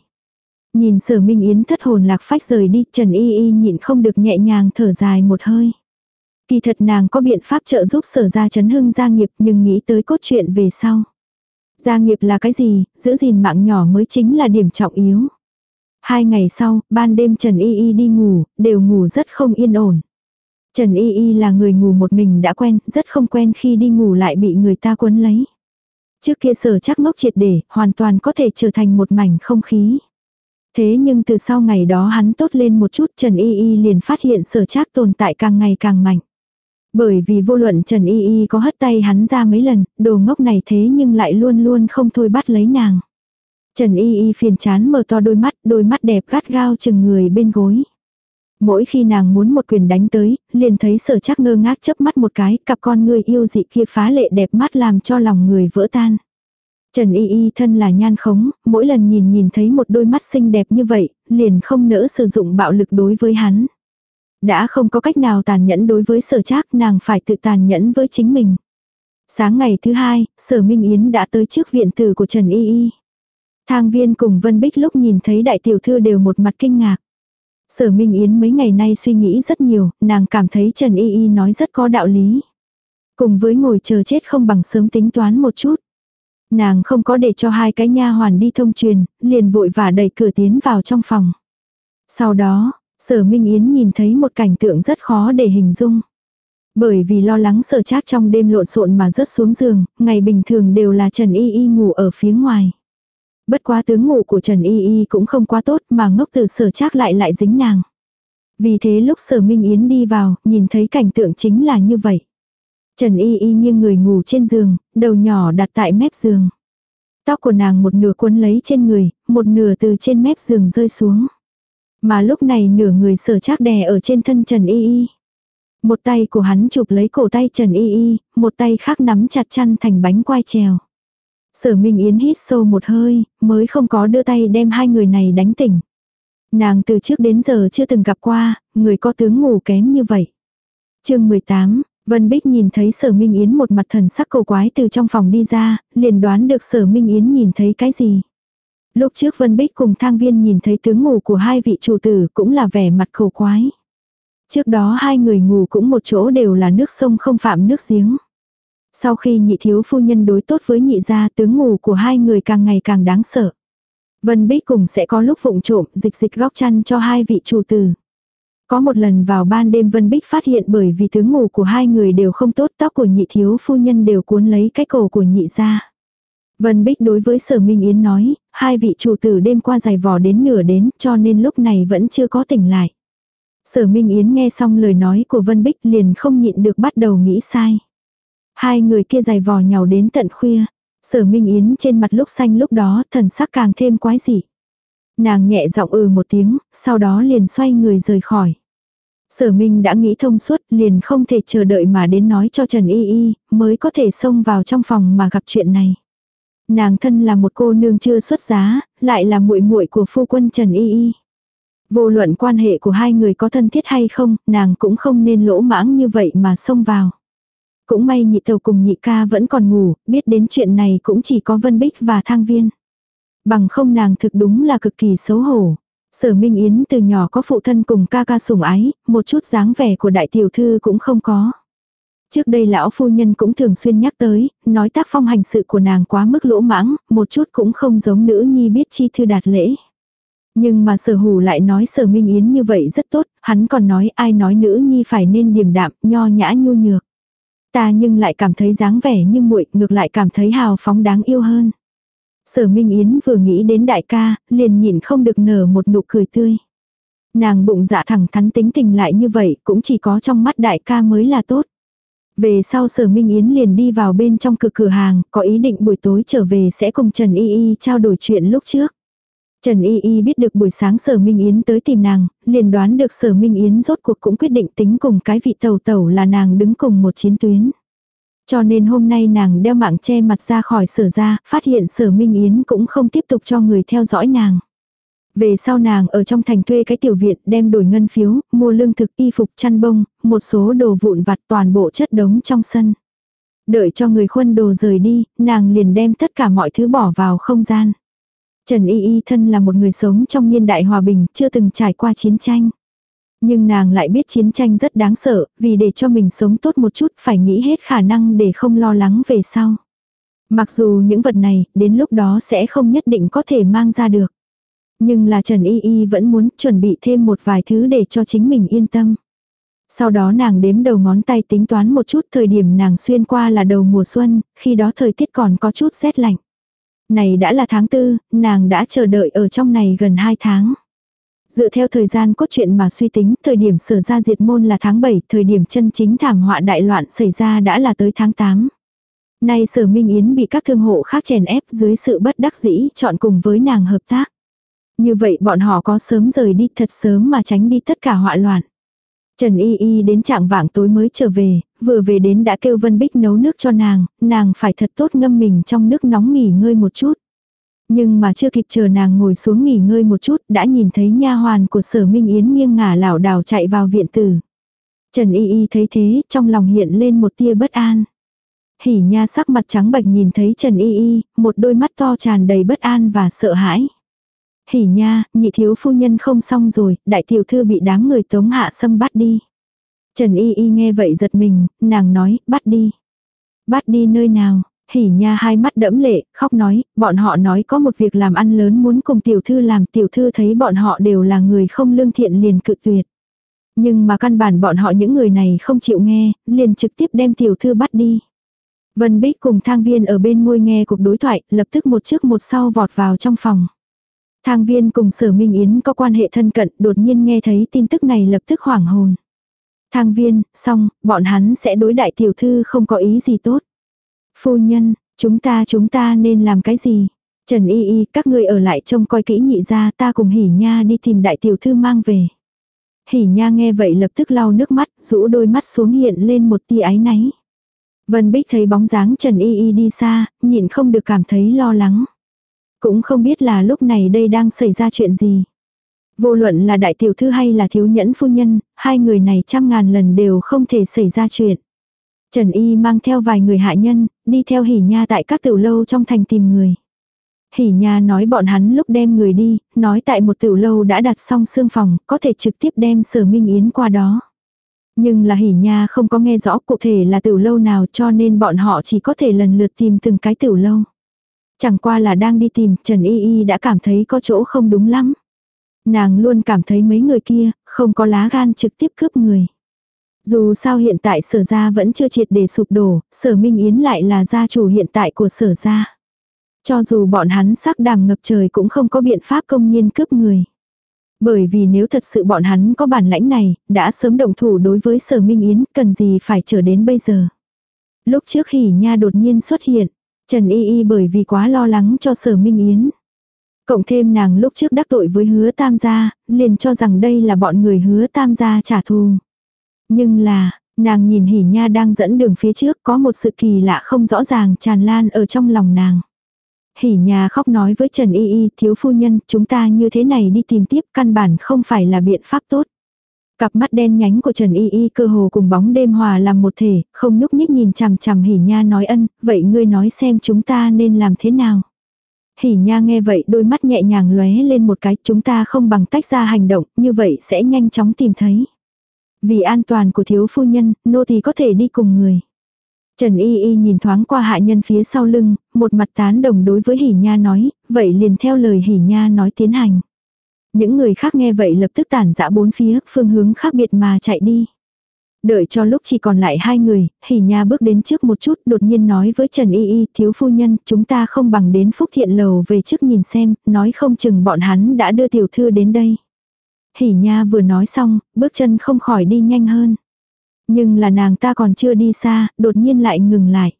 Nhìn sở Minh Yến thất hồn lạc phách rời đi, Trần Y Y nhịn không được nhẹ nhàng thở dài một hơi. Kỳ thật nàng có biện pháp trợ giúp sở ra chấn hưng gia nghiệp nhưng nghĩ tới cốt truyện về sau. Gia nghiệp là cái gì, giữ gìn mạng nhỏ mới chính là điểm trọng yếu. Hai ngày sau, ban đêm Trần Y Y đi ngủ, đều ngủ rất không yên ổn. Trần Y Y là người ngủ một mình đã quen, rất không quen khi đi ngủ lại bị người ta quấn lấy. Trước kia sở chắc ngốc triệt để, hoàn toàn có thể trở thành một mảnh không khí. Thế nhưng từ sau ngày đó hắn tốt lên một chút Trần Y Y liền phát hiện sở chắc tồn tại càng ngày càng mạnh. Bởi vì vô luận Trần Y Y có hất tay hắn ra mấy lần, đồ ngốc này thế nhưng lại luôn luôn không thôi bắt lấy nàng. Trần Y Y phiền chán mở to đôi mắt, đôi mắt đẹp gắt gao chừng người bên gối. Mỗi khi nàng muốn một quyền đánh tới, liền thấy sở chắc ngơ ngác chớp mắt một cái, cặp con người yêu dị kia phá lệ đẹp mắt làm cho lòng người vỡ tan. Trần Y Y thân là nhan khống, mỗi lần nhìn nhìn thấy một đôi mắt xinh đẹp như vậy, liền không nỡ sử dụng bạo lực đối với hắn. Đã không có cách nào tàn nhẫn đối với sở trác nàng phải tự tàn nhẫn với chính mình. Sáng ngày thứ hai, sở Minh Yến đã tới trước viện tử của Trần Y Y. Thang viên cùng Vân Bích lúc nhìn thấy đại tiểu thư đều một mặt kinh ngạc. Sở Minh Yến mấy ngày nay suy nghĩ rất nhiều, nàng cảm thấy Trần Y Y nói rất có đạo lý. Cùng với ngồi chờ chết không bằng sớm tính toán một chút. Nàng không có để cho hai cái nha hoàn đi thông truyền, liền vội vã đẩy cửa tiến vào trong phòng. Sau đó, sở Minh Yến nhìn thấy một cảnh tượng rất khó để hình dung. Bởi vì lo lắng sở trác trong đêm lộn xộn mà rớt xuống giường, ngày bình thường đều là Trần Y Y ngủ ở phía ngoài. Bất quá tướng ngủ của Trần Y Y cũng không quá tốt mà ngốc từ sở trác lại lại dính nàng. Vì thế lúc sở Minh Yến đi vào, nhìn thấy cảnh tượng chính là như vậy. Trần Y Y nghiêng người ngủ trên giường, đầu nhỏ đặt tại mép giường. Tóc của nàng một nửa cuốn lấy trên người, một nửa từ trên mép giường rơi xuống. Mà lúc này nửa người sở trác đè ở trên thân Trần Y Y. Một tay của hắn chụp lấy cổ tay Trần Y Y, một tay khác nắm chặt chăn thành bánh quai trèo. Sở Minh Yến hít sâu một hơi, mới không có đưa tay đem hai người này đánh tỉnh. Nàng từ trước đến giờ chưa từng gặp qua, người có tướng ngủ kém như vậy. chương 18, Vân Bích nhìn thấy sở Minh Yến một mặt thần sắc cầu quái từ trong phòng đi ra, liền đoán được sở Minh Yến nhìn thấy cái gì. Lúc trước Vân Bích cùng thang viên nhìn thấy tướng ngủ của hai vị chủ tử cũng là vẻ mặt cầu quái. Trước đó hai người ngủ cũng một chỗ đều là nước sông không phạm nước giếng. Sau khi nhị thiếu phu nhân đối tốt với nhị gia tướng ngủ của hai người càng ngày càng đáng sợ. Vân Bích cùng sẽ có lúc vụng trộm dịch dịch góc chăn cho hai vị chủ tử. Có một lần vào ban đêm Vân Bích phát hiện bởi vì tướng ngủ của hai người đều không tốt tóc của nhị thiếu phu nhân đều cuốn lấy cái cổ của nhị gia. Vân Bích đối với Sở Minh Yến nói, hai vị chủ tử đêm qua dài vò đến nửa đến cho nên lúc này vẫn chưa có tỉnh lại. Sở Minh Yến nghe xong lời nói của Vân Bích liền không nhịn được bắt đầu nghĩ sai. Hai người kia giày vò nhau đến tận khuya. Sở Minh Yến trên mặt lúc xanh lúc đó thần sắc càng thêm quái dị. Nàng nhẹ giọng ừ một tiếng, sau đó liền xoay người rời khỏi. Sở Minh đã nghĩ thông suốt liền không thể chờ đợi mà đến nói cho Trần Y Y, mới có thể xông vào trong phòng mà gặp chuyện này. Nàng thân là một cô nương chưa xuất giá, lại là muội muội của phu quân Trần Y Y. Vô luận quan hệ của hai người có thân thiết hay không, nàng cũng không nên lỗ mãng như vậy mà xông vào. Cũng may nhị tàu cùng nhị ca vẫn còn ngủ, biết đến chuyện này cũng chỉ có Vân Bích và Thang Viên. Bằng không nàng thực đúng là cực kỳ xấu hổ. Sở Minh Yến từ nhỏ có phụ thân cùng ca ca sủng ái, một chút dáng vẻ của đại tiểu thư cũng không có. Trước đây lão phu nhân cũng thường xuyên nhắc tới, nói tác phong hành sự của nàng quá mức lỗ mãng, một chút cũng không giống nữ nhi biết chi thư đạt lễ. Nhưng mà sở hủ lại nói sở minh yến như vậy rất tốt, hắn còn nói ai nói nữ nhi phải nên điềm đạm, nho nhã nhu nhược. Ta nhưng lại cảm thấy dáng vẻ như muội ngược lại cảm thấy hào phóng đáng yêu hơn. Sở Minh Yến vừa nghĩ đến đại ca, liền nhìn không được nở một nụ cười tươi. Nàng bụng dạ thẳng thắn tính tình lại như vậy, cũng chỉ có trong mắt đại ca mới là tốt. Về sau sở Minh Yến liền đi vào bên trong cửa cửa hàng, có ý định buổi tối trở về sẽ cùng Trần Y Y trao đổi chuyện lúc trước. Trần Y Y biết được buổi sáng sở Minh Yến tới tìm nàng, liền đoán được sở Minh Yến rốt cuộc cũng quyết định tính cùng cái vị tàu tàu là nàng đứng cùng một chiến tuyến. Cho nên hôm nay nàng đeo mạng che mặt ra khỏi sở ra, phát hiện sở Minh Yến cũng không tiếp tục cho người theo dõi nàng. Về sau nàng ở trong thành thuê cái tiểu viện đem đổi ngân phiếu, mua lương thực y phục chăn bông, một số đồ vụn vặt toàn bộ chất đống trong sân. Đợi cho người khuân đồ rời đi, nàng liền đem tất cả mọi thứ bỏ vào không gian. Trần Y Y thân là một người sống trong niên đại hòa bình, chưa từng trải qua chiến tranh. Nhưng nàng lại biết chiến tranh rất đáng sợ, vì để cho mình sống tốt một chút phải nghĩ hết khả năng để không lo lắng về sau. Mặc dù những vật này, đến lúc đó sẽ không nhất định có thể mang ra được. Nhưng là Trần Y Y vẫn muốn chuẩn bị thêm một vài thứ để cho chính mình yên tâm. Sau đó nàng đếm đầu ngón tay tính toán một chút thời điểm nàng xuyên qua là đầu mùa xuân, khi đó thời tiết còn có chút rét lạnh. Này đã là tháng tư, nàng đã chờ đợi ở trong này gần 2 tháng. Dựa theo thời gian cốt truyện mà suy tính, thời điểm sở ra diệt môn là tháng 7, thời điểm chân chính thảm họa đại loạn xảy ra đã là tới tháng 8. Nay sở Minh Yến bị các thương hộ khác chèn ép dưới sự bất đắc dĩ chọn cùng với nàng hợp tác. Như vậy bọn họ có sớm rời đi thật sớm mà tránh đi tất cả họa loạn. Trần Y Y đến trạng vạng tối mới trở về, vừa về đến đã kêu Vân Bích nấu nước cho nàng, nàng phải thật tốt ngâm mình trong nước nóng nghỉ ngơi một chút. Nhưng mà chưa kịp chờ nàng ngồi xuống nghỉ ngơi một chút, đã nhìn thấy nha hoàn của Sở Minh Yến nghiêng ngả lảo đảo chạy vào viện tử. Trần Y Y thấy thế, trong lòng hiện lên một tia bất an. Hỉ nha sắc mặt trắng bệch nhìn thấy Trần Y Y, một đôi mắt to tràn đầy bất an và sợ hãi. Hỉ nha, nhị thiếu phu nhân không xong rồi, đại tiểu thư bị đám người tống hạ xâm bắt đi. Trần Y Y nghe vậy giật mình, nàng nói, bắt đi. Bắt đi nơi nào? Hỉ nha hai mắt đẫm lệ, khóc nói, bọn họ nói có một việc làm ăn lớn muốn cùng tiểu thư làm, tiểu thư thấy bọn họ đều là người không lương thiện liền cự tuyệt. Nhưng mà căn bản bọn họ những người này không chịu nghe, liền trực tiếp đem tiểu thư bắt đi. Vân Bích cùng thang viên ở bên ngôi nghe cuộc đối thoại, lập tức một trước một sau vọt vào trong phòng. Thang viên cùng sở Minh Yến có quan hệ thân cận, đột nhiên nghe thấy tin tức này lập tức hoảng hồn. Thang viên, xong, bọn hắn sẽ đối đại tiểu thư không có ý gì tốt. Phu nhân, chúng ta chúng ta nên làm cái gì? Trần y y, các ngươi ở lại trông coi kỹ nhị ra ta cùng hỉ nha đi tìm đại tiểu thư mang về. Hỉ nha nghe vậy lập tức lau nước mắt, rũ đôi mắt xuống hiện lên một tia ái náy. Vân Bích thấy bóng dáng Trần Y Y đi xa, nhịn không được cảm thấy lo lắng. Cũng không biết là lúc này đây đang xảy ra chuyện gì. Vô luận là đại tiểu thư hay là thiếu nhẫn phu nhân, hai người này trăm ngàn lần đều không thể xảy ra chuyện. Trần Y mang theo vài người hạ nhân, đi theo hỉ nha tại các tiểu lâu trong thành tìm người. Hỉ nha nói bọn hắn lúc đem người đi, nói tại một tiểu lâu đã đặt xong xương phòng, có thể trực tiếp đem sở minh yến qua đó. Nhưng là hỉ nha không có nghe rõ cụ thể là tiểu lâu nào cho nên bọn họ chỉ có thể lần lượt tìm từng cái tiểu lâu. Chẳng qua là đang đi tìm, Trần Y Y đã cảm thấy có chỗ không đúng lắm. Nàng luôn cảm thấy mấy người kia, không có lá gan trực tiếp cướp người. Dù sao hiện tại sở gia vẫn chưa triệt để sụp đổ, sở Minh Yến lại là gia chủ hiện tại của sở gia. Cho dù bọn hắn sắc đàm ngập trời cũng không có biện pháp công nhiên cướp người. Bởi vì nếu thật sự bọn hắn có bản lãnh này, đã sớm động thủ đối với sở Minh Yến, cần gì phải chờ đến bây giờ. Lúc trước hỉ nha đột nhiên xuất hiện, Trần Y Y bởi vì quá lo lắng cho sở Minh Yến. Cộng thêm nàng lúc trước đắc tội với hứa tam gia, liền cho rằng đây là bọn người hứa tam gia trả thù. Nhưng là, nàng nhìn hỉ nha đang dẫn đường phía trước có một sự kỳ lạ không rõ ràng tràn lan ở trong lòng nàng. Hỉ nhà khóc nói với Trần Y Y, thiếu phu nhân, chúng ta như thế này đi tìm tiếp căn bản không phải là biện pháp tốt. Cặp mắt đen nhánh của Trần Y Y cơ hồ cùng bóng đêm hòa làm một thể, không nhúc nhích nhìn chằm chằm hỉ nha nói ân, vậy ngươi nói xem chúng ta nên làm thế nào. Hỉ nha nghe vậy đôi mắt nhẹ nhàng lóe lên một cái, chúng ta không bằng tách ra hành động, như vậy sẽ nhanh chóng tìm thấy. Vì an toàn của thiếu phu nhân, nô thì có thể đi cùng người. Trần Y Y nhìn thoáng qua hạ nhân phía sau lưng, một mặt tán đồng đối với hỉ nha nói, vậy liền theo lời hỉ nha nói tiến hành. Những người khác nghe vậy lập tức tản dã bốn phía, phương hướng khác biệt mà chạy đi. Đợi cho lúc chỉ còn lại hai người, hỉ nha bước đến trước một chút đột nhiên nói với Trần Y Y, thiếu phu nhân, chúng ta không bằng đến phúc thiện lầu về trước nhìn xem, nói không chừng bọn hắn đã đưa tiểu thư đến đây. Hỉ nha vừa nói xong, bước chân không khỏi đi nhanh hơn. Nhưng là nàng ta còn chưa đi xa, đột nhiên lại ngừng lại.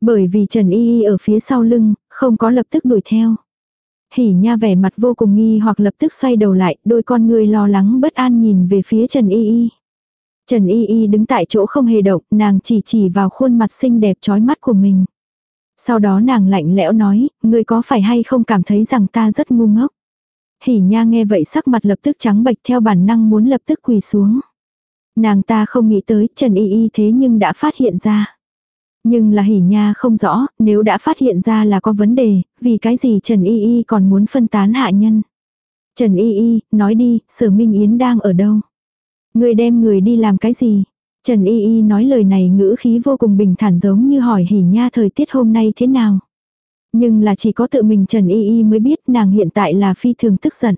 Bởi vì Trần Y Y ở phía sau lưng, không có lập tức đuổi theo. Hỉ nha vẻ mặt vô cùng nghi hoặc lập tức xoay đầu lại, đôi con người lo lắng bất an nhìn về phía Trần Y Y. Trần Y Y đứng tại chỗ không hề động, nàng chỉ chỉ vào khuôn mặt xinh đẹp trói mắt của mình. Sau đó nàng lạnh lẽo nói, người có phải hay không cảm thấy rằng ta rất ngu ngốc. Hỉ nha nghe vậy sắc mặt lập tức trắng bệch theo bản năng muốn lập tức quỳ xuống. Nàng ta không nghĩ tới Trần Y Y thế nhưng đã phát hiện ra. Nhưng là hỉ nha không rõ, nếu đã phát hiện ra là có vấn đề, vì cái gì Trần Y Y còn muốn phân tán hạ nhân. Trần Y Y, nói đi, sở Minh Yến đang ở đâu? Người đem người đi làm cái gì? Trần Y Y nói lời này ngữ khí vô cùng bình thản giống như hỏi hỉ nha thời tiết hôm nay thế nào. Nhưng là chỉ có tự mình Trần Y Y mới biết nàng hiện tại là phi thường tức giận.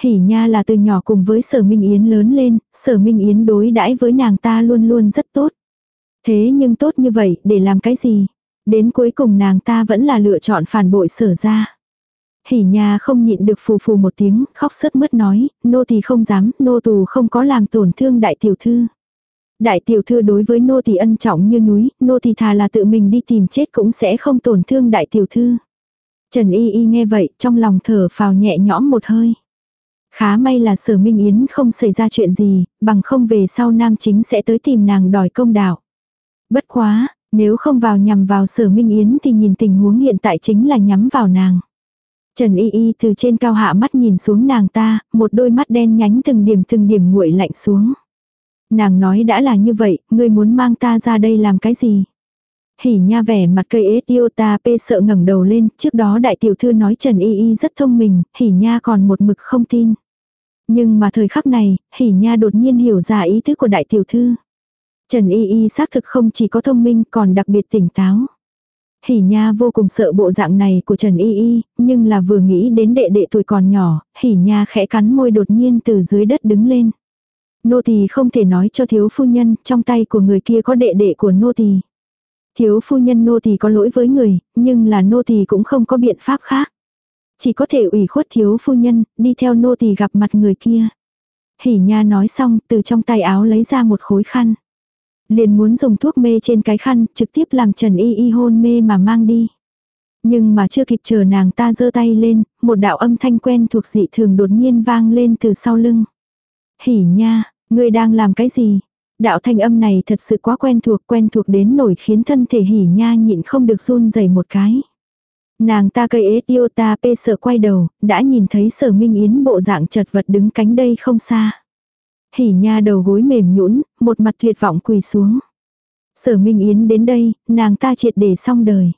Hỉ nha là từ nhỏ cùng với sở Minh Yến lớn lên, sở Minh Yến đối đãi với nàng ta luôn luôn rất tốt. Thế nhưng tốt như vậy để làm cái gì? Đến cuối cùng nàng ta vẫn là lựa chọn phản bội sở ra. Hỉ nha không nhịn được phù phù một tiếng, khóc sớt mướt nói, nô tỳ không dám, nô tù không có làm tổn thương đại tiểu thư. Đại tiểu thư đối với nô tỳ ân trọng như núi, nô tỳ thà là tự mình đi tìm chết cũng sẽ không tổn thương đại tiểu thư. Trần Y Y nghe vậy, trong lòng thở phào nhẹ nhõm một hơi. Khá may là sở Minh Yến không xảy ra chuyện gì, bằng không về sau nam chính sẽ tới tìm nàng đòi công đạo. Bất quá, nếu không vào nhằm vào sở Minh Yến thì nhìn tình huống hiện tại chính là nhắm vào nàng. Trần Y Y từ trên cao hạ mắt nhìn xuống nàng ta, một đôi mắt đen nhánh từng điểm từng điểm nguội lạnh xuống. Nàng nói đã là như vậy, ngươi muốn mang ta ra đây làm cái gì? Hỉ nha vẻ mặt cây ế tiêu ta pê sợ ngẩng đầu lên, trước đó đại tiểu thư nói Trần Y Y rất thông minh, hỉ nha còn một mực không tin. Nhưng mà thời khắc này, hỉ nha đột nhiên hiểu ra ý thức của đại tiểu thư. Trần Y Y xác thực không chỉ có thông minh còn đặc biệt tỉnh táo. Hỉ Nha vô cùng sợ bộ dạng này của Trần Y Y, nhưng là vừa nghĩ đến đệ đệ tuổi còn nhỏ, Hỉ Nha khẽ cắn môi đột nhiên từ dưới đất đứng lên. Nô tỳ không thể nói cho thiếu phu nhân, trong tay của người kia có đệ đệ của nô tỳ. Thiếu phu nhân nô tỳ có lỗi với người, nhưng là nô tỳ cũng không có biện pháp khác. Chỉ có thể ủy khuất thiếu phu nhân, đi theo nô tỳ gặp mặt người kia. Hỉ Nha nói xong, từ trong tay áo lấy ra một khối khăn liền muốn dùng thuốc mê trên cái khăn, trực tiếp làm Trần Y Y hôn mê mà mang đi. Nhưng mà chưa kịp chờ nàng ta giơ tay lên, một đạo âm thanh quen thuộc dị thường đột nhiên vang lên từ sau lưng. Hỉ nha, ngươi đang làm cái gì? Đạo thanh âm này thật sự quá quen thuộc, quen thuộc đến nổi khiến thân thể hỉ nha nhịn không được run rẩy một cái. Nàng ta cây ế tiêu ta pê sợ quay đầu, đã nhìn thấy sở minh yến bộ dạng chật vật đứng cánh đây không xa. Hỉ nha đầu gối mềm nhũn, một mặt tuyệt vọng quỳ xuống. Sở Minh Yến đến đây, nàng ta triệt để xong đời.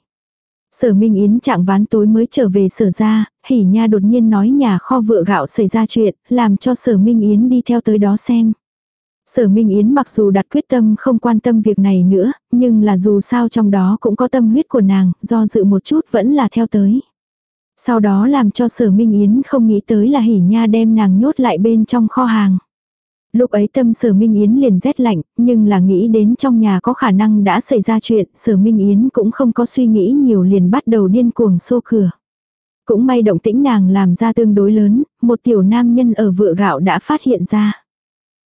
Sở Minh Yến trạng ván tối mới trở về sở ra, hỉ nha đột nhiên nói nhà kho vựa gạo xảy ra chuyện, làm cho sở Minh Yến đi theo tới đó xem. Sở Minh Yến mặc dù đặt quyết tâm không quan tâm việc này nữa, nhưng là dù sao trong đó cũng có tâm huyết của nàng, do dự một chút vẫn là theo tới. Sau đó làm cho sở Minh Yến không nghĩ tới là hỉ nha đem nàng nhốt lại bên trong kho hàng. Lúc ấy tâm sở Minh Yến liền rét lạnh, nhưng là nghĩ đến trong nhà có khả năng đã xảy ra chuyện, sở Minh Yến cũng không có suy nghĩ nhiều liền bắt đầu điên cuồng xô cửa. Cũng may động tĩnh nàng làm ra tương đối lớn, một tiểu nam nhân ở vựa gạo đã phát hiện ra.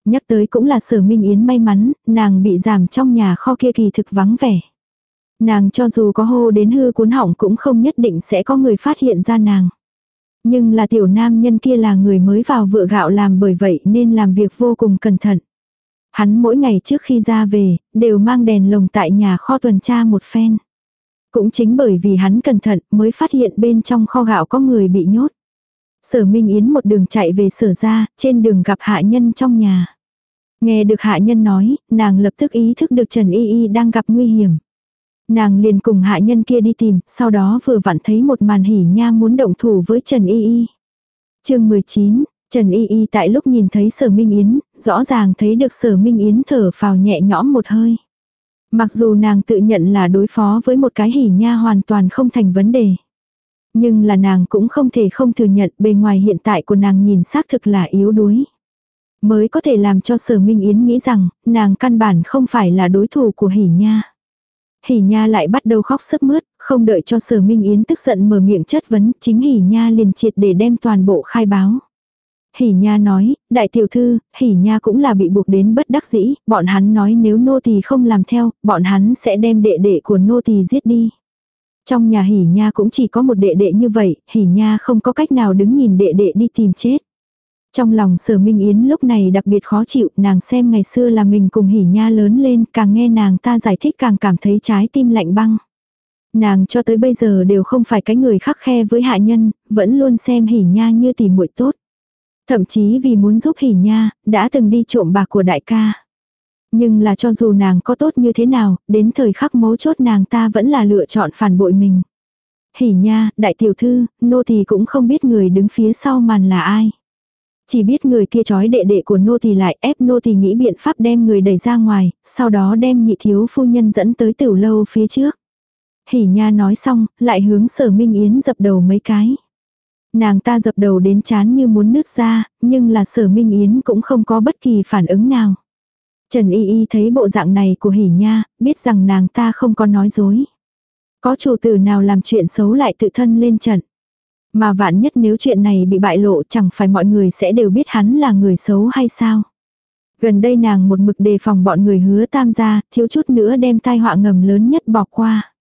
Nhắc tới cũng là sở Minh Yến may mắn, nàng bị giảm trong nhà kho kia kỳ thực vắng vẻ. Nàng cho dù có hô đến hư cuốn hỏng cũng không nhất định sẽ có người phát hiện ra nàng. Nhưng là tiểu nam nhân kia là người mới vào vựa gạo làm bởi vậy nên làm việc vô cùng cẩn thận. Hắn mỗi ngày trước khi ra về, đều mang đèn lồng tại nhà kho tuần tra một phen. Cũng chính bởi vì hắn cẩn thận mới phát hiện bên trong kho gạo có người bị nhốt. Sở Minh Yến một đường chạy về sở ra, trên đường gặp hạ nhân trong nhà. Nghe được hạ nhân nói, nàng lập tức ý thức được Trần Y Y đang gặp nguy hiểm. Nàng liền cùng hạ nhân kia đi tìm, sau đó vừa vặn thấy một màn hỉ nha muốn động thủ với Trần Y Y. chương 19, Trần Y Y tại lúc nhìn thấy sở Minh Yến, rõ ràng thấy được sở Minh Yến thở phào nhẹ nhõm một hơi. Mặc dù nàng tự nhận là đối phó với một cái hỉ nha hoàn toàn không thành vấn đề. Nhưng là nàng cũng không thể không thừa nhận bề ngoài hiện tại của nàng nhìn xác thực là yếu đuối. Mới có thể làm cho sở Minh Yến nghĩ rằng nàng căn bản không phải là đối thủ của hỉ nha. Hỉ Nha lại bắt đầu khóc sức mướt, không đợi cho Sở Minh Yến tức giận mở miệng chất vấn, chính Hỉ Nha liền triệt để đem toàn bộ khai báo. Hỉ Nha nói, đại tiểu thư, Hỉ Nha cũng là bị buộc đến bất đắc dĩ, bọn hắn nói nếu nô tỳ không làm theo, bọn hắn sẽ đem đệ đệ của nô tỳ giết đi. Trong nhà Hỉ Nha cũng chỉ có một đệ đệ như vậy, Hỉ Nha không có cách nào đứng nhìn đệ đệ đi tìm chết. Trong lòng sở Minh Yến lúc này đặc biệt khó chịu, nàng xem ngày xưa là mình cùng hỉ nha lớn lên, càng nghe nàng ta giải thích càng cảm thấy trái tim lạnh băng. Nàng cho tới bây giờ đều không phải cái người khắc khe với hạ nhân, vẫn luôn xem hỉ nha như tỷ muội tốt. Thậm chí vì muốn giúp hỉ nha, đã từng đi trộm bạc của đại ca. Nhưng là cho dù nàng có tốt như thế nào, đến thời khắc mấu chốt nàng ta vẫn là lựa chọn phản bội mình. Hỉ nha, đại tiểu thư, nô thì cũng không biết người đứng phía sau màn là ai. Chỉ biết người kia trói đệ đệ của nô thì lại ép nô thì nghĩ biện pháp đem người đẩy ra ngoài, sau đó đem nhị thiếu phu nhân dẫn tới tiểu lâu phía trước. Hỉ nha nói xong, lại hướng sở minh yến dập đầu mấy cái. Nàng ta dập đầu đến chán như muốn nứt ra, nhưng là sở minh yến cũng không có bất kỳ phản ứng nào. Trần Y Y thấy bộ dạng này của hỉ nha, biết rằng nàng ta không có nói dối. Có chủ tử nào làm chuyện xấu lại tự thân lên trận. Mà vạn nhất nếu chuyện này bị bại lộ chẳng phải mọi người sẽ đều biết hắn là người xấu hay sao. Gần đây nàng một mực đề phòng bọn người hứa tam gia, thiếu chút nữa đem tai họa ngầm lớn nhất bỏ qua.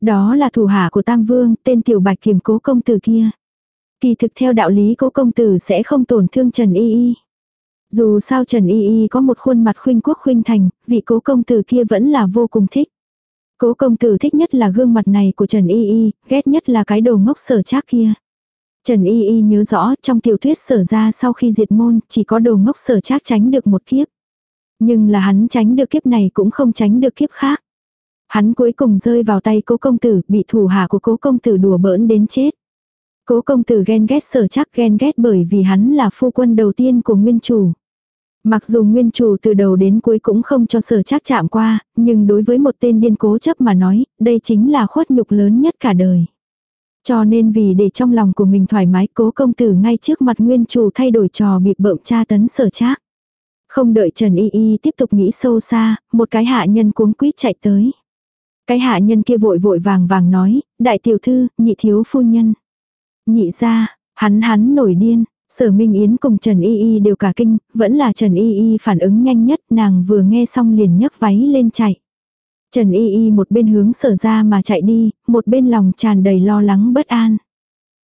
Đó là thủ hạ của Tam Vương, tên tiểu bạch kiềm cố công tử kia. Kỳ thực theo đạo lý cố công tử sẽ không tổn thương Trần Y Y. Dù sao Trần Y Y có một khuôn mặt khuynh quốc khuynh thành, vị cố công tử kia vẫn là vô cùng thích. Cố công tử thích nhất là gương mặt này của Trần Y Y, ghét nhất là cái đồ ngốc sở trác kia. Trần Y Y nhớ rõ trong tiểu thuyết sở ra sau khi diệt môn chỉ có đồ ngốc sở trác tránh được một kiếp. Nhưng là hắn tránh được kiếp này cũng không tránh được kiếp khác. Hắn cuối cùng rơi vào tay cố công tử bị thủ hạ của cố công tử đùa bỡn đến chết. Cố công tử ghen ghét sở chắc ghen ghét bởi vì hắn là phu quân đầu tiên của nguyên chủ. Mặc dù nguyên chủ từ đầu đến cuối cũng không cho sở chắc chạm qua, nhưng đối với một tên điên cố chấp mà nói, đây chính là khuất nhục lớn nhất cả đời. Cho nên vì để trong lòng của mình thoải mái cố công tử ngay trước mặt nguyên chủ thay đổi trò bị bợm tra tấn sở trác. Không đợi Trần Y Y tiếp tục nghĩ sâu xa, một cái hạ nhân cuống quýt chạy tới. Cái hạ nhân kia vội vội vàng vàng nói, đại tiểu thư, nhị thiếu phu nhân. Nhị ra, hắn hắn nổi điên, sở Minh Yến cùng Trần Y Y đều cả kinh, vẫn là Trần Y Y phản ứng nhanh nhất, nàng vừa nghe xong liền nhấc váy lên chạy. Trần Y Y một bên hướng sở ra mà chạy đi, một bên lòng tràn đầy lo lắng bất an.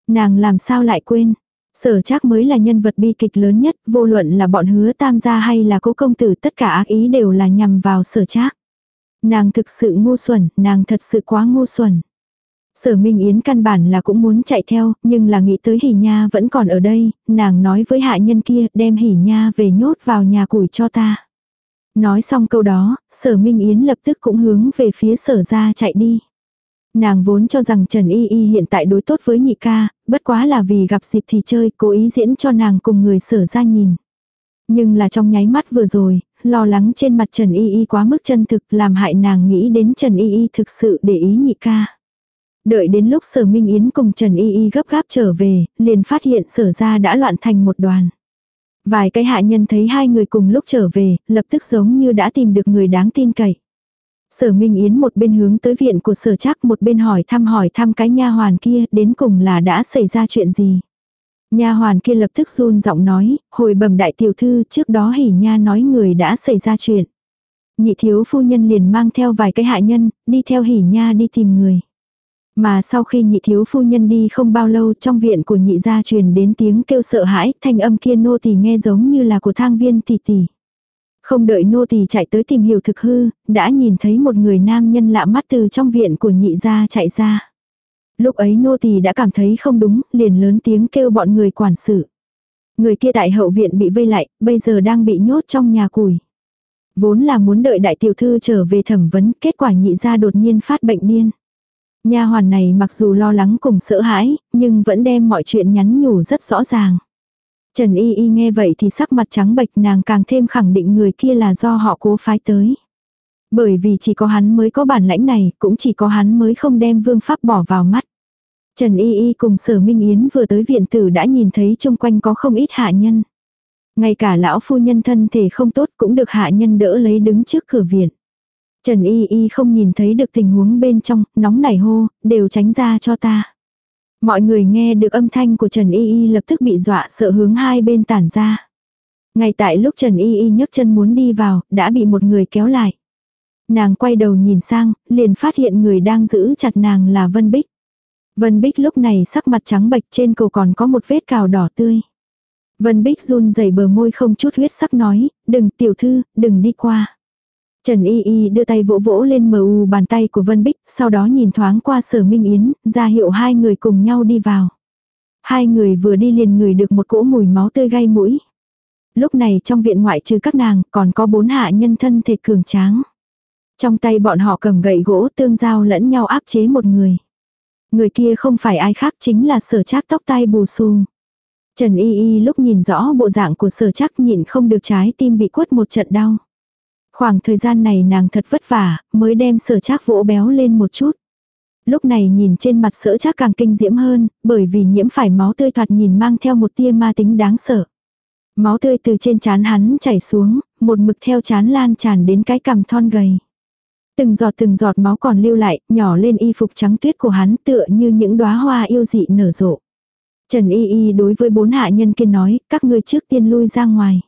Nàng làm sao lại quên. Sở chắc mới là nhân vật bi kịch lớn nhất, vô luận là bọn hứa tam gia hay là cố công tử tất cả ác ý đều là nhằm vào sở chắc. Nàng thực sự ngu xuẩn, nàng thật sự quá ngu xuẩn. Sở Minh Yến căn bản là cũng muốn chạy theo, nhưng là nghĩ tới hỉ nha vẫn còn ở đây, nàng nói với hạ nhân kia đem hỉ nha về nhốt vào nhà củi cho ta. Nói xong câu đó, sở Minh Yến lập tức cũng hướng về phía sở ra chạy đi. Nàng vốn cho rằng Trần Y Y hiện tại đối tốt với nhị ca, bất quá là vì gặp dịp thì chơi, cố ý diễn cho nàng cùng người sở ra nhìn. Nhưng là trong nháy mắt vừa rồi, lo lắng trên mặt Trần Y Y quá mức chân thực làm hại nàng nghĩ đến Trần Y Y thực sự để ý nhị ca. Đợi đến lúc sở Minh Yến cùng Trần Y Y gấp gáp trở về, liền phát hiện sở ra đã loạn thành một đoàn. Vài cái hạ nhân thấy hai người cùng lúc trở về, lập tức giống như đã tìm được người đáng tin cậy. Sở Minh Yến một bên hướng tới viện của sở chắc một bên hỏi thăm hỏi thăm cái nha hoàn kia đến cùng là đã xảy ra chuyện gì. Nha hoàn kia lập tức run giọng nói, hồi bẩm đại tiểu thư trước đó hỉ nha nói người đã xảy ra chuyện. Nhị thiếu phu nhân liền mang theo vài cái hạ nhân, đi theo hỉ nha đi tìm người. Mà sau khi nhị thiếu phu nhân đi không bao lâu trong viện của nhị gia truyền đến tiếng kêu sợ hãi, thanh âm kia nô tỳ nghe giống như là của thang viên tỷ tỷ. Không đợi nô tỳ chạy tới tìm hiểu thực hư, đã nhìn thấy một người nam nhân lạ mắt từ trong viện của nhị gia chạy ra. Lúc ấy nô tỳ đã cảm thấy không đúng, liền lớn tiếng kêu bọn người quản sự. Người kia tại hậu viện bị vây lại, bây giờ đang bị nhốt trong nhà củi. Vốn là muốn đợi đại tiểu thư trở về thẩm vấn, kết quả nhị gia đột nhiên phát bệnh điên. Nha hoàn này mặc dù lo lắng cùng sợ hãi, nhưng vẫn đem mọi chuyện nhắn nhủ rất rõ ràng. Trần Y Y nghe vậy thì sắc mặt trắng bệch nàng càng thêm khẳng định người kia là do họ cố phái tới. Bởi vì chỉ có hắn mới có bản lãnh này, cũng chỉ có hắn mới không đem vương pháp bỏ vào mắt. Trần Y Y cùng Sở Minh Yến vừa tới viện tử đã nhìn thấy chung quanh có không ít hạ nhân. Ngay cả lão phu nhân thân thể không tốt cũng được hạ nhân đỡ lấy đứng trước cửa viện. Trần Y Y không nhìn thấy được tình huống bên trong, nóng nảy hô, đều tránh ra cho ta. Mọi người nghe được âm thanh của Trần Y Y lập tức bị dọa sợ hướng hai bên tản ra. Ngay tại lúc Trần Y Y nhấc chân muốn đi vào, đã bị một người kéo lại. Nàng quay đầu nhìn sang, liền phát hiện người đang giữ chặt nàng là Vân Bích. Vân Bích lúc này sắc mặt trắng bệch trên cổ còn có một vết cào đỏ tươi. Vân Bích run rẩy bờ môi không chút huyết sắc nói, đừng tiểu thư, đừng đi qua. Trần Y Y đưa tay vỗ vỗ lên mờ u bàn tay của Vân Bích, sau đó nhìn thoáng qua sở Minh Yến, ra hiệu hai người cùng nhau đi vào. Hai người vừa đi liền ngửi được một cỗ mùi máu tươi gai mũi. Lúc này trong viện ngoại trừ các nàng còn có bốn hạ nhân thân thể cường tráng. Trong tay bọn họ cầm gậy gỗ tương giao lẫn nhau áp chế một người. Người kia không phải ai khác chính là sở trác tóc tai bù xù. Trần Y Y lúc nhìn rõ bộ dạng của sở trác nhịn không được trái tim bị quất một trận đau. Khoảng thời gian này nàng thật vất vả, mới đem sở trác vỗ béo lên một chút. Lúc này nhìn trên mặt sở trác càng kinh diễm hơn, bởi vì nhiễm phải máu tươi thoạt nhìn mang theo một tia ma tính đáng sợ. Máu tươi từ trên trán hắn chảy xuống, một mực theo chán lan tràn đến cái cằm thon gầy. Từng giọt từng giọt máu còn lưu lại, nhỏ lên y phục trắng tuyết của hắn tựa như những đóa hoa yêu dị nở rộ. Trần Y Y đối với bốn hạ nhân kia nói, các ngươi trước tiên lui ra ngoài.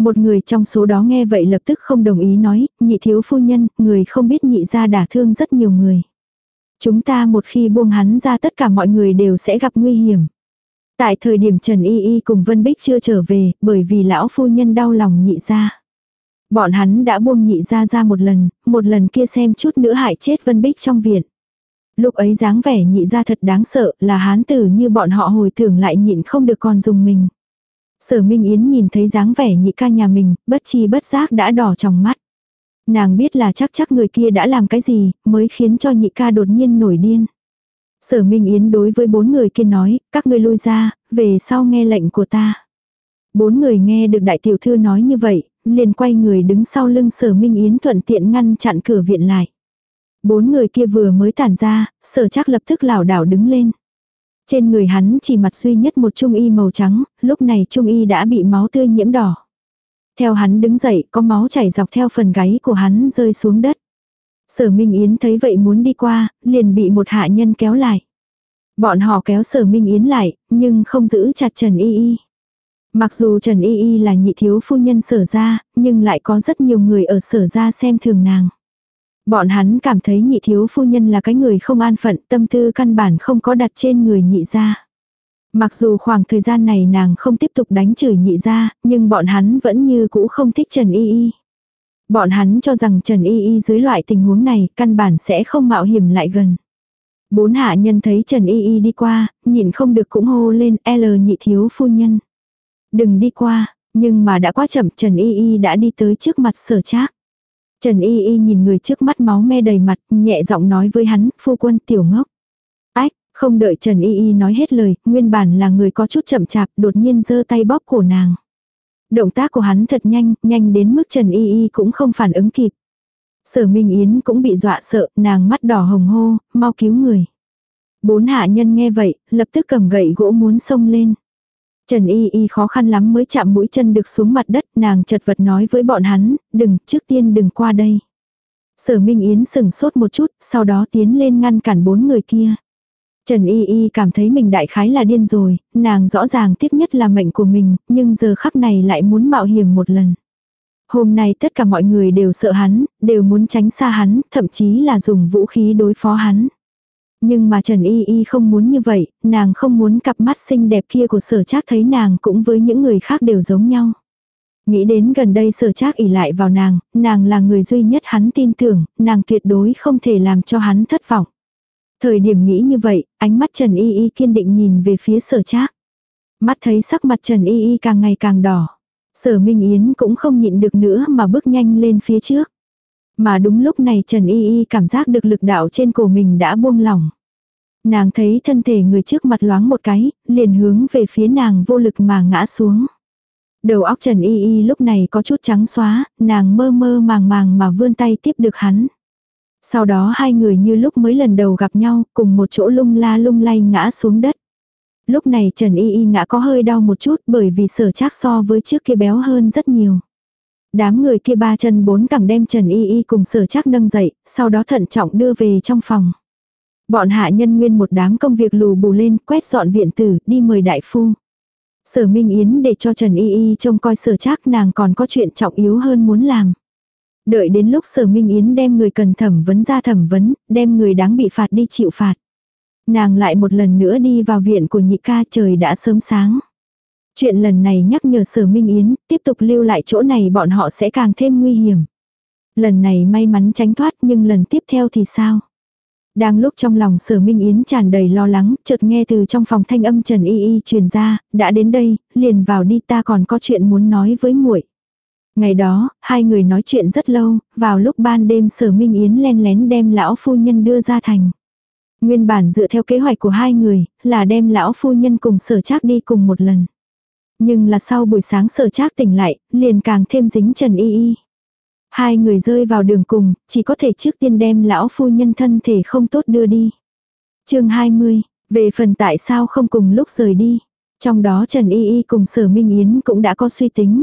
Một người trong số đó nghe vậy lập tức không đồng ý nói, nhị thiếu phu nhân, người không biết nhị ra đả thương rất nhiều người. Chúng ta một khi buông hắn ra tất cả mọi người đều sẽ gặp nguy hiểm. Tại thời điểm Trần Y Y cùng Vân Bích chưa trở về, bởi vì lão phu nhân đau lòng nhị ra. Bọn hắn đã buông nhị ra ra một lần, một lần kia xem chút nữa hại chết Vân Bích trong viện. Lúc ấy dáng vẻ nhị ra thật đáng sợ là hán tử như bọn họ hồi tưởng lại nhịn không được còn dùng mình. Sở Minh Yến nhìn thấy dáng vẻ nhị ca nhà mình, bất chi bất giác đã đỏ trong mắt. Nàng biết là chắc chắc người kia đã làm cái gì, mới khiến cho nhị ca đột nhiên nổi điên. Sở Minh Yến đối với bốn người kia nói, các ngươi lui ra, về sau nghe lệnh của ta. Bốn người nghe được đại tiểu thư nói như vậy, liền quay người đứng sau lưng sở Minh Yến thuận tiện ngăn chặn cửa viện lại. Bốn người kia vừa mới tản ra, sở chắc lập tức lảo đảo đứng lên. Trên người hắn chỉ mặt duy nhất một trung y màu trắng, lúc này trung y đã bị máu tươi nhiễm đỏ. Theo hắn đứng dậy, có máu chảy dọc theo phần gáy của hắn rơi xuống đất. Sở Minh Yến thấy vậy muốn đi qua, liền bị một hạ nhân kéo lại. Bọn họ kéo Sở Minh Yến lại, nhưng không giữ chặt Trần Y Y. Mặc dù Trần Y Y là nhị thiếu phu nhân sở ra, nhưng lại có rất nhiều người ở sở ra xem thường nàng. Bọn hắn cảm thấy nhị thiếu phu nhân là cái người không an phận, tâm tư căn bản không có đặt trên người nhị gia. Mặc dù khoảng thời gian này nàng không tiếp tục đánh chửi nhị gia, nhưng bọn hắn vẫn như cũ không thích Trần Y Y. Bọn hắn cho rằng Trần Y Y dưới loại tình huống này căn bản sẽ không mạo hiểm lại gần. Bốn hạ nhân thấy Trần Y Y đi qua, nhìn không được cũng hô lên L nhị thiếu phu nhân. Đừng đi qua, nhưng mà đã quá chậm Trần Y Y đã đi tới trước mặt sở trác. Trần Y Y nhìn người trước mắt máu me đầy mặt, nhẹ giọng nói với hắn, phu quân tiểu ngốc. Ách, không đợi Trần Y Y nói hết lời, nguyên bản là người có chút chậm chạp, đột nhiên giơ tay bóp cổ nàng. Động tác của hắn thật nhanh, nhanh đến mức Trần Y Y cũng không phản ứng kịp. Sở Minh Yến cũng bị dọa sợ, nàng mắt đỏ hồng hô, mau cứu người. Bốn hạ nhân nghe vậy, lập tức cầm gậy gỗ muốn xông lên. Trần Y Y khó khăn lắm mới chạm mũi chân được xuống mặt đất, nàng chật vật nói với bọn hắn, đừng, trước tiên đừng qua đây. Sở Minh Yến sừng sốt một chút, sau đó tiến lên ngăn cản bốn người kia. Trần Y Y cảm thấy mình đại khái là điên rồi, nàng rõ ràng tiếc nhất là mệnh của mình, nhưng giờ khắc này lại muốn mạo hiểm một lần. Hôm nay tất cả mọi người đều sợ hắn, đều muốn tránh xa hắn, thậm chí là dùng vũ khí đối phó hắn. Nhưng mà Trần Y Y không muốn như vậy, nàng không muốn cặp mắt xinh đẹp kia của sở trác thấy nàng cũng với những người khác đều giống nhau. Nghĩ đến gần đây sở trác ỉ lại vào nàng, nàng là người duy nhất hắn tin tưởng, nàng tuyệt đối không thể làm cho hắn thất vọng. Thời điểm nghĩ như vậy, ánh mắt Trần Y Y kiên định nhìn về phía sở trác. Mắt thấy sắc mặt Trần Y Y càng ngày càng đỏ. Sở Minh Yến cũng không nhịn được nữa mà bước nhanh lên phía trước. Mà đúng lúc này Trần Y Y cảm giác được lực đạo trên cổ mình đã buông lỏng. Nàng thấy thân thể người trước mặt loáng một cái, liền hướng về phía nàng vô lực mà ngã xuống. Đầu óc Trần Y Y lúc này có chút trắng xóa, nàng mơ mơ màng màng mà vươn tay tiếp được hắn. Sau đó hai người như lúc mới lần đầu gặp nhau, cùng một chỗ lung la lung lay ngã xuống đất. Lúc này Trần Y Y ngã có hơi đau một chút bởi vì sở chắc so với trước kia béo hơn rất nhiều. Đám người kia ba chân bốn cẳng đem Trần Y Y cùng sở chắc nâng dậy, sau đó thận trọng đưa về trong phòng. Bọn hạ nhân nguyên một đám công việc lù bù lên, quét dọn viện tử, đi mời đại phu. Sở Minh Yến để cho Trần Y Y trông coi sở chắc nàng còn có chuyện trọng yếu hơn muốn làm. Đợi đến lúc sở Minh Yến đem người cần thẩm vấn ra thẩm vấn, đem người đáng bị phạt đi chịu phạt. Nàng lại một lần nữa đi vào viện của nhị ca trời đã sớm sáng. Chuyện lần này nhắc nhở sở Minh Yến, tiếp tục lưu lại chỗ này bọn họ sẽ càng thêm nguy hiểm. Lần này may mắn tránh thoát nhưng lần tiếp theo thì sao? Đang lúc trong lòng sở Minh Yến tràn đầy lo lắng, chợt nghe từ trong phòng thanh âm Trần Y Y truyền ra, đã đến đây, liền vào đi ta còn có chuyện muốn nói với muội. Ngày đó, hai người nói chuyện rất lâu, vào lúc ban đêm sở Minh Yến len lén đem lão phu nhân đưa ra thành. Nguyên bản dựa theo kế hoạch của hai người, là đem lão phu nhân cùng sở trác đi cùng một lần. Nhưng là sau buổi sáng sở trác tỉnh lại, liền càng thêm dính Trần Y Y. Hai người rơi vào đường cùng, chỉ có thể trước tiên đem lão phu nhân thân thể không tốt đưa đi. chương 20, về phần tại sao không cùng lúc rời đi. Trong đó Trần Y Y cùng sở Minh Yến cũng đã có suy tính.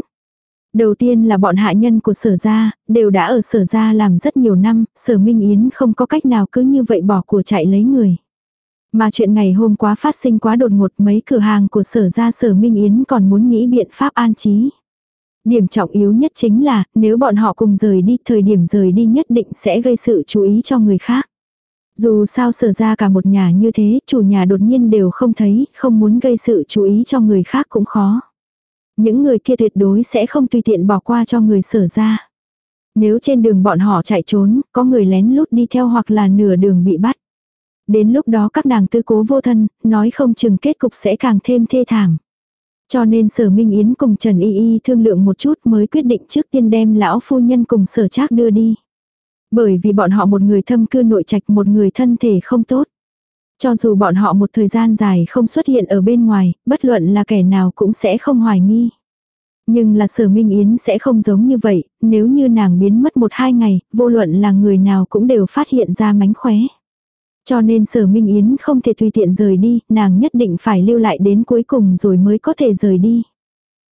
Đầu tiên là bọn hạ nhân của sở gia, đều đã ở sở gia làm rất nhiều năm, sở Minh Yến không có cách nào cứ như vậy bỏ của chạy lấy người. Mà chuyện ngày hôm quá phát sinh quá đột ngột mấy cửa hàng của sở gia sở Minh Yến còn muốn nghĩ biện pháp an trí. Điểm trọng yếu nhất chính là, nếu bọn họ cùng rời đi, thời điểm rời đi nhất định sẽ gây sự chú ý cho người khác. Dù sao sở ra cả một nhà như thế, chủ nhà đột nhiên đều không thấy, không muốn gây sự chú ý cho người khác cũng khó. Những người kia tuyệt đối sẽ không tùy tiện bỏ qua cho người sở ra. Nếu trên đường bọn họ chạy trốn, có người lén lút đi theo hoặc là nửa đường bị bắt. Đến lúc đó các nàng tư cố vô thân, nói không chừng kết cục sẽ càng thêm thê thảm. Cho nên sở Minh Yến cùng Trần Y Y thương lượng một chút mới quyết định trước tiên đem lão phu nhân cùng sở trác đưa đi. Bởi vì bọn họ một người thâm cư nội trạch một người thân thể không tốt. Cho dù bọn họ một thời gian dài không xuất hiện ở bên ngoài, bất luận là kẻ nào cũng sẽ không hoài nghi. Nhưng là sở Minh Yến sẽ không giống như vậy, nếu như nàng biến mất một hai ngày, vô luận là người nào cũng đều phát hiện ra mánh khóe. Cho nên sở Minh Yến không thể tùy tiện rời đi, nàng nhất định phải lưu lại đến cuối cùng rồi mới có thể rời đi.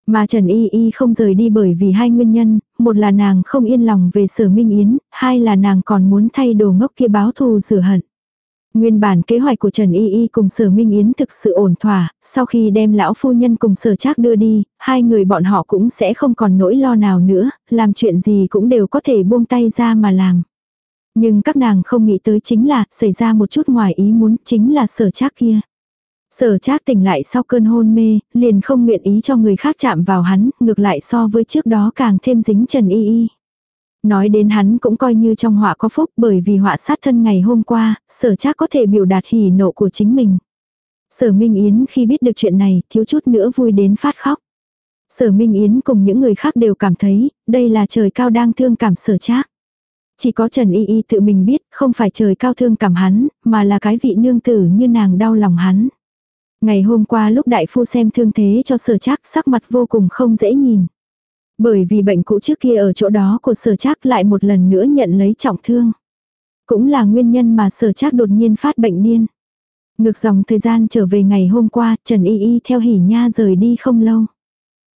Mà Trần Y Y không rời đi bởi vì hai nguyên nhân, một là nàng không yên lòng về sở Minh Yến, hai là nàng còn muốn thay đồ ngốc kia báo thù rửa hận. Nguyên bản kế hoạch của Trần Y Y cùng Sở Minh Yến thực sự ổn thỏa, sau khi đem lão phu nhân cùng Sở Trác đưa đi, hai người bọn họ cũng sẽ không còn nỗi lo nào nữa, làm chuyện gì cũng đều có thể buông tay ra mà làm. Nhưng các nàng không nghĩ tới chính là, xảy ra một chút ngoài ý muốn, chính là Sở Trác kia. Sở Trác tỉnh lại sau cơn hôn mê, liền không nguyện ý cho người khác chạm vào hắn, ngược lại so với trước đó càng thêm dính Trần Y Y. Nói đến hắn cũng coi như trong họa có phúc bởi vì họa sát thân ngày hôm qua, sở trác có thể biểu đạt hỉ nộ của chính mình. Sở Minh Yến khi biết được chuyện này thiếu chút nữa vui đến phát khóc. Sở Minh Yến cùng những người khác đều cảm thấy đây là trời cao đang thương cảm sở trác. Chỉ có Trần Y Y tự mình biết không phải trời cao thương cảm hắn, mà là cái vị nương tử như nàng đau lòng hắn. Ngày hôm qua lúc đại phu xem thương thế cho sở trác sắc mặt vô cùng không dễ nhìn. Bởi vì bệnh cũ trước kia ở chỗ đó của sở trác lại một lần nữa nhận lấy trọng thương. Cũng là nguyên nhân mà sở trác đột nhiên phát bệnh điên. Ngược dòng thời gian trở về ngày hôm qua, Trần Y Y theo hỉ nha rời đi không lâu.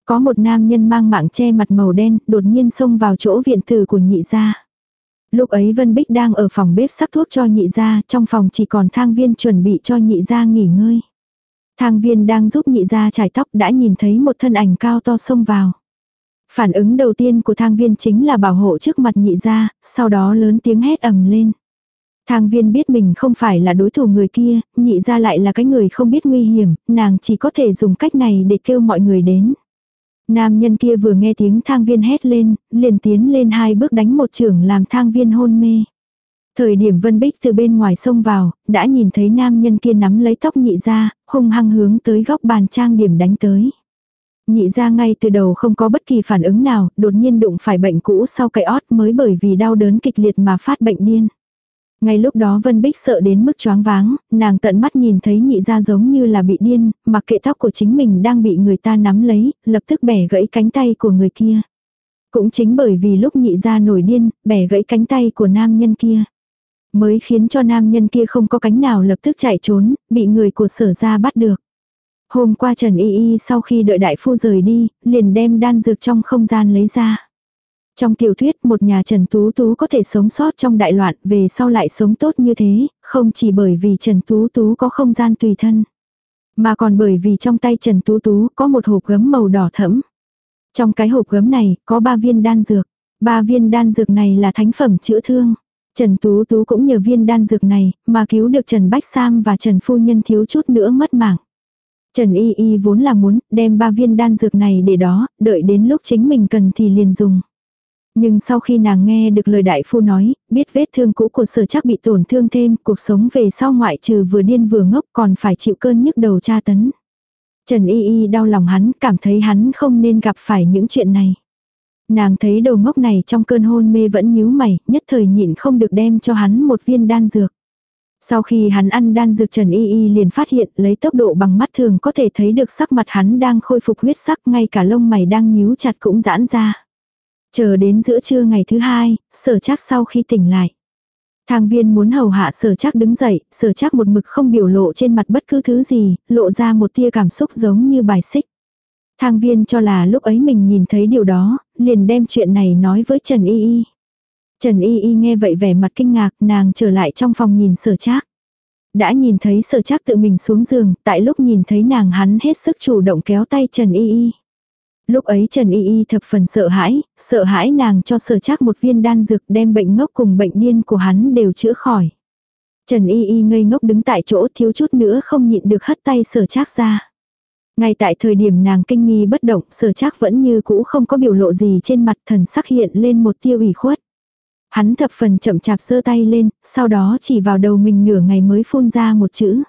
Có một nam nhân mang mạng che mặt màu đen, đột nhiên xông vào chỗ viện tử của nhị gia. Lúc ấy Vân Bích đang ở phòng bếp sắc thuốc cho nhị gia, trong phòng chỉ còn thang viên chuẩn bị cho nhị gia nghỉ ngơi. Thang viên đang giúp nhị gia trải tóc đã nhìn thấy một thân ảnh cao to xông vào. Phản ứng đầu tiên của thang viên chính là bảo hộ trước mặt nhị Gia, sau đó lớn tiếng hét ầm lên. Thang viên biết mình không phải là đối thủ người kia, nhị ra lại là cái người không biết nguy hiểm, nàng chỉ có thể dùng cách này để kêu mọi người đến. Nam nhân kia vừa nghe tiếng thang viên hét lên, liền tiến lên hai bước đánh một trưởng làm thang viên hôn mê. Thời điểm Vân Bích từ bên ngoài sông vào, đã nhìn thấy nam nhân kia nắm lấy tóc nhị ra, hung hăng hướng tới góc bàn trang điểm đánh tới. Nhị ra ngay từ đầu không có bất kỳ phản ứng nào, đột nhiên đụng phải bệnh cũ sau cái ót mới bởi vì đau đớn kịch liệt mà phát bệnh điên. Ngay lúc đó Vân Bích sợ đến mức choáng váng, nàng tận mắt nhìn thấy nhị ra giống như là bị điên, mặc kệ tóc của chính mình đang bị người ta nắm lấy, lập tức bẻ gãy cánh tay của người kia. Cũng chính bởi vì lúc nhị ra nổi điên, bẻ gãy cánh tay của nam nhân kia. Mới khiến cho nam nhân kia không có cánh nào lập tức chạy trốn, bị người của sở ra bắt được. Hôm qua Trần Y Y sau khi đợi đại phu rời đi, liền đem đan dược trong không gian lấy ra. Trong tiểu thuyết một nhà Trần Tú Tú có thể sống sót trong đại loạn về sau lại sống tốt như thế, không chỉ bởi vì Trần Tú Tú có không gian tùy thân. Mà còn bởi vì trong tay Trần Tú Tú có một hộp gấm màu đỏ thẫm. Trong cái hộp gấm này có ba viên đan dược. Ba viên đan dược này là thánh phẩm chữa thương. Trần Tú Tú cũng nhờ viên đan dược này mà cứu được Trần Bách Sam và Trần Phu Nhân thiếu chút nữa mất mạng. Trần Y Y vốn là muốn đem ba viên đan dược này để đó, đợi đến lúc chính mình cần thì liền dùng. Nhưng sau khi nàng nghe được lời đại phu nói, biết vết thương cũ của sở chắc bị tổn thương thêm, cuộc sống về sau ngoại trừ vừa điên vừa ngốc còn phải chịu cơn nhức đầu tra tấn. Trần Y Y đau lòng hắn, cảm thấy hắn không nên gặp phải những chuyện này. Nàng thấy đầu ngốc này trong cơn hôn mê vẫn nhíu mày, nhất thời nhịn không được đem cho hắn một viên đan dược. Sau khi hắn ăn đan dược Trần Y Y liền phát hiện lấy tốc độ bằng mắt thường có thể thấy được sắc mặt hắn đang khôi phục huyết sắc ngay cả lông mày đang nhíu chặt cũng giãn ra. Chờ đến giữa trưa ngày thứ hai, sở chắc sau khi tỉnh lại. Thang viên muốn hầu hạ sở chắc đứng dậy, sở chắc một mực không biểu lộ trên mặt bất cứ thứ gì, lộ ra một tia cảm xúc giống như bài xích. Thang viên cho là lúc ấy mình nhìn thấy điều đó, liền đem chuyện này nói với Trần Y Y. Trần Y Y nghe vậy vẻ mặt kinh ngạc, nàng trở lại trong phòng nhìn sở trác. Đã nhìn thấy sở trác tự mình xuống giường, tại lúc nhìn thấy nàng hắn hết sức chủ động kéo tay Trần Y Y. Lúc ấy Trần Y Y thập phần sợ hãi, sợ hãi nàng cho sở trác một viên đan dược đem bệnh ngốc cùng bệnh điên của hắn đều chữa khỏi. Trần Y Y ngây ngốc đứng tại chỗ thiếu chút nữa không nhịn được hất tay sở trác ra. Ngay tại thời điểm nàng kinh nghi bất động, sở trác vẫn như cũ không có biểu lộ gì trên mặt thần sắc hiện lên một tiêu ủy khuất. Hắn thập phần chậm chạp giơ tay lên, sau đó chỉ vào đầu mình nửa ngày mới phun ra một chữ.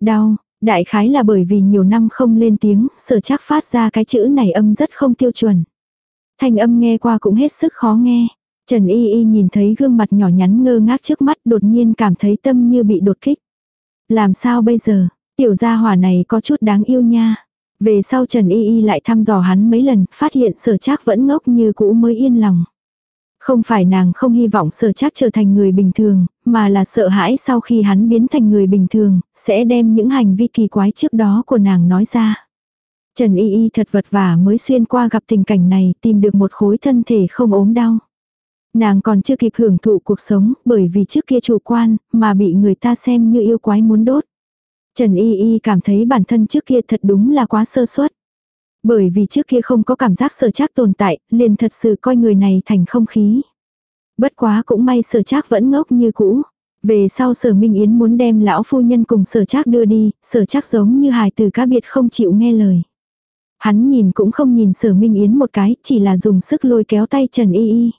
Đau, đại khái là bởi vì nhiều năm không lên tiếng, sở chắc phát ra cái chữ này âm rất không tiêu chuẩn. Thanh âm nghe qua cũng hết sức khó nghe. Trần Y Y nhìn thấy gương mặt nhỏ nhắn ngơ ngác trước mắt đột nhiên cảm thấy tâm như bị đột kích. Làm sao bây giờ, Tiểu gia hỏa này có chút đáng yêu nha. Về sau Trần Y Y lại thăm dò hắn mấy lần, phát hiện sở trác vẫn ngốc như cũ mới yên lòng. Không phải nàng không hy vọng sở trác trở thành người bình thường, mà là sợ hãi sau khi hắn biến thành người bình thường, sẽ đem những hành vi kỳ quái trước đó của nàng nói ra. Trần Y Y thật vật vả mới xuyên qua gặp tình cảnh này, tìm được một khối thân thể không ốm đau. Nàng còn chưa kịp hưởng thụ cuộc sống, bởi vì trước kia chủ quan, mà bị người ta xem như yêu quái muốn đốt. Trần Y Y cảm thấy bản thân trước kia thật đúng là quá sơ suất. Bởi vì trước kia không có cảm giác sở chắc tồn tại, liền thật sự coi người này thành không khí. Bất quá cũng may sở trác vẫn ngốc như cũ. Về sau sở Minh Yến muốn đem lão phu nhân cùng sở trác đưa đi, sở trác giống như hài từ cá biệt không chịu nghe lời. Hắn nhìn cũng không nhìn sở Minh Yến một cái, chỉ là dùng sức lôi kéo tay Trần Y Y.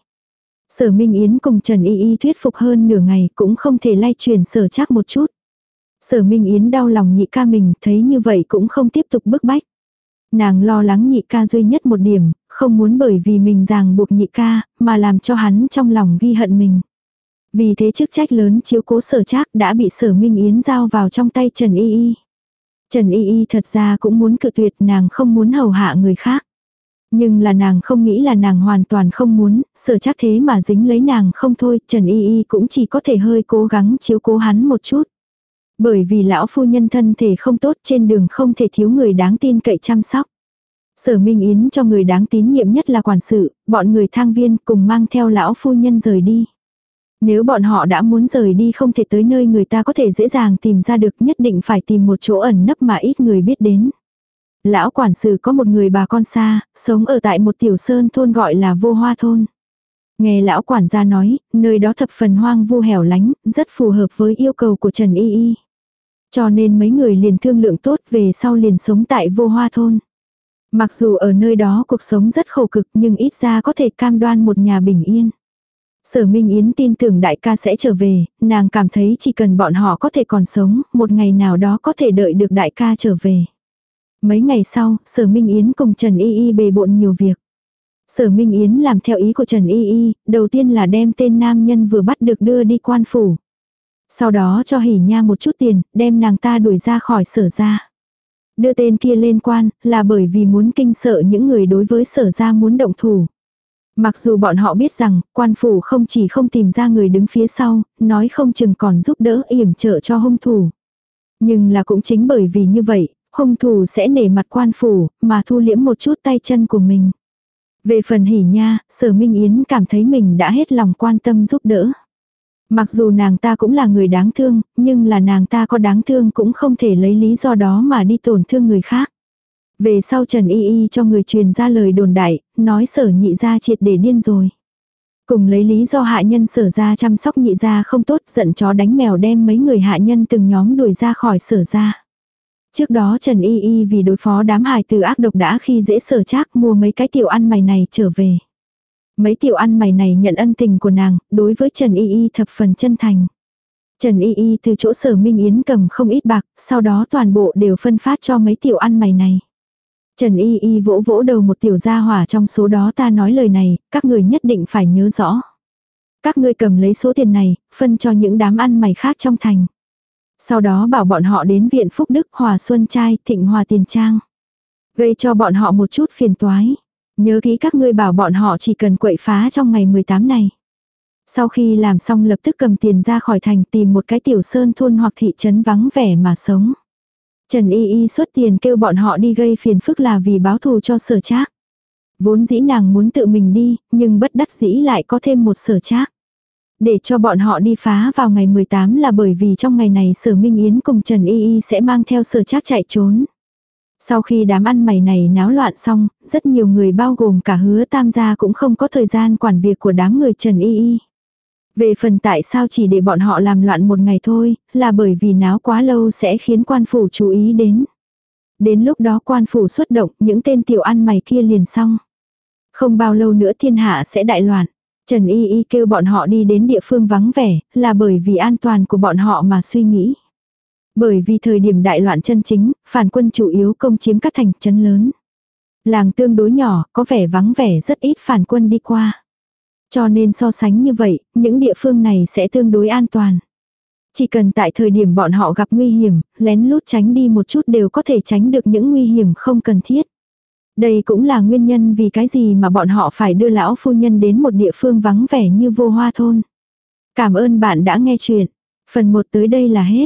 Sở Minh Yến cùng Trần Y Y thuyết phục hơn nửa ngày cũng không thể lay truyền sở trác một chút. Sở Minh Yến đau lòng nhị ca mình, thấy như vậy cũng không tiếp tục bức bách. Nàng lo lắng nhị ca duy nhất một điểm, không muốn bởi vì mình ràng buộc nhị ca, mà làm cho hắn trong lòng ghi hận mình. Vì thế chức trách lớn chiếu cố sở trác đã bị sở Minh Yến giao vào trong tay Trần Y Y. Trần Y Y thật ra cũng muốn cự tuyệt nàng không muốn hầu hạ người khác. Nhưng là nàng không nghĩ là nàng hoàn toàn không muốn, sở chắc thế mà dính lấy nàng không thôi, Trần Y Y cũng chỉ có thể hơi cố gắng chiếu cố hắn một chút. Bởi vì lão phu nhân thân thể không tốt trên đường không thể thiếu người đáng tin cậy chăm sóc. Sở Minh Yến cho người đáng tín nhiệm nhất là quản sự, bọn người thang viên cùng mang theo lão phu nhân rời đi. Nếu bọn họ đã muốn rời đi không thể tới nơi người ta có thể dễ dàng tìm ra được nhất định phải tìm một chỗ ẩn nấp mà ít người biết đến. Lão quản sự có một người bà con xa, sống ở tại một tiểu sơn thôn gọi là vô hoa thôn. Nghe lão quản gia nói, nơi đó thập phần hoang vu hẻo lánh, rất phù hợp với yêu cầu của Trần Y Y. Cho nên mấy người liền thương lượng tốt về sau liền sống tại vô hoa thôn. Mặc dù ở nơi đó cuộc sống rất khổ cực nhưng ít ra có thể cam đoan một nhà bình yên. Sở Minh Yến tin tưởng đại ca sẽ trở về, nàng cảm thấy chỉ cần bọn họ có thể còn sống, một ngày nào đó có thể đợi được đại ca trở về. Mấy ngày sau, Sở Minh Yến cùng Trần Y Y bề bộn nhiều việc. Sở Minh Yến làm theo ý của Trần Y Y, đầu tiên là đem tên nam nhân vừa bắt được đưa đi quan phủ. Sau đó cho hỉ nha một chút tiền, đem nàng ta đuổi ra khỏi sở ra. Đưa tên kia lên quan, là bởi vì muốn kinh sợ những người đối với sở ra muốn động thủ. Mặc dù bọn họ biết rằng, quan phủ không chỉ không tìm ra người đứng phía sau, nói không chừng còn giúp đỡ yểm trợ cho hung thủ. Nhưng là cũng chính bởi vì như vậy, hung thủ sẽ nể mặt quan phủ, mà thu liễm một chút tay chân của mình. Về phần hỉ nha, sở Minh Yến cảm thấy mình đã hết lòng quan tâm giúp đỡ. Mặc dù nàng ta cũng là người đáng thương, nhưng là nàng ta có đáng thương cũng không thể lấy lý do đó mà đi tổn thương người khác. Về sau Trần Y Y cho người truyền ra lời đồn đại, nói sở nhị ra triệt để điên rồi. Cùng lấy lý do hạ nhân sở ra chăm sóc nhị ra không tốt giận chó đánh mèo đem mấy người hạ nhân từng nhóm đuổi ra khỏi sở ra. Trước đó Trần Y Y vì đối phó đám hài từ ác độc đã khi dễ sở trác mua mấy cái tiểu ăn mày này trở về. Mấy tiểu ăn mày này nhận ân tình của nàng, đối với Trần Y Y thập phần chân thành. Trần Y Y từ chỗ sở Minh Yến cầm không ít bạc, sau đó toàn bộ đều phân phát cho mấy tiểu ăn mày này. Trần Y Y vỗ vỗ đầu một tiểu gia hỏa trong số đó ta nói lời này, các người nhất định phải nhớ rõ. Các ngươi cầm lấy số tiền này, phân cho những đám ăn mày khác trong thành. Sau đó bảo bọn họ đến viện Phúc Đức Hòa Xuân Trai, Thịnh Hòa Tiền Trang. Gây cho bọn họ một chút phiền toái. Nhớ kỹ các ngươi bảo bọn họ chỉ cần quậy phá trong ngày 18 này. Sau khi làm xong lập tức cầm tiền ra khỏi thành tìm một cái tiểu sơn thôn hoặc thị trấn vắng vẻ mà sống. Trần Y Y xuất tiền kêu bọn họ đi gây phiền phức là vì báo thù cho sở trác. Vốn dĩ nàng muốn tự mình đi, nhưng bất đắc dĩ lại có thêm một sở trác. Để cho bọn họ đi phá vào ngày 18 là bởi vì trong ngày này sở Minh Yến cùng Trần Y Y sẽ mang theo sở trác chạy trốn. Sau khi đám ăn mày này náo loạn xong, rất nhiều người bao gồm cả hứa tam gia cũng không có thời gian quản việc của đám người Trần Y Y. Về phần tại sao chỉ để bọn họ làm loạn một ngày thôi, là bởi vì náo quá lâu sẽ khiến quan phủ chú ý đến. Đến lúc đó quan phủ xuất động, những tên tiểu ăn mày kia liền xong. Không bao lâu nữa thiên hạ sẽ đại loạn. Trần Y Y kêu bọn họ đi đến địa phương vắng vẻ, là bởi vì an toàn của bọn họ mà suy nghĩ. Bởi vì thời điểm đại loạn chân chính, phản quân chủ yếu công chiếm các thành trấn lớn. Làng tương đối nhỏ, có vẻ vắng vẻ rất ít phản quân đi qua. Cho nên so sánh như vậy, những địa phương này sẽ tương đối an toàn. Chỉ cần tại thời điểm bọn họ gặp nguy hiểm, lén lút tránh đi một chút đều có thể tránh được những nguy hiểm không cần thiết. Đây cũng là nguyên nhân vì cái gì mà bọn họ phải đưa lão phu nhân đến một địa phương vắng vẻ như vô hoa thôn. Cảm ơn bạn đã nghe chuyện. Phần 1 tới đây là hết.